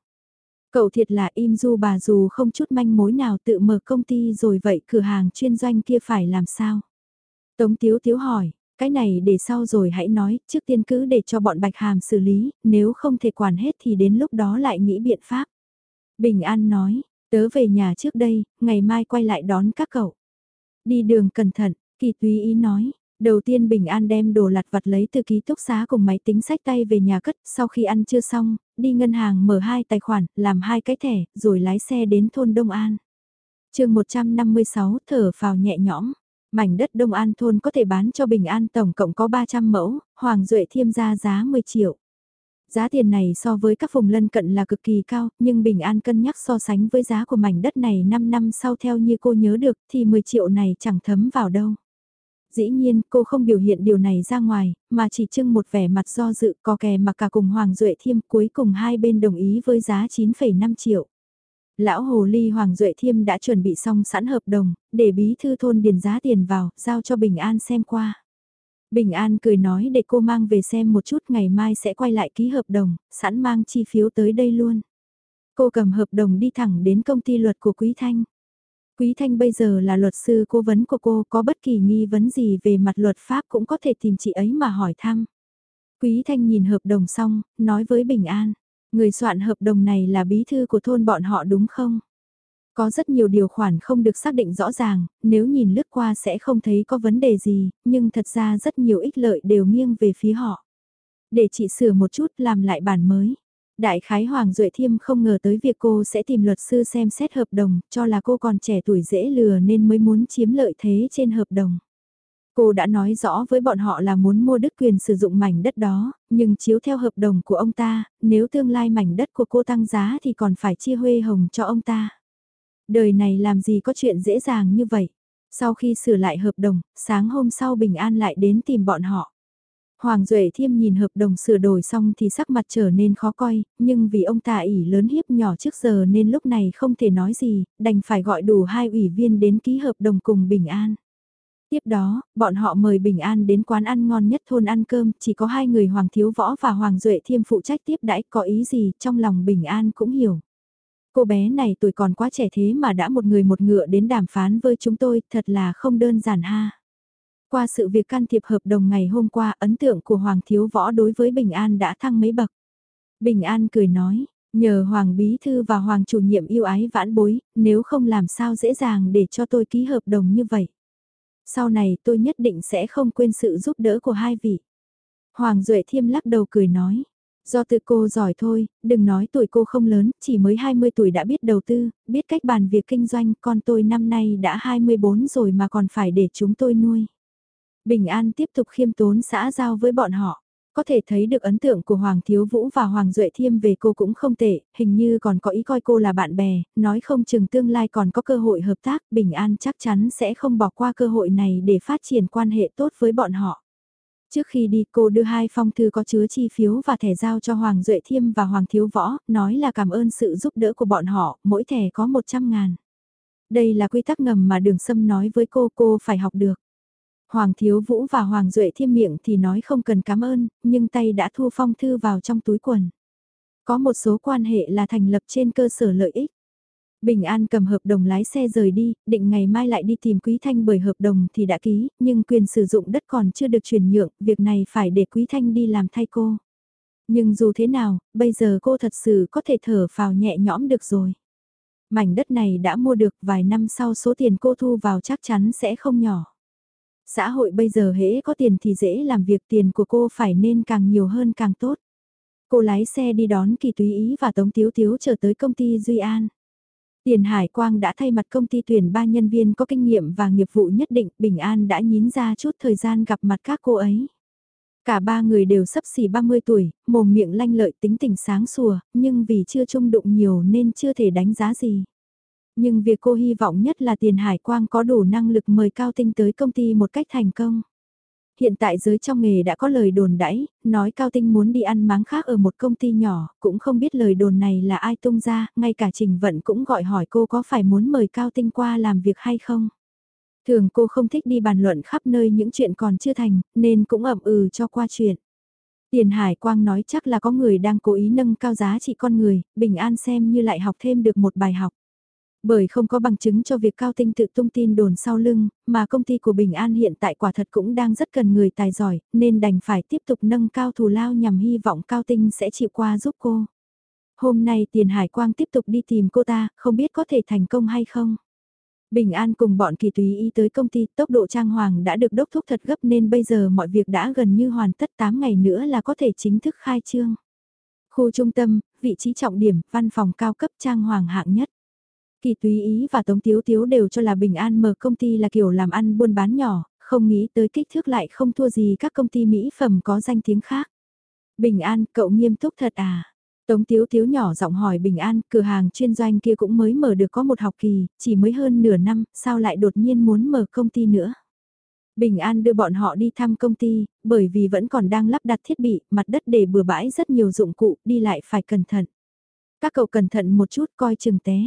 Cậu thiệt là im du bà dù không chút manh mối nào tự mở công ty rồi vậy cửa hàng chuyên doanh kia phải làm sao? Tống Tiếu Tiếu hỏi, cái này để sau rồi hãy nói, trước tiên cứ để cho bọn Bạch Hàm xử lý, nếu không thể quản hết thì đến lúc đó lại nghĩ biện pháp. Bình An nói, tớ về nhà trước đây, ngày mai quay lại đón các cậu. Đi đường cẩn thận, Kỳ Túy Ý nói, Đầu tiên Bình An đem đồ lặt vặt lấy từ ký túc xá cùng máy tính sách tay về nhà cất, sau khi ăn chưa xong, đi ngân hàng mở hai tài khoản, làm hai cái thẻ, rồi lái xe đến thôn Đông An. chương 156 thở phào nhẹ nhõm, mảnh đất Đông An thôn có thể bán cho Bình An tổng cộng có 300 mẫu, Hoàng Duệ thiêm ra giá 10 triệu. Giá tiền này so với các vùng lân cận là cực kỳ cao, nhưng Bình An cân nhắc so sánh với giá của mảnh đất này 5 năm sau theo như cô nhớ được thì 10 triệu này chẳng thấm vào đâu. Dĩ nhiên cô không biểu hiện điều này ra ngoài, mà chỉ trưng một vẻ mặt do dự có kè mà cả cùng Hoàng Duệ Thiêm cuối cùng hai bên đồng ý với giá 9,5 triệu. Lão Hồ Ly Hoàng Duệ Thiêm đã chuẩn bị xong sẵn hợp đồng, để bí thư thôn điền giá tiền vào, giao cho Bình An xem qua. Bình An cười nói để cô mang về xem một chút ngày mai sẽ quay lại ký hợp đồng, sẵn mang chi phiếu tới đây luôn. Cô cầm hợp đồng đi thẳng đến công ty luật của Quý Thanh. Quý Thanh bây giờ là luật sư cố vấn của cô, có bất kỳ nghi vấn gì về mặt luật pháp cũng có thể tìm chị ấy mà hỏi thăm. Quý Thanh nhìn hợp đồng xong, nói với Bình An, người soạn hợp đồng này là bí thư của thôn bọn họ đúng không? Có rất nhiều điều khoản không được xác định rõ ràng, nếu nhìn lướt qua sẽ không thấy có vấn đề gì, nhưng thật ra rất nhiều ích lợi đều nghiêng về phía họ. Để chị sửa một chút làm lại bản mới. Đại khái Hoàng Duệ Thiêm không ngờ tới việc cô sẽ tìm luật sư xem xét hợp đồng, cho là cô còn trẻ tuổi dễ lừa nên mới muốn chiếm lợi thế trên hợp đồng. Cô đã nói rõ với bọn họ là muốn mua đất quyền sử dụng mảnh đất đó, nhưng chiếu theo hợp đồng của ông ta, nếu tương lai mảnh đất của cô tăng giá thì còn phải chia huê hồng cho ông ta. Đời này làm gì có chuyện dễ dàng như vậy. Sau khi sửa lại hợp đồng, sáng hôm sau Bình An lại đến tìm bọn họ. Hoàng Duệ Thiêm nhìn hợp đồng sửa đổi xong thì sắc mặt trở nên khó coi, nhưng vì ông ta ỉ lớn hiếp nhỏ trước giờ nên lúc này không thể nói gì, đành phải gọi đủ hai ủy viên đến ký hợp đồng cùng Bình An. Tiếp đó, bọn họ mời Bình An đến quán ăn ngon nhất thôn ăn cơm, chỉ có hai người Hoàng Thiếu Võ và Hoàng Duệ Thiêm phụ trách tiếp đãi có ý gì trong lòng Bình An cũng hiểu. Cô bé này tuổi còn quá trẻ thế mà đã một người một ngựa đến đàm phán với chúng tôi, thật là không đơn giản ha. Qua sự việc can thiệp hợp đồng ngày hôm qua, ấn tượng của Hoàng Thiếu Võ đối với Bình An đã thăng mấy bậc. Bình An cười nói, nhờ Hoàng Bí Thư và Hoàng chủ nhiệm yêu ái vãn bối, nếu không làm sao dễ dàng để cho tôi ký hợp đồng như vậy. Sau này tôi nhất định sẽ không quên sự giúp đỡ của hai vị. Hoàng Duệ Thiêm lắc đầu cười nói, do tự cô giỏi thôi, đừng nói tuổi cô không lớn, chỉ mới 20 tuổi đã biết đầu tư, biết cách bàn việc kinh doanh, con tôi năm nay đã 24 rồi mà còn phải để chúng tôi nuôi. Bình An tiếp tục khiêm tốn xã giao với bọn họ. Có thể thấy được ấn tượng của Hoàng Thiếu Vũ và Hoàng Duệ Thiêm về cô cũng không tệ, hình như còn có ý coi cô là bạn bè, nói không chừng tương lai còn có cơ hội hợp tác, Bình An chắc chắn sẽ không bỏ qua cơ hội này để phát triển quan hệ tốt với bọn họ. Trước khi đi cô đưa hai phong thư có chứa chi phiếu và thẻ giao cho Hoàng Duệ Thiêm và Hoàng Thiếu Võ, nói là cảm ơn sự giúp đỡ của bọn họ, mỗi thẻ có 100 ngàn. Đây là quy tắc ngầm mà Đường Sâm nói với cô, cô phải học được. Hoàng Thiếu Vũ và Hoàng Duệ Thiêm miệng thì nói không cần cảm ơn, nhưng tay đã thu phong thư vào trong túi quần. Có một số quan hệ là thành lập trên cơ sở lợi ích. Bình An cầm hợp đồng lái xe rời đi, định ngày mai lại đi tìm Quý Thanh bởi hợp đồng thì đã ký, nhưng quyền sử dụng đất còn chưa được chuyển nhượng, việc này phải để Quý Thanh đi làm thay cô. Nhưng dù thế nào, bây giờ cô thật sự có thể thở phào nhẹ nhõm được rồi. Mảnh đất này đã mua được vài năm sau số tiền cô thu vào chắc chắn sẽ không nhỏ. Xã hội bây giờ hễ có tiền thì dễ làm việc tiền của cô phải nên càng nhiều hơn càng tốt. Cô lái xe đi đón Kỳ Túy Ý và Tống Tiếu Tiếu trở tới công ty Duy An. Tiền Hải Quang đã thay mặt công ty tuyển ba nhân viên có kinh nghiệm và nghiệp vụ nhất định, Bình An đã nhín ra chút thời gian gặp mặt các cô ấy. Cả ba người đều sắp xỉ 30 tuổi, mồm miệng lanh lợi tính tình sáng sủa, nhưng vì chưa chung đụng nhiều nên chưa thể đánh giá gì. Nhưng việc cô hy vọng nhất là tiền hải quang có đủ năng lực mời Cao Tinh tới công ty một cách thành công. Hiện tại giới trong nghề đã có lời đồn đãi, nói Cao Tinh muốn đi ăn máng khác ở một công ty nhỏ, cũng không biết lời đồn này là ai tung ra, ngay cả Trình Vận cũng gọi hỏi cô có phải muốn mời Cao Tinh qua làm việc hay không. Thường cô không thích đi bàn luận khắp nơi những chuyện còn chưa thành, nên cũng ậm ừ cho qua chuyện. Tiền Hải Quang nói chắc là có người đang cố ý nâng cao giá trị con người, bình an xem như lại học thêm được một bài học. Bởi không có bằng chứng cho việc Cao Tinh tự tung tin đồn sau lưng, mà công ty của Bình An hiện tại quả thật cũng đang rất cần người tài giỏi, nên đành phải tiếp tục nâng cao thù lao nhằm hy vọng Cao Tinh sẽ chịu qua giúp cô. Hôm nay Tiền Hải Quang tiếp tục đi tìm cô ta, không biết có thể thành công hay không. Bình An cùng bọn kỳ túy ý tới công ty, tốc độ trang hoàng đã được đốc thúc thật gấp nên bây giờ mọi việc đã gần như hoàn tất 8 ngày nữa là có thể chính thức khai trương. Khu trung tâm, vị trí trọng điểm, văn phòng cao cấp trang hoàng hạng nhất. Kỳ túy ý và Tống Tiếu Tiếu đều cho là Bình An mở công ty là kiểu làm ăn buôn bán nhỏ, không nghĩ tới kích thước lại không thua gì các công ty mỹ phẩm có danh tiếng khác. Bình An, cậu nghiêm túc thật à? Tống Tiếu Tiếu nhỏ giọng hỏi Bình An, cửa hàng chuyên doanh kia cũng mới mở được có một học kỳ, chỉ mới hơn nửa năm, sao lại đột nhiên muốn mở công ty nữa? Bình An đưa bọn họ đi thăm công ty, bởi vì vẫn còn đang lắp đặt thiết bị, mặt đất để bừa bãi rất nhiều dụng cụ, đi lại phải cẩn thận. Các cậu cẩn thận một chút coi chừng té.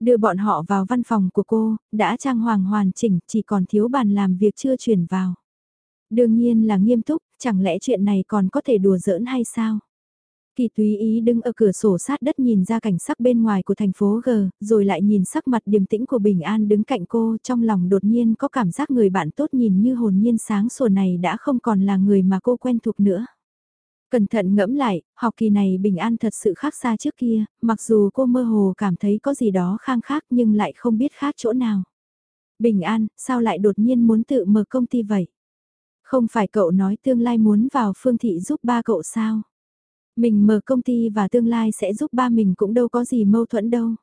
Đưa bọn họ vào văn phòng của cô, đã trang hoàng hoàn chỉnh, chỉ còn thiếu bàn làm việc chưa chuyển vào. Đương nhiên là nghiêm túc, chẳng lẽ chuyện này còn có thể đùa giỡn hay sao? Kỳ túy ý đứng ở cửa sổ sát đất nhìn ra cảnh sắc bên ngoài của thành phố G, rồi lại nhìn sắc mặt điềm tĩnh của Bình An đứng cạnh cô trong lòng đột nhiên có cảm giác người bạn tốt nhìn như hồn nhiên sáng sủa này đã không còn là người mà cô quen thuộc nữa. Cẩn thận ngẫm lại, học kỳ này Bình An thật sự khác xa trước kia, mặc dù cô mơ hồ cảm thấy có gì đó khang khác nhưng lại không biết khác chỗ nào. Bình An, sao lại đột nhiên muốn tự mở công ty vậy? Không phải cậu nói tương lai muốn vào phương thị giúp ba cậu sao? Mình mở công ty và tương lai sẽ giúp ba mình cũng đâu có gì mâu thuẫn đâu.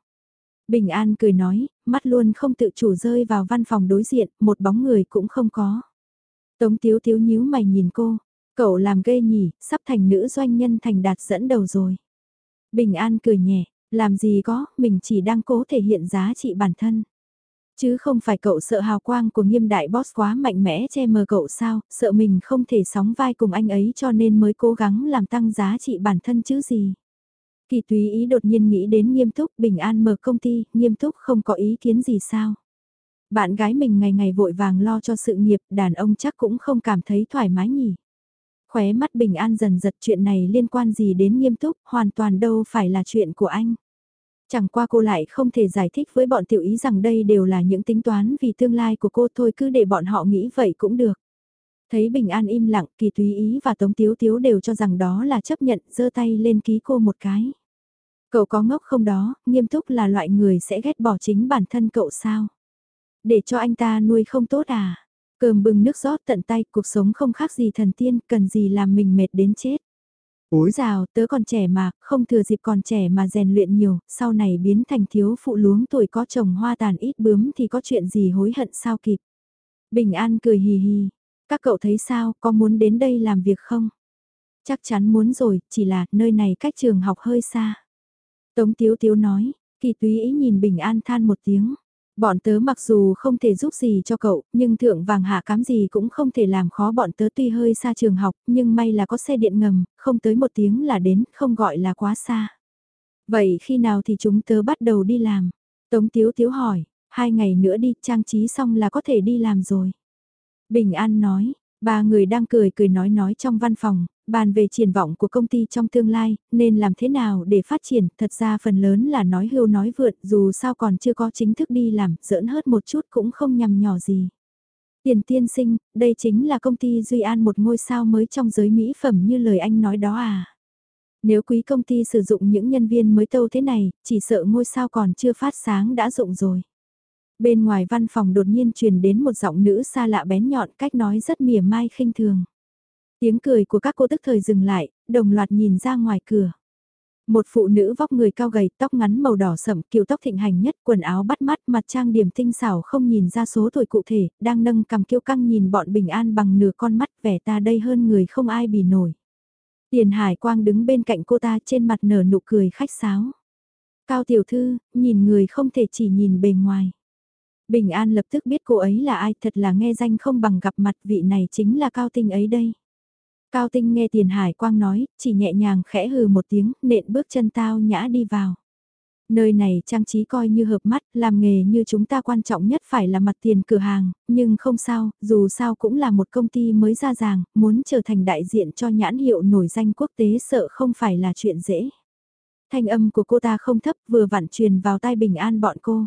Bình An cười nói, mắt luôn không tự chủ rơi vào văn phòng đối diện, một bóng người cũng không có. Tống Tiếu Tiếu nhíu mày nhìn cô, Cậu làm ghê nhỉ, sắp thành nữ doanh nhân thành đạt dẫn đầu rồi. Bình An cười nhẹ, làm gì có, mình chỉ đang cố thể hiện giá trị bản thân. Chứ không phải cậu sợ hào quang của nghiêm đại boss quá mạnh mẽ che mờ cậu sao, sợ mình không thể sóng vai cùng anh ấy cho nên mới cố gắng làm tăng giá trị bản thân chứ gì. Kỳ túy ý đột nhiên nghĩ đến nghiêm túc bình an mở công ty, nghiêm túc không có ý kiến gì sao. Bạn gái mình ngày ngày vội vàng lo cho sự nghiệp, đàn ông chắc cũng không cảm thấy thoải mái nhỉ. Khóe mắt bình an dần giật chuyện này liên quan gì đến nghiêm túc, hoàn toàn đâu phải là chuyện của anh. Chẳng qua cô lại không thể giải thích với bọn tiểu ý rằng đây đều là những tính toán vì tương lai của cô thôi cứ để bọn họ nghĩ vậy cũng được. Thấy Bình An im lặng, Kỳ Túy Ý và Tống Tiếu Tiếu đều cho rằng đó là chấp nhận, giơ tay lên ký cô một cái. Cậu có ngốc không đó, nghiêm túc là loại người sẽ ghét bỏ chính bản thân cậu sao? Để cho anh ta nuôi không tốt à? Cơm bưng nước rót tận tay, cuộc sống không khác gì thần tiên, cần gì làm mình mệt đến chết. Ối rào, tớ còn trẻ mà, không thừa dịp còn trẻ mà rèn luyện nhiều, sau này biến thành thiếu phụ luống tuổi có chồng hoa tàn ít bướm thì có chuyện gì hối hận sao kịp. Bình An cười hì hì. Các cậu thấy sao, có muốn đến đây làm việc không? Chắc chắn muốn rồi, chỉ là nơi này cách trường học hơi xa. Tống Tiếu Tiếu nói, kỳ túy ý nhìn Bình An than một tiếng. Bọn tớ mặc dù không thể giúp gì cho cậu, nhưng thượng vàng hạ cám gì cũng không thể làm khó bọn tớ tuy hơi xa trường học, nhưng may là có xe điện ngầm, không tới một tiếng là đến, không gọi là quá xa. Vậy khi nào thì chúng tớ bắt đầu đi làm? Tống Tiếu Tiếu hỏi, hai ngày nữa đi, trang trí xong là có thể đi làm rồi. Bình An nói, ba người đang cười cười nói nói trong văn phòng, bàn về triển vọng của công ty trong tương lai, nên làm thế nào để phát triển, thật ra phần lớn là nói hưu nói vượt, dù sao còn chưa có chính thức đi làm, giỡn hớt một chút cũng không nhằm nhỏ gì. Tiền tiên sinh, đây chính là công ty Duy An một ngôi sao mới trong giới mỹ phẩm như lời anh nói đó à. Nếu quý công ty sử dụng những nhân viên mới tâu thế này, chỉ sợ ngôi sao còn chưa phát sáng đã dụng rồi. Bên ngoài văn phòng đột nhiên truyền đến một giọng nữ xa lạ bén nhọn cách nói rất mỉa mai khinh thường. Tiếng cười của các cô tức thời dừng lại, đồng loạt nhìn ra ngoài cửa. Một phụ nữ vóc người cao gầy, tóc ngắn màu đỏ sẫm kiểu tóc thịnh hành nhất, quần áo bắt mắt, mặt trang điểm tinh xảo không nhìn ra số tuổi cụ thể, đang nâng cầm kiêu căng nhìn bọn bình an bằng nửa con mắt vẻ ta đây hơn người không ai bì nổi. Tiền Hải Quang đứng bên cạnh cô ta trên mặt nở nụ cười khách sáo. Cao tiểu thư, nhìn người không thể chỉ nhìn bề ngoài. Bình An lập tức biết cô ấy là ai thật là nghe danh không bằng gặp mặt vị này chính là Cao Tinh ấy đây. Cao Tinh nghe Tiền Hải Quang nói, chỉ nhẹ nhàng khẽ hừ một tiếng, nện bước chân tao nhã đi vào. Nơi này trang trí coi như hợp mắt, làm nghề như chúng ta quan trọng nhất phải là mặt tiền cửa hàng, nhưng không sao, dù sao cũng là một công ty mới ra ràng, muốn trở thành đại diện cho nhãn hiệu nổi danh quốc tế sợ không phải là chuyện dễ. Thanh âm của cô ta không thấp vừa vặn truyền vào tai Bình An bọn cô.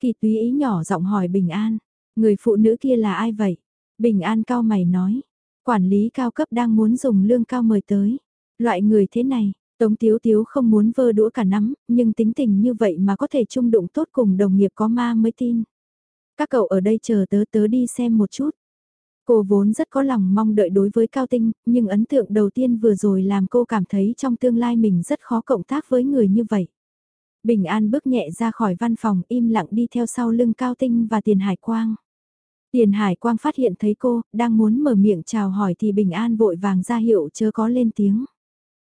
Kỳ túy ý nhỏ giọng hỏi Bình An, người phụ nữ kia là ai vậy? Bình An cao mày nói, quản lý cao cấp đang muốn dùng lương cao mời tới. Loại người thế này, Tống Tiếu Tiếu không muốn vơ đũa cả nắm, nhưng tính tình như vậy mà có thể chung đụng tốt cùng đồng nghiệp có ma mới tin. Các cậu ở đây chờ tớ tớ đi xem một chút. Cô vốn rất có lòng mong đợi đối với Cao Tinh, nhưng ấn tượng đầu tiên vừa rồi làm cô cảm thấy trong tương lai mình rất khó cộng tác với người như vậy. Bình An bước nhẹ ra khỏi văn phòng im lặng đi theo sau lưng Cao Tinh và Tiền Hải Quang. Tiền Hải Quang phát hiện thấy cô, đang muốn mở miệng chào hỏi thì Bình An vội vàng ra hiệu chớ có lên tiếng.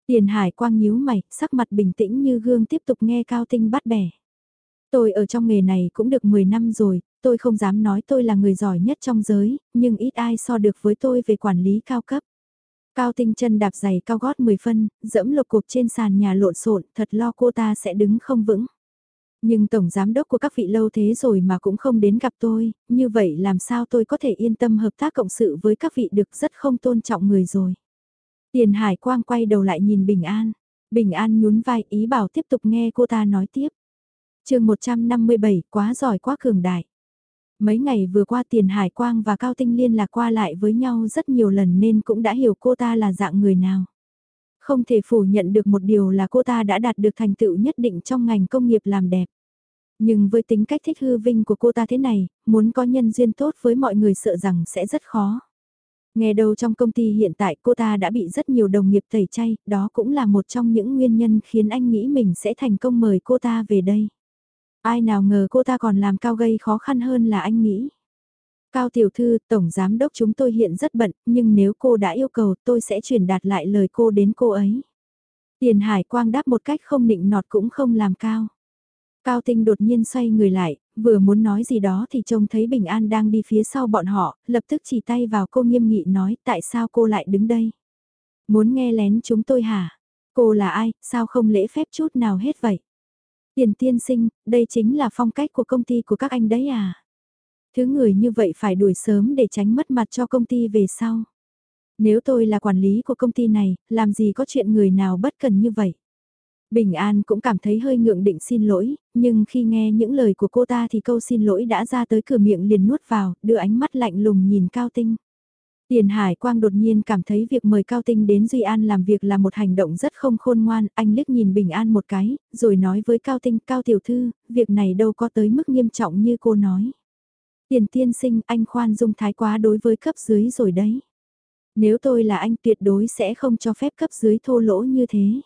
Tiền Hải Quang nhíu mày, sắc mặt bình tĩnh như gương tiếp tục nghe Cao Tinh bắt bẻ. Tôi ở trong nghề này cũng được 10 năm rồi, tôi không dám nói tôi là người giỏi nhất trong giới, nhưng ít ai so được với tôi về quản lý cao cấp. Cao tinh chân đạp giày cao gót 10 phân, dẫm lục cục trên sàn nhà lộn xộn, thật lo cô ta sẽ đứng không vững. Nhưng tổng giám đốc của các vị lâu thế rồi mà cũng không đến gặp tôi, như vậy làm sao tôi có thể yên tâm hợp tác cộng sự với các vị được rất không tôn trọng người rồi. Tiền Hải Quang quay đầu lại nhìn Bình An. Bình An nhún vai ý bảo tiếp tục nghe cô ta nói tiếp. chương 157 quá giỏi quá cường đại. Mấy ngày vừa qua Tiền Hải Quang và Cao Tinh Liên lạc qua lại với nhau rất nhiều lần nên cũng đã hiểu cô ta là dạng người nào. Không thể phủ nhận được một điều là cô ta đã đạt được thành tựu nhất định trong ngành công nghiệp làm đẹp. Nhưng với tính cách thích hư vinh của cô ta thế này, muốn có nhân duyên tốt với mọi người sợ rằng sẽ rất khó. Nghe đâu trong công ty hiện tại cô ta đã bị rất nhiều đồng nghiệp tẩy chay, đó cũng là một trong những nguyên nhân khiến anh nghĩ mình sẽ thành công mời cô ta về đây. Ai nào ngờ cô ta còn làm cao gây khó khăn hơn là anh nghĩ. Cao tiểu thư, tổng giám đốc chúng tôi hiện rất bận, nhưng nếu cô đã yêu cầu tôi sẽ truyền đạt lại lời cô đến cô ấy. Tiền hải quang đáp một cách không nịnh nọt cũng không làm cao. Cao tinh đột nhiên xoay người lại, vừa muốn nói gì đó thì trông thấy Bình An đang đi phía sau bọn họ, lập tức chỉ tay vào cô nghiêm nghị nói tại sao cô lại đứng đây. Muốn nghe lén chúng tôi hả? Cô là ai, sao không lễ phép chút nào hết vậy? Tiền tiên sinh, đây chính là phong cách của công ty của các anh đấy à? Thứ người như vậy phải đuổi sớm để tránh mất mặt cho công ty về sau. Nếu tôi là quản lý của công ty này, làm gì có chuyện người nào bất cần như vậy? Bình An cũng cảm thấy hơi ngượng định xin lỗi, nhưng khi nghe những lời của cô ta thì câu xin lỗi đã ra tới cửa miệng liền nuốt vào, đưa ánh mắt lạnh lùng nhìn Cao Tinh. Tiền Hải Quang đột nhiên cảm thấy việc mời Cao Tinh đến Duy An làm việc là một hành động rất không khôn ngoan, anh liếc nhìn Bình An một cái, rồi nói với Cao Tinh, Cao Tiểu Thư, việc này đâu có tới mức nghiêm trọng như cô nói. Tiền tiên sinh, anh khoan dung thái quá đối với cấp dưới rồi đấy. Nếu tôi là anh tuyệt đối sẽ không cho phép cấp dưới thô lỗ như thế.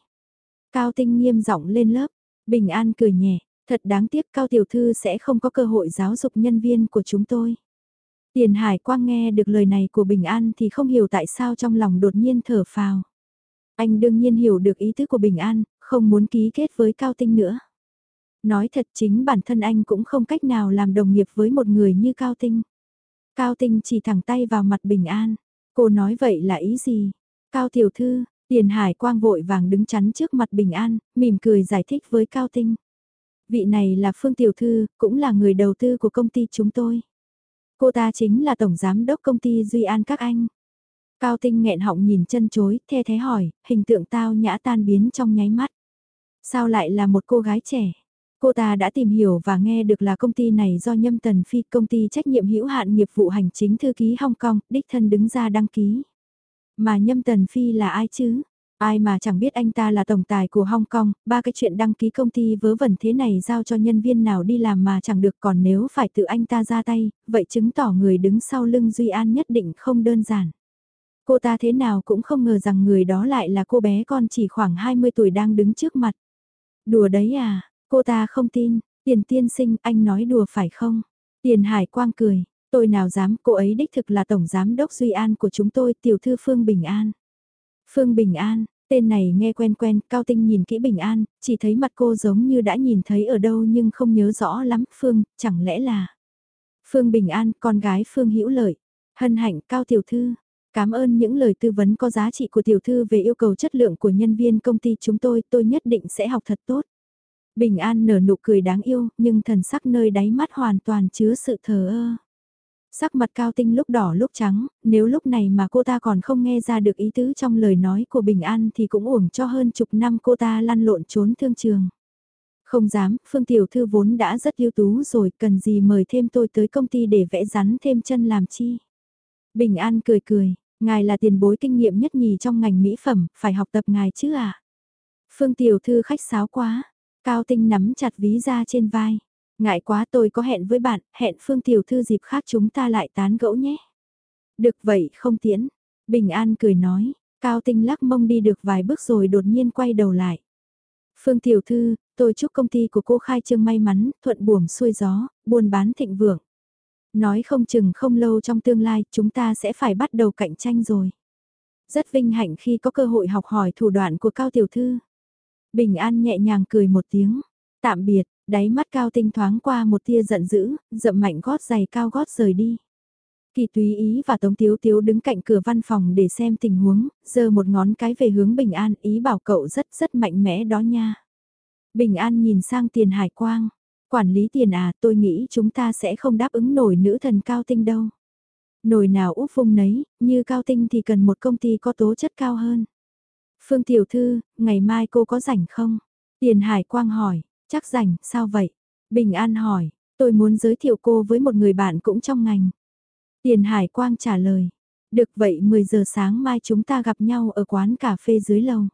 Cao Tinh nghiêm giọng lên lớp, Bình An cười nhẹ, thật đáng tiếc Cao Tiểu Thư sẽ không có cơ hội giáo dục nhân viên của chúng tôi. Tiền Hải Quang nghe được lời này của Bình An thì không hiểu tại sao trong lòng đột nhiên thở phào. Anh đương nhiên hiểu được ý tứ của Bình An, không muốn ký kết với Cao Tinh nữa. Nói thật chính bản thân anh cũng không cách nào làm đồng nghiệp với một người như Cao Tinh. Cao Tinh chỉ thẳng tay vào mặt Bình An. Cô nói vậy là ý gì? Cao Tiểu Thư, Tiền Hải Quang vội vàng đứng chắn trước mặt Bình An, mỉm cười giải thích với Cao Tinh. Vị này là Phương Tiểu Thư, cũng là người đầu tư của công ty chúng tôi. Cô ta chính là Tổng Giám đốc công ty Duy An các anh. Cao Tinh nghẹn họng nhìn chân chối, the thế hỏi, hình tượng tao nhã tan biến trong nháy mắt. Sao lại là một cô gái trẻ? Cô ta đã tìm hiểu và nghe được là công ty này do Nhâm Tần Phi công ty trách nhiệm hữu hạn nghiệp vụ hành chính thư ký Hong Kong, đích thân đứng ra đăng ký. Mà Nhâm Tần Phi là ai chứ? Ai mà chẳng biết anh ta là tổng tài của Hong Kong, ba cái chuyện đăng ký công ty vớ vẩn thế này giao cho nhân viên nào đi làm mà chẳng được còn nếu phải tự anh ta ra tay, vậy chứng tỏ người đứng sau lưng Duy An nhất định không đơn giản. Cô ta thế nào cũng không ngờ rằng người đó lại là cô bé con chỉ khoảng 20 tuổi đang đứng trước mặt. Đùa đấy à, cô ta không tin, tiền tiên sinh anh nói đùa phải không? Tiền Hải Quang cười, tôi nào dám cô ấy đích thực là tổng giám đốc Duy An của chúng tôi tiểu thư Phương Bình An. Phương Bình An, tên này nghe quen quen, Cao Tinh nhìn kỹ Bình An, chỉ thấy mặt cô giống như đã nhìn thấy ở đâu nhưng không nhớ rõ lắm, Phương, chẳng lẽ là... Phương Bình An, con gái Phương Hữu Lợi, hân hạnh Cao Tiểu Thư, cảm ơn những lời tư vấn có giá trị của Tiểu Thư về yêu cầu chất lượng của nhân viên công ty chúng tôi, tôi nhất định sẽ học thật tốt. Bình An nở nụ cười đáng yêu, nhưng thần sắc nơi đáy mắt hoàn toàn chứa sự thờ ơ. Sắc mặt cao tinh lúc đỏ lúc trắng, nếu lúc này mà cô ta còn không nghe ra được ý tứ trong lời nói của Bình An thì cũng uổng cho hơn chục năm cô ta lăn lộn trốn thương trường. Không dám, Phương Tiểu Thư vốn đã rất ưu tú rồi, cần gì mời thêm tôi tới công ty để vẽ rắn thêm chân làm chi. Bình An cười cười, ngài là tiền bối kinh nghiệm nhất nhì trong ngành mỹ phẩm, phải học tập ngài chứ à? Phương Tiểu Thư khách sáo quá, Cao Tinh nắm chặt ví ra trên vai. Ngại quá tôi có hẹn với bạn, hẹn Phương Tiểu Thư dịp khác chúng ta lại tán gẫu nhé. Được vậy không tiễn. Bình An cười nói, Cao Tinh lắc mông đi được vài bước rồi đột nhiên quay đầu lại. Phương Tiểu Thư, tôi chúc công ty của cô khai trương may mắn, thuận buồm xuôi gió, buôn bán thịnh vượng. Nói không chừng không lâu trong tương lai chúng ta sẽ phải bắt đầu cạnh tranh rồi. Rất vinh hạnh khi có cơ hội học hỏi thủ đoạn của Cao Tiểu Thư. Bình An nhẹ nhàng cười một tiếng. Tạm biệt, đáy mắt cao tinh thoáng qua một tia giận dữ, dậm mạnh gót giày cao gót rời đi. Kỳ túy ý và Tống Tiếu Tiếu đứng cạnh cửa văn phòng để xem tình huống, giơ một ngón cái về hướng Bình An, ý bảo cậu rất rất mạnh mẽ đó nha. Bình An nhìn sang tiền hải quang, quản lý tiền à tôi nghĩ chúng ta sẽ không đáp ứng nổi nữ thần cao tinh đâu. Nồi nào úp phung nấy, như cao tinh thì cần một công ty có tố chất cao hơn. Phương Tiểu Thư, ngày mai cô có rảnh không? Tiền Hải Quang hỏi, chắc rảnh, sao vậy? Bình An hỏi, tôi muốn giới thiệu cô với một người bạn cũng trong ngành. Tiền Hải Quang trả lời, được vậy 10 giờ sáng mai chúng ta gặp nhau ở quán cà phê dưới lầu.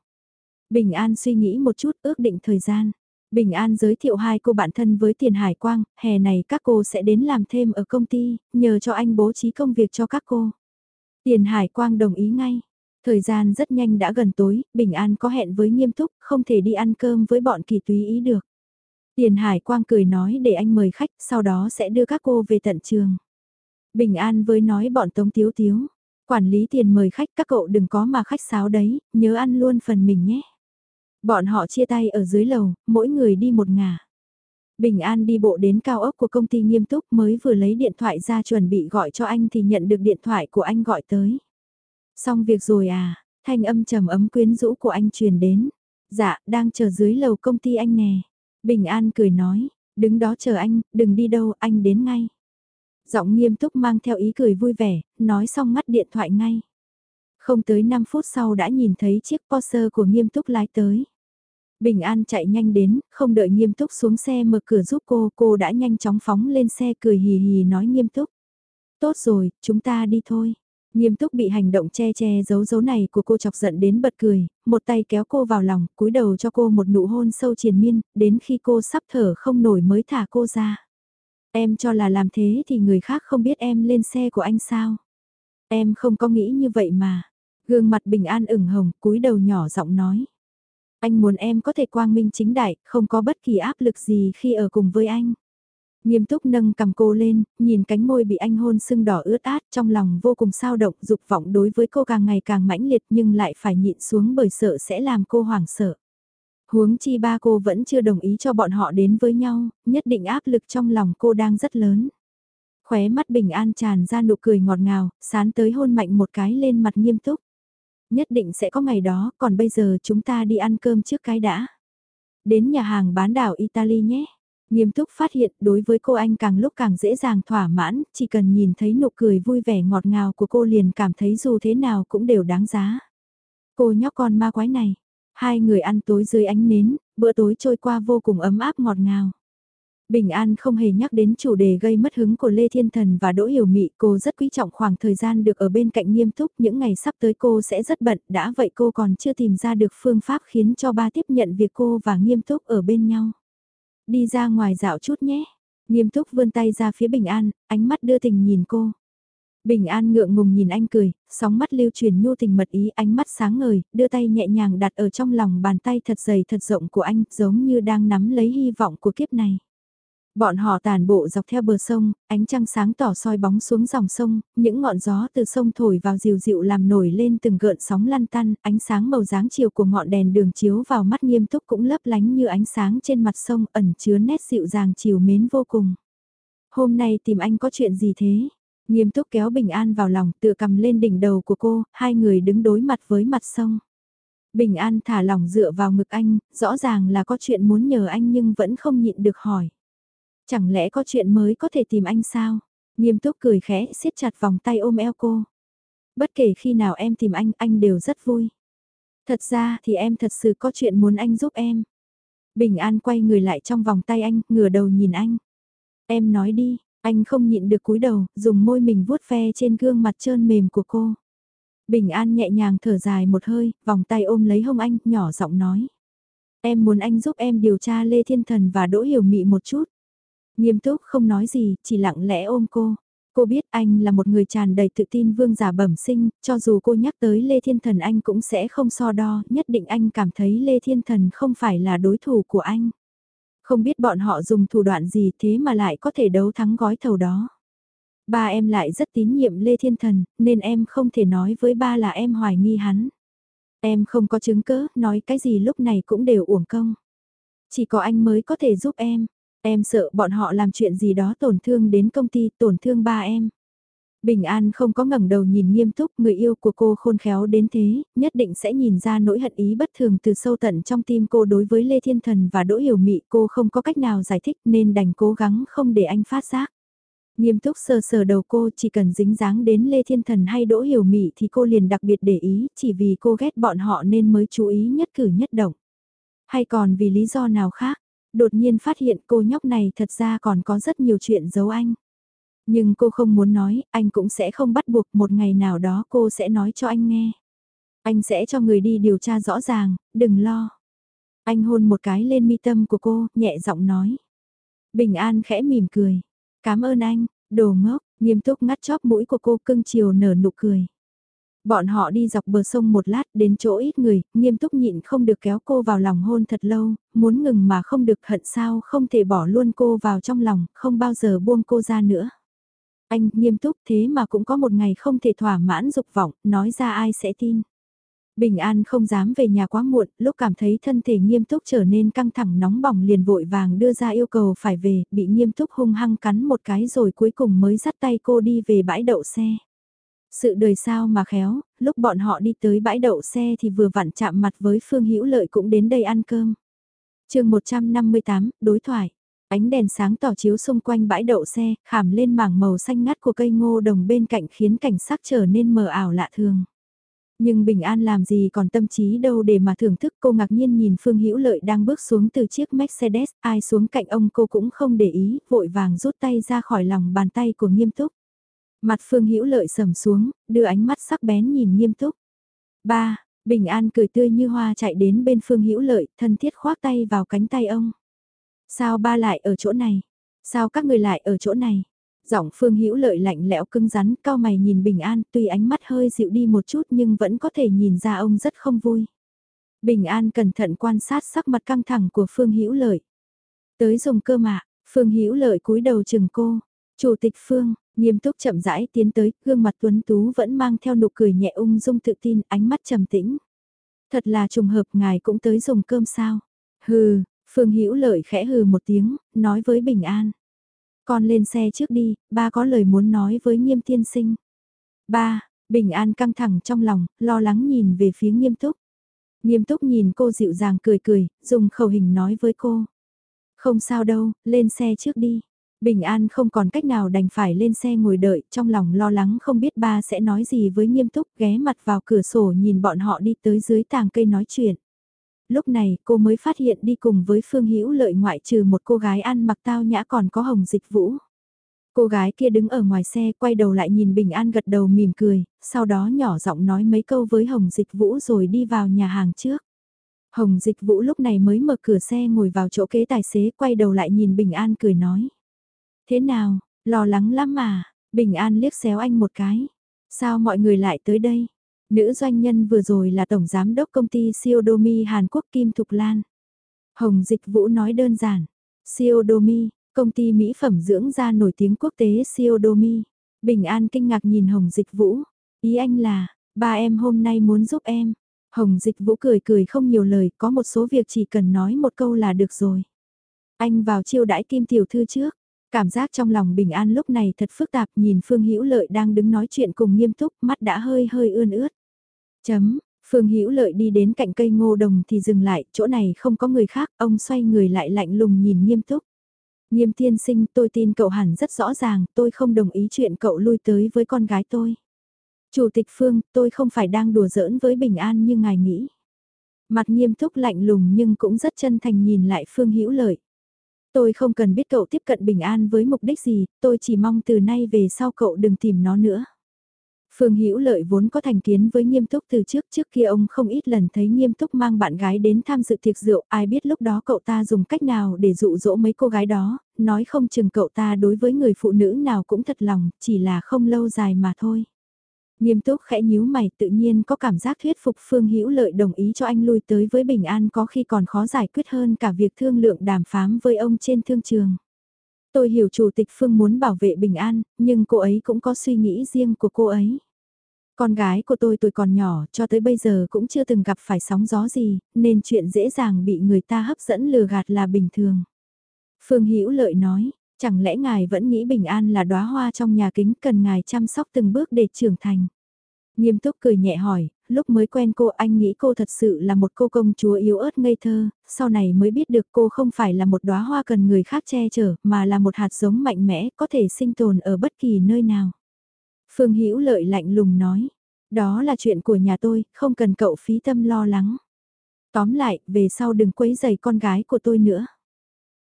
Bình An suy nghĩ một chút ước định thời gian. Bình An giới thiệu hai cô bạn thân với Tiền Hải Quang, hè này các cô sẽ đến làm thêm ở công ty, nhờ cho anh bố trí công việc cho các cô. Tiền Hải Quang đồng ý ngay. Thời gian rất nhanh đã gần tối, Bình An có hẹn với nghiêm túc, không thể đi ăn cơm với bọn kỳ túy ý được. Tiền Hải Quang cười nói để anh mời khách, sau đó sẽ đưa các cô về tận trường. Bình An với nói bọn Tống Tiếu Tiếu, quản lý tiền mời khách các cậu đừng có mà khách sáo đấy, nhớ ăn luôn phần mình nhé. Bọn họ chia tay ở dưới lầu, mỗi người đi một ngả. Bình An đi bộ đến cao ốc của công ty nghiêm túc mới vừa lấy điện thoại ra chuẩn bị gọi cho anh thì nhận được điện thoại của anh gọi tới. Xong việc rồi à, thanh âm trầm ấm quyến rũ của anh truyền đến. Dạ, đang chờ dưới lầu công ty anh nè. Bình An cười nói, đứng đó chờ anh, đừng đi đâu, anh đến ngay. Giọng nghiêm túc mang theo ý cười vui vẻ, nói xong ngắt điện thoại ngay. Không tới 5 phút sau đã nhìn thấy chiếc Porsche của nghiêm túc lái tới. Bình An chạy nhanh đến, không đợi nghiêm túc xuống xe mở cửa giúp cô, cô đã nhanh chóng phóng lên xe cười hì hì nói nghiêm túc. Tốt rồi, chúng ta đi thôi. Nghiêm túc bị hành động che che giấu giấu này của cô chọc giận đến bật cười, một tay kéo cô vào lòng, cúi đầu cho cô một nụ hôn sâu triền miên, đến khi cô sắp thở không nổi mới thả cô ra. Em cho là làm thế thì người khác không biết em lên xe của anh sao? Em không có nghĩ như vậy mà. Gương mặt bình an ửng hồng, cúi đầu nhỏ giọng nói. Anh muốn em có thể quang minh chính đại, không có bất kỳ áp lực gì khi ở cùng với anh. Nghiêm túc nâng cầm cô lên, nhìn cánh môi bị anh hôn sưng đỏ ướt át trong lòng vô cùng sao động dục vọng đối với cô càng ngày càng mãnh liệt nhưng lại phải nhịn xuống bởi sợ sẽ làm cô hoảng sợ. Huống chi ba cô vẫn chưa đồng ý cho bọn họ đến với nhau, nhất định áp lực trong lòng cô đang rất lớn. Khóe mắt bình an tràn ra nụ cười ngọt ngào, sán tới hôn mạnh một cái lên mặt nghiêm túc. Nhất định sẽ có ngày đó, còn bây giờ chúng ta đi ăn cơm trước cái đã. Đến nhà hàng bán đảo Italy nhé. Nghiêm túc phát hiện đối với cô anh càng lúc càng dễ dàng thỏa mãn, chỉ cần nhìn thấy nụ cười vui vẻ ngọt ngào của cô liền cảm thấy dù thế nào cũng đều đáng giá. Cô nhóc con ma quái này, hai người ăn tối dưới ánh nến, bữa tối trôi qua vô cùng ấm áp ngọt ngào. Bình An không hề nhắc đến chủ đề gây mất hứng của Lê Thiên Thần và Đỗ Hiểu Mị, cô rất quý trọng khoảng thời gian được ở bên cạnh nghiêm túc, những ngày sắp tới cô sẽ rất bận, đã vậy cô còn chưa tìm ra được phương pháp khiến cho ba tiếp nhận việc cô và nghiêm túc ở bên nhau. Đi ra ngoài dạo chút nhé. Nghiêm túc vươn tay ra phía Bình An, ánh mắt đưa tình nhìn cô. Bình An ngượng ngùng nhìn anh cười, sóng mắt lưu truyền nhu tình mật ý ánh mắt sáng ngời, đưa tay nhẹ nhàng đặt ở trong lòng bàn tay thật dày thật rộng của anh, giống như đang nắm lấy hy vọng của kiếp này. Bọn họ tàn bộ dọc theo bờ sông, ánh trăng sáng tỏ soi bóng xuống dòng sông, những ngọn gió từ sông thổi vào dịu dịu làm nổi lên từng gợn sóng lăn tăn, ánh sáng màu dáng chiều của ngọn đèn đường chiếu vào mắt nghiêm túc cũng lấp lánh như ánh sáng trên mặt sông ẩn chứa nét dịu dàng chiều mến vô cùng. Hôm nay tìm anh có chuyện gì thế? Nghiêm túc kéo Bình An vào lòng tựa cầm lên đỉnh đầu của cô, hai người đứng đối mặt với mặt sông. Bình An thả lòng dựa vào ngực anh, rõ ràng là có chuyện muốn nhờ anh nhưng vẫn không nhịn được hỏi. Chẳng lẽ có chuyện mới có thể tìm anh sao? Nghiêm túc cười khẽ, siết chặt vòng tay ôm eo cô. Bất kể khi nào em tìm anh, anh đều rất vui. Thật ra thì em thật sự có chuyện muốn anh giúp em. Bình An quay người lại trong vòng tay anh, ngửa đầu nhìn anh. Em nói đi, anh không nhịn được cúi đầu, dùng môi mình vuốt ve trên gương mặt trơn mềm của cô. Bình An nhẹ nhàng thở dài một hơi, vòng tay ôm lấy hông anh, nhỏ giọng nói. Em muốn anh giúp em điều tra Lê Thiên Thần và Đỗ Hiểu Mị một chút. Nghiêm túc không nói gì, chỉ lặng lẽ ôm cô. Cô biết anh là một người tràn đầy tự tin vương giả bẩm sinh, cho dù cô nhắc tới Lê Thiên Thần anh cũng sẽ không so đo, nhất định anh cảm thấy Lê Thiên Thần không phải là đối thủ của anh. Không biết bọn họ dùng thủ đoạn gì thế mà lại có thể đấu thắng gói thầu đó. Ba em lại rất tín nhiệm Lê Thiên Thần, nên em không thể nói với ba là em hoài nghi hắn. Em không có chứng cớ, nói cái gì lúc này cũng đều uổng công. Chỉ có anh mới có thể giúp em. Em sợ bọn họ làm chuyện gì đó tổn thương đến công ty, tổn thương ba em. Bình An không có ngẩng đầu nhìn nghiêm túc, người yêu của cô khôn khéo đến thế, nhất định sẽ nhìn ra nỗi hận ý bất thường từ sâu tận trong tim cô đối với Lê Thiên Thần và Đỗ Hiểu Mị cô không có cách nào giải thích nên đành cố gắng không để anh phát giác. Nghiêm túc sờ sờ đầu cô chỉ cần dính dáng đến Lê Thiên Thần hay Đỗ Hiểu Mị thì cô liền đặc biệt để ý, chỉ vì cô ghét bọn họ nên mới chú ý nhất cử nhất động. Hay còn vì lý do nào khác, đột nhiên phát hiện cô nhóc này thật ra còn có rất nhiều chuyện giấu anh. Nhưng cô không muốn nói, anh cũng sẽ không bắt buộc một ngày nào đó cô sẽ nói cho anh nghe. Anh sẽ cho người đi điều tra rõ ràng, đừng lo. Anh hôn một cái lên mi tâm của cô, nhẹ giọng nói. Bình An khẽ mỉm cười. Cảm ơn anh, đồ ngốc, nghiêm túc ngắt chóp mũi của cô cưng chiều nở nụ cười. Bọn họ đi dọc bờ sông một lát đến chỗ ít người, nghiêm túc nhịn không được kéo cô vào lòng hôn thật lâu, muốn ngừng mà không được hận sao không thể bỏ luôn cô vào trong lòng, không bao giờ buông cô ra nữa. Anh nghiêm túc thế mà cũng có một ngày không thể thỏa mãn dục vọng, nói ra ai sẽ tin. Bình An không dám về nhà quá muộn, lúc cảm thấy thân thể nghiêm túc trở nên căng thẳng nóng bỏng liền vội vàng đưa ra yêu cầu phải về, bị nghiêm túc hung hăng cắn một cái rồi cuối cùng mới dắt tay cô đi về bãi đậu xe. Sự đời sao mà khéo, lúc bọn họ đi tới bãi đậu xe thì vừa vặn chạm mặt với Phương Hữu Lợi cũng đến đây ăn cơm. chương 158, đối thoại. Ánh đèn sáng tỏ chiếu xung quanh bãi đậu xe, khảm lên mảng màu xanh ngắt của cây ngô đồng bên cạnh khiến cảnh sắc trở nên mờ ảo lạ thường. Nhưng Bình An làm gì còn tâm trí đâu để mà thưởng thức cô ngạc nhiên nhìn Phương Hữu Lợi đang bước xuống từ chiếc Mercedes, ai xuống cạnh ông cô cũng không để ý, vội vàng rút tay ra khỏi lòng bàn tay của nghiêm túc. Mặt Phương Hữu Lợi sầm xuống, đưa ánh mắt sắc bén nhìn nghiêm túc. Ba, Bình An cười tươi như hoa chạy đến bên Phương Hữu Lợi, thân thiết khoác tay vào cánh tay ông. Sao ba lại ở chỗ này? Sao các người lại ở chỗ này? Giọng Phương Hữu Lợi lạnh lẽo cứng rắn, cao mày nhìn Bình An, tuy ánh mắt hơi dịu đi một chút nhưng vẫn có thể nhìn ra ông rất không vui. Bình An cẩn thận quan sát sắc mặt căng thẳng của Phương Hữu Lợi. Tới dùng cơ mà, Phương Hữu Lợi cúi đầu chừng cô. Chủ tịch Phương, nghiêm túc chậm rãi tiến tới, gương mặt tuấn tú vẫn mang theo nụ cười nhẹ ung dung tự tin, ánh mắt trầm tĩnh. Thật là trùng hợp ngài cũng tới dùng cơm sao? Hừ, Phương Hữu Lợi khẽ hừ một tiếng, nói với Bình An. Con lên xe trước đi, ba có lời muốn nói với nghiêm tiên sinh. Ba, Bình An căng thẳng trong lòng, lo lắng nhìn về phía nghiêm túc. Nghiêm túc nhìn cô dịu dàng cười cười, dùng khẩu hình nói với cô. Không sao đâu, lên xe trước đi. Bình An không còn cách nào đành phải lên xe ngồi đợi, trong lòng lo lắng không biết ba sẽ nói gì với nghiêm túc ghé mặt vào cửa sổ nhìn bọn họ đi tới dưới tàng cây nói chuyện. Lúc này cô mới phát hiện đi cùng với Phương Hữu lợi ngoại trừ một cô gái ăn mặc tao nhã còn có hồng dịch vũ. Cô gái kia đứng ở ngoài xe quay đầu lại nhìn Bình An gật đầu mỉm cười, sau đó nhỏ giọng nói mấy câu với Hồng Dịch Vũ rồi đi vào nhà hàng trước. Hồng Dịch Vũ lúc này mới mở cửa xe ngồi vào chỗ kế tài xế quay đầu lại nhìn Bình An cười nói. Thế nào, lo lắng lắm mà, Bình An liếc xéo anh một cái. Sao mọi người lại tới đây? Nữ doanh nhân vừa rồi là Tổng Giám đốc công ty Siodomi Hàn Quốc Kim Thục Lan. Hồng Dịch Vũ nói đơn giản. Siodomi, công ty mỹ phẩm dưỡng da nổi tiếng quốc tế Siodomi. Bình An kinh ngạc nhìn Hồng Dịch Vũ. Ý anh là, ba em hôm nay muốn giúp em. Hồng Dịch Vũ cười cười không nhiều lời, có một số việc chỉ cần nói một câu là được rồi. Anh vào chiêu đãi Kim Tiểu Thư trước. Cảm giác trong lòng bình an lúc này thật phức tạp nhìn Phương Hữu Lợi đang đứng nói chuyện cùng nghiêm túc mắt đã hơi hơi ươn ướt. Chấm, Phương Hữu Lợi đi đến cạnh cây ngô đồng thì dừng lại, chỗ này không có người khác, ông xoay người lại lạnh lùng nhìn nghiêm túc. Nghiêm tiên sinh tôi tin cậu hẳn rất rõ ràng, tôi không đồng ý chuyện cậu lui tới với con gái tôi. Chủ tịch Phương, tôi không phải đang đùa giỡn với Bình An như ngài nghĩ. Mặt nghiêm túc lạnh lùng nhưng cũng rất chân thành nhìn lại Phương Hữu Lợi. Tôi không cần biết cậu tiếp cận Bình An với mục đích gì, tôi chỉ mong từ nay về sau cậu đừng tìm nó nữa. Phương Hữu Lợi vốn có thành kiến với Nghiêm Túc từ trước, trước kia ông không ít lần thấy Nghiêm Túc mang bạn gái đến tham dự tiệc rượu, ai biết lúc đó cậu ta dùng cách nào để dụ dỗ mấy cô gái đó, nói không chừng cậu ta đối với người phụ nữ nào cũng thật lòng, chỉ là không lâu dài mà thôi. Nghiêm túc khẽ nhíu mày tự nhiên có cảm giác thuyết phục Phương Hữu Lợi đồng ý cho anh lui tới với Bình An có khi còn khó giải quyết hơn cả việc thương lượng đàm phán với ông trên thương trường. Tôi hiểu Chủ tịch Phương muốn bảo vệ Bình An, nhưng cô ấy cũng có suy nghĩ riêng của cô ấy. Con gái của tôi tuổi còn nhỏ cho tới bây giờ cũng chưa từng gặp phải sóng gió gì, nên chuyện dễ dàng bị người ta hấp dẫn lừa gạt là bình thường. Phương Hữu Lợi nói, Chẳng lẽ ngài vẫn nghĩ bình an là đóa hoa trong nhà kính cần ngài chăm sóc từng bước để trưởng thành? Nghiêm túc cười nhẹ hỏi, lúc mới quen cô anh nghĩ cô thật sự là một cô công chúa yếu ớt ngây thơ, sau này mới biết được cô không phải là một đóa hoa cần người khác che chở, mà là một hạt giống mạnh mẽ có thể sinh tồn ở bất kỳ nơi nào. Phương Hữu lợi lạnh lùng nói, đó là chuyện của nhà tôi, không cần cậu phí tâm lo lắng. Tóm lại, về sau đừng quấy giày con gái của tôi nữa.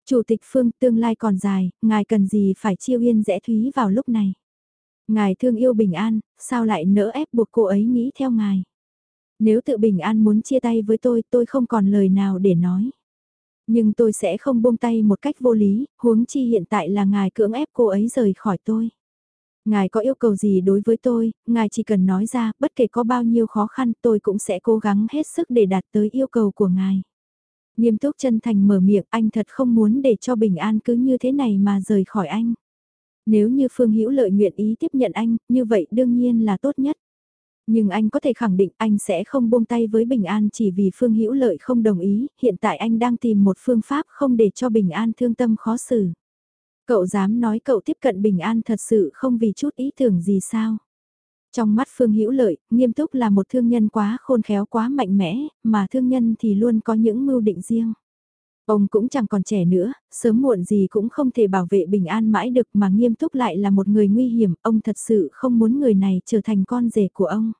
Chủ tịch Phương tương lai còn dài, ngài cần gì phải chiêu yên rẽ thúy vào lúc này. Ngài thương yêu bình an, sao lại nỡ ép buộc cô ấy nghĩ theo ngài. Nếu tự bình an muốn chia tay với tôi, tôi không còn lời nào để nói. Nhưng tôi sẽ không buông tay một cách vô lý, huống chi hiện tại là ngài cưỡng ép cô ấy rời khỏi tôi. Ngài có yêu cầu gì đối với tôi, ngài chỉ cần nói ra, bất kể có bao nhiêu khó khăn tôi cũng sẽ cố gắng hết sức để đạt tới yêu cầu của ngài. Nghiêm túc chân thành mở miệng anh thật không muốn để cho bình an cứ như thế này mà rời khỏi anh. Nếu như Phương Hữu Lợi nguyện ý tiếp nhận anh, như vậy đương nhiên là tốt nhất. Nhưng anh có thể khẳng định anh sẽ không buông tay với Bình An chỉ vì Phương Hữu Lợi không đồng ý, hiện tại anh đang tìm một phương pháp không để cho Bình An thương tâm khó xử. Cậu dám nói cậu tiếp cận Bình An thật sự không vì chút ý tưởng gì sao? Trong mắt Phương Hữu Lợi, nghiêm túc là một thương nhân quá khôn khéo quá mạnh mẽ, mà thương nhân thì luôn có những mưu định riêng. Ông cũng chẳng còn trẻ nữa, sớm muộn gì cũng không thể bảo vệ bình an mãi được mà nghiêm túc lại là một người nguy hiểm, ông thật sự không muốn người này trở thành con rể của ông.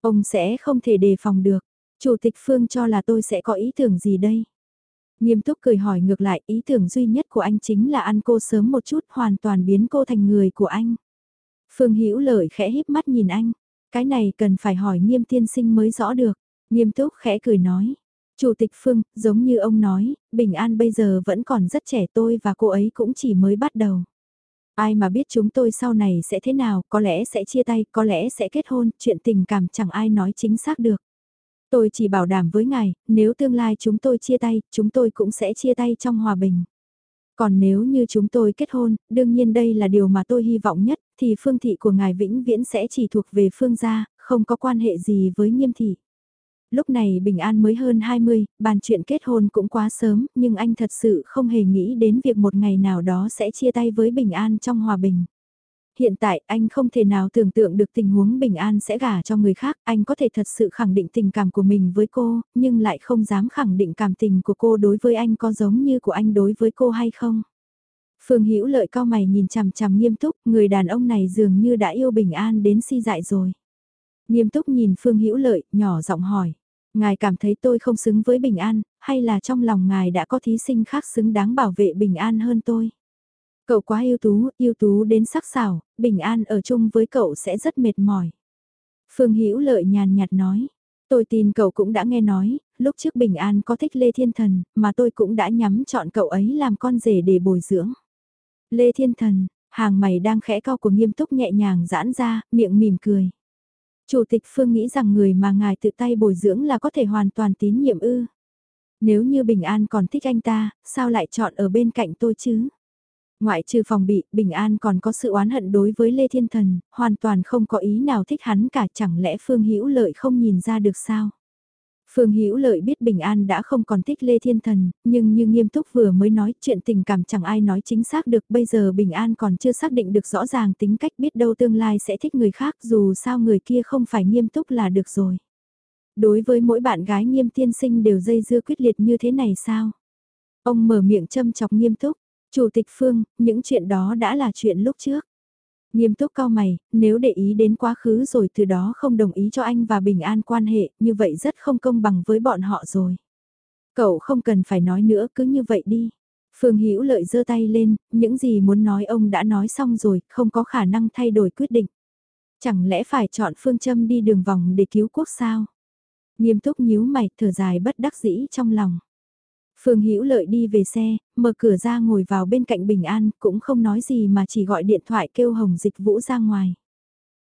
Ông sẽ không thể đề phòng được, Chủ tịch Phương cho là tôi sẽ có ý tưởng gì đây? Nghiêm túc cười hỏi ngược lại ý tưởng duy nhất của anh chính là ăn cô sớm một chút hoàn toàn biến cô thành người của anh. Phương Hữu Lợi khẽ híp mắt nhìn anh, cái này cần phải hỏi nghiêm tiên sinh mới rõ được, nghiêm túc khẽ cười nói. Chủ tịch Phương, giống như ông nói, Bình An bây giờ vẫn còn rất trẻ tôi và cô ấy cũng chỉ mới bắt đầu. Ai mà biết chúng tôi sau này sẽ thế nào, có lẽ sẽ chia tay, có lẽ sẽ kết hôn, chuyện tình cảm chẳng ai nói chính xác được. Tôi chỉ bảo đảm với ngài, nếu tương lai chúng tôi chia tay, chúng tôi cũng sẽ chia tay trong hòa bình. Còn nếu như chúng tôi kết hôn, đương nhiên đây là điều mà tôi hy vọng nhất, thì phương thị của ngài vĩnh viễn sẽ chỉ thuộc về phương gia, không có quan hệ gì với nghiêm thị. Lúc này Bình An mới hơn 20, bàn chuyện kết hôn cũng quá sớm, nhưng anh thật sự không hề nghĩ đến việc một ngày nào đó sẽ chia tay với Bình An trong hòa bình. Hiện tại anh không thể nào tưởng tượng được tình huống Bình An sẽ gả cho người khác, anh có thể thật sự khẳng định tình cảm của mình với cô, nhưng lại không dám khẳng định cảm tình của cô đối với anh có giống như của anh đối với cô hay không. Phương Hữu Lợi cao mày nhìn chằm chằm nghiêm túc, người đàn ông này dường như đã yêu Bình An đến si dại rồi. Nghiêm túc nhìn Phương Hữu Lợi, nhỏ giọng hỏi, ngài cảm thấy tôi không xứng với Bình An, hay là trong lòng ngài đã có thí sinh khác xứng đáng bảo vệ Bình An hơn tôi? Cậu quá yêu tú, yêu tú đến sắc sảo, bình an ở chung với cậu sẽ rất mệt mỏi. Phương Hữu Lợi nhàn nhạt nói, tôi tin cậu cũng đã nghe nói, lúc trước Bình An có thích Lê Thiên Thần, mà tôi cũng đã nhắm chọn cậu ấy làm con rể để bồi dưỡng. Lê Thiên Thần, hàng mày đang khẽ cao của nghiêm túc nhẹ nhàng giãn ra, miệng mỉm cười. Chủ tịch Phương nghĩ rằng người mà ngài tự tay bồi dưỡng là có thể hoàn toàn tín nhiệm ư. Nếu như Bình An còn thích anh ta, sao lại chọn ở bên cạnh tôi chứ? Ngoại trừ phòng bị, Bình An còn có sự oán hận đối với Lê Thiên Thần, hoàn toàn không có ý nào thích hắn cả chẳng lẽ Phương Hữu Lợi không nhìn ra được sao? Phương Hữu Lợi biết Bình An đã không còn thích Lê Thiên Thần, nhưng như nghiêm túc vừa mới nói chuyện tình cảm chẳng ai nói chính xác được bây giờ Bình An còn chưa xác định được rõ ràng tính cách biết đâu tương lai sẽ thích người khác dù sao người kia không phải nghiêm túc là được rồi. Đối với mỗi bạn gái nghiêm tiên sinh đều dây dưa quyết liệt như thế này sao? Ông mở miệng châm chọc nghiêm túc, Chủ tịch Phương, những chuyện đó đã là chuyện lúc trước. Nghiêm túc cao mày, nếu để ý đến quá khứ rồi từ đó không đồng ý cho anh và Bình An quan hệ, như vậy rất không công bằng với bọn họ rồi. Cậu không cần phải nói nữa, cứ như vậy đi. Phương Hữu Lợi giơ tay lên, những gì muốn nói ông đã nói xong rồi, không có khả năng thay đổi quyết định. Chẳng lẽ phải chọn phương châm đi đường vòng để cứu quốc sao? Nghiêm túc nhíu mày, thở dài bất đắc dĩ trong lòng. Phương Hữu Lợi đi về xe, mở cửa ra ngồi vào bên cạnh Bình An, cũng không nói gì mà chỉ gọi điện thoại kêu Hồng Dịch Vũ ra ngoài.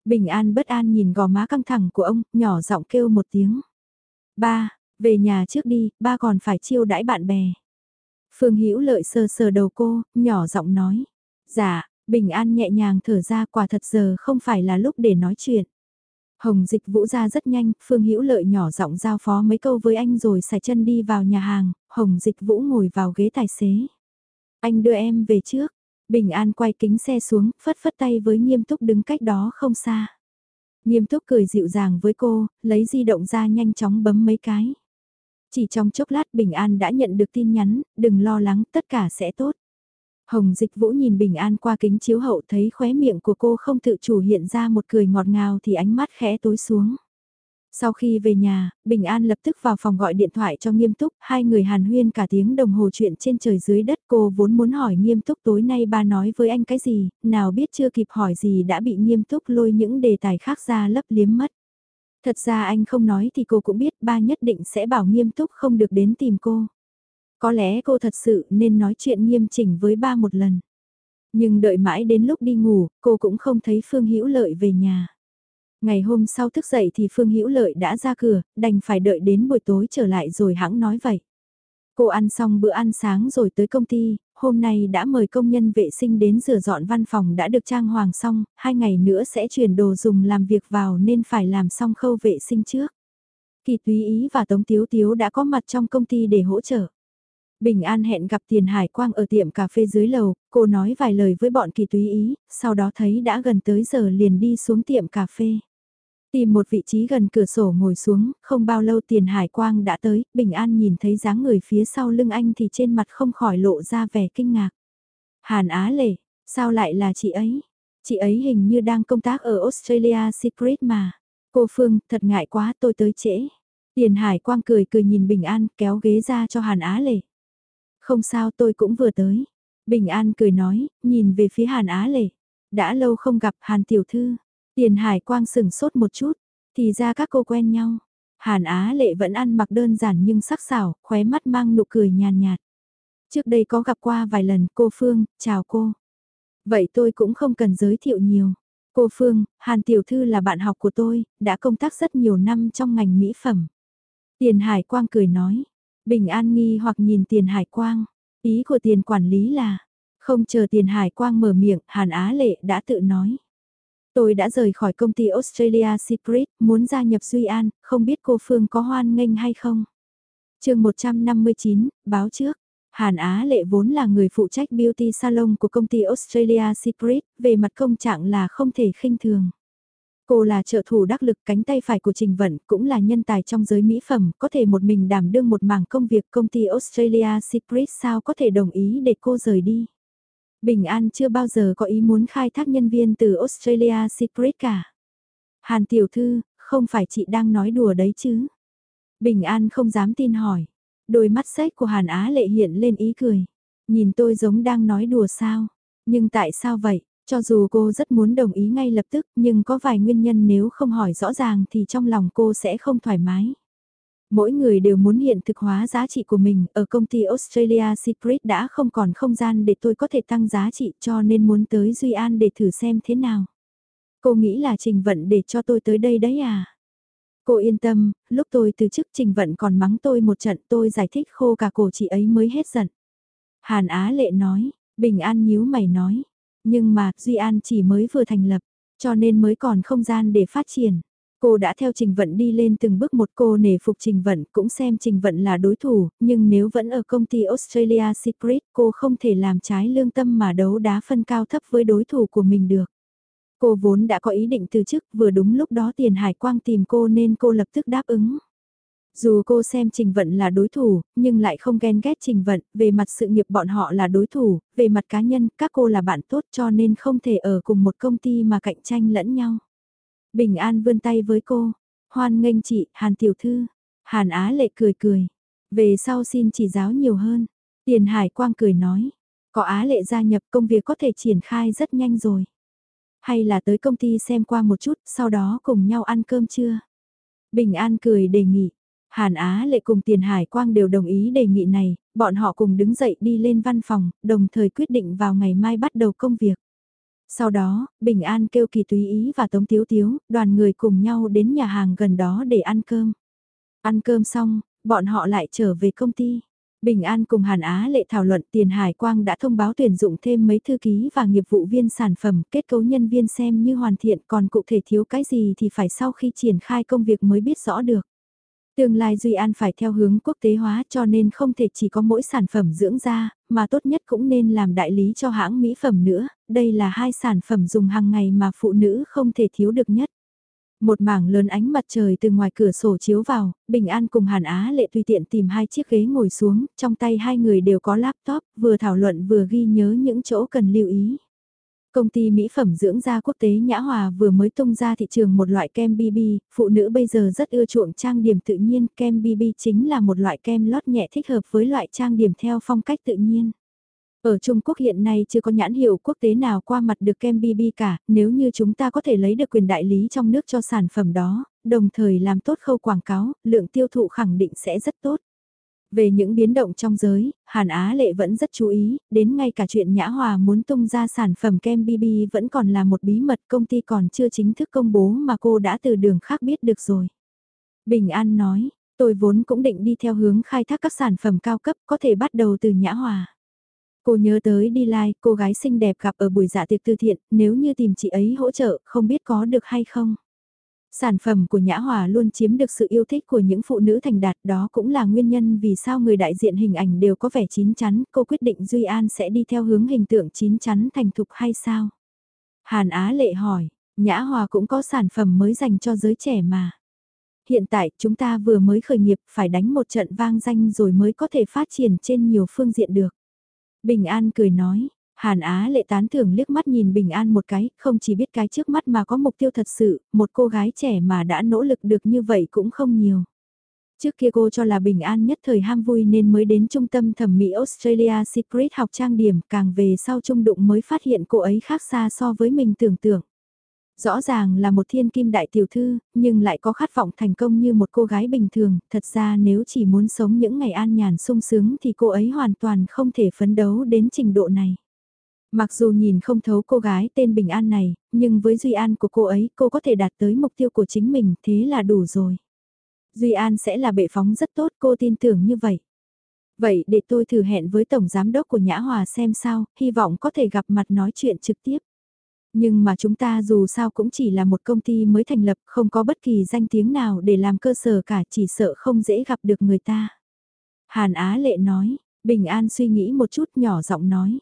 Bình An bất an nhìn gò má căng thẳng của ông, nhỏ giọng kêu một tiếng. Ba, về nhà trước đi, ba còn phải chiêu đãi bạn bè. Phương Hữu Lợi sờ sờ đầu cô, nhỏ giọng nói. Dạ, Bình An nhẹ nhàng thở ra quả thật giờ không phải là lúc để nói chuyện. Hồng dịch vũ ra rất nhanh, Phương Hữu Lợi nhỏ giọng giao phó mấy câu với anh rồi xài chân đi vào nhà hàng, Hồng dịch vũ ngồi vào ghế tài xế. Anh đưa em về trước, Bình An quay kính xe xuống, phất phất tay với nghiêm túc đứng cách đó không xa. Nghiêm túc cười dịu dàng với cô, lấy di động ra nhanh chóng bấm mấy cái. Chỉ trong chốc lát Bình An đã nhận được tin nhắn, đừng lo lắng, tất cả sẽ tốt. Hồng Dịch Vũ nhìn Bình An qua kính chiếu hậu thấy khóe miệng của cô không tự chủ hiện ra một cười ngọt ngào thì ánh mắt khẽ tối xuống. Sau khi về nhà, Bình An lập tức vào phòng gọi điện thoại cho Nghiêm Túc, hai người hàn huyên cả tiếng đồng hồ chuyện trên trời dưới đất cô vốn muốn hỏi Nghiêm Túc tối nay ba nói với anh cái gì, nào biết chưa kịp hỏi gì đã bị Nghiêm Túc lôi những đề tài khác ra lấp liếm mất. Thật ra anh không nói thì cô cũng biết ba nhất định sẽ bảo Nghiêm Túc không được đến tìm cô. Có lẽ cô thật sự nên nói chuyện nghiêm chỉnh với ba một lần. Nhưng đợi mãi đến lúc đi ngủ, cô cũng không thấy Phương Hữu Lợi về nhà. Ngày hôm sau thức dậy thì Phương Hữu Lợi đã ra cửa, đành phải đợi đến buổi tối trở lại rồi hãng nói vậy. Cô ăn xong bữa ăn sáng rồi tới công ty, hôm nay đã mời công nhân vệ sinh đến rửa dọn văn phòng đã được trang hoàng xong, hai ngày nữa sẽ chuyển đồ dùng làm việc vào nên phải làm xong khâu vệ sinh trước. Kỳ Túy Ý và Tống Tiếu Tiếu đã có mặt trong công ty để hỗ trợ. Bình An hẹn gặp Tiền Hải Quang ở tiệm cà phê dưới lầu, cô nói vài lời với bọn kỳ túy ý, sau đó thấy đã gần tới giờ liền đi xuống tiệm cà phê. Tìm một vị trí gần cửa sổ ngồi xuống, không bao lâu Tiền Hải Quang đã tới, Bình An nhìn thấy dáng người phía sau lưng anh thì trên mặt không khỏi lộ ra vẻ kinh ngạc. Hàn Á Lệ, sao lại là chị ấy? Chị ấy hình như đang công tác ở Australia Secret mà. Cô Phương, thật ngại quá tôi tới trễ. Tiền Hải Quang cười cười nhìn Bình An kéo ghế ra cho Hàn Á Lệ. Không sao tôi cũng vừa tới. Bình An cười nói, nhìn về phía Hàn Á Lệ. Đã lâu không gặp Hàn Tiểu Thư. Tiền Hải Quang sừng sốt một chút. Thì ra các cô quen nhau. Hàn Á Lệ vẫn ăn mặc đơn giản nhưng sắc sảo, khóe mắt mang nụ cười nhàn nhạt, Trước đây có gặp qua vài lần cô Phương, chào cô. Vậy tôi cũng không cần giới thiệu nhiều. Cô Phương, Hàn Tiểu Thư là bạn học của tôi, đã công tác rất nhiều năm trong ngành mỹ phẩm. Tiền Hải Quang cười nói, Bình An nghi hoặc nhìn tiền hải quang. Ý của tiền quản lý là, Không chờ tiền hải quang mở miệng, Hàn Á Lệ đã tự nói. Tôi đã rời khỏi công ty Australia Secret, muốn gia nhập Duy An, không biết cô Phương có hoan nghênh hay không? chương 159, báo trước. Hàn Á Lệ vốn là người phụ trách beauty salon của công ty Australia Secret, về mặt công trạng là không thể khinh thường. Cô là trợ thủ đắc lực cánh tay phải của Trình Vận, cũng là nhân tài trong giới mỹ phẩm, có thể một mình đảm đương một mảng công việc công ty Australia Secret sao có thể đồng ý để cô rời đi. Bình An chưa bao giờ có ý muốn khai thác nhân viên từ Australia Secret cả. Hàn tiểu thư, không phải chị đang nói đùa đấy chứ? Bình An không dám tin hỏi. Đôi mắt sách của Hàn Á lệ hiện lên ý cười. Nhìn tôi giống đang nói đùa sao? Nhưng tại sao vậy? Cho dù cô rất muốn đồng ý ngay lập tức nhưng có vài nguyên nhân nếu không hỏi rõ ràng thì trong lòng cô sẽ không thoải mái. Mỗi người đều muốn hiện thực hóa giá trị của mình, ở công ty Australia Secret đã không còn không gian để tôi có thể tăng giá trị cho nên muốn tới Duy An để thử xem thế nào. Cô nghĩ là Trình Vận để cho tôi tới đây đấy à? Cô yên tâm, lúc tôi từ chức Trình Vận còn mắng tôi một trận tôi giải thích khô cả cổ chị ấy mới hết giận. Hàn Á Lệ nói, Bình An nhíu mày nói, nhưng mà Duy An chỉ mới vừa thành lập, cho nên mới còn không gian để phát triển. Cô đã theo Trình Vận đi lên từng bước một cô nể phục Trình Vận cũng xem Trình Vận là đối thủ, nhưng nếu vẫn ở công ty Australia Secret cô không thể làm trái lương tâm mà đấu đá phân cao thấp với đối thủ của mình được. Cô vốn đã có ý định từ chức vừa đúng lúc đó tiền hải quang tìm cô nên cô lập tức đáp ứng. Dù cô xem Trình Vận là đối thủ, nhưng lại không ghen ghét Trình Vận, về mặt sự nghiệp bọn họ là đối thủ, về mặt cá nhân các cô là bạn tốt cho nên không thể ở cùng một công ty mà cạnh tranh lẫn nhau. Bình An vươn tay với cô. Hoan nghênh chị, Hàn Tiểu Thư. Hàn Á Lệ cười cười. Về sau xin chỉ giáo nhiều hơn. Tiền Hải Quang cười nói. Có Á Lệ gia nhập công việc có thể triển khai rất nhanh rồi. Hay là tới công ty xem qua một chút, sau đó cùng nhau ăn cơm trưa. Bình An cười đề nghị. Hàn Á Lệ cùng Tiền Hải Quang đều đồng ý đề nghị này, bọn họ cùng đứng dậy đi lên văn phòng, đồng thời quyết định vào ngày mai bắt đầu công việc. Sau đó, Bình An kêu Kỳ Túy Ý và Tống Tiếu Tiếu, đoàn người cùng nhau đến nhà hàng gần đó để ăn cơm. Ăn cơm xong, bọn họ lại trở về công ty. Bình An cùng Hàn Á lệ thảo luận tiền hải quang đã thông báo tuyển dụng thêm mấy thư ký và nghiệp vụ viên sản phẩm kết cấu nhân viên xem như hoàn thiện còn cụ thể thiếu cái gì thì phải sau khi triển khai công việc mới biết rõ được. Tương lai Duy An phải theo hướng quốc tế hóa cho nên không thể chỉ có mỗi sản phẩm dưỡng da, mà tốt nhất cũng nên làm đại lý cho hãng mỹ phẩm nữa, đây là hai sản phẩm dùng hàng ngày mà phụ nữ không thể thiếu được nhất. Một mảng lớn ánh mặt trời từ ngoài cửa sổ chiếu vào, Bình An cùng Hàn Á lệ tùy tiện tìm hai chiếc ghế ngồi xuống, trong tay hai người đều có laptop, vừa thảo luận vừa ghi nhớ những chỗ cần lưu ý. Công ty mỹ phẩm dưỡng da quốc tế Nhã Hòa vừa mới tung ra thị trường một loại kem BB, phụ nữ bây giờ rất ưa chuộng trang điểm tự nhiên, kem BB chính là một loại kem lót nhẹ thích hợp với loại trang điểm theo phong cách tự nhiên. Ở Trung Quốc hiện nay chưa có nhãn hiệu quốc tế nào qua mặt được kem BB cả, nếu như chúng ta có thể lấy được quyền đại lý trong nước cho sản phẩm đó, đồng thời làm tốt khâu quảng cáo, lượng tiêu thụ khẳng định sẽ rất tốt. Về những biến động trong giới, Hàn Á Lệ vẫn rất chú ý, đến ngay cả chuyện Nhã Hòa muốn tung ra sản phẩm kem BB vẫn còn là một bí mật công ty còn chưa chính thức công bố mà cô đã từ đường khác biết được rồi. Bình An nói, tôi vốn cũng định đi theo hướng khai thác các sản phẩm cao cấp có thể bắt đầu từ Nhã Hòa. Cô nhớ tới đi lai, cô gái xinh đẹp gặp ở buổi dạ tiệc từ thiện, nếu như tìm chị ấy hỗ trợ, không biết có được hay không. Sản phẩm của Nhã Hòa luôn chiếm được sự yêu thích của những phụ nữ thành đạt đó cũng là nguyên nhân vì sao người đại diện hình ảnh đều có vẻ chín chắn, cô quyết định Duy An sẽ đi theo hướng hình tượng chín chắn thành thục hay sao? Hàn Á lệ hỏi, Nhã Hòa cũng có sản phẩm mới dành cho giới trẻ mà. Hiện tại chúng ta vừa mới khởi nghiệp phải đánh một trận vang danh rồi mới có thể phát triển trên nhiều phương diện được. Bình An cười nói, Hàn Á lệ tán thưởng liếc mắt nhìn Bình An một cái, không chỉ biết cái trước mắt mà có mục tiêu thật sự, một cô gái trẻ mà đã nỗ lực được như vậy cũng không nhiều. Trước kia cô cho là Bình An nhất thời ham vui nên mới đến trung tâm thẩm mỹ Australia Secret học trang điểm, càng về sau trung đụng mới phát hiện cô ấy khác xa so với mình tưởng tượng. Rõ ràng là một thiên kim đại tiểu thư, nhưng lại có khát vọng thành công như một cô gái bình thường, thật ra nếu chỉ muốn sống những ngày an nhàn sung sướng thì cô ấy hoàn toàn không thể phấn đấu đến trình độ này. Mặc dù nhìn không thấu cô gái tên Bình An này, nhưng với Duy An của cô ấy cô có thể đạt tới mục tiêu của chính mình, thế là đủ rồi. Duy An sẽ là bệ phóng rất tốt, cô tin tưởng như vậy. Vậy để tôi thử hẹn với Tổng Giám đốc của Nhã Hòa xem sao, hy vọng có thể gặp mặt nói chuyện trực tiếp. Nhưng mà chúng ta dù sao cũng chỉ là một công ty mới thành lập, không có bất kỳ danh tiếng nào để làm cơ sở cả, chỉ sợ không dễ gặp được người ta. Hàn Á Lệ nói, Bình An suy nghĩ một chút nhỏ giọng nói.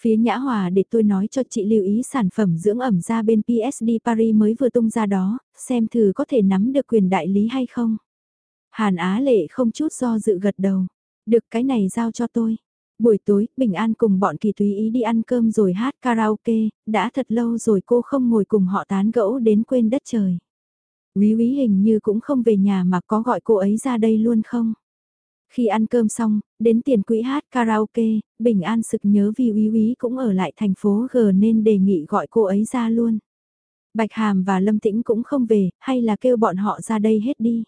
Phía Nhã Hòa để tôi nói cho chị lưu ý sản phẩm dưỡng ẩm ra bên PSD Paris mới vừa tung ra đó, xem thử có thể nắm được quyền đại lý hay không. Hàn Á Lệ không chút do dự gật đầu. Được cái này giao cho tôi. Buổi tối, Bình An cùng bọn kỳ túy ý đi ăn cơm rồi hát karaoke, đã thật lâu rồi cô không ngồi cùng họ tán gẫu đến quên đất trời. Quý quý hình như cũng không về nhà mà có gọi cô ấy ra đây luôn không? Khi ăn cơm xong, đến tiền quỹ hát karaoke, Bình An sực nhớ vì Uy Úy cũng ở lại thành phố G nên đề nghị gọi cô ấy ra luôn. Bạch Hàm và Lâm Tĩnh cũng không về, hay là kêu bọn họ ra đây hết đi.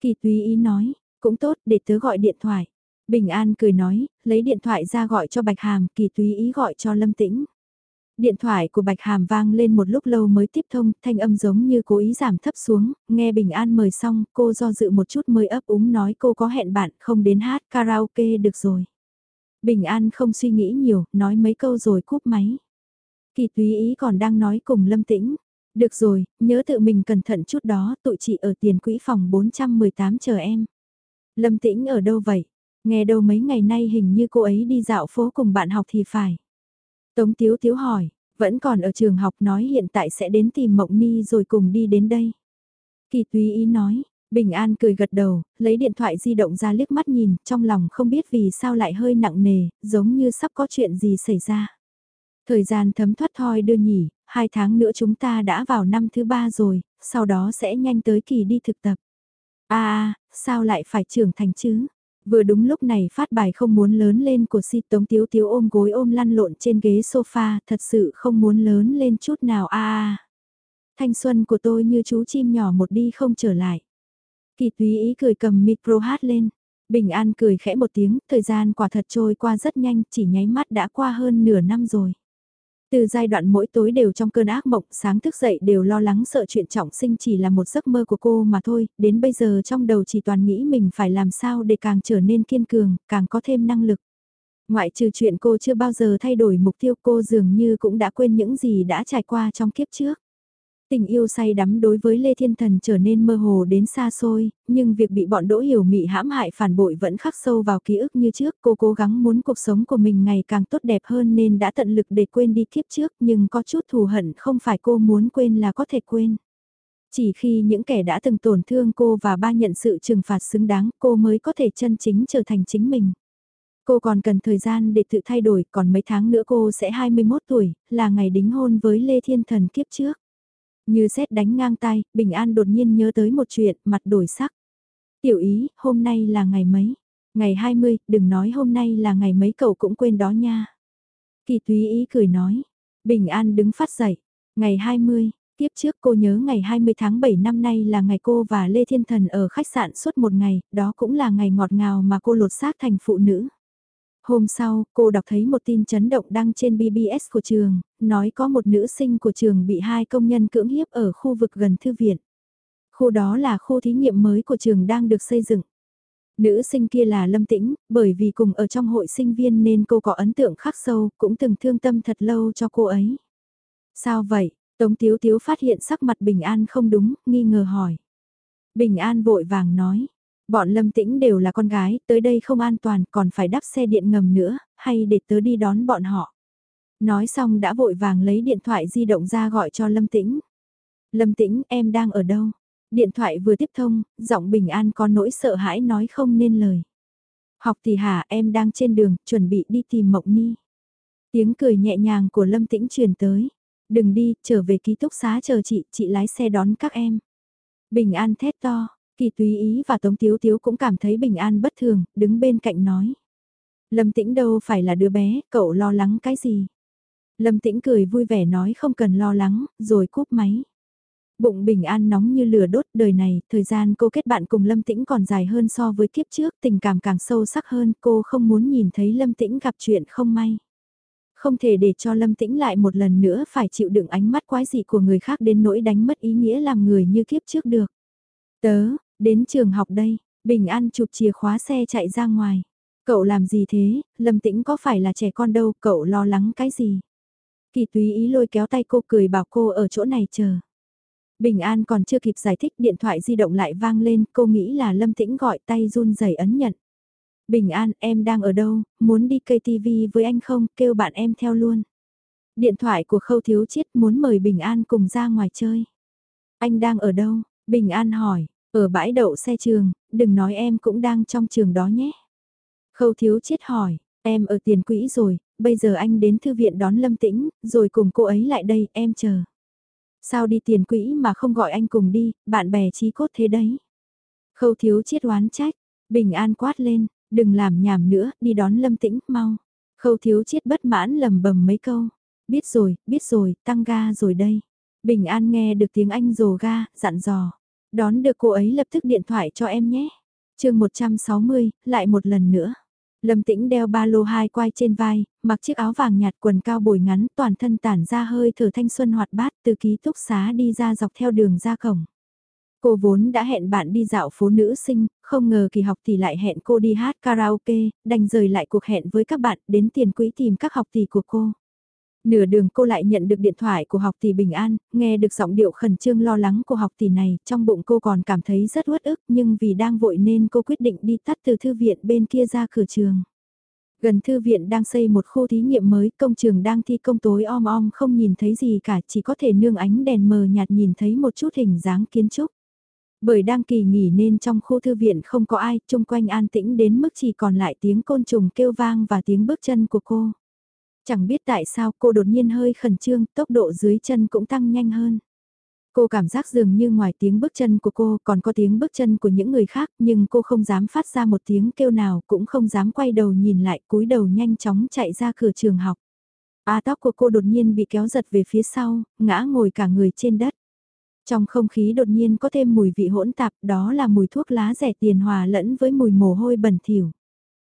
Kỳ túy ý nói, cũng tốt để tớ gọi điện thoại. Bình An cười nói, lấy điện thoại ra gọi cho Bạch Hàm, kỳ túy ý gọi cho Lâm Tĩnh. Điện thoại của Bạch Hàm vang lên một lúc lâu mới tiếp thông, thanh âm giống như cố ý giảm thấp xuống, nghe Bình An mời xong, cô do dự một chút mới ấp úng nói cô có hẹn bạn không đến hát karaoke được rồi. Bình An không suy nghĩ nhiều, nói mấy câu rồi cúp máy. Kỳ túy ý còn đang nói cùng Lâm Tĩnh. Được rồi, nhớ tự mình cẩn thận chút đó, tụi chị ở tiền quỹ phòng 418 chờ em. Lâm Tĩnh ở đâu vậy? Nghe đâu mấy ngày nay hình như cô ấy đi dạo phố cùng bạn học thì phải. Tống Tiếu Tiếu hỏi, vẫn còn ở trường học nói hiện tại sẽ đến tìm Mộng Ni rồi cùng đi đến đây. Kỳ Tùy ý nói, Bình An cười gật đầu, lấy điện thoại di động ra liếc mắt nhìn, trong lòng không biết vì sao lại hơi nặng nề, giống như sắp có chuyện gì xảy ra. Thời gian thấm thoát thoi đưa nhỉ, hai tháng nữa chúng ta đã vào năm thứ ba rồi, sau đó sẽ nhanh tới kỳ đi thực tập. a à, sao lại phải trưởng thành chứ? Vừa đúng lúc này phát bài không muốn lớn lên của si tống tiếu tiếu ôm gối ôm lăn lộn trên ghế sofa, thật sự không muốn lớn lên chút nào a à. Thanh xuân của tôi như chú chim nhỏ một đi không trở lại. Kỳ túy ý cười cầm micro hát lên. Bình An cười khẽ một tiếng, thời gian quả thật trôi qua rất nhanh, chỉ nháy mắt đã qua hơn nửa năm rồi. Từ giai đoạn mỗi tối đều trong cơn ác mộng, sáng thức dậy đều lo lắng sợ chuyện trọng sinh chỉ là một giấc mơ của cô mà thôi, đến bây giờ trong đầu chỉ toàn nghĩ mình phải làm sao để càng trở nên kiên cường, càng có thêm năng lực. Ngoại trừ chuyện cô chưa bao giờ thay đổi mục tiêu cô dường như cũng đã quên những gì đã trải qua trong kiếp trước. Tình yêu say đắm đối với Lê Thiên Thần trở nên mơ hồ đến xa xôi, nhưng việc bị bọn đỗ hiểu mị hãm hại phản bội vẫn khắc sâu vào ký ức như trước. Cô cố gắng muốn cuộc sống của mình ngày càng tốt đẹp hơn nên đã tận lực để quên đi kiếp trước nhưng có chút thù hận không phải cô muốn quên là có thể quên. Chỉ khi những kẻ đã từng tổn thương cô và ba nhận sự trừng phạt xứng đáng cô mới có thể chân chính trở thành chính mình. Cô còn cần thời gian để tự thay đổi, còn mấy tháng nữa cô sẽ 21 tuổi, là ngày đính hôn với Lê Thiên Thần kiếp trước. Như xét đánh ngang tay, Bình An đột nhiên nhớ tới một chuyện, mặt đổi sắc. Tiểu ý, hôm nay là ngày mấy? Ngày 20, đừng nói hôm nay là ngày mấy cậu cũng quên đó nha. Kỳ túy ý cười nói. Bình An đứng phát dậy. Ngày 20, tiếp trước cô nhớ ngày 20 tháng 7 năm nay là ngày cô và Lê Thiên Thần ở khách sạn suốt một ngày, đó cũng là ngày ngọt ngào mà cô lột xác thành phụ nữ. Hôm sau, cô đọc thấy một tin chấn động đăng trên BBS của trường, nói có một nữ sinh của trường bị hai công nhân cưỡng hiếp ở khu vực gần thư viện. Khu đó là khu thí nghiệm mới của trường đang được xây dựng. Nữ sinh kia là Lâm Tĩnh, bởi vì cùng ở trong hội sinh viên nên cô có ấn tượng khắc sâu, cũng từng thương tâm thật lâu cho cô ấy. Sao vậy? Tống Tiếu Tiếu phát hiện sắc mặt Bình An không đúng, nghi ngờ hỏi. Bình An vội vàng nói, Bọn lâm tĩnh đều là con gái, tới đây không an toàn, còn phải đắp xe điện ngầm nữa, hay để tớ đi đón bọn họ. Nói xong đã vội vàng lấy điện thoại di động ra gọi cho lâm tĩnh. Lâm tĩnh, em đang ở đâu? Điện thoại vừa tiếp thông, giọng bình an có nỗi sợ hãi nói không nên lời. Học thì hả em đang trên đường, chuẩn bị đi tìm Mộng Ni. Tiếng cười nhẹ nhàng của Lâm Tĩnh truyền tới. Đừng đi, trở về ký túc xá chờ chị, chị lái xe đón các em. Bình an thét to, Kỳ túy ý và Tống Tiếu Tiếu cũng cảm thấy bình an bất thường, đứng bên cạnh nói. Lâm Tĩnh đâu phải là đứa bé, cậu lo lắng cái gì? Lâm Tĩnh cười vui vẻ nói không cần lo lắng, rồi cúp máy. Bụng bình an nóng như lửa đốt đời này, thời gian cô kết bạn cùng Lâm Tĩnh còn dài hơn so với kiếp trước, tình cảm càng sâu sắc hơn, cô không muốn nhìn thấy Lâm Tĩnh gặp chuyện không may. Không thể để cho Lâm Tĩnh lại một lần nữa phải chịu đựng ánh mắt quái dị của người khác đến nỗi đánh mất ý nghĩa làm người như kiếp trước được. Tớ, Đến trường học đây, Bình An chụp chìa khóa xe chạy ra ngoài. Cậu làm gì thế, Lâm Tĩnh có phải là trẻ con đâu, cậu lo lắng cái gì? Kỳ túy ý lôi kéo tay cô cười bảo cô ở chỗ này chờ. Bình An còn chưa kịp giải thích điện thoại di động lại vang lên, cô nghĩ là Lâm Tĩnh gọi tay run rẩy ấn nhận. Bình An, em đang ở đâu, muốn đi cây TV với anh không, kêu bạn em theo luôn. Điện thoại của Khâu Thiếu Chiết muốn mời Bình An cùng ra ngoài chơi. Anh đang ở đâu? Bình An hỏi, ở bãi đậu xe trường, đừng nói em cũng đang trong trường đó nhé. Khâu Thiếu Chiết hỏi, em ở tiền quỹ rồi, bây giờ anh đến thư viện đón Lâm Tĩnh, rồi cùng cô ấy lại đây, em chờ. Sao đi tiền quỹ mà không gọi anh cùng đi, bạn bè chí cốt thế đấy. Khâu Thiếu Chiết oán trách, Bình An quát lên, đừng làm nhảm nữa, đi đón Lâm Tĩnh, mau. Khâu Thiếu Chiết bất mãn lầm bầm mấy câu. Biết rồi, biết rồi, tăng ga rồi đây. Bình An nghe được tiếng anh rồ ga, dặn dò. Đón được cô ấy lập tức điện thoại cho em nhé. chương 160, lại một lần nữa. Lâm Tĩnh đeo ba lô hai quai trên vai, mặc chiếc áo vàng nhạt quần cao bồi ngắn toàn thân tản ra hơi thở thanh xuân hoạt bát từ ký túc xá đi ra dọc theo đường ra cổng. Cô vốn đã hẹn bạn đi dạo phố nữ sinh, không ngờ kỳ học thì lại hẹn cô đi hát karaoke, đành rời lại cuộc hẹn với các bạn đến tiền quỹ tìm các học tỷ của cô. Nửa đường cô lại nhận được điện thoại của học tỷ Bình An, nghe được giọng điệu khẩn trương lo lắng của học tỷ này, trong bụng cô còn cảm thấy rất uất ức nhưng vì đang vội nên cô quyết định đi tắt từ thư viện bên kia ra cửa trường. Gần thư viện đang xây một khu thí nghiệm mới, công trường đang thi công tối om om không nhìn thấy gì cả, chỉ có thể nương ánh đèn mờ nhạt nhìn thấy một chút hình dáng kiến trúc. Bởi đang kỳ nghỉ nên trong khu thư viện không có ai, chung quanh an tĩnh đến mức chỉ còn lại tiếng côn trùng kêu vang và tiếng bước chân của cô. Chẳng biết tại sao cô đột nhiên hơi khẩn trương, tốc độ dưới chân cũng tăng nhanh hơn. Cô cảm giác dường như ngoài tiếng bước chân của cô còn có tiếng bước chân của những người khác nhưng cô không dám phát ra một tiếng kêu nào cũng không dám quay đầu nhìn lại cúi đầu nhanh chóng chạy ra cửa trường học. A tóc của cô đột nhiên bị kéo giật về phía sau, ngã ngồi cả người trên đất. Trong không khí đột nhiên có thêm mùi vị hỗn tạp đó là mùi thuốc lá rẻ tiền hòa lẫn với mùi mồ hôi bẩn thỉu.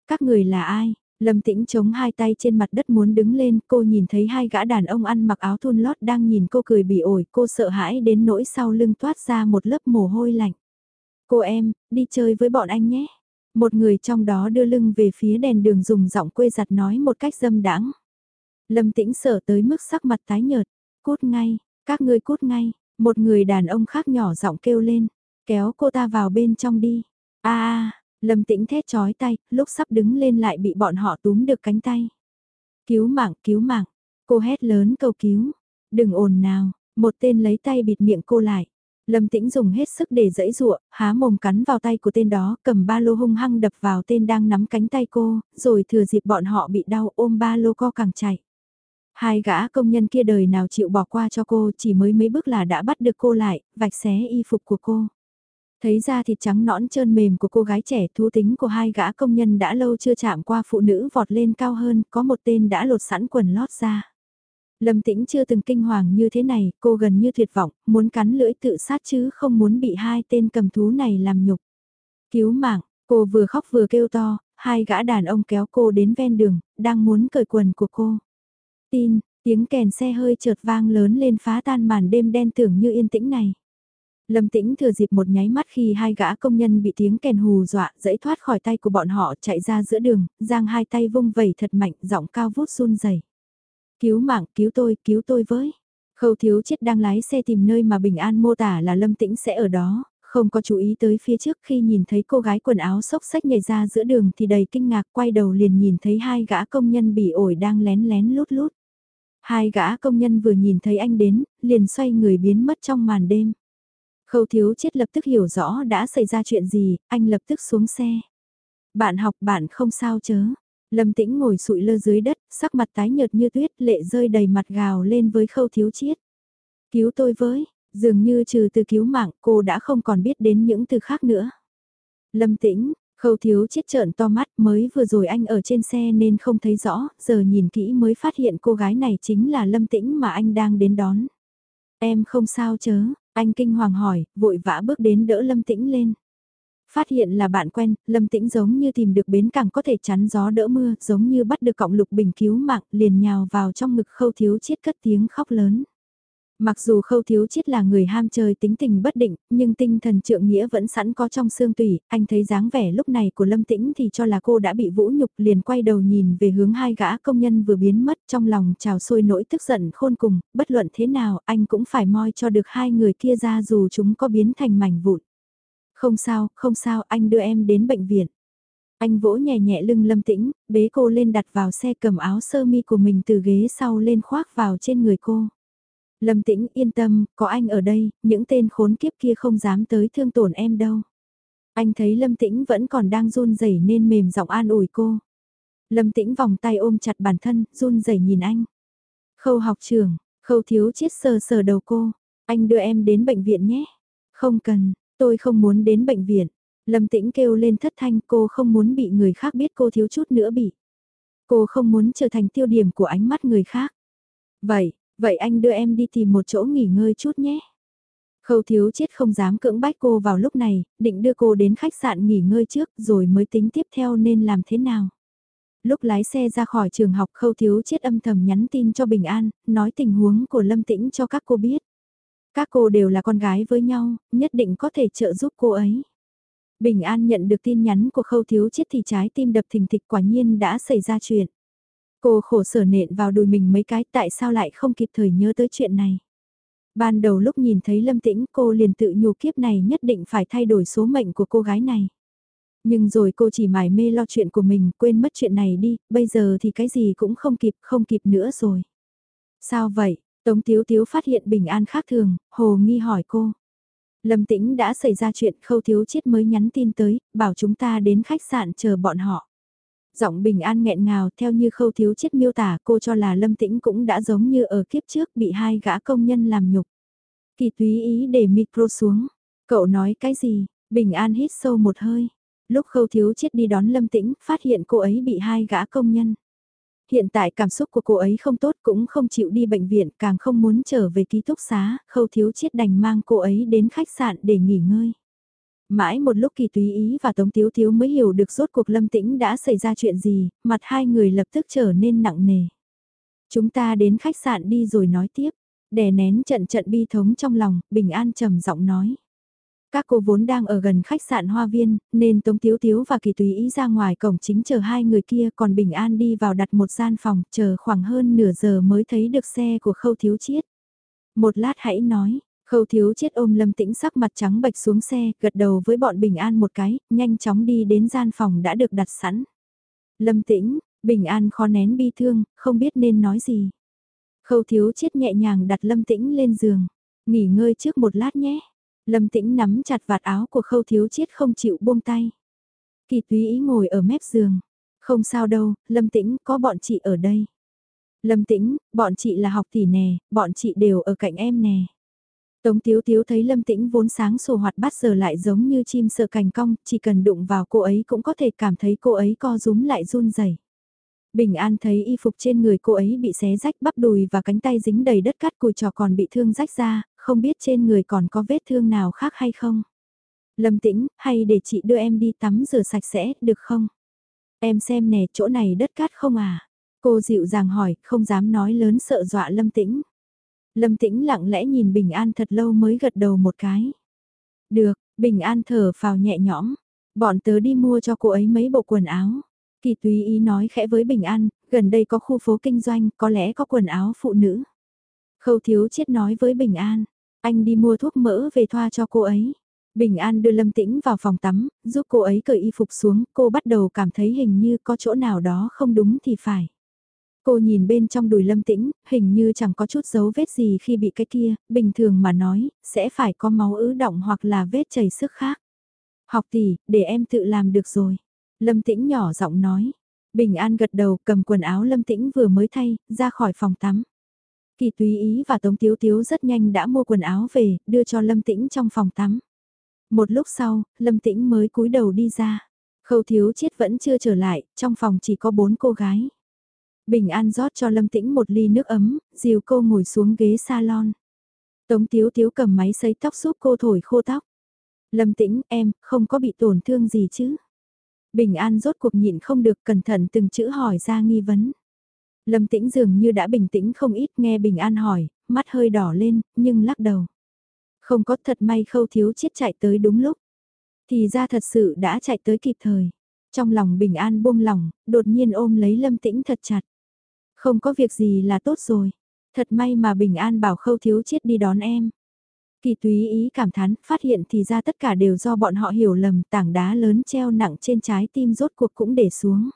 Các người là ai? Lâm tĩnh chống hai tay trên mặt đất muốn đứng lên, cô nhìn thấy hai gã đàn ông ăn mặc áo thun lót đang nhìn cô cười bị ổi, cô sợ hãi đến nỗi sau lưng toát ra một lớp mồ hôi lạnh. Cô em, đi chơi với bọn anh nhé. Một người trong đó đưa lưng về phía đèn đường dùng giọng quê giặt nói một cách dâm đãng. Lâm tĩnh sợ tới mức sắc mặt tái nhợt, cút ngay, các ngươi cút ngay, một người đàn ông khác nhỏ giọng kêu lên, kéo cô ta vào bên trong đi. a a Lâm tĩnh thét chói tay, lúc sắp đứng lên lại bị bọn họ túm được cánh tay. Cứu mạng, cứu mạng. Cô hét lớn cầu cứu. Đừng ồn nào, một tên lấy tay bịt miệng cô lại. Lâm tĩnh dùng hết sức để dẫy dụa, há mồm cắn vào tay của tên đó, cầm ba lô hung hăng đập vào tên đang nắm cánh tay cô, rồi thừa dịp bọn họ bị đau ôm ba lô co càng chạy. Hai gã công nhân kia đời nào chịu bỏ qua cho cô chỉ mới mấy bước là đã bắt được cô lại, vạch xé y phục của cô. Thấy ra thịt trắng nõn trơn mềm của cô gái trẻ thú tính của hai gã công nhân đã lâu chưa chạm qua phụ nữ vọt lên cao hơn, có một tên đã lột sẵn quần lót ra. Lâm tĩnh chưa từng kinh hoàng như thế này, cô gần như tuyệt vọng, muốn cắn lưỡi tự sát chứ không muốn bị hai tên cầm thú này làm nhục. Cứu mạng, cô vừa khóc vừa kêu to, hai gã đàn ông kéo cô đến ven đường, đang muốn cởi quần của cô. Tin, tiếng kèn xe hơi chợt vang lớn lên phá tan màn đêm đen tưởng như yên tĩnh này. Lâm Tĩnh thừa dịp một nháy mắt khi hai gã công nhân bị tiếng kèn hù dọa, dẫy thoát khỏi tay của bọn họ chạy ra giữa đường, giang hai tay vung vẩy thật mạnh, giọng cao vút run rẩy. Cứu mạng, cứu tôi, cứu tôi với. Khâu thiếu chết đang lái xe tìm nơi mà Bình An mô tả là Lâm Tĩnh sẽ ở đó, không có chú ý tới phía trước khi nhìn thấy cô gái quần áo xốc xách nhảy ra giữa đường thì đầy kinh ngạc quay đầu liền nhìn thấy hai gã công nhân bị ổi đang lén lén lút lút. Hai gã công nhân vừa nhìn thấy anh đến, liền xoay người biến mất trong màn đêm. Khâu thiếu chết lập tức hiểu rõ đã xảy ra chuyện gì, anh lập tức xuống xe. Bạn học bạn không sao chớ. Lâm tĩnh ngồi sụi lơ dưới đất, sắc mặt tái nhợt như tuyết, lệ rơi đầy mặt gào lên với khâu thiếu chiết. Cứu tôi với, dường như trừ từ cứu mạng cô đã không còn biết đến những từ khác nữa. Lâm tĩnh, khâu thiếu chiết trợn to mắt mới vừa rồi anh ở trên xe nên không thấy rõ, giờ nhìn kỹ mới phát hiện cô gái này chính là Lâm tĩnh mà anh đang đến đón. Em không sao chớ, anh kinh hoàng hỏi, vội vã bước đến đỡ Lâm Tĩnh lên. Phát hiện là bạn quen, Lâm Tĩnh giống như tìm được bến cảng có thể chắn gió đỡ mưa, giống như bắt được cọng lục bình cứu mạng, liền nhào vào trong ngực khâu thiếu chiết cất tiếng khóc lớn. Mặc dù khâu thiếu chết là người ham chơi tính tình bất định, nhưng tinh thần trượng nghĩa vẫn sẵn có trong xương tủy, anh thấy dáng vẻ lúc này của Lâm Tĩnh thì cho là cô đã bị vũ nhục liền quay đầu nhìn về hướng hai gã công nhân vừa biến mất trong lòng trào sôi nỗi tức giận khôn cùng, bất luận thế nào anh cũng phải moi cho được hai người kia ra dù chúng có biến thành mảnh vụn. Không sao, không sao, anh đưa em đến bệnh viện. Anh vỗ nhẹ nhẹ lưng Lâm Tĩnh, bế cô lên đặt vào xe cầm áo sơ mi của mình từ ghế sau lên khoác vào trên người cô. Lâm Tĩnh yên tâm, có anh ở đây, những tên khốn kiếp kia không dám tới thương tổn em đâu. Anh thấy Lâm Tĩnh vẫn còn đang run rẩy nên mềm giọng an ủi cô. Lâm Tĩnh vòng tay ôm chặt bản thân, run rẩy nhìn anh. Khâu học trưởng, khâu thiếu chết sờ sờ đầu cô. Anh đưa em đến bệnh viện nhé. Không cần, tôi không muốn đến bệnh viện. Lâm Tĩnh kêu lên thất thanh cô không muốn bị người khác biết cô thiếu chút nữa bị. Cô không muốn trở thành tiêu điểm của ánh mắt người khác. Vậy, Vậy anh đưa em đi tìm một chỗ nghỉ ngơi chút nhé. Khâu thiếu chết không dám cưỡng bách cô vào lúc này, định đưa cô đến khách sạn nghỉ ngơi trước rồi mới tính tiếp theo nên làm thế nào. Lúc lái xe ra khỏi trường học khâu thiếu chết âm thầm nhắn tin cho Bình An, nói tình huống của Lâm Tĩnh cho các cô biết. Các cô đều là con gái với nhau, nhất định có thể trợ giúp cô ấy. Bình An nhận được tin nhắn của khâu thiếu chết thì trái tim đập thình thịch quả nhiên đã xảy ra chuyện. Cô khổ sở nện vào đùi mình mấy cái tại sao lại không kịp thời nhớ tới chuyện này. Ban đầu lúc nhìn thấy Lâm Tĩnh cô liền tự nhủ kiếp này nhất định phải thay đổi số mệnh của cô gái này. Nhưng rồi cô chỉ mải mê lo chuyện của mình quên mất chuyện này đi, bây giờ thì cái gì cũng không kịp, không kịp nữa rồi. Sao vậy? Tống Tiếu Tiếu phát hiện bình an khác thường, hồ nghi hỏi cô. Lâm Tĩnh đã xảy ra chuyện khâu thiếu chết mới nhắn tin tới, bảo chúng ta đến khách sạn chờ bọn họ. Giọng bình an nghẹn ngào theo như khâu thiếu chết miêu tả cô cho là lâm tĩnh cũng đã giống như ở kiếp trước bị hai gã công nhân làm nhục. Kỳ túy ý để micro xuống. Cậu nói cái gì? Bình an hít sâu một hơi. Lúc khâu thiếu chết đi đón lâm tĩnh, phát hiện cô ấy bị hai gã công nhân. Hiện tại cảm xúc của cô ấy không tốt cũng không chịu đi bệnh viện, càng không muốn trở về ký túc xá, khâu thiếu chết đành mang cô ấy đến khách sạn để nghỉ ngơi. Mãi một lúc kỳ túy ý và Tống Tiếu Tiếu mới hiểu được rốt cuộc lâm tĩnh đã xảy ra chuyện gì, mặt hai người lập tức trở nên nặng nề. Chúng ta đến khách sạn đi rồi nói tiếp, đè nén trận trận bi thống trong lòng, bình an trầm giọng nói. Các cô vốn đang ở gần khách sạn Hoa Viên, nên Tống Tiếu Tiếu và Kỳ Tùy Ý ra ngoài cổng chính chờ hai người kia còn Bình An đi vào đặt một gian phòng, chờ khoảng hơn nửa giờ mới thấy được xe của Khâu Thiếu Chiết. Một lát hãy nói, Khâu thiếu chết ôm lâm tĩnh sắc mặt trắng bạch xuống xe, gật đầu với bọn bình an một cái, nhanh chóng đi đến gian phòng đã được đặt sẵn. Lâm tĩnh, bình an khó nén bi thương, không biết nên nói gì. Khâu thiếu chết nhẹ nhàng đặt lâm tĩnh lên giường, nghỉ ngơi trước một lát nhé. Lâm tĩnh nắm chặt vạt áo của khâu thiếu chết không chịu buông tay. Kỳ túy ý ngồi ở mép giường. Không sao đâu, lâm tĩnh có bọn chị ở đây. Lâm tĩnh, bọn chị là học tỷ nè, bọn chị đều ở cạnh em nè. Tống Tiếu Tiếu thấy Lâm Tĩnh vốn sáng sổ hoạt bát giờ lại giống như chim sợ cành cong, chỉ cần đụng vào cô ấy cũng có thể cảm thấy cô ấy co rúm lại run rẩy. Bình An thấy y phục trên người cô ấy bị xé rách bắp đùi và cánh tay dính đầy đất cát cùi trò còn bị thương rách ra, không biết trên người còn có vết thương nào khác hay không. Lâm Tĩnh, hay để chị đưa em đi tắm rửa sạch sẽ, được không? Em xem nè, chỗ này đất cát không à? Cô dịu dàng hỏi, không dám nói lớn sợ dọa Lâm Tĩnh. Lâm Tĩnh lặng lẽ nhìn Bình An thật lâu mới gật đầu một cái. Được, Bình An thở phào nhẹ nhõm. Bọn tớ đi mua cho cô ấy mấy bộ quần áo. Kỳ túy ý nói khẽ với Bình An, gần đây có khu phố kinh doanh, có lẽ có quần áo phụ nữ. Khâu thiếu chết nói với Bình An, anh đi mua thuốc mỡ về thoa cho cô ấy. Bình An đưa Lâm Tĩnh vào phòng tắm, giúp cô ấy cởi y phục xuống, cô bắt đầu cảm thấy hình như có chỗ nào đó không đúng thì phải. Cô nhìn bên trong đùi lâm tĩnh, hình như chẳng có chút dấu vết gì khi bị cái kia, bình thường mà nói, sẽ phải có máu ứ động hoặc là vết chảy sức khác. Học tỷ, để em tự làm được rồi. Lâm tĩnh nhỏ giọng nói. Bình an gật đầu cầm quần áo lâm tĩnh vừa mới thay, ra khỏi phòng tắm. Kỳ túy ý và Tống Tiếu Tiếu rất nhanh đã mua quần áo về, đưa cho Lâm Tĩnh trong phòng tắm. Một lúc sau, Lâm Tĩnh mới cúi đầu đi ra. Khâu Thiếu Chiết vẫn chưa trở lại, trong phòng chỉ có bốn cô gái. Bình An rót cho Lâm Tĩnh một ly nước ấm, dìu cô ngồi xuống ghế salon. Tống Tiếu Tiếu cầm máy sấy tóc giúp cô thổi khô tóc. Lâm Tĩnh, em, không có bị tổn thương gì chứ? Bình An rốt cuộc nhịn không được cẩn thận từng chữ hỏi ra nghi vấn. Lâm Tĩnh dường như đã bình tĩnh không ít nghe Bình An hỏi, mắt hơi đỏ lên, nhưng lắc đầu. Không có thật may khâu thiếu chết chạy tới đúng lúc. Thì ra thật sự đã chạy tới kịp thời. Trong lòng bình an buông lòng, đột nhiên ôm lấy lâm tĩnh thật chặt. Không có việc gì là tốt rồi. Thật may mà bình an bảo khâu thiếu chết đi đón em. Kỳ túy ý cảm thán, phát hiện thì ra tất cả đều do bọn họ hiểu lầm tảng đá lớn treo nặng trên trái tim rốt cuộc cũng để xuống.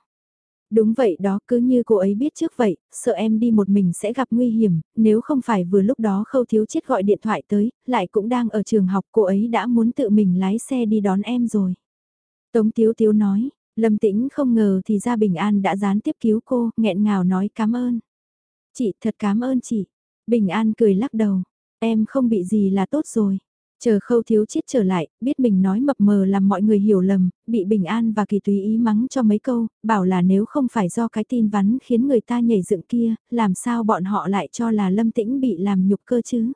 Đúng vậy đó, cứ như cô ấy biết trước vậy, sợ em đi một mình sẽ gặp nguy hiểm, nếu không phải vừa lúc đó khâu thiếu chết gọi điện thoại tới, lại cũng đang ở trường học cô ấy đã muốn tự mình lái xe đi đón em rồi. Tống Tiếu Tiếu nói, Lâm Tĩnh không ngờ thì ra Bình An đã gián tiếp cứu cô, nghẹn ngào nói cảm ơn. Chị thật cảm ơn chị. Bình An cười lắc đầu, em không bị gì là tốt rồi. Chờ khâu thiếu chết trở lại, biết mình nói mập mờ làm mọi người hiểu lầm, bị bình an và kỳ tùy ý mắng cho mấy câu, bảo là nếu không phải do cái tin vắn khiến người ta nhảy dựng kia, làm sao bọn họ lại cho là lâm tĩnh bị làm nhục cơ chứ.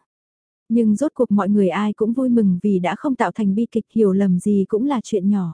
Nhưng rốt cuộc mọi người ai cũng vui mừng vì đã không tạo thành bi kịch hiểu lầm gì cũng là chuyện nhỏ.